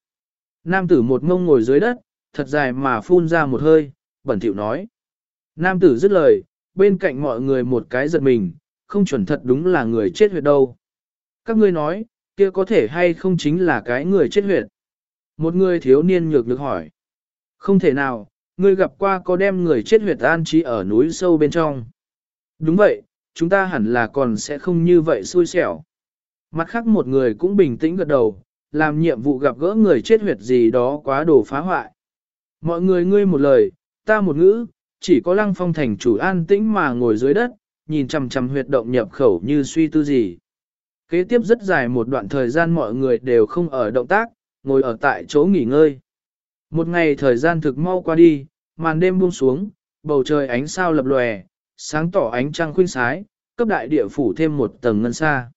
Nam tử một mông ngồi dưới đất, thật dài mà phun ra một hơi, bẩn thỉu nói. Nam tử dứt lời, bên cạnh mọi người một cái giật mình, không chuẩn thật đúng là người chết huyệt đâu. Các ngươi nói, kia có thể hay không chính là cái người chết huyệt. Một người thiếu niên nhược được hỏi. Không thể nào, ngươi gặp qua có đem người chết huyệt an trí ở núi sâu bên trong. Đúng vậy, chúng ta hẳn là còn sẽ không như vậy xui xẻo. Mặt khác một người cũng bình tĩnh gật đầu, làm nhiệm vụ gặp gỡ người chết huyệt gì đó quá đồ phá hoại. Mọi người ngươi một lời, ta một ngữ, chỉ có lăng phong thành chủ an tĩnh mà ngồi dưới đất, nhìn chằm chằm huyệt động nhập khẩu như suy tư gì. Kế tiếp rất dài một đoạn thời gian mọi người đều không ở động tác, ngồi ở tại chỗ nghỉ ngơi. Một ngày thời gian thực mau qua đi, màn đêm buông xuống, bầu trời ánh sao lập lòe, sáng tỏ ánh trăng khuynh sái, cấp đại địa phủ thêm một tầng ngân xa.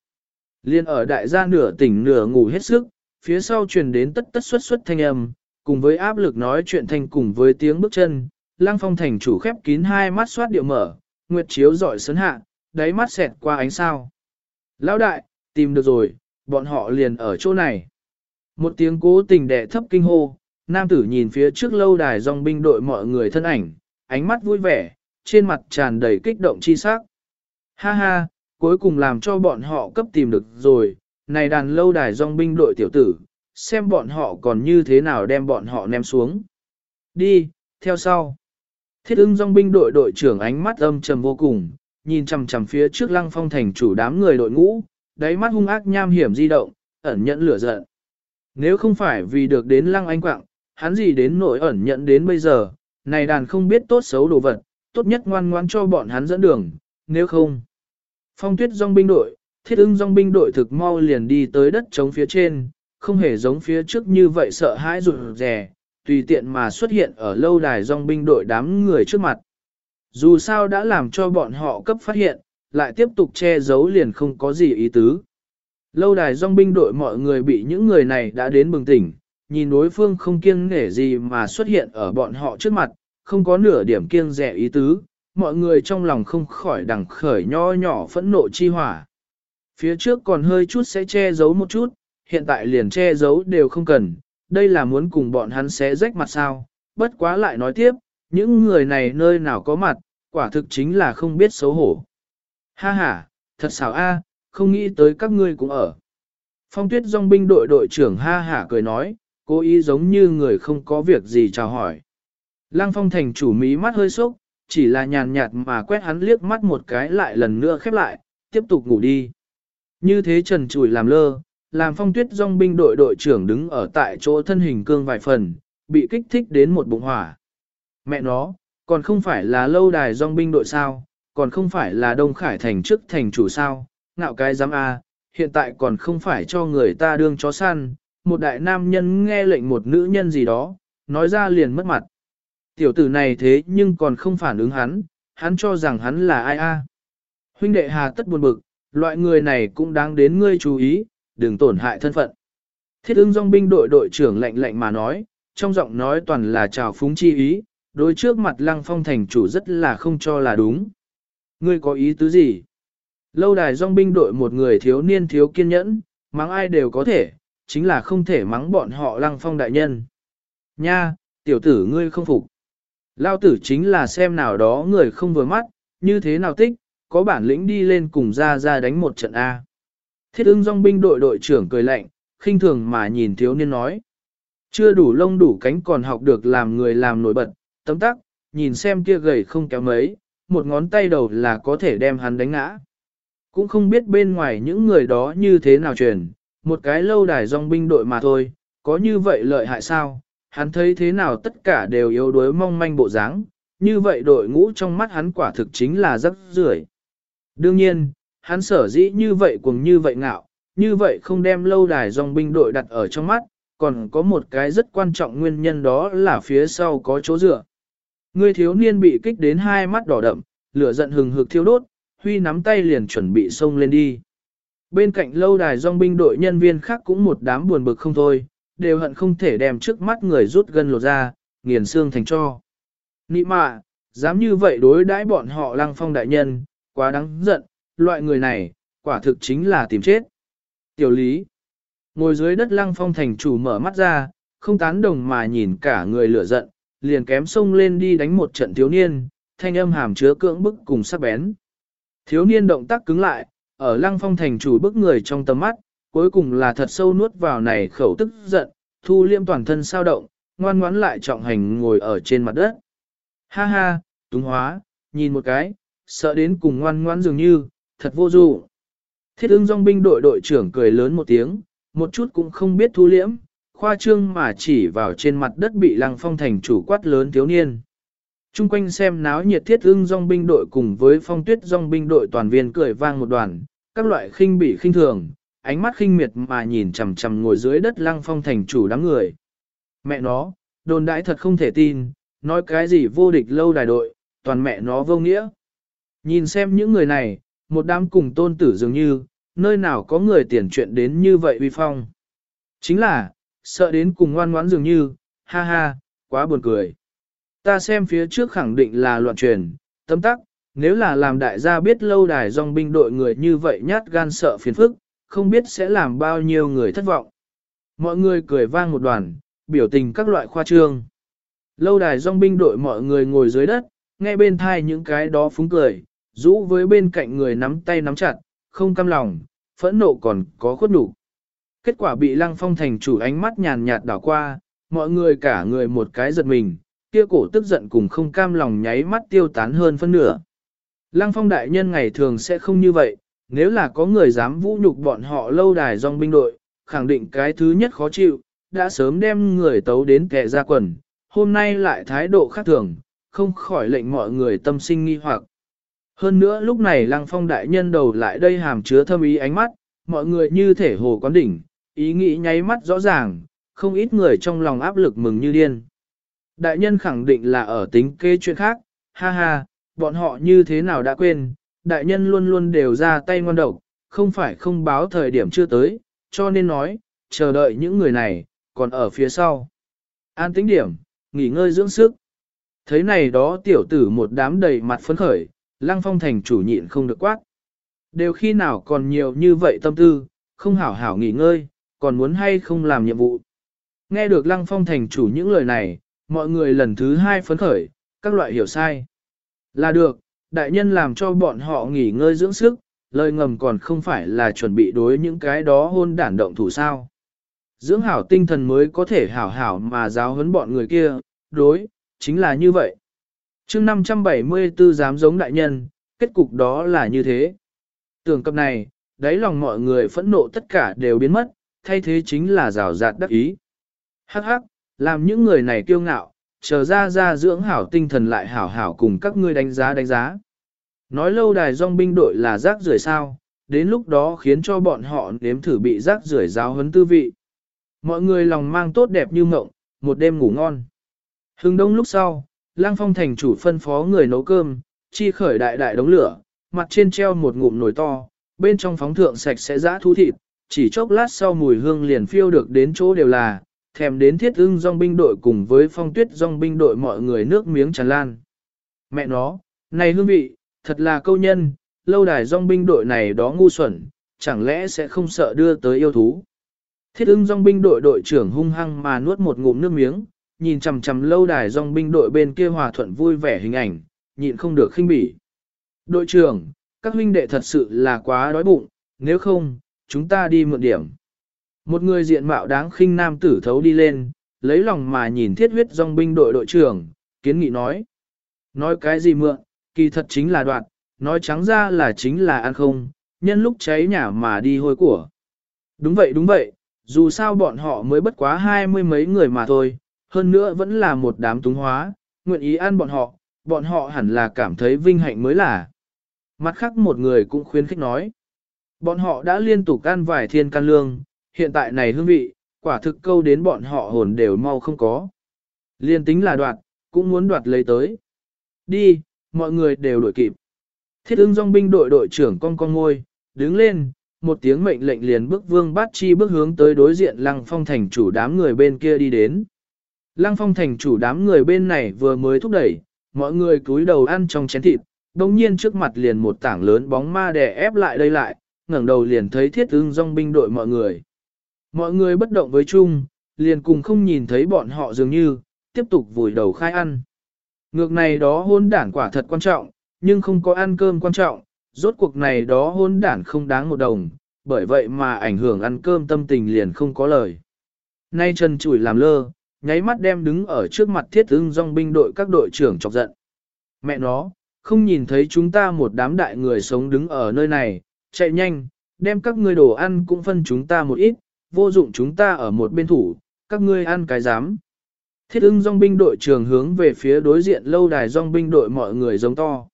Liên ở đại gia nửa tỉnh nửa ngủ hết sức, phía sau truyền đến tất tất xuất xuất thanh âm, cùng với áp lực nói chuyện thanh cùng với tiếng bước chân, Lăng Phong thành chủ khép kín hai mắt soát điệu mở, nguyệt chiếu dọi sấn hạ, đáy mắt xẹt qua ánh sao. Lão đại, tìm được rồi, bọn họ liền ở chỗ này. Một tiếng cố tình đẻ thấp kinh hô, nam tử nhìn phía trước lâu đài dòng binh đội mọi người thân ảnh, ánh mắt vui vẻ, trên mặt tràn đầy kích động chi sắc. Ha ha, cuối cùng làm cho bọn họ cấp tìm được rồi, này đàn lâu đài dòng binh đội tiểu tử, xem bọn họ còn như thế nào đem bọn họ ném xuống. Đi, theo sau. Thiết ưng dòng binh đội đội trưởng ánh mắt âm trầm vô cùng, nhìn chằm chằm phía trước lăng phong thành chủ đám người đội ngũ, đáy mắt hung ác nham hiểm di động, ẩn nhận lửa giận. Nếu không phải vì được đến lăng anh quạng, hắn gì đến nỗi ẩn nhận đến bây giờ, này đàn không biết tốt xấu đồ vật, tốt nhất ngoan ngoan cho bọn hắn dẫn đường, nếu không. Phong tuyết dòng binh đội, thiết ưng dòng binh đội thực mau liền đi tới đất trống phía trên, không hề giống phía trước như vậy sợ hãi rụt rè, tùy tiện mà xuất hiện ở lâu đài dòng binh đội đám người trước mặt. Dù sao đã làm cho bọn họ cấp phát hiện, lại tiếp tục che giấu liền không có gì ý tứ. Lâu đài dòng binh đội mọi người bị những người này đã đến bừng tỉnh, nhìn đối phương không kiêng nể gì mà xuất hiện ở bọn họ trước mặt, không có nửa điểm kiêng rẻ ý tứ, mọi người trong lòng không khỏi đằng khởi nho nhỏ phẫn nộ chi hỏa. Phía trước còn hơi chút sẽ che giấu một chút, hiện tại liền che giấu đều không cần, đây là muốn cùng bọn hắn xé rách mặt sao, bất quá lại nói tiếp, những người này nơi nào có mặt, quả thực chính là không biết xấu hổ. Ha ha, thật xảo a, không nghĩ tới các ngươi cũng ở. Phong tuyết dòng binh đội đội trưởng ha hả cười nói, cố ý giống như người không có việc gì chào hỏi. Lăng phong thành chủ mí mắt hơi sốc, chỉ là nhàn nhạt mà quét hắn liếc mắt một cái lại lần nữa khép lại, tiếp tục ngủ đi. Như thế trần trùi làm lơ, làm phong tuyết dòng binh đội đội trưởng đứng ở tại chỗ thân hình cương vài phần, bị kích thích đến một bụng hỏa. Mẹ nó, còn không phải là lâu đài dòng binh đội sao, còn không phải là Đông Khải thành trước thành chủ sao, ngạo cái dám a, hiện tại còn không phải cho người ta đương chó săn, một đại nam nhân nghe lệnh một nữ nhân gì đó, nói ra liền mất mặt. Tiểu tử này thế nhưng còn không phản ứng hắn, hắn cho rằng hắn là ai a. Huynh đệ hà tất buồn bực, loại người này cũng đáng đến ngươi chú ý, đừng tổn hại thân phận. Thiết ứng dòng binh đội đội trưởng lạnh lạnh mà nói, trong giọng nói toàn là trào phúng chi ý, đối trước mặt lăng phong thành chủ rất là không cho là đúng. Ngươi có ý tứ gì? Lâu đài dòng binh đội một người thiếu niên thiếu kiên nhẫn, mắng ai đều có thể, chính là không thể mắng bọn họ lăng phong đại nhân. Nha, tiểu tử ngươi không phục. Lao tử chính là xem nào đó người không vừa mắt, như thế nào tích, có bản lĩnh đi lên cùng ra ra đánh một trận A. Thiết ưng dòng binh đội đội trưởng cười lạnh, khinh thường mà nhìn thiếu niên nói. Chưa đủ lông đủ cánh còn học được làm người làm nổi bật, tấm tắc, nhìn xem kia gầy không kéo mấy, một ngón tay đầu là có thể đem hắn đánh ngã. Cũng không biết bên ngoài những người đó như thế nào truyền, một cái lâu đài dòng binh đội mà thôi, có như vậy lợi hại sao, hắn thấy thế nào tất cả đều yếu đuối mong manh bộ dáng, như vậy đội ngũ trong mắt hắn quả thực chính là rất rưởi. Đương nhiên, hắn sở dĩ như vậy cuồng như vậy ngạo, như vậy không đem lâu đài dòng binh đội đặt ở trong mắt, còn có một cái rất quan trọng nguyên nhân đó là phía sau có chỗ dựa. Người thiếu niên bị kích đến hai mắt đỏ đậm, lửa giận hừng hực thiêu đốt, huy nắm tay liền chuẩn bị xông lên đi. Bên cạnh lâu đài dòng binh đội nhân viên khác cũng một đám buồn bực không thôi, đều hận không thể đem trước mắt người rút gân lột ra, nghiền xương thành cho. Nị mạ, dám như vậy đối đãi bọn họ lăng phong đại nhân, quá đáng giận, loại người này, quả thực chính là tìm chết. Tiểu lý, ngồi dưới đất lăng phong thành chủ mở mắt ra, không tán đồng mà nhìn cả người lửa giận, liền kém sông lên đi đánh một trận thiếu niên, thanh âm hàm chứa cưỡng bức cùng sắc bén. Thiếu niên động tác cứng lại, ở lăng phong thành chủ bức người trong tầm mắt, cuối cùng là thật sâu nuốt vào này khẩu tức giận, thu liêm toàn thân sao động, ngoan ngoãn lại trọng hành ngồi ở trên mặt đất. Ha ha, túng hóa, nhìn một cái, sợ đến cùng ngoan ngoãn dường như, thật vô dụ. Thiết ưng dòng binh đội đội trưởng cười lớn một tiếng, một chút cũng không biết thu liễm, khoa trương mà chỉ vào trên mặt đất bị lăng phong thành chủ quát lớn thiếu niên. Trung quanh xem náo nhiệt thiết ưng dòng binh đội cùng với phong tuyết dòng binh đội toàn viên cười vang một đoàn, các loại khinh bị khinh thường, ánh mắt khinh miệt mà nhìn chằm chằm ngồi dưới đất lăng phong thành chủ đám người. Mẹ nó, đồn đãi thật không thể tin, nói cái gì vô địch lâu đài đội, toàn mẹ nó vô nghĩa. Nhìn xem những người này, một đám cùng tôn tử dường như, nơi nào có người tiền chuyện đến như vậy uy phong. Chính là, sợ đến cùng ngoan ngoãn dường như, ha ha, quá buồn cười. Ta xem phía trước khẳng định là loạn truyền, tấm tắc, nếu là làm đại gia biết lâu đài dòng binh đội người như vậy nhát gan sợ phiền phức, không biết sẽ làm bao nhiêu người thất vọng. Mọi người cười vang một đoàn, biểu tình các loại khoa trương. Lâu đài dòng binh đội mọi người ngồi dưới đất, nghe bên thai những cái đó phúng cười, rũ với bên cạnh người nắm tay nắm chặt, không cam lòng, phẫn nộ còn có khuất đủ. Kết quả bị lăng phong thành chủ ánh mắt nhàn nhạt đảo qua, mọi người cả người một cái giật mình, kia cổ tức giận cùng không cam lòng nháy mắt tiêu tán hơn phân nửa. Lăng phong đại nhân ngày thường sẽ không như vậy, nếu là có người dám vũ nhục bọn họ lâu đài dòng binh đội, khẳng định cái thứ nhất khó chịu, đã sớm đem người tấu đến kẻ ra quần, hôm nay lại thái độ khác thường, không khỏi lệnh mọi người tâm sinh nghi hoặc. Hơn nữa lúc này lăng phong đại nhân đầu lại đây hàm chứa thâm ý ánh mắt, mọi người như thể hồ quán đỉnh, ý nghĩ nháy mắt rõ ràng, không ít người trong lòng áp lực mừng như điên. Đại nhân khẳng định là ở tính kê chuyện khác, ha ha, bọn họ như thế nào đã quên, đại nhân luôn luôn đều ra tay ngon độc, không phải không báo thời điểm chưa tới, cho nên nói, chờ đợi những người này, còn ở phía sau. An tính điểm, nghỉ ngơi dưỡng sức. Thấy này đó tiểu tử một đám đầy mặt phấn khởi, lăng phong thành chủ nhịn không được quát. Đều khi nào còn nhiều như vậy tâm tư, không hảo hảo nghỉ ngơi, còn muốn hay không làm nhiệm vụ. Nghe được lăng phong thành chủ những lời này, mọi người lần thứ hai phấn khởi, các loại hiểu sai. Là được, đại nhân làm cho bọn họ nghỉ ngơi dưỡng sức, lời ngầm còn không phải là chuẩn bị đối những cái đó hôn đản động thủ sao. Dưỡng hảo tinh thần mới có thể hảo hảo mà giáo huấn bọn người kia, đối, chính là như vậy chương 574 dám giống đại nhân, kết cục đó là như thế. Tưởng cập này, đáy lòng mọi người phẫn nộ tất cả đều biến mất, thay thế chính là rào rạt đắc ý. Hắc hắc, làm những người này kiêu ngạo, chờ ra ra dưỡng hảo tinh thần lại hảo hảo cùng các ngươi đánh giá đánh giá. Nói lâu đài dòng binh đội là rác rưởi sao, đến lúc đó khiến cho bọn họ nếm thử bị rác rưởi giáo huấn tư vị. Mọi người lòng mang tốt đẹp như mộng, một đêm ngủ ngon. Hưng đông lúc sau, lang phong thành chủ phân phó người nấu cơm, chi khởi đại đại đống lửa, mặt trên treo một ngụm nồi to, bên trong phóng thượng sạch sẽ dã thú thịt, chỉ chốc lát sau mùi hương liền phiêu được đến chỗ đều là, thèm đến thiết ưng dòng binh đội cùng với phong tuyết dòng binh đội mọi người nước miếng tràn lan. Mẹ nó, này hương vị, thật là câu nhân, lâu đài dòng binh đội này đó ngu xuẩn, chẳng lẽ sẽ không sợ đưa tới yêu thú. Thiết ưng dòng binh đội đội trưởng hung hăng mà nuốt một ngụm nước miếng, nhìn chằm chằm lâu đài dòng binh đội bên kia hòa thuận vui vẻ hình ảnh, nhịn không được khinh bỉ. Đội trưởng, các huynh đệ thật sự là quá đói bụng, nếu không, chúng ta đi mượn điểm. Một người diện mạo đáng khinh nam tử thấu đi lên, lấy lòng mà nhìn thiết huyết dòng binh đội đội trưởng, kiến nghị nói. Nói cái gì mượn, kỳ thật chính là đoạn, nói trắng ra là chính là ăn không, nhân lúc cháy nhà mà đi hôi của. Đúng vậy đúng vậy, dù sao bọn họ mới bất quá hai mươi mấy người mà thôi, hơn nữa vẫn là một đám túng hóa, nguyện ý ăn bọn họ, bọn họ hẳn là cảm thấy vinh hạnh mới là. Mặt khác một người cũng khuyến khích nói. Bọn họ đã liên tục ăn vài thiên can lương, hiện tại này hương vị, quả thực câu đến bọn họ hồn đều mau không có. Liên tính là đoạt, cũng muốn đoạt lấy tới. Đi, mọi người đều đổi kịp. Thiết ưng dòng binh đội đội trưởng con con ngôi, đứng lên, một tiếng mệnh lệnh liền bước vương bát chi bước hướng tới đối diện lăng phong thành chủ đám người bên kia đi đến. Lăng phong thành chủ đám người bên này vừa mới thúc đẩy, mọi người cúi đầu ăn trong chén thịt, đồng nhiên trước mặt liền một tảng lớn bóng ma đè ép lại đây lại, ngẩng đầu liền thấy thiết ưng dòng binh đội mọi người. Mọi người bất động với chung, liền cùng không nhìn thấy bọn họ dường như, tiếp tục vùi đầu khai ăn. Ngược này đó hôn đản quả thật quan trọng, nhưng không có ăn cơm quan trọng, rốt cuộc này đó hôn đản không đáng một đồng, bởi vậy mà ảnh hưởng ăn cơm tâm tình liền không có lời. Nay Trần chủi làm lơ, nháy mắt đem đứng ở trước mặt thiết ưng dòng binh đội các đội trưởng chọc giận. Mẹ nó, không nhìn thấy chúng ta một đám đại người sống đứng ở nơi này, chạy nhanh, đem các ngươi đồ ăn cũng phân chúng ta một ít, vô dụng chúng ta ở một bên thủ, các ngươi ăn cái dám. Thiết ưng dòng binh đội trưởng hướng về phía đối diện lâu đài dòng binh đội mọi người giống to.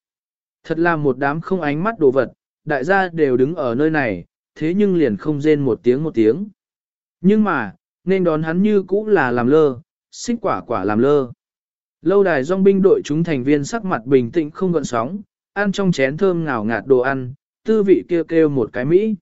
Thật là một đám không ánh mắt đồ vật, đại gia đều đứng ở nơi này, thế nhưng liền không rên một tiếng một tiếng. Nhưng mà, nên đón hắn như cũ là làm lơ, xích quả quả làm lơ. Lâu đài dòng binh đội chúng thành viên sắc mặt bình tĩnh không gợn sóng, ăn trong chén thơm ngào ngạt đồ ăn, tư vị kêu kêu một cái Mỹ.